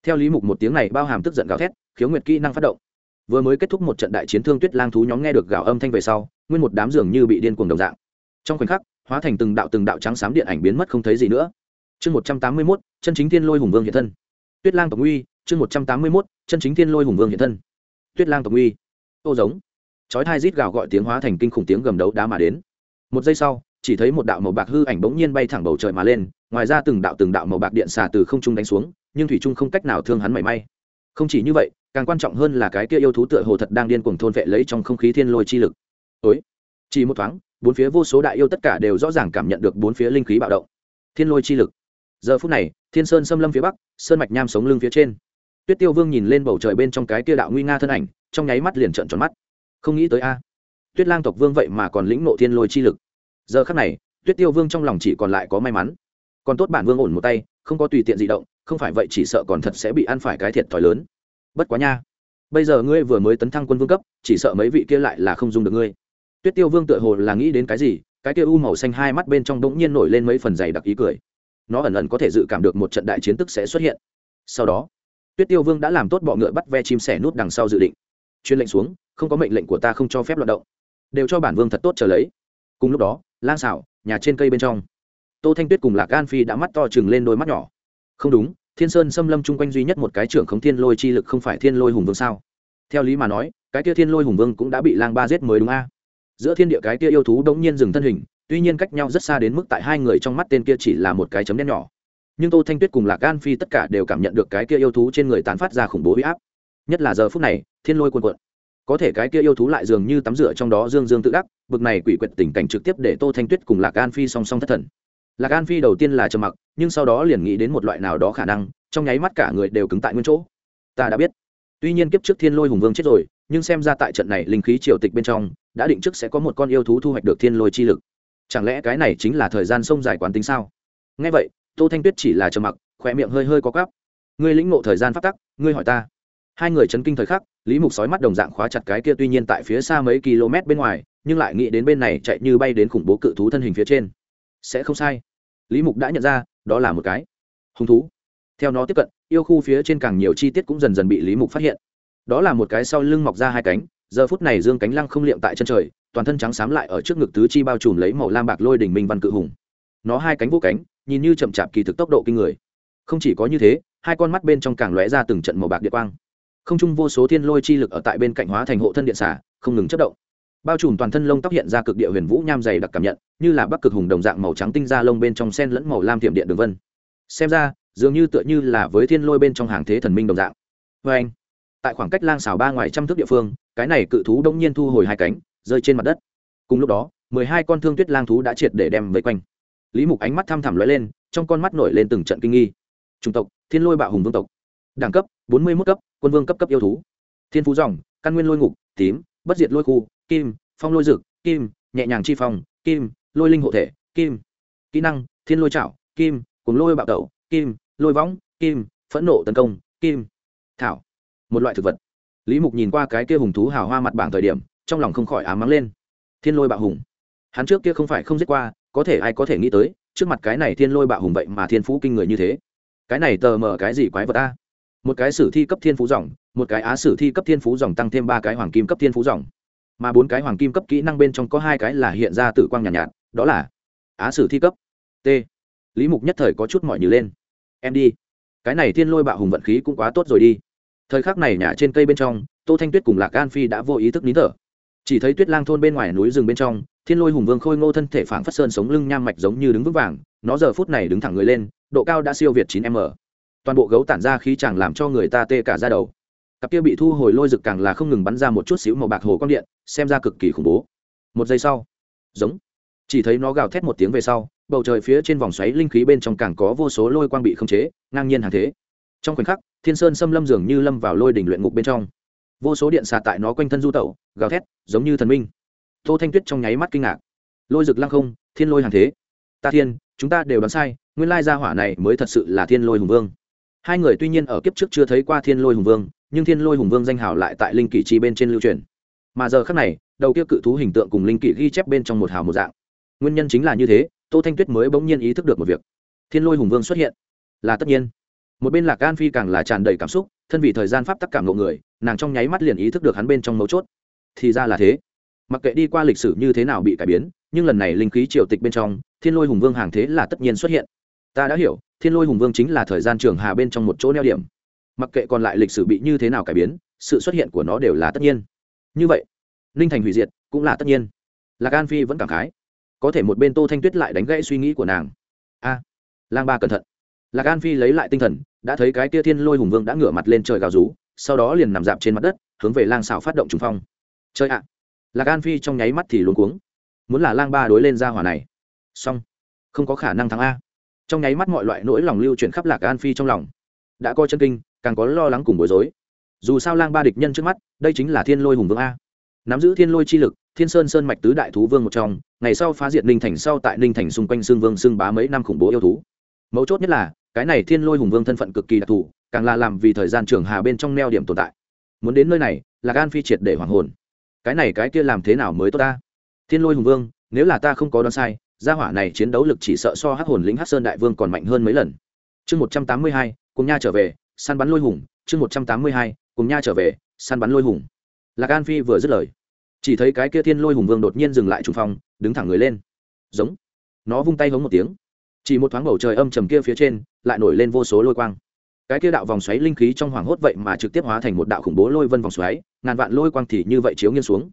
theo lý mục một tiếng này bao hàm tức giận gào thét, khiếu nguyệt kỹ năng phát động. Vừa mới kết thúc một trận đại chiến thương tuyết lang thú nhóm nghe được gào âm thanh về sau, nguyên một đám giường như bị điên cuồng đồng dạng. Trong khoảnh khắc, hóa thành từng đạo từng đạo trắng xám điện ảnh biến mất không thấy gì nữa. Chương một trăm tám mươi mốt, chân chính thiên lôi hùng vương hiện thân. Tuyết lang tộc uy chương một trăm tám mươi mốt, chân chính thiên lôi hùng vương hiện thân tuyết lang tộc uy ô giống. Chói thai rít gào gọi tiếng hóa thành kinh khủng tiếng gầm đấu đá mà đến. Một giây sau, chỉ thấy một đạo màu bạc hư ảnh bỗng nhiên bay thẳng bầu trời mà lên, ngoài ra từng đạo từng đạo màu bạc điện xà từ không trung đánh xuống, nhưng thủy trung không cách nào thương hắn mảy may. Không chỉ như vậy, càng quan trọng hơn là cái kia yêu thú tựa hồ thật đang điên cuồng thôn vệ lấy trong không khí thiên lôi chi lực. Ối. Chỉ một thoáng, bốn phía vô số đại yêu tất cả đều rõ ràng cảm nhận được bốn phía linh khí bạo động. Thiên lôi chi lực. Giờ phút này, thiên sơn xâm lâm phía bắc, sơn mạch nham sống lưng phía trên tuyết tiêu vương nhìn lên bầu trời bên trong cái kia đạo nguy nga thân ảnh, trong nháy mắt liền trợn tròn mắt. Không nghĩ tới a, tuyết lang tộc vương vậy mà còn lĩnh nộ thiên lôi chi lực. Giờ khắc này, tuyết tiêu vương trong lòng chỉ còn lại có may mắn. Còn tốt bản vương ổn một tay, không có tùy tiện di động, không phải vậy chỉ sợ còn thật sẽ bị ăn phải cái thiệt thòi lớn. Bất quá nha, bây giờ ngươi vừa mới tấn thăng quân vương cấp, chỉ sợ mấy vị kia lại là không dùng được ngươi. Tuyết tiêu vương tựa hồ là nghĩ đến cái gì, cái kia u màu xanh hai mắt bên trong bỗng nhiên nổi lên mấy phần dày đặc ý cười. Nó ẩn ẩn có thể dự cảm được một trận đại chiến tức sẽ xuất hiện. Sau đó tuyết tiêu vương đã làm tốt bọ ngựa bắt ve chim sẻ nút đằng sau dự định. Chuyên lệnh xuống, không có mệnh lệnh của ta không cho phép loạt động. Đều cho bản vương thật tốt trở lấy. Cùng lúc đó, lang xảo, nhà trên cây bên trong. Tô thanh tuyết cùng lạc gan phi đã mắt to chừng lên đôi mắt nhỏ. Không đúng, thiên sơn xâm lâm chung quanh duy nhất một cái trưởng không thiên lôi chi lực không phải thiên lôi hùng vương sao? Theo lý mà nói, cái kia thiên lôi hùng vương cũng đã bị lang ba giết mới đúng a. Giữa thiên địa cái kia yêu thú đống nhiên dừng thân hình, tuy nhiên cách nhau rất xa đến mức tại hai người trong mắt tên kia chỉ là một cái chấm đen nhỏ nhưng tô thanh tuyết cùng lạc gan phi tất cả đều cảm nhận được cái kia yêu thú trên người tán phát ra khủng bố huy áp. nhất là giờ phút này, thiên lôi cuồn cuộn. có thể cái kia yêu thú lại dường như tắm rửa trong đó dương dương tự đắc, bực này quỷ quyệt tình cảnh trực tiếp để tô thanh tuyết cùng lạc gan phi song song thất thần. lạc gan phi đầu tiên là trầm mặc, nhưng sau đó liền nghĩ đến một loại nào đó khả năng, trong nháy mắt cả người đều cứng tại nguyên chỗ. ta đã biết. tuy nhiên kiếp trước thiên lôi hùng vương chết rồi, nhưng xem ra tại trận này linh khí triều tịch bên trong, đã định trước sẽ có một con yêu thú thu hoạch được thiên lôi chi lực. chẳng lẽ cái này chính là thời gian sông dài quán tính sao? ngay vậy tô thanh tuyết chỉ là trầm mặc khỏe miệng hơi hơi có cắp ngươi lĩnh ngộ thời gian phát tắc, ngươi hỏi ta. Hai người chấn kinh thời khắc, lý mục sói mắt đồng dạng khóa chặt cái kia tuy nhiên tại phía xa mấy km bên ngoài, nhưng lại nghĩ đến bên này chạy như bay đến khủng bố cự thú thân hình phía trên. Sẽ không sai. Lý mục đã nhận ra, đó là một cái hung thú. Theo nó tiếp cận, yêu khu phía trên càng nhiều chi tiết cũng dần dần bị lý mục phát hiện. Đó là một cái sau lưng mọc ra hai cánh, giờ phút này dương cánh lăng không liệm tại chân trời, toàn thân trắng xám lại ở trước ngực tứ chi bao trùm lấy màu lam bạc lôi đỉnh minh văn cự hùng. Nó hai cánh vô cánh nhìn như chậm chạp kỳ thực tốc độ kinh người. Không chỉ có như thế, hai con mắt bên trong càng lóe ra từng trận màu bạc địa quang. Không chung vô số thiên lôi chi lực ở tại bên cạnh hóa thành hộ thân điện xả, không ngừng chất động. Bao trùm toàn thân lông tóc hiện ra cực địa huyền vũ nham dày đặc cảm nhận, như là bắc cực hùng đồng dạng màu trắng tinh ra lông bên trong sen lẫn màu lam tiệm điện đường vân. Xem ra, dường như tựa như là với thiên lôi bên trong hàng thế thần minh đồng dạng. Vê anh, tại khoảng cách lang xào ba ngoài trăm thước địa phương, cái này cự thú đông nhiên thu hồi hai cánh, rơi trên mặt đất. Cùng lúc đó, mười hai con thương tuyết lang thú đã triệt để đem vây quanh lý mục ánh mắt thăm thẳm lóe lên trong con mắt nổi lên từng trận kinh nghi. Chủng tộc thiên lôi bạo hùng vương tộc. Đẳng cấp bốn mươi mốt cấp quân vương cấp cấp yêu thú. Thiên phú dòng căn nguyên lôi ngục tím bất diệt lôi khu kim phong lôi dực kim nhẹ nhàng chi phong kim lôi linh hộ thể kim. Kỹ năng thiên lôi chảo, kim cùng lôi bạo tẩu kim lôi võng kim phẫn nộ tấn công kim. Thảo một loại thực vật. Lý mục nhìn qua cái kia hùng thú hào hoa mặt bảng thời điểm trong lòng không khỏi ám mắng lên. Thiên lôi bạo hùng. Hắn trước kia không phải không giết qua có thể ai có thể nghĩ tới trước mặt cái này thiên lôi bạo hùng vậy mà thiên phú kinh người như thế. Cái này tờ mờ cái gì quái vật ta một cái sử thi cấp thiên phú dòng một cái á sử thi cấp thiên phú dòng tăng thêm ba cái hoàng kim cấp thiên phú dòng. Mà bốn cái hoàng kim cấp kỹ năng bên trong có hai cái là hiện ra tử quang nhàn nhạt, nhạt đó là á sử thi cấp. T. Lý mục nhất thời có chút mọi nhừ lên. Em đi. Cái này thiên lôi bạo hùng vận khí cũng quá tốt rồi đi. Thời khắc này nhà trên cây bên trong tô thanh tuyết cùng lạc an phi đã vô ý thức nín thở. Chỉ thấy tuyết lang thôn bên ngoài núi rừng bên trong thiên lôi hùng vương khôi ngô thân thể phảng phất sơn sống lưng nham mạch giống như đứng vững vàng, nó giờ phút này đứng thẳng người lên, độ cao đã siêu việt 9 m. Toàn bộ gấu tản ra khí chẳng làm cho người ta tê cả ra đầu. Cặp kia bị thu hồi lôi rực càng là không ngừng bắn ra một chút xíu màu bạc hồ quang điện, xem ra cực kỳ khủng bố. Một giây sau, giống, chỉ thấy nó gào thét một tiếng về sau, bầu trời phía trên vòng xoáy linh khí bên trong càng có vô số lôi quang bị khống chế, ngang nhiên hàng thế. Trong khoảnh khắc, thiên sơn xâm lâm dường như lâm vào lôi đỉnh luyện ngục bên trong. Vô số điện xà tại nó quanh thân du tẩu, gào thét, giống như thần minh tô thanh tuyết trong nháy mắt kinh ngạc. Lôi rực lăng không, thiên lôi hàng thế. Ta thiên, chúng ta đều đoán sai, nguyên lai gia hỏa này mới thật sự là thiên lôi hùng vương. Hai người tuy nhiên ở kiếp trước chưa thấy qua thiên lôi hùng vương, nhưng thiên lôi hùng vương danh hào lại tại linh kỷ chi bên trên lưu truyền. Mà giờ khác này, đầu kia cự thú hình tượng cùng linh kỷ ghi chép bên trong một hào một dạng. Nguyên nhân chính là như thế, tô thanh tuyết mới bỗng nhiên ý thức được một việc. Thiên lôi hùng vương xuất hiện. Là tất nhiên. Một bên lạc gan phi càng là tràn đầy cảm xúc, thân vì thời gian pháp tắc cảm ngộ người, nàng trong nháy mắt liền ý thức được hắn bên trong mấu chốt. Thì ra là thế mặc kệ đi qua lịch sử như thế nào bị cải biến, nhưng lần này linh khí triều tịch bên trong, thiên lôi hùng vương hàng thế là tất nhiên xuất hiện. Ta đã hiểu, thiên lôi hùng vương chính là thời gian trường hà bên trong một chỗ neo điểm. Mặc kệ còn lại lịch sử bị như thế nào cải biến, sự xuất hiện của nó đều là tất nhiên. Như vậy ninh thành hủy diệt cũng là tất nhiên. Lạc an phi vẫn cảm khái. Có thể một bên tô thanh tuyết lại đánh gãy suy nghĩ của nàng. A, lang ba cẩn thận. Lạc an phi lấy lại tinh thần, đã thấy cái tia thiên lôi hùng vương đã ngửa mặt lên trời gào rú, sau đó liền nằm dạp trên mặt đất, hướng về lang xào phát động trùng phong. Chơi ạ lạc an phi trong nháy mắt thì luôn cuống. Muốn là lang ba đối lên ra hỏa này. Xong. Không có khả năng thắng a. Trong nháy mắt mọi loại nỗi lòng lưu chuyển khắp lạc an phi trong lòng. Đã coi chân kinh, càng có lo lắng cùng bối rối. Dù sao lang ba địch nhân trước mắt, đây chính là thiên lôi hùng vương a. Nắm giữ thiên lôi chi lực, thiên sơn sơn mạch tứ đại thú vương một trong, ngày sau phá diệt ninh thành sau tại ninh thành xung quanh xương vương xương bá mấy năm khủng bố yêu thú. Mấu chốt nhất là, cái này thiên lôi hùng vương thân phận cực kỳ đặc thù, càng là làm vì thời gian trường hà bên trong neo điểm tồn tại. Muốn đến nơi này là gan phi triệt để hoàng hồn cái này cái kia làm thế nào mới tốt ta? Thiên lôi hùng vương, nếu là ta không có đoán sai, gia hỏa này chiến đấu lực chỉ sợ so hắc hồn lĩnh hắc sơn đại vương còn mạnh hơn mấy lần. Chương một trăm tám mươi hai, cùng nha trở về, săn bắn lôi hùng. Chương một trăm tám mươi hai, cùng nha trở về, săn bắn lôi hùng. Lạc an phi vừa dứt lời, chỉ thấy cái kia thiên lôi hùng vương đột nhiên dừng lại trung phong, đứng thẳng người lên. Giống. Nó vung tay hống một tiếng. Chỉ một thoáng bầu trời âm trầm kia phía trên, lại nổi lên vô số lôi quang cái kia đạo vòng xoáy linh khí trong hoàng hốt vậy mà trực tiếp hóa thành một đạo khủng bố lôi vân vòng xoáy, ngàn vạn lôi quang thì như vậy chiếu nghiêng xuống.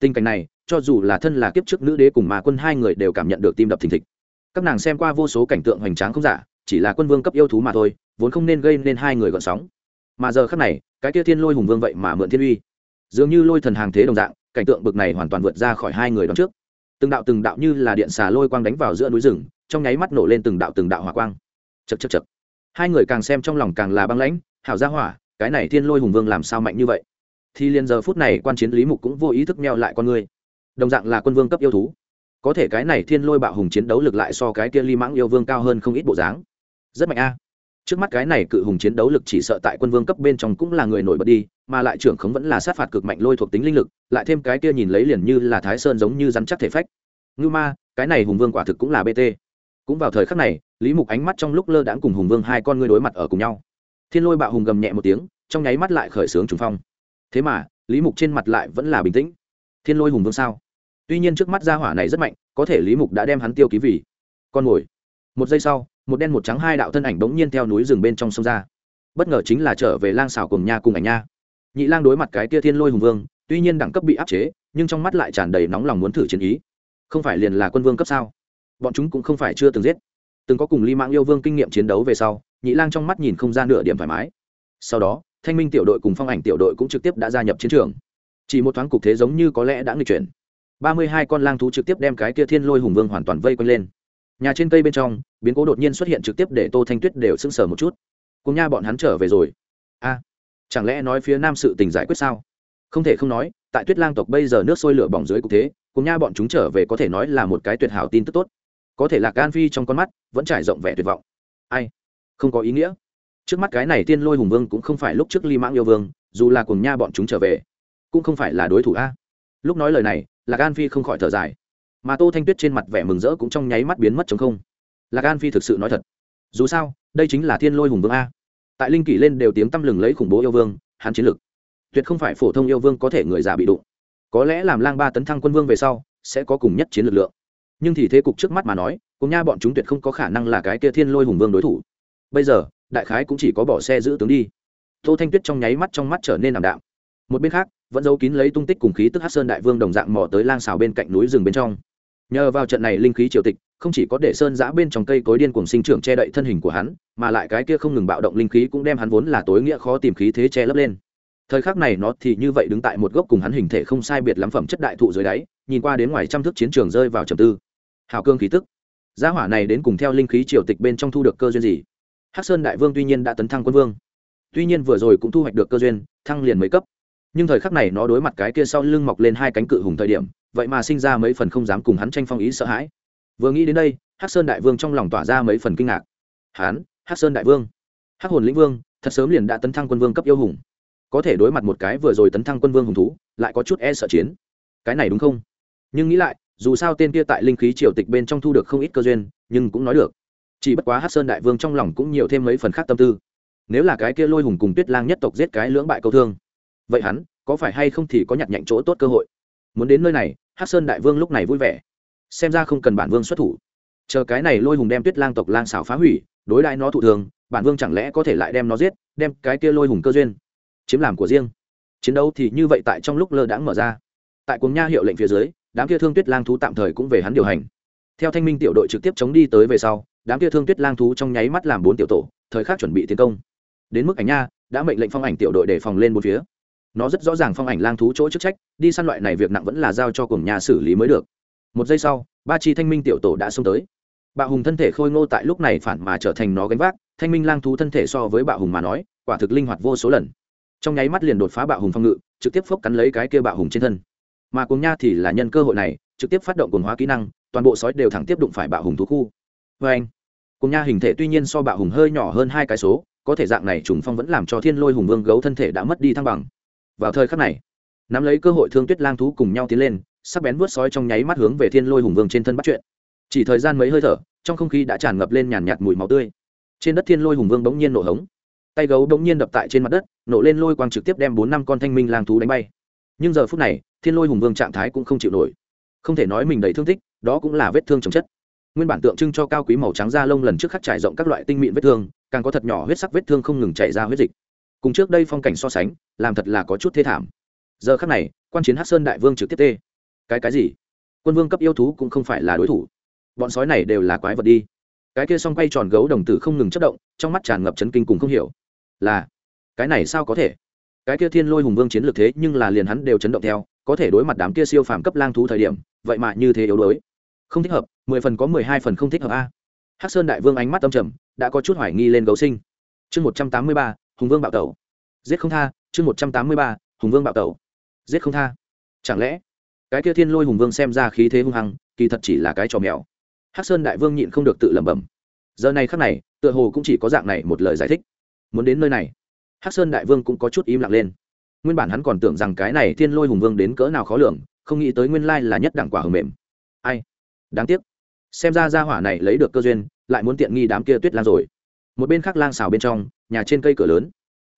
Tình cảnh này, cho dù là thân là kiếp trước nữ đế cùng mà quân hai người đều cảm nhận được tim đập thình thịch. Các nàng xem qua vô số cảnh tượng hoành tráng không giả, chỉ là quân vương cấp yêu thú mà thôi, vốn không nên gây nên hai người gọn sóng. Mà giờ khắc này, cái kia thiên lôi hùng vương vậy mà mượn thiên uy. Dường như lôi thần hàng thế đồng dạng, cảnh tượng bực này hoàn toàn vượt ra khỏi hai người đón trước. Từng đạo từng đạo như là điện xà lôi quang đánh vào giữa núi rừng, trong nháy mắt nổ lên từng đạo từng đạo hỏa quang. Chật chật chật hai người càng xem trong lòng càng là băng lãnh, hảo gia hỏa, cái này thiên lôi hùng vương làm sao mạnh như vậy? Thì liền giờ phút này quan chiến lý mục cũng vô ý thức meo lại con người. Đồng dạng là quân vương cấp yêu thú. Có thể cái này thiên lôi bạo hùng chiến đấu lực lại so cái kia ly mãng yêu vương cao hơn không ít bộ dáng. Rất mạnh a. Trước mắt cái này cự hùng chiến đấu lực chỉ sợ tại quân vương cấp bên trong cũng là người nổi bật đi, mà lại trưởng khống vẫn là sát phạt cực mạnh lôi thuộc tính linh lực, lại thêm cái kia nhìn lấy liền như là thái sơn giống như rắn chắc thể phách. Ngưu ma, cái này hùng vương quả thực cũng là bt cũng vào thời khắc này, lý mục ánh mắt trong lúc lơ đãng cùng hùng vương hai con ngươi đối mặt ở cùng nhau. Thiên lôi bạo hùng gầm nhẹ một tiếng, trong nháy mắt lại khởi xướng trùng phong. Thế mà, lý mục trên mặt lại vẫn là bình tĩnh. Thiên lôi hùng vương sao? Tuy nhiên trước mắt gia hỏa này rất mạnh, có thể lý mục đã đem hắn tiêu ký vì con mồi. Một giây sau, một đen một trắng hai đạo thân ảnh bỗng nhiên theo núi rừng bên trong sông ra. Bất ngờ chính là trở về lang xảo cùng nha cùng ảnh nha. Nhị lang đối mặt cái tia thiên lôi hùng vương, tuy nhiên đẳng cấp bị áp chế, nhưng trong mắt lại tràn đầy nóng lòng muốn thử chiến ý. Không phải liền là quân vương cấp sao? Bọn chúng cũng không phải chưa từng giết. Từng có cùng ly mạng yêu vương kinh nghiệm chiến đấu về sau, nhị lang trong mắt nhìn không ra nửa điểm thoải mái. Sau đó, thanh minh tiểu đội cùng phong ảnh tiểu đội cũng trực tiếp đã gia nhập chiến trường. Chỉ một thoáng cục thế giống như có lẽ đã nghịch chuyển. Ba mươi hai con lang thú trực tiếp đem cái kia thiên lôi hùng vương hoàn toàn vây quanh lên. Nhà trên cây bên trong, biến cố đột nhiên xuất hiện trực tiếp để tô thanh tuyết đều sưng sờ một chút. Cùng nha bọn hắn trở về rồi. A, chẳng lẽ nói phía nam sự tình giải quyết sao? Không thể không nói, tại tuyết lang tộc bây giờ nước sôi lửa bỏng dưới cục thế, cùng nha bọn chúng trở về có thể nói là một cái tuyệt hảo tin tức tốt có thể là gan phi trong con mắt, vẫn trải rộng vẻ tuyệt vọng. Ai? Không có ý nghĩa. Trước mắt cái này tiên lôi hùng vương cũng không phải lúc trước ly mãng yêu vương, dù là cùng nha bọn chúng trở về, cũng không phải là đối thủ a. Lúc nói lời này là gan phi không khỏi thở dài. Mà tô thanh tuyết trên mặt vẻ mừng rỡ cũng trong nháy mắt biến mất chống không. Lạc an phi thực sự nói thật. Dù sao, đây chính là thiên lôi hùng vương a. Tại linh kỷ lên đều tiếng tăm lừng lấy khủng bố yêu vương, hắn chiến lực. Tuyệt không phải phổ thông yêu vương có thể người già bị đụng. Có lẽ làm lang ba tấn thăng quân vương về sau, sẽ có cùng nhất chiến lực lượng nhưng thì thế cục trước mắt mà nói, cùng nha bọn chúng tuyệt không có khả năng là cái kia thiên lôi hùng vương đối thủ. Bây giờ, đại khái cũng chỉ có bỏ xe giữ tướng đi. Tô thanh tuyết trong nháy mắt trong mắt trở nên ảm đạm. Một bên khác, vẫn giấu kín lấy tung tích cùng khí tức hát sơn đại vương đồng dạng mò tới lang xào bên cạnh núi rừng bên trong. Nhờ vào trận này linh khí triều tịch, không chỉ có để sơn giã bên trong cây cối điên cùng sinh trưởng che đậy thân hình của hắn, mà lại cái kia không ngừng bạo động linh khí cũng đem hắn vốn là tối nghĩa khó tìm khí thế che lấp lên. Thời khắc này nó thì như vậy đứng tại một gốc cùng hắn hình thể không sai biệt lắm phẩm chất đại thụ dưới đáy, nhìn qua đến ngoài trăm thước chiến trường rơi vào trầm tư hào cương khí tức. Gia hỏa này đến cùng theo linh khí triều tịch bên trong thu được cơ duyên gì? Hắc sơn đại vương tuy nhiên đã tấn thăng quân vương, tuy nhiên vừa rồi cũng thu hoạch được cơ duyên, thăng liền mấy cấp. Nhưng thời khắc này nó đối mặt cái kia sau lưng mọc lên hai cánh cự hùng thời điểm, vậy mà sinh ra mấy phần không dám cùng hắn tranh phong ý sợ hãi. Vừa nghĩ đến đây, hắc sơn đại vương trong lòng tỏa ra mấy phần kinh ngạc. Hán hắc sơn đại vương, hắc hồn lĩnh vương, thật sớm liền đã tấn thăng quân vương cấp yêu hùng. Có thể đối mặt một cái vừa rồi tấn thăng quân vương hùng thú, lại có chút e sợ chiến. Cái này đúng không? Nhưng nghĩ lại dù sao tên kia tại linh khí triều tịch bên trong thu được không ít cơ duyên, nhưng cũng nói được. Chỉ bất quá hát sơn đại vương trong lòng cũng nhiều thêm mấy phần khác tâm tư. Nếu là cái kia lôi hùng cùng tuyết lang nhất tộc giết cái lưỡng bại câu thương, vậy hắn có phải hay không thì có nhặt nhạnh chỗ tốt cơ hội? Muốn đến nơi này hát sơn đại vương lúc này vui vẻ. Xem ra không cần bản vương xuất thủ. Chờ cái này lôi hùng đem tuyết lang tộc lang xảo phá hủy, đối đại nó thụ thường, bản vương chẳng lẽ có thể lại đem nó giết, đem cái kia lôi hùng cơ duyên chiếm làm của riêng? Chiến đấu thì như vậy tại trong lúc lơ đãng mở ra. Tại cuồng nha hiệu lệnh phía dưới đám kia thương tuyết lang thú tạm thời cũng về hắn điều hành. Theo thanh minh tiểu đội trực tiếp chống đi tới về sau, đám kia thương tuyết lang thú trong nháy mắt làm bốn tiểu tổ, thời khắc chuẩn bị tiến công. Đến mức ảnh nha, đã mệnh lệnh phong ảnh tiểu đội để phòng lên một phía. Nó rất rõ ràng phong ảnh lang thú chỗ chức trách, đi săn loại này việc nặng vẫn là giao cho cùng nhà xử lý mới được. Một giây sau, ba chi thanh minh tiểu tổ đã xông tới. Bạo hùng thân thể khôi ngô tại lúc này phản mà trở thành nó gánh vác, thanh minh lang thú thân thể so với bạo hùng mà nói, quả thực linh hoạt vô số lần. Trong nháy mắt liền đột phá bạo hùng phong ngự, trực tiếp phốc cắn lấy cái kia bạo hùng trên thân mà cùng nha thì là nhân cơ hội này, trực tiếp phát động cồn hóa kỹ năng, toàn bộ sói đều thẳng tiếp đụng phải bạo hùng thú khu. Vê anh cùng nha hình thể tuy nhiên so bạo hùng hơi nhỏ hơn hai cái số, có thể dạng này trùng phong vẫn làm cho thiên lôi hùng vương gấu thân thể đã mất đi thăng bằng. Vào thời khắc này, nắm lấy cơ hội thương tuyết lang thú cùng nhau tiến lên, sắc bén vớt sói trong nháy mắt hướng về thiên lôi hùng vương trên thân bắt chuyện. Chỉ thời gian mấy hơi thở, trong không khí đã tràn ngập lên nhàn nhạt mùi máu tươi. Trên đất thiên lôi hùng vương bỗng nhiên nổ hống. Tay gấu bỗng nhiên đập tại trên mặt đất, nổ lên lôi quang trực tiếp đem bốn năm con thanh minh lang thú đánh bay nhưng giờ phút này, thiên lôi hùng vương trạng thái cũng không chịu nổi. Không thể nói mình đầy thương tích, đó cũng là vết thương chồng chất. Nguyên bản tượng trưng cho cao quý màu trắng da lông lần trước khắc trải rộng các loại tinh mịn vết thương, càng có thật nhỏ huyết sắc vết thương không ngừng chảy ra huyết dịch. Cùng trước đây phong cảnh so sánh, làm thật là có chút thê thảm. Giờ khắc này, quan chiến hát sơn đại vương trực tiếp tê. Cái cái gì? Quân vương cấp yêu thú cũng không phải là đối thủ. Bọn sói này đều là quái vật đi. Cái kia s quay tròn gấu đồng tử không ngừng chất động, trong mắt tràn ngập chấn kinh cùng không hiểu. Là, cái này sao có thể? Cái kia thiên lôi hùng vương chiến lược thế nhưng là liền hắn đều chấn động theo, có thể đối mặt đám kia siêu phàm cấp lang thú thời điểm, vậy mà như thế yếu đuối. Không thích hợp, mười phần có mười hai phần không thích hợp a. Hắc sơn đại vương ánh mắt tâm trầm, đã có chút hoài nghi lên gấu sinh. Chương một trăm tám mươi ba, hùng vương bạo tẩu. Giết không tha, chương một trăm tám mươi ba, hùng vương bạo tẩu. Giết không tha. Chẳng lẽ, cái kia thiên lôi hùng vương xem ra khí thế hung hăng, kỳ thật chỉ là cái trò mèo. Hắc sơn đại vương nhịn không được tự lẩm bẩm. Giờ này khắc này, tựa hồ cũng chỉ có dạng này một lời giải thích. Muốn đến nơi này hắc sơn đại vương cũng có chút im lặng lên. Nguyên bản hắn còn tưởng rằng cái này thiên lôi hùng vương đến cỡ nào khó lường, không nghĩ tới nguyên lai là nhất đẳng quả hầm mềm. Ai? Đáng tiếc. Xem ra gia hỏa này lấy được cơ duyên, lại muốn tiện nghi đám kia tuyết lan rồi. Một bên khác lang xào bên trong, nhà trên cây cửa lớn.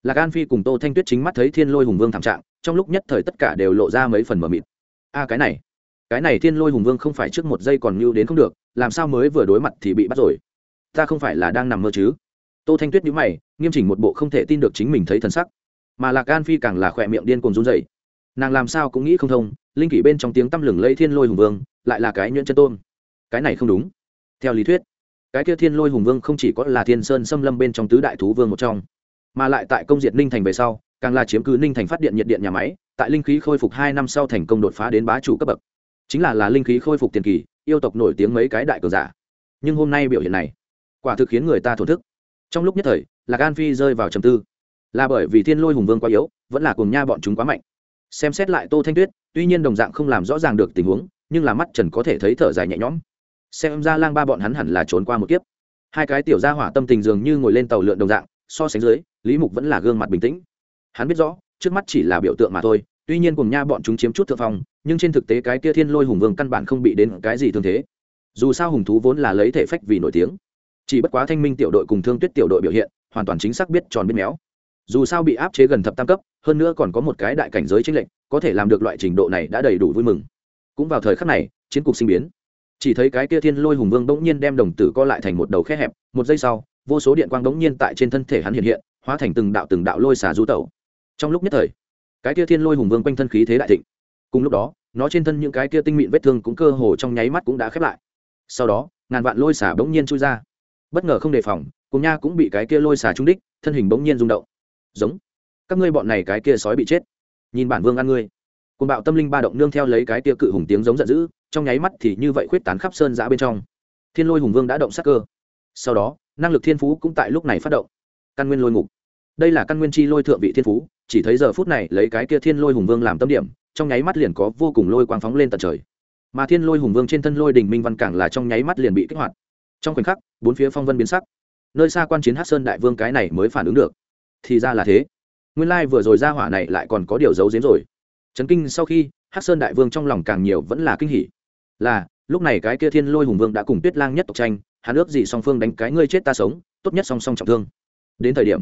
Lạc an phi cùng tô thanh tuyết chính mắt thấy thiên lôi hùng vương thảm trạng, trong lúc nhất thời tất cả đều lộ ra mấy phần mờ mịt. A cái này. Cái này thiên lôi hùng vương không phải trước một giây còn mưu đến không được, làm sao mới vừa đối mặt thì bị bắt rồi? Ta không phải là đang nằm mơ chứ? Tô thanh tuyết nhíu mày nghiêm chỉnh một bộ không thể tin được chính mình thấy thần sắc. Mà lạc an phi càng là khỏe miệng điên cuồng run dậy nàng làm sao cũng nghĩ không thông, linh kỷ bên trong tiếng tăm lừng lây thiên lôi hùng vương, lại là cái nhuyễn chân tôn. Cái này không đúng. Theo lý thuyết, cái kia thiên lôi hùng vương không chỉ có là thiên sơn xâm lâm bên trong tứ đại thú vương một trong, mà lại tại công diệt ninh thành về sau, càng là chiếm cứ ninh thành phát điện nhiệt điện nhà máy, tại linh khí khôi phục hai năm sau thành công đột phá đến bá chủ cấp bậc. Chính là là linh khí khôi phục tiền kỳ, yêu tộc nổi tiếng mấy cái đại cờ giả. Nhưng hôm nay biểu hiện này, quả thực khiến người ta thổn thức trong lúc nhất thời, lạc an phi rơi vào trầm tư. Là bởi vì thiên lôi hùng vương quá yếu, vẫn là cùng nha bọn chúng quá mạnh. Xem xét lại tô thanh tuyết, tuy nhiên đồng dạng không làm rõ ràng được tình huống, nhưng là mắt trần có thể thấy thở dài nhẹ nhõm. Xem ra lang ba bọn hắn hẳn là trốn qua một kiếp. Hai cái tiểu gia hỏa tâm tình dường như ngồi lên tàu lượn đồng dạng, so sánh dưới, lý mục vẫn là gương mặt bình tĩnh. Hắn biết rõ, trước mắt chỉ là biểu tượng mà thôi, tuy nhiên cùng nha bọn chúng chiếm chút thượng phong, nhưng trên thực tế cái kia thiên lôi hùng vương căn bản không bị đến cái gì thương thế. Dù sao hùng thú vốn là lấy thể phách vì nổi tiếng chỉ bất quá thanh minh tiểu đội cùng thương tuyết tiểu đội biểu hiện, hoàn toàn chính xác biết tròn biết méo. Dù sao bị áp chế gần thập tam cấp, hơn nữa còn có một cái đại cảnh giới tranh lệnh có thể làm được loại trình độ này đã đầy đủ vui mừng. Cũng vào thời khắc này, chiến cục sinh biến. Chỉ thấy cái kia thiên lôi hùng vương bỗng nhiên đem đồng tử co lại thành một đầu khe hẹp, một giây sau, vô số điện quang bỗng nhiên tại trên thân thể hắn hiện hiện, hóa thành từng đạo từng đạo lôi xà du tẩu. Trong lúc nhất thời, cái kia thiên lôi hùng vương quanh thân khí thế đại thịnh. Cùng lúc đó, nó trên thân những cái kia tinh mịn vết thương cũng cơ hồ trong nháy mắt cũng đã khép lại. Sau đó, ngàn vạn lôi xà bỗng nhiên chui ra bất ngờ không đề phòng, cùng nha cũng bị cái kia lôi xà trúng đích, thân hình bỗng nhiên rung động. Giống, các ngươi bọn này cái kia sói bị chết. Nhìn bản vương ăn ngươi. Cùng bạo tâm linh ba động nương theo lấy cái kia cự hùng tiếng giống giận dữ, trong nháy mắt thì như vậy khuyết tán khắp sơn giã bên trong. Thiên lôi hùng vương đã động sắc cơ. Sau đó, năng lực thiên phú cũng tại lúc này phát động. Căn nguyên lôi ngục. Đây là căn nguyên chi lôi thượng vị thiên phú, chỉ thấy giờ phút này lấy cái kia thiên lôi hùng vương làm tâm điểm, trong nháy mắt liền có vô cùng lôi quang phóng lên tận trời. Mà thiên lôi hùng vương trên thân lôi đình minh văn cảng là trong nháy mắt liền bị kích hoạt trong khoảnh khắc, bốn phía phong vân biến sắc. Nơi xa quan chiến hát sơn đại vương cái này mới phản ứng được. Thì ra là thế. Nguyên lai、like、vừa rồi ra hỏa này lại còn có điều giấu giếm rồi. Trấn kinh sau khi hát sơn đại vương trong lòng càng nhiều vẫn là kinh hỉ. Là, lúc này cái kia thiên lôi hùng vương đã cùng tuyết lang nhất tộc tranh, hắn ước gì song phương đánh cái ngươi chết ta sống, tốt nhất song song trọng thương. Đến thời điểm,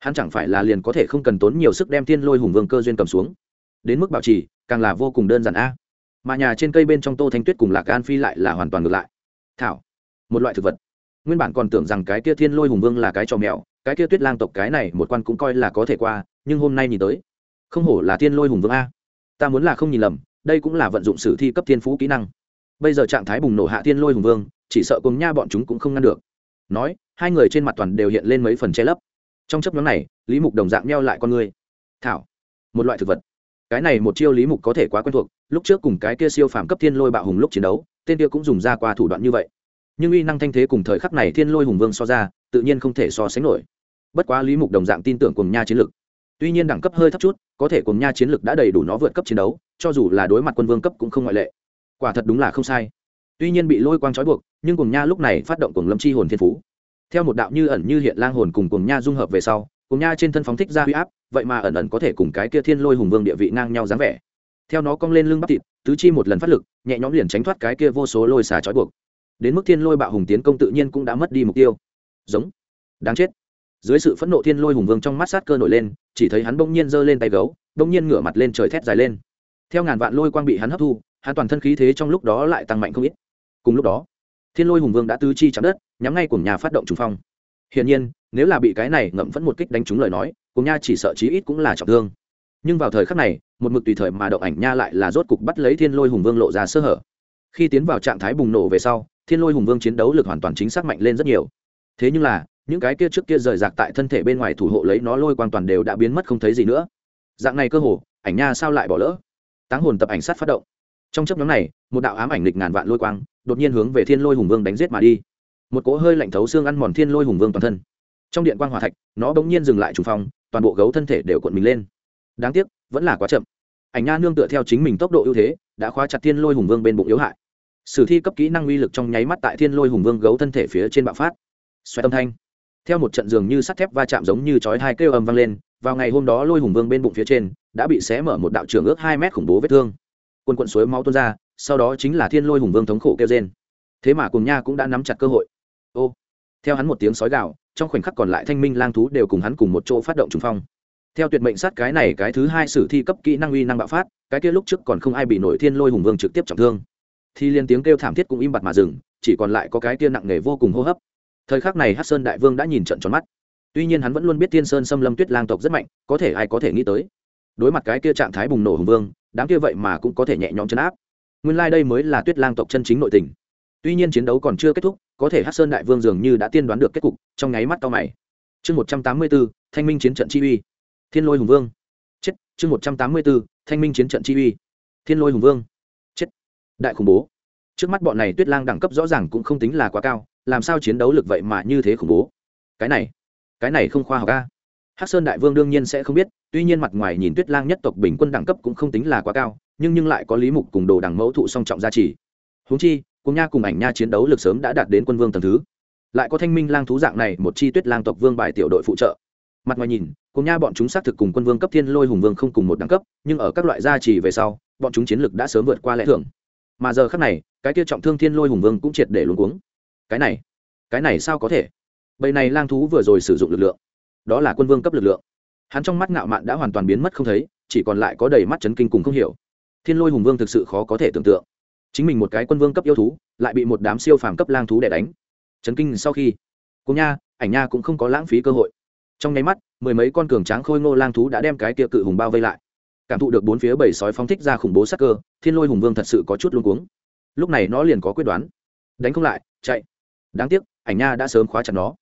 hắn chẳng phải là liền có thể không cần tốn nhiều sức đem thiên lôi hùng vương cơ duyên cầm xuống. Đến mức bảo trì, càng là vô cùng đơn giản a. Mà nhà trên cây bên trong tô thanh tuyết cùng lạc an phi lại là hoàn toàn ngược lại. Thảo một loại thực vật. Nguyên bản còn tưởng rằng cái kia thiên lôi hùng vương là cái trò mèo, cái kia tuyết lang tộc cái này một quan cũng coi là có thể qua, nhưng hôm nay nhìn tới, không hổ là thiên lôi hùng vương a. Ta muốn là không nhìn lầm, đây cũng là vận dụng sử thi cấp thiên phú kỹ năng. Bây giờ trạng thái bùng nổ hạ thiên lôi hùng vương, chỉ sợ cùng nha bọn chúng cũng không ngăn được. Nói, hai người trên mặt toàn đều hiện lên mấy phần che lấp. Trong chấp nhóm này, lý mục đồng dạng meo lại con người. Thảo, một loại thực vật. Cái này một chiêu lý mục có thể quá quen thuộc, lúc trước cùng cái kia siêu phàm cấp thiên lôi bạo hùng lúc chiến đấu, tên kia cũng dùng ra qua thủ đoạn như vậy nhưng uy năng thanh thế cùng thời khắc này thiên lôi hùng vương so ra, tự nhiên không thể so sánh nổi. Bất quá lý mục đồng dạng tin tưởng cùng nha chiến lực. Tuy nhiên đẳng cấp hơi thấp chút, có thể cùng nha chiến lực đã đầy đủ nó vượt cấp chiến đấu, cho dù là đối mặt quân vương cấp cũng không ngoại lệ. Quả thật đúng là không sai. Tuy nhiên bị lôi quang trói buộc, nhưng cùng nha lúc này phát động cùng lâm chi hồn thiên phú. Theo một đạo như ẩn như hiện lang hồn cùng cùng nha dung hợp về sau cùng nha trên thân phóng thích ra huy áp, vậy mà ẩn ẩn có thể cùng cái kia thiên lôi hùng vương địa vị ngang nhau dáng vẻ. Theo nó cong lên lưng bắp thịt, tứ chi một lần phát lực, nhẹ nhõm liền tránh thoát cái kia vô số lôi xà trói buộc đến mức thiên lôi bạo hùng tiến công tự nhiên cũng đã mất đi mục tiêu. Giống. Đáng chết. Dưới sự phẫn nộ thiên lôi hùng vương trong mắt sát cơ nổi lên, chỉ thấy hắn bỗng nhiên giơ lên tay gấu, bỗng nhiên ngửa mặt lên trời thét dài lên. Theo ngàn vạn lôi quang bị hắn hấp thu, hắn toàn thân khí thế trong lúc đó lại tăng mạnh không ít. Cùng lúc đó, thiên lôi hùng vương đã tứ chi chạm đất, nhắm ngay cùng nhà phát động trùng phong. Hiển nhiên, nếu là bị cái này ngậm vẫn một kích đánh trúng lời nói cùng nha chỉ sợ chí ít cũng là trọng thương. Nhưng vào thời khắc này, một mực tùy thời mà động ảnh nha lại là rốt cục bắt lấy thiên lôi hùng vương lộ ra sơ hở. Khi tiến vào trạng thái bùng nổ về sau thiên lôi hùng vương chiến đấu lực hoàn toàn chính xác mạnh lên rất nhiều. Thế nhưng là, những cái kia trước kia rời rạc tại thân thể bên ngoài thủ hộ lấy nó lôi quang toàn đều đã biến mất không thấy gì nữa. Dạng này cơ hồ, ảnh nha sao lại bỏ lỡ? Táng hồn tập ảnh sát phát động. Trong chấp nhóm này, một đạo ám ảnh lịch ngàn vạn lôi quang, đột nhiên hướng về thiên lôi hùng vương đánh giết mà đi. Một cỗ hơi lạnh thấu xương ăn mòn thiên lôi hùng vương toàn thân. Trong điện quang hòa thạch, nó bỗng nhiên dừng lại trùng phong, toàn bộ gấu thân thể đều cuộn mình lên. Đáng tiếc, vẫn là quá chậm. Ảnh nha nương tựa theo chính mình tốc độ ưu thế, đã khóa chặt thiên lôi hùng vương bên bụng yếu hại sử thi cấp kỹ năng uy lực trong nháy mắt tại thiên lôi hùng vương gấu thân thể phía trên bạo phát. Xoay tâm thanh. Theo một trận giường như sắt thép va chạm giống như chói hai kêu ầm vang lên, vào ngày hôm đó lôi hùng vương bên bụng phía trên, đã bị xé mở một đạo trường ước hai mét khủng bố vết thương. Quân quận suối máu tuôn ra, sau đó chính là thiên lôi hùng vương thống khổ kêu trên thế mà cùng nha cũng đã nắm chặt cơ hội. Ô. Theo hắn một tiếng sói gạo trong khoảnh khắc còn lại thanh minh lang thú đều cùng hắn cùng một chỗ phát động trùng phong. Theo tuyệt mệnh sát cái này, cái thứ hai sử thi cấp kỹ năng uy năng bạo phát, cái kia lúc trước còn không ai bị nổi thiên lôi hùng vương trực tiếp trọng thương thì liên tiếng kêu thảm thiết cũng im bặt mà dừng, chỉ còn lại có cái kia nặng nề vô cùng hô hấp. Thời khắc này hát sơn đại vương đã nhìn trận tròn mắt. Tuy nhiên hắn vẫn luôn biết tiên sơn xâm lâm tuyết lang tộc rất mạnh, có thể ai có thể nghĩ tới. Đối mặt cái kia trạng thái bùng nổ hùng vương, đám kia vậy mà cũng có thể nhẹ nhõm chấn áp. Nguyên lai、like、đây mới là tuyết lang tộc chân chính nội tình. Tuy nhiên chiến đấu còn chưa kết thúc, có thể hát sơn đại vương dường như đã tiên đoán được kết cục, trong nháy mắt to mày. Chương một trăm tám mươi b ố thanh minh chiến trận chi uy. Thiên lôi hùng vương. Chết, chương một trăm tám mươi b ố thanh minh chiến trận chi uy. Thiên lôi hùng vương đại khủng bố. Trước mắt bọn này tuyết lang đẳng cấp rõ ràng cũng không tính là quá cao, làm sao chiến đấu lực vậy mà như thế khủng bố? Cái này cái này không khoa học ca hắc sơn đại vương đương nhiên sẽ không biết, tuy nhiên mặt ngoài nhìn tuyết lang nhất tộc bình quân đẳng cấp cũng không tính là quá cao, nhưng nhưng lại có lý mục cùng đồ đẳng mẫu thụ song trọng gia trì. Húng chi, cùng nha cùng ảnh nha chiến đấu lực sớm đã đạt đến quân vương tầng thứ. Lại có thanh minh lang thú dạng này, một chi tuyết lang tộc vương bài tiểu đội phụ trợ. Mặt ngoài nhìn, cùng nha bọn chúng xác thực cùng quân vương cấp thiên lôi hùng vương không cùng một đẳng cấp, nhưng ở các loại gia trì về sau, bọn chúng chiến lực đã sớm vượt qua lẽ thưởng mà giờ khắc này, cái kia trọng thương thiên lôi hùng vương cũng triệt để luống cuống. Cái này cái này sao có thể? Bầy này lang thú vừa rồi sử dụng lực lượng. Đó là quân vương cấp lực lượng. Hắn trong mắt ngạo mạn đã hoàn toàn biến mất không thấy, chỉ còn lại có đầy mắt chấn kinh cùng không hiểu. Thiên lôi hùng vương thực sự khó có thể tưởng tượng. Chính mình một cái quân vương cấp yêu thú, lại bị một đám siêu phàm cấp lang thú đẻ đánh. Chấn kinh sau khi cô nha, ảnh nha cũng không có lãng phí cơ hội. Trong nháy mắt, mười mấy con cường tráng khôi ngô lang thú đã đem cái kia cự hùng bao vây lại cảm thụ được bốn phía bầy sói phóng thích ra khủng bố sắc cơ, thiên lôi hùng vương thật sự có chút luôn cuống. Lúc này nó liền có quyết đoán. Đánh không lại, chạy. Đáng tiếc, ảnh nha đã sớm khóa chặt nó.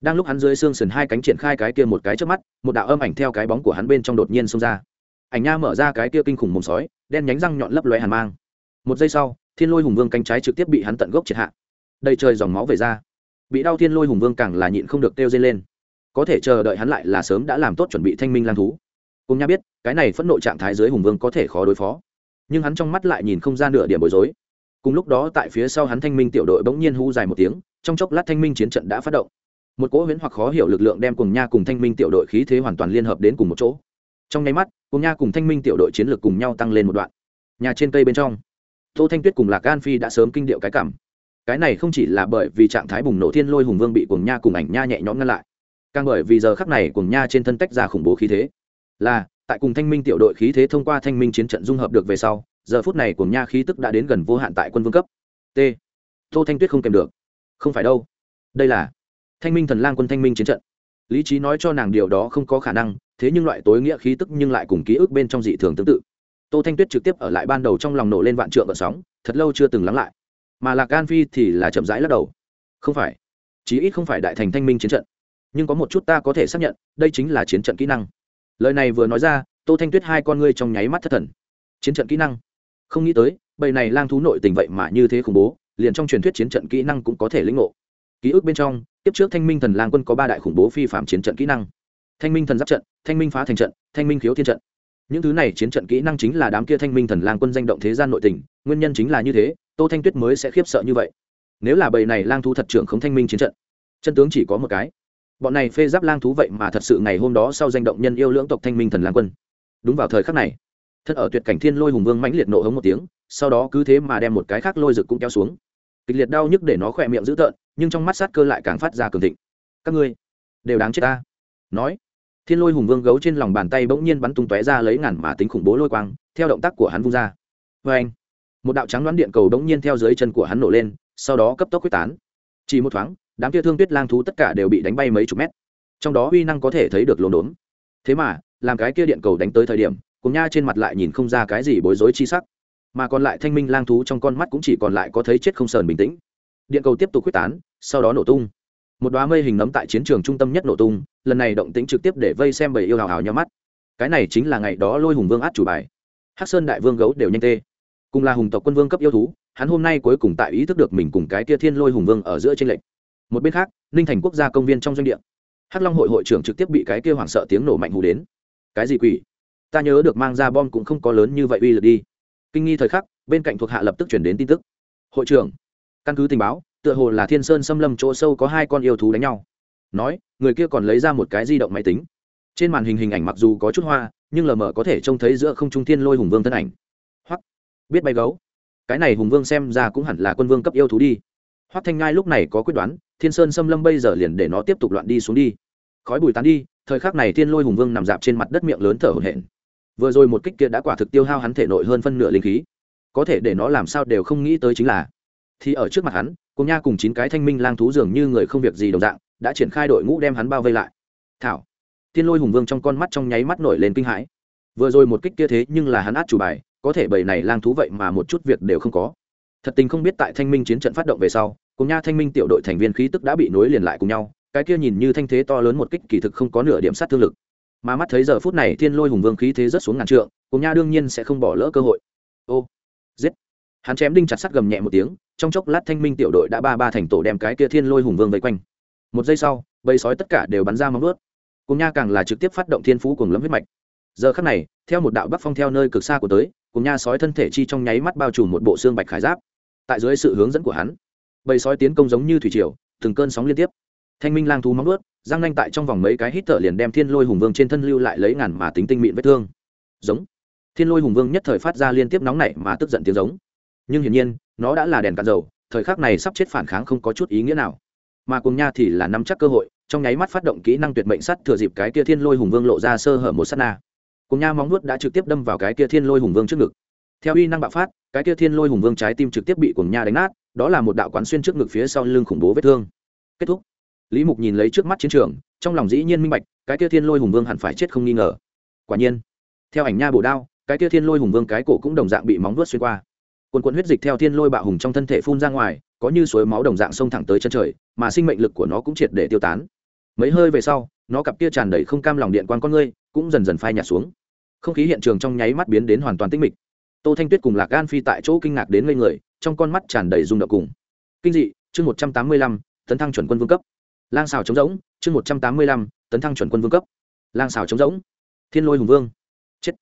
Đang lúc hắn dưới xương sườn hai cánh triển khai cái kia một cái trước mắt, một đạo âm ảnh theo cái bóng của hắn bên trong đột nhiên xông ra. Ảnh nha mở ra cái kia kinh khủng mồm sói, đen nhánh răng nhọn lấp loé hàn mang. Một giây sau, thiên lôi hùng vương cánh trái trực tiếp bị hắn tận gốc triệt hạ. Đầy trời dòng máu về ra. Bị đau thiên lôi hùng vương càng là nhịn không được kêu dây lên. Có thể chờ đợi hắn lại là sớm đã làm tốt chuẩn bị thanh minh lang thú cùng nha biết, cái này phẫn nộ trạng thái dưới hùng vương có thể khó đối phó. Nhưng hắn trong mắt lại nhìn không ra nửa điểm bối rối. Cùng lúc đó tại phía sau hắn thanh minh tiểu đội bỗng nhiên hú dài một tiếng, trong chốc lát thanh minh chiến trận đã phát động. Một cỗ huyễn hoặc khó hiểu lực lượng đem cùng nha cùng thanh minh tiểu đội khí thế hoàn toàn liên hợp đến cùng một chỗ. Trong nháy mắt, cùng nha cùng thanh minh tiểu đội chiến lược cùng nhau tăng lên một đoạn. Nhà trên cây bên trong, tô thanh tuyết cùng lạc an phi đã sớm kinh điệu cái cảm. Cái này không chỉ là bởi vì trạng thái bùng nổ thiên lôi hùng vương bị cùng nha cùng ảnh nha nhẹ nhõm ngăn lại, càng bởi vì giờ khắc này cùng nha trên thân tách ra khủng bố khí thế là, tại cùng thanh minh tiểu đội khí thế thông qua thanh minh chiến trận dung hợp được về sau, giờ phút này cùng nha khí tức đã đến gần vô hạn tại quân vương cấp. T. Tô thanh tuyết không kèm được. Không phải đâu. Đây là thanh minh thần lang quân thanh minh chiến trận. Lý trí nói cho nàng điều đó không có khả năng, thế nhưng loại tối nghĩa khí tức nhưng lại cùng ký ức bên trong dị thường tương tự. Tô thanh tuyết trực tiếp ở lại ban đầu trong lòng nổ lên vạn trượng vận sóng, thật lâu chưa từng lắng lại. Mà lạc an phi thì là chậm rãi lắc đầu. Không phải. Chí ít không phải đại thành thanh minh chiến trận. Nhưng có một chút ta có thể xác nhận, đây chính là chiến trận kỹ năng lời này vừa nói ra, tô thanh tuyết hai con ngươi trong nháy mắt thất thần. Chiến trận kỹ năng. Không nghĩ tới, bầy này lang thú nội tình vậy mà như thế khủng bố, liền trong truyền thuyết chiến trận kỹ năng cũng có thể lĩnh ngộ. Ký ức bên trong, tiếp trước thanh minh thần lang quân có ba đại khủng bố phi phạm chiến trận kỹ năng. Thanh minh thần giáp trận, thanh minh phá thành trận, thanh minh khiếu thiên trận. Những thứ này chiến trận kỹ năng chính là đám kia thanh minh thần lang quân danh động thế gian nội tình, nguyên nhân chính là như thế, tô thanh tuyết mới sẽ khiếp sợ như vậy. Nếu là bầy này lang thú thật trưởng không thanh minh chiến trận, chân tướng chỉ có một cái bọn này phê giáp lang thú vậy mà thật sự ngày hôm đó sau danh động nhân yêu lưỡng tộc thanh minh thần lang quân. Đúng vào thời khắc này thân ở tuyệt cảnh thiên lôi hùng vương mãnh liệt nộ hống một tiếng, sau đó cứ thế mà đem một cái khác lôi rực cũng kéo xuống. Kịch liệt đau nhức để nó khỏe miệng dữ tợn, nhưng trong mắt sát cơ lại càng phát ra cường thịnh. Các ngươi đều đáng chết ta. Nói, thiên lôi hùng vương gấu trên lòng bàn tay bỗng nhiên bắn tung tóe ra lấy ngàn mà tính khủng bố lôi quang, theo động tác của hắn vung ra. Vê anh, một đạo trắng đoán điện cầu bỗng nhiên theo dưới chân của hắn nổ lên, sau đó cấp tốc quyết tán. Chỉ một thoáng đám kia thương tuyết lang thú tất cả đều bị đánh bay mấy chục mét. Trong đó uy năng có thể thấy được lồn đốn thế mà, làm cái kia điện cầu đánh tới thời điểm, cùng nha trên mặt lại nhìn không ra cái gì bối rối chi sắc. Mà còn lại thanh minh lang thú trong con mắt cũng chỉ còn lại có thấy chết không sờn bình tĩnh. Điện cầu tiếp tục quyết tán, sau đó nổ tung. Một đoá mây hình nấm tại chiến trường trung tâm nhất nổ tung, lần này động tĩnh trực tiếp để vây xem bầy yêu hào hào nhau mắt. Cái này chính là ngày đó lôi hùng vương át chủ bài. Hắc sơn đại vương gấu đều nhanh tê. Cùng là hùng tộc quân vương cấp yêu thú, hắn hôm nay cuối cùng tại ý thức được mình cùng cái kia thiên lôi hùng vương ở giữa tranh lệch một bên khác, ninh thành quốc gia công viên trong doanh địa. Hắc long hội hội trưởng trực tiếp bị cái kia hoảng sợ tiếng nổ mạnh hù đến. Cái gì quỷ? Ta nhớ được mang ra bom cũng không có lớn như vậy uy lực đi. Kinh nghi thời khắc, bên cạnh thuộc hạ lập tức chuyển đến tin tức. Hội trưởng, căn cứ tình báo, tựa hồ là thiên sơn xâm lâm chỗ sâu có hai con yêu thú đánh nhau. Nói, người kia còn lấy ra một cái di động máy tính. Trên màn hình hình ảnh mặc dù có chút hoa, nhưng lờ mờ có thể trông thấy giữa không trung thiên lôi hùng vương thân ảnh. Hoặc biết bay gấu. Cái này hùng vương xem ra cũng hẳn là quân vương cấp yêu thú đi. Hoắc thanh ngai lúc này có quyết đoán thiên sơn xâm lâm bây giờ liền để nó tiếp tục loạn đi xuống đi. Khói bùi tán đi, thời khắc này thiên lôi hùng vương nằm dạp trên mặt đất miệng lớn thở hổn hển. Vừa rồi một kích kia đã quả thực tiêu hao hắn thể nội hơn phân nửa linh khí. Có thể để nó làm sao đều không nghĩ tới chính là, thì ở trước mặt hắn, cùng nha cùng chín cái thanh minh lang thú dường như người không việc gì đồng dạng, đã triển khai đội ngũ đem hắn bao vây lại. Thảo, thiên lôi hùng vương trong con mắt trong nháy mắt nổi lên kinh hãi. Vừa rồi một kích kia thế nhưng là hắn át chủ bài, có thể bầy này lang thú vậy mà một chút việc đều không có. Thật tình không biết tại thanh minh chiến trận phát động về sau cùng nha thanh minh tiểu đội thành viên khí tức đã bị nối liền lại cùng nhau, cái kia nhìn như thanh thế to lớn một kích kỳ thực không có nửa điểm sát thương lực. Mà mắt thấy giờ phút này thiên lôi hùng vương khí thế rất xuống ngàn trượng, cùng nha đương nhiên sẽ không bỏ lỡ cơ hội. Ô, giết. Hắn chém đinh chặt sắt gầm nhẹ một tiếng, trong chốc lát thanh minh tiểu đội đã ba ba thành tổ đem cái kia thiên lôi hùng vương vây quanh. Một giây sau, bầy sói tất cả đều bắn ra móng ướt cùng nha càng là trực tiếp phát động thiên phú cùng lấm huyết mạch. Giờ khắc này, theo một đạo bắc phong theo nơi cực xa của tới, cùng nha sói thân thể chi trong nháy mắt bao trùm một bộ xương bạch khải giáp. Tại dưới sự hướng dẫn của hắn bầy sói tiến công giống như thủy triều, từng cơn sóng liên tiếp. Thanh minh lang thú móng ướt giang nanh tại trong vòng mấy cái hít thở liền đem thiên lôi hùng vương trên thân lưu lại lấy ngàn mà tính tinh mịn vết thương. Giống. Thiên lôi hùng vương nhất thời phát ra liên tiếp nóng nảy mà tức giận tiếng giống. Nhưng hiển nhiên, nó đã là đèn cạn dầu, thời khắc này sắp chết phản kháng không có chút ý nghĩa nào. Mà cùng nha thì là nắm chắc cơ hội, trong nháy mắt phát động kỹ năng tuyệt mệnh sắt thừa dịp cái kia thiên lôi hùng vương lộ ra sơ hở một s á t na. Cùng nha móng nuốt đã trực tiếp đâm vào cái kia thiên lôi hùng vương trước ngực. Theo uy năng bạo phát, cái kia thiên lôi hùng vương trái tim trực tiếp bị cùng nha đánh nát đó là một đạo quán xuyên trước ngực phía sau lưng khủng bố vết thương. Kết thúc. Lý mục nhìn lấy trước mắt chiến trường, trong lòng dĩ nhiên minh bạch, cái kia thiên lôi hùng vương hẳn phải chết không nghi ngờ. Quả nhiên, theo ảnh nha bổ đao, cái kia thiên lôi hùng vương cái cổ cũng đồng dạng bị móng vuốt xuyên qua. Quần quần huyết dịch theo thiên lôi bạo hùng trong thân thể phun ra ngoài, có như suối máu đồng dạng xông thẳng tới chân trời, mà sinh mệnh lực của nó cũng triệt để tiêu tán. Mấy hơi về sau, nó cặp kia tràn đầy không cam lòng điện quan con ngươi cũng dần dần phai nhạt xuống. Không khí hiện trường trong nháy mắt biến đến hoàn toàn tĩnh mịch tô thanh tuyết cùng lạc gan phi tại chỗ kinh ngạc đến ngây người, trong con mắt tràn đầy rung động cùng. Kinh dị, chương một trăm tám mươi lăm, tấn thăng chuẩn quân vương cấp. Lang xào chống rỗng, chương một trăm tám mươi lăm, tấn thăng chuẩn quân vương cấp. Lang xào chống rỗng, thiên lôi hùng vương. Chết.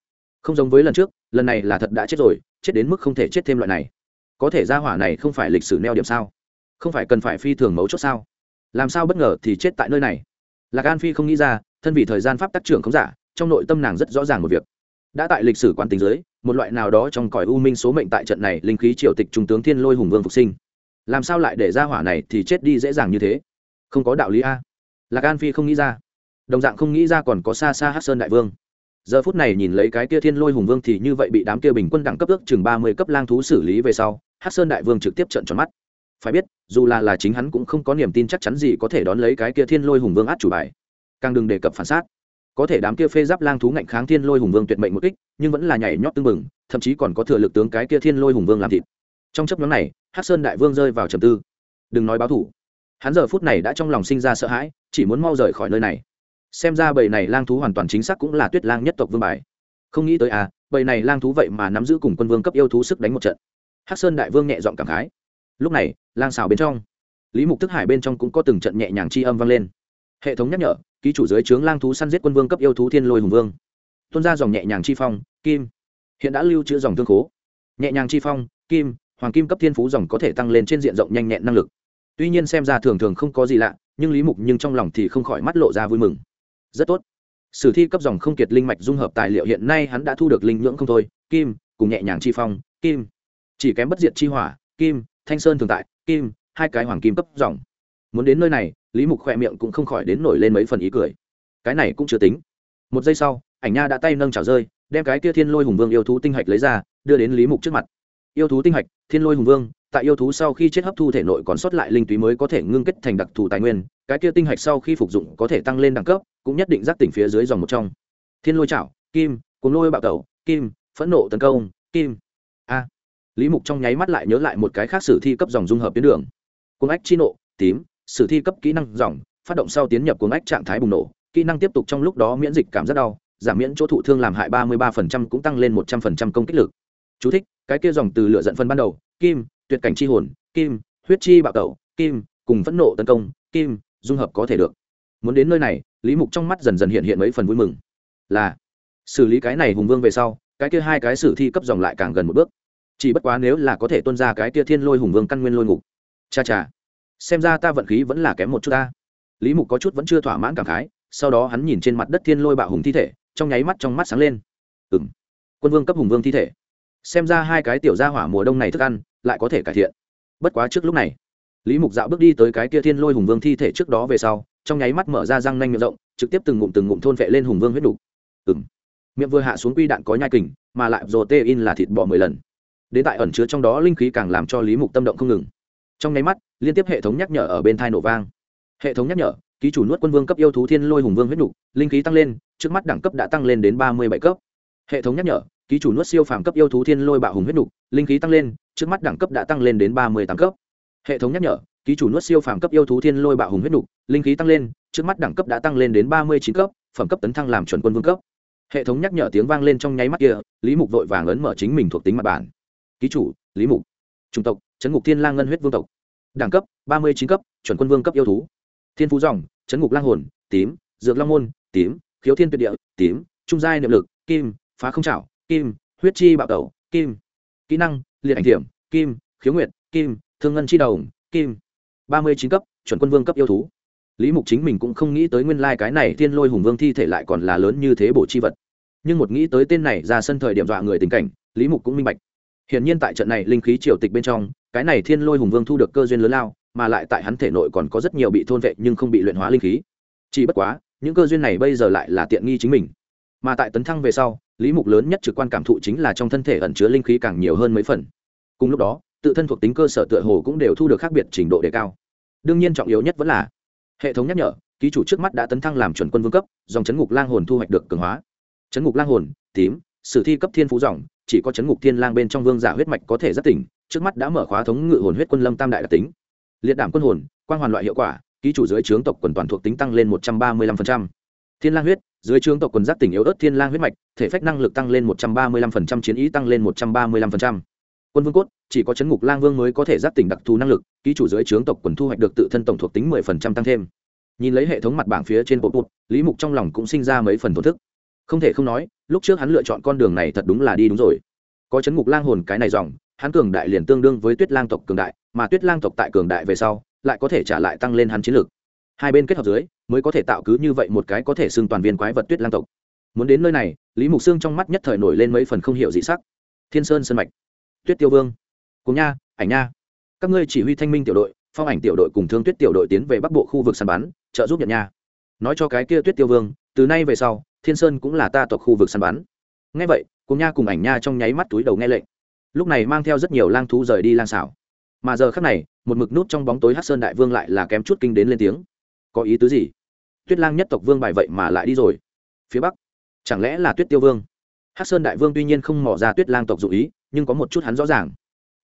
Không giống với lần trước, lần này là thật đã chết rồi, chết đến mức không thể chết thêm loại này. Có thể ra hỏa này không phải lịch sử neo điểm sao? Không phải cần phải phi thường mấu chốt sao? Làm sao bất ngờ thì chết tại nơi này? Lạc an phi không nghĩ ra, thân vì thời gian pháp tác trưởng không giả, trong nội tâm nàng rất rõ ràng một việc đã tại lịch sử quan tình giới, một loại nào đó trong cõi u minh số mệnh tại trận này linh khí triều tịch trung tướng thiên lôi hùng vương phục sinh. Làm sao lại để ra hỏa này thì chết đi dễ dàng như thế? Không có đạo lý a. Lạc an phi không nghĩ ra. Đồng dạng không nghĩ ra còn có xa xa hát sơn đại vương. Giờ phút này nhìn lấy cái kia thiên lôi hùng vương thì như vậy bị đám kia bình quân đẳng cấp ước chừng ba mươi cấp lang thú xử lý về sau hát sơn đại vương trực tiếp trận tròn mắt. Phải biết, dù là là chính hắn cũng không có niềm tin chắc chắn gì có thể đón lấy cái kia thiên lôi hùng vương át chủ bài. Càng đừng đề cập phản xác có thể đám kia phê giáp lang thú ngạnh kháng thiên lôi hùng vương tuyệt mệnh một kích, nhưng vẫn là nhảy nhót tưng bừng, thậm chí còn có thừa lực tướng cái kia thiên lôi hùng vương làm thịt. Trong chấp nhóm này hát sơn đại vương rơi vào trầm tư. Đừng nói báo thủ. Hắn giờ phút này đã trong lòng sinh ra sợ hãi, chỉ muốn mau rời khỏi nơi này. Xem ra bầy này lang thú hoàn toàn chính xác cũng là tuyết lang nhất tộc vương bài. Không nghĩ tới à bầy này lang thú vậy mà nắm giữ cùng quân vương cấp yêu thú sức đánh một trận. Hắc sơn đại vương nhẹ giọng cảm khái. Lúc này, lang xào bên trong, lý mục thức hải bên trong cũng có từng trận nhẹ nhàng chi âm vang lên hệ thống nhắc nhở, ký chủ dưới trướng lang thú săn giết quân vương cấp yêu thú thiên lôi hùng vương. Tuôn ra dòng nhẹ nhàng chi phong, kim. Hiện đã lưu trữ dòng thương khố. Nhẹ nhàng chi phong, kim, hoàng kim cấp thiên phú dòng có thể tăng lên trên diện rộng nhanh nhẹn năng lực. Tuy nhiên xem ra thường thường không có gì lạ, nhưng lý mục nhưng trong lòng thì không khỏi mắt lộ ra vui mừng. Rất tốt. Sử thi cấp dòng không kiệt linh mạch dung hợp tài liệu hiện nay hắn đã thu được linh nhưỡng không thôi, kim, cùng nhẹ nhàng chi phong, kim. Chỉ kém bất diệt chi hỏa, kim, thanh sơn thường tại, kim, hai cái hoàng kim cấp dòng muốn đến nơi này, lý mục khoe miệng cũng không khỏi đến nổi lên mấy phần ý cười. Cái này cũng chưa tính. Một giây sau, ảnh nha đã tay nâng trào rơi, đem cái kia thiên lôi hùng vương yêu thú tinh hạch lấy ra, đưa đến lý mục trước mặt. Yêu thú tinh hạch, thiên lôi hùng vương, tại yêu thú sau khi chết hấp thu thể nội còn sót lại linh túy mới có thể ngưng kết thành đặc thù tài nguyên, cái kia tinh hạch sau khi phục dụng có thể tăng lên đẳng cấp, cũng nhất định giác tỉnh phía dưới dòng một trong. Thiên lôi chảo, kim cùng lôi bạo tẩu, kim, phẫn nộ tấn công, kim. A. Lý mục trong nháy mắt lại nhớ lại một cái khác sử thi cấp dòng dung hợp tuyến đường. Cung ách chi nộ, tím sử thi cấp kỹ năng dòng phát động sau tiến nhập cuồng ách trạng thái bùng nổ kỹ năng tiếp tục trong lúc đó miễn dịch cảm rất đau giảm miễn chỗ thụ thương làm hại ba mươi 33% cũng tăng lên một trăm 100% công kích lực. Chú thích, cái kia dòng từ lửa giận phân ban đầu kim tuyệt cảnh chi hồn kim huyết chi bạo tẩu kim cùng phẫn nộ tấn công kim dung hợp có thể được. Muốn đến nơi này lý mục trong mắt dần dần hiện hiện mấy phần vui mừng. Là xử lý cái này hùng vương về sau cái kia hai cái sử thi cấp dòng lại càng gần một bước. Chỉ bất quá nếu là có thể tuân ra cái kia thiên lôi hùng vương căn nguyên lôi ngục. Cha cha xem ra ta vận khí vẫn là kém một chút ta. Lý mục có chút vẫn chưa thỏa mãn cảm khái, sau đó hắn nhìn trên mặt đất thiên lôi bạo hùng thi thể, trong nháy mắt trong mắt sáng lên. Ừ m quân vương cấp hùng vương thi thể. Xem ra hai cái tiểu gia hỏa mùa đông này thức ăn, lại có thể cải thiện. Bất quá trước lúc này, lý mục dạo bước đi tới cái kia thiên lôi hùng vương thi thể trước đó về sau, trong nháy mắt mở ra răng nanh miệng rộng, trực tiếp từng ngụm từng ngụm thôn vệ lên hùng vương huyết đục ừng miệng vừa hạ xuống quy đạn có nhai kình, mà lại rồ tê in là thịt bò mười lần. Đến tại ẩn chứa trong đó linh khí càng làm cho lý mục tâm động không ngừng trong nháy mắt, liên tiếp hệ thống nhắc nhở ở bên thai nổ vang. Hệ thống nhắc nhở, ký chủ nuốt quân vương cấp yêu thú thiên lôi hùng vương huyết đục linh khí tăng lên, trước mắt đẳng cấp đã tăng lên đến ba mươi bảy cấp. Hệ thống nhắc nhở, ký chủ nuốt siêu phàm cấp yêu thú thiên lôi bạo hùng huyết đục linh khí tăng lên, trước mắt đẳng cấp đã tăng lên đến ba mươi tám cấp. Hệ thống nhắc nhở, ký chủ nuốt siêu phàm cấp yêu thú thiên lôi bạo hùng huyết đục linh khí tăng lên, trước mắt đẳng cấp đã tăng lên đến ba mươi chín cấp, phẩm cấp tấn thăng làm chuẩn quân vương cấp. Hệ thống nhắc nhở tiếng vang lên trong nháy mắt kia, lý mục vội vàng ấn mở chính mình thuộc tính mặt bản. Ký chủ, lý mục chủng tộc trấn ngục thiên lang ngân huyết vương tộc. Đẳng cấp, ba mươi chín cấp, chuẩn quân vương cấp yêu thú. Thiên phú dòng trấn ngục lang hồn, tím, dược long môn, tím, khiếu thiên tuyệt địa, tím, trung giai niệm lực, kim, phá không trảo, kim, huyết chi bạo tẩu, kim. Kỹ năng, liệt ảnh thiểm kim, khiếu nguyệt, kim, thương ngân chi đầu kim. Ba mươi chín cấp, chuẩn quân vương cấp yêu thú. Lý mục chính mình cũng không nghĩ tới nguyên lai、like、cái này thiên lôi hùng vương thi thể lại còn là lớn như thế bổ chi vật. Nhưng một nghĩ tới tên này ra sân thời điểm dọa người tình cảnh, lý mục cũng minh bạch hiển nhiên tại trận này linh khí triều tịch bên trong, cái này thiên lôi hùng vương thu được cơ duyên lớn lao, mà lại tại hắn thể nội còn có rất nhiều bị thôn vệ nhưng không bị luyện hóa linh khí. Chỉ bất quá, những cơ duyên này bây giờ lại là tiện nghi chính mình. Mà tại tấn thăng về sau, lý mục lớn nhất trực quan cảm thụ chính là trong thân thể ẩn chứa linh khí càng nhiều hơn mấy phần. Cùng lúc đó, tự thân thuộc tính cơ sở tựa hồ cũng đều thu được khác biệt trình độ đề cao. Đương nhiên trọng yếu nhất vẫn là hệ thống nhắc nhở, ký chủ trước mắt đã tấn thăng làm chuẩn quân vương cấp, dòng chấn ngục lang hồn thu hoạch được cường hóa. Chấn ngục lang hồn, tím, sử thi cấp thiên phú dòng chỉ có chấn ngục thiên lang bên trong vương giả huyết mạch có thể rất tỉnh, trước mắt đã mở khóa thống ngự hồn huyết quân lâm tam đại đặc tính. Liệt đảm quân hồn, quang hoàn loại hiệu quả, ký chủ dưới trướng tộc quần toàn thuộc tính tăng lên một trăm ba mươi lăm thiên lang huyết, dưới trướng tộc quần giác tỉnh yếu ớt thiên lang huyết mạch, thể phách năng lực tăng lên một trăm ba mươi lăm chiến ý tăng lên một trăm ba mươi lăm quân vương cốt, chỉ có chấn ngục lang vương mới có thể giác tỉnh đặc thù năng lực, ký chủ dưới trướng tộc quần thu hoạch được tự thân tổng thuộc tính mười phần trăm tăng thêm. Nhìn lấy hệ thống mặt bảng phía trên bộ bụt lý mục trong lòng cũng sinh ra mấy phần thổ thức không thể không nói, lúc trước hắn lựa chọn con đường này thật đúng là đi đúng rồi. Có chấn ngục lang hồn cái này dòng, hắn cường đại liền tương đương với tuyết lang tộc cường đại, mà tuyết lang tộc tại cường đại về sau, lại có thể trả lại tăng lên hắn chiến lược hai bên kết hợp dưới, mới có thể tạo cứ như vậy một cái có thể xưng toàn viên quái vật tuyết lang tộc. Muốn đến nơi này, lý mục xương trong mắt nhất thời nổi lên mấy phần không hiểu dị sắc. Thiên sơn sân mạch. Tuyết tiêu vương. Cùng nha, ảnh nha. Các ngươi chỉ huy thanh minh tiểu đội, phong ảnh tiểu đội cùng thương tuyết tiểu đội tiến về bắc bộ khu vực săn bắn, trợ giúp nhận nha. Nói cho cái kia tuyết tiêu vương, từ nay về sau thiên sơn cũng là ta tộc khu vực săn bắn. Ngay vậy, cùng nha cùng ảnh nha trong nháy mắt túi đầu nghe lệnh. Lúc này mang theo rất nhiều lang thú rời đi lang xảo. Mà giờ khắc này, một mực nút trong bóng tối hát sơn đại vương lại là kém chút kinh đến lên tiếng. Có ý tứ gì? Tuyết lang nhất tộc vương bài vậy mà lại đi rồi. Phía bắc, chẳng lẽ là tuyết tiêu vương? Hát sơn đại vương tuy nhiên không mỏ ra tuyết lang tộc dụ ý, nhưng có một chút hắn rõ ràng.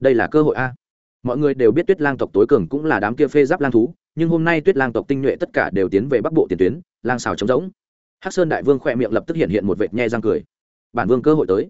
Đây là cơ hội a. Mọi người đều biết tuyết lang tộc tối cường cũng là đám kia phê giáp lang thú, nhưng hôm nay tuyết lang tộc tinh nhuệ tất cả đều tiến về bắc bộ tiền tuyến, lang xào trống rỗng. Hắc sơn đại vương khỏe miệng lập tức hiện hiện một vệt nhe răng cười. Bản vương cơ hội tới.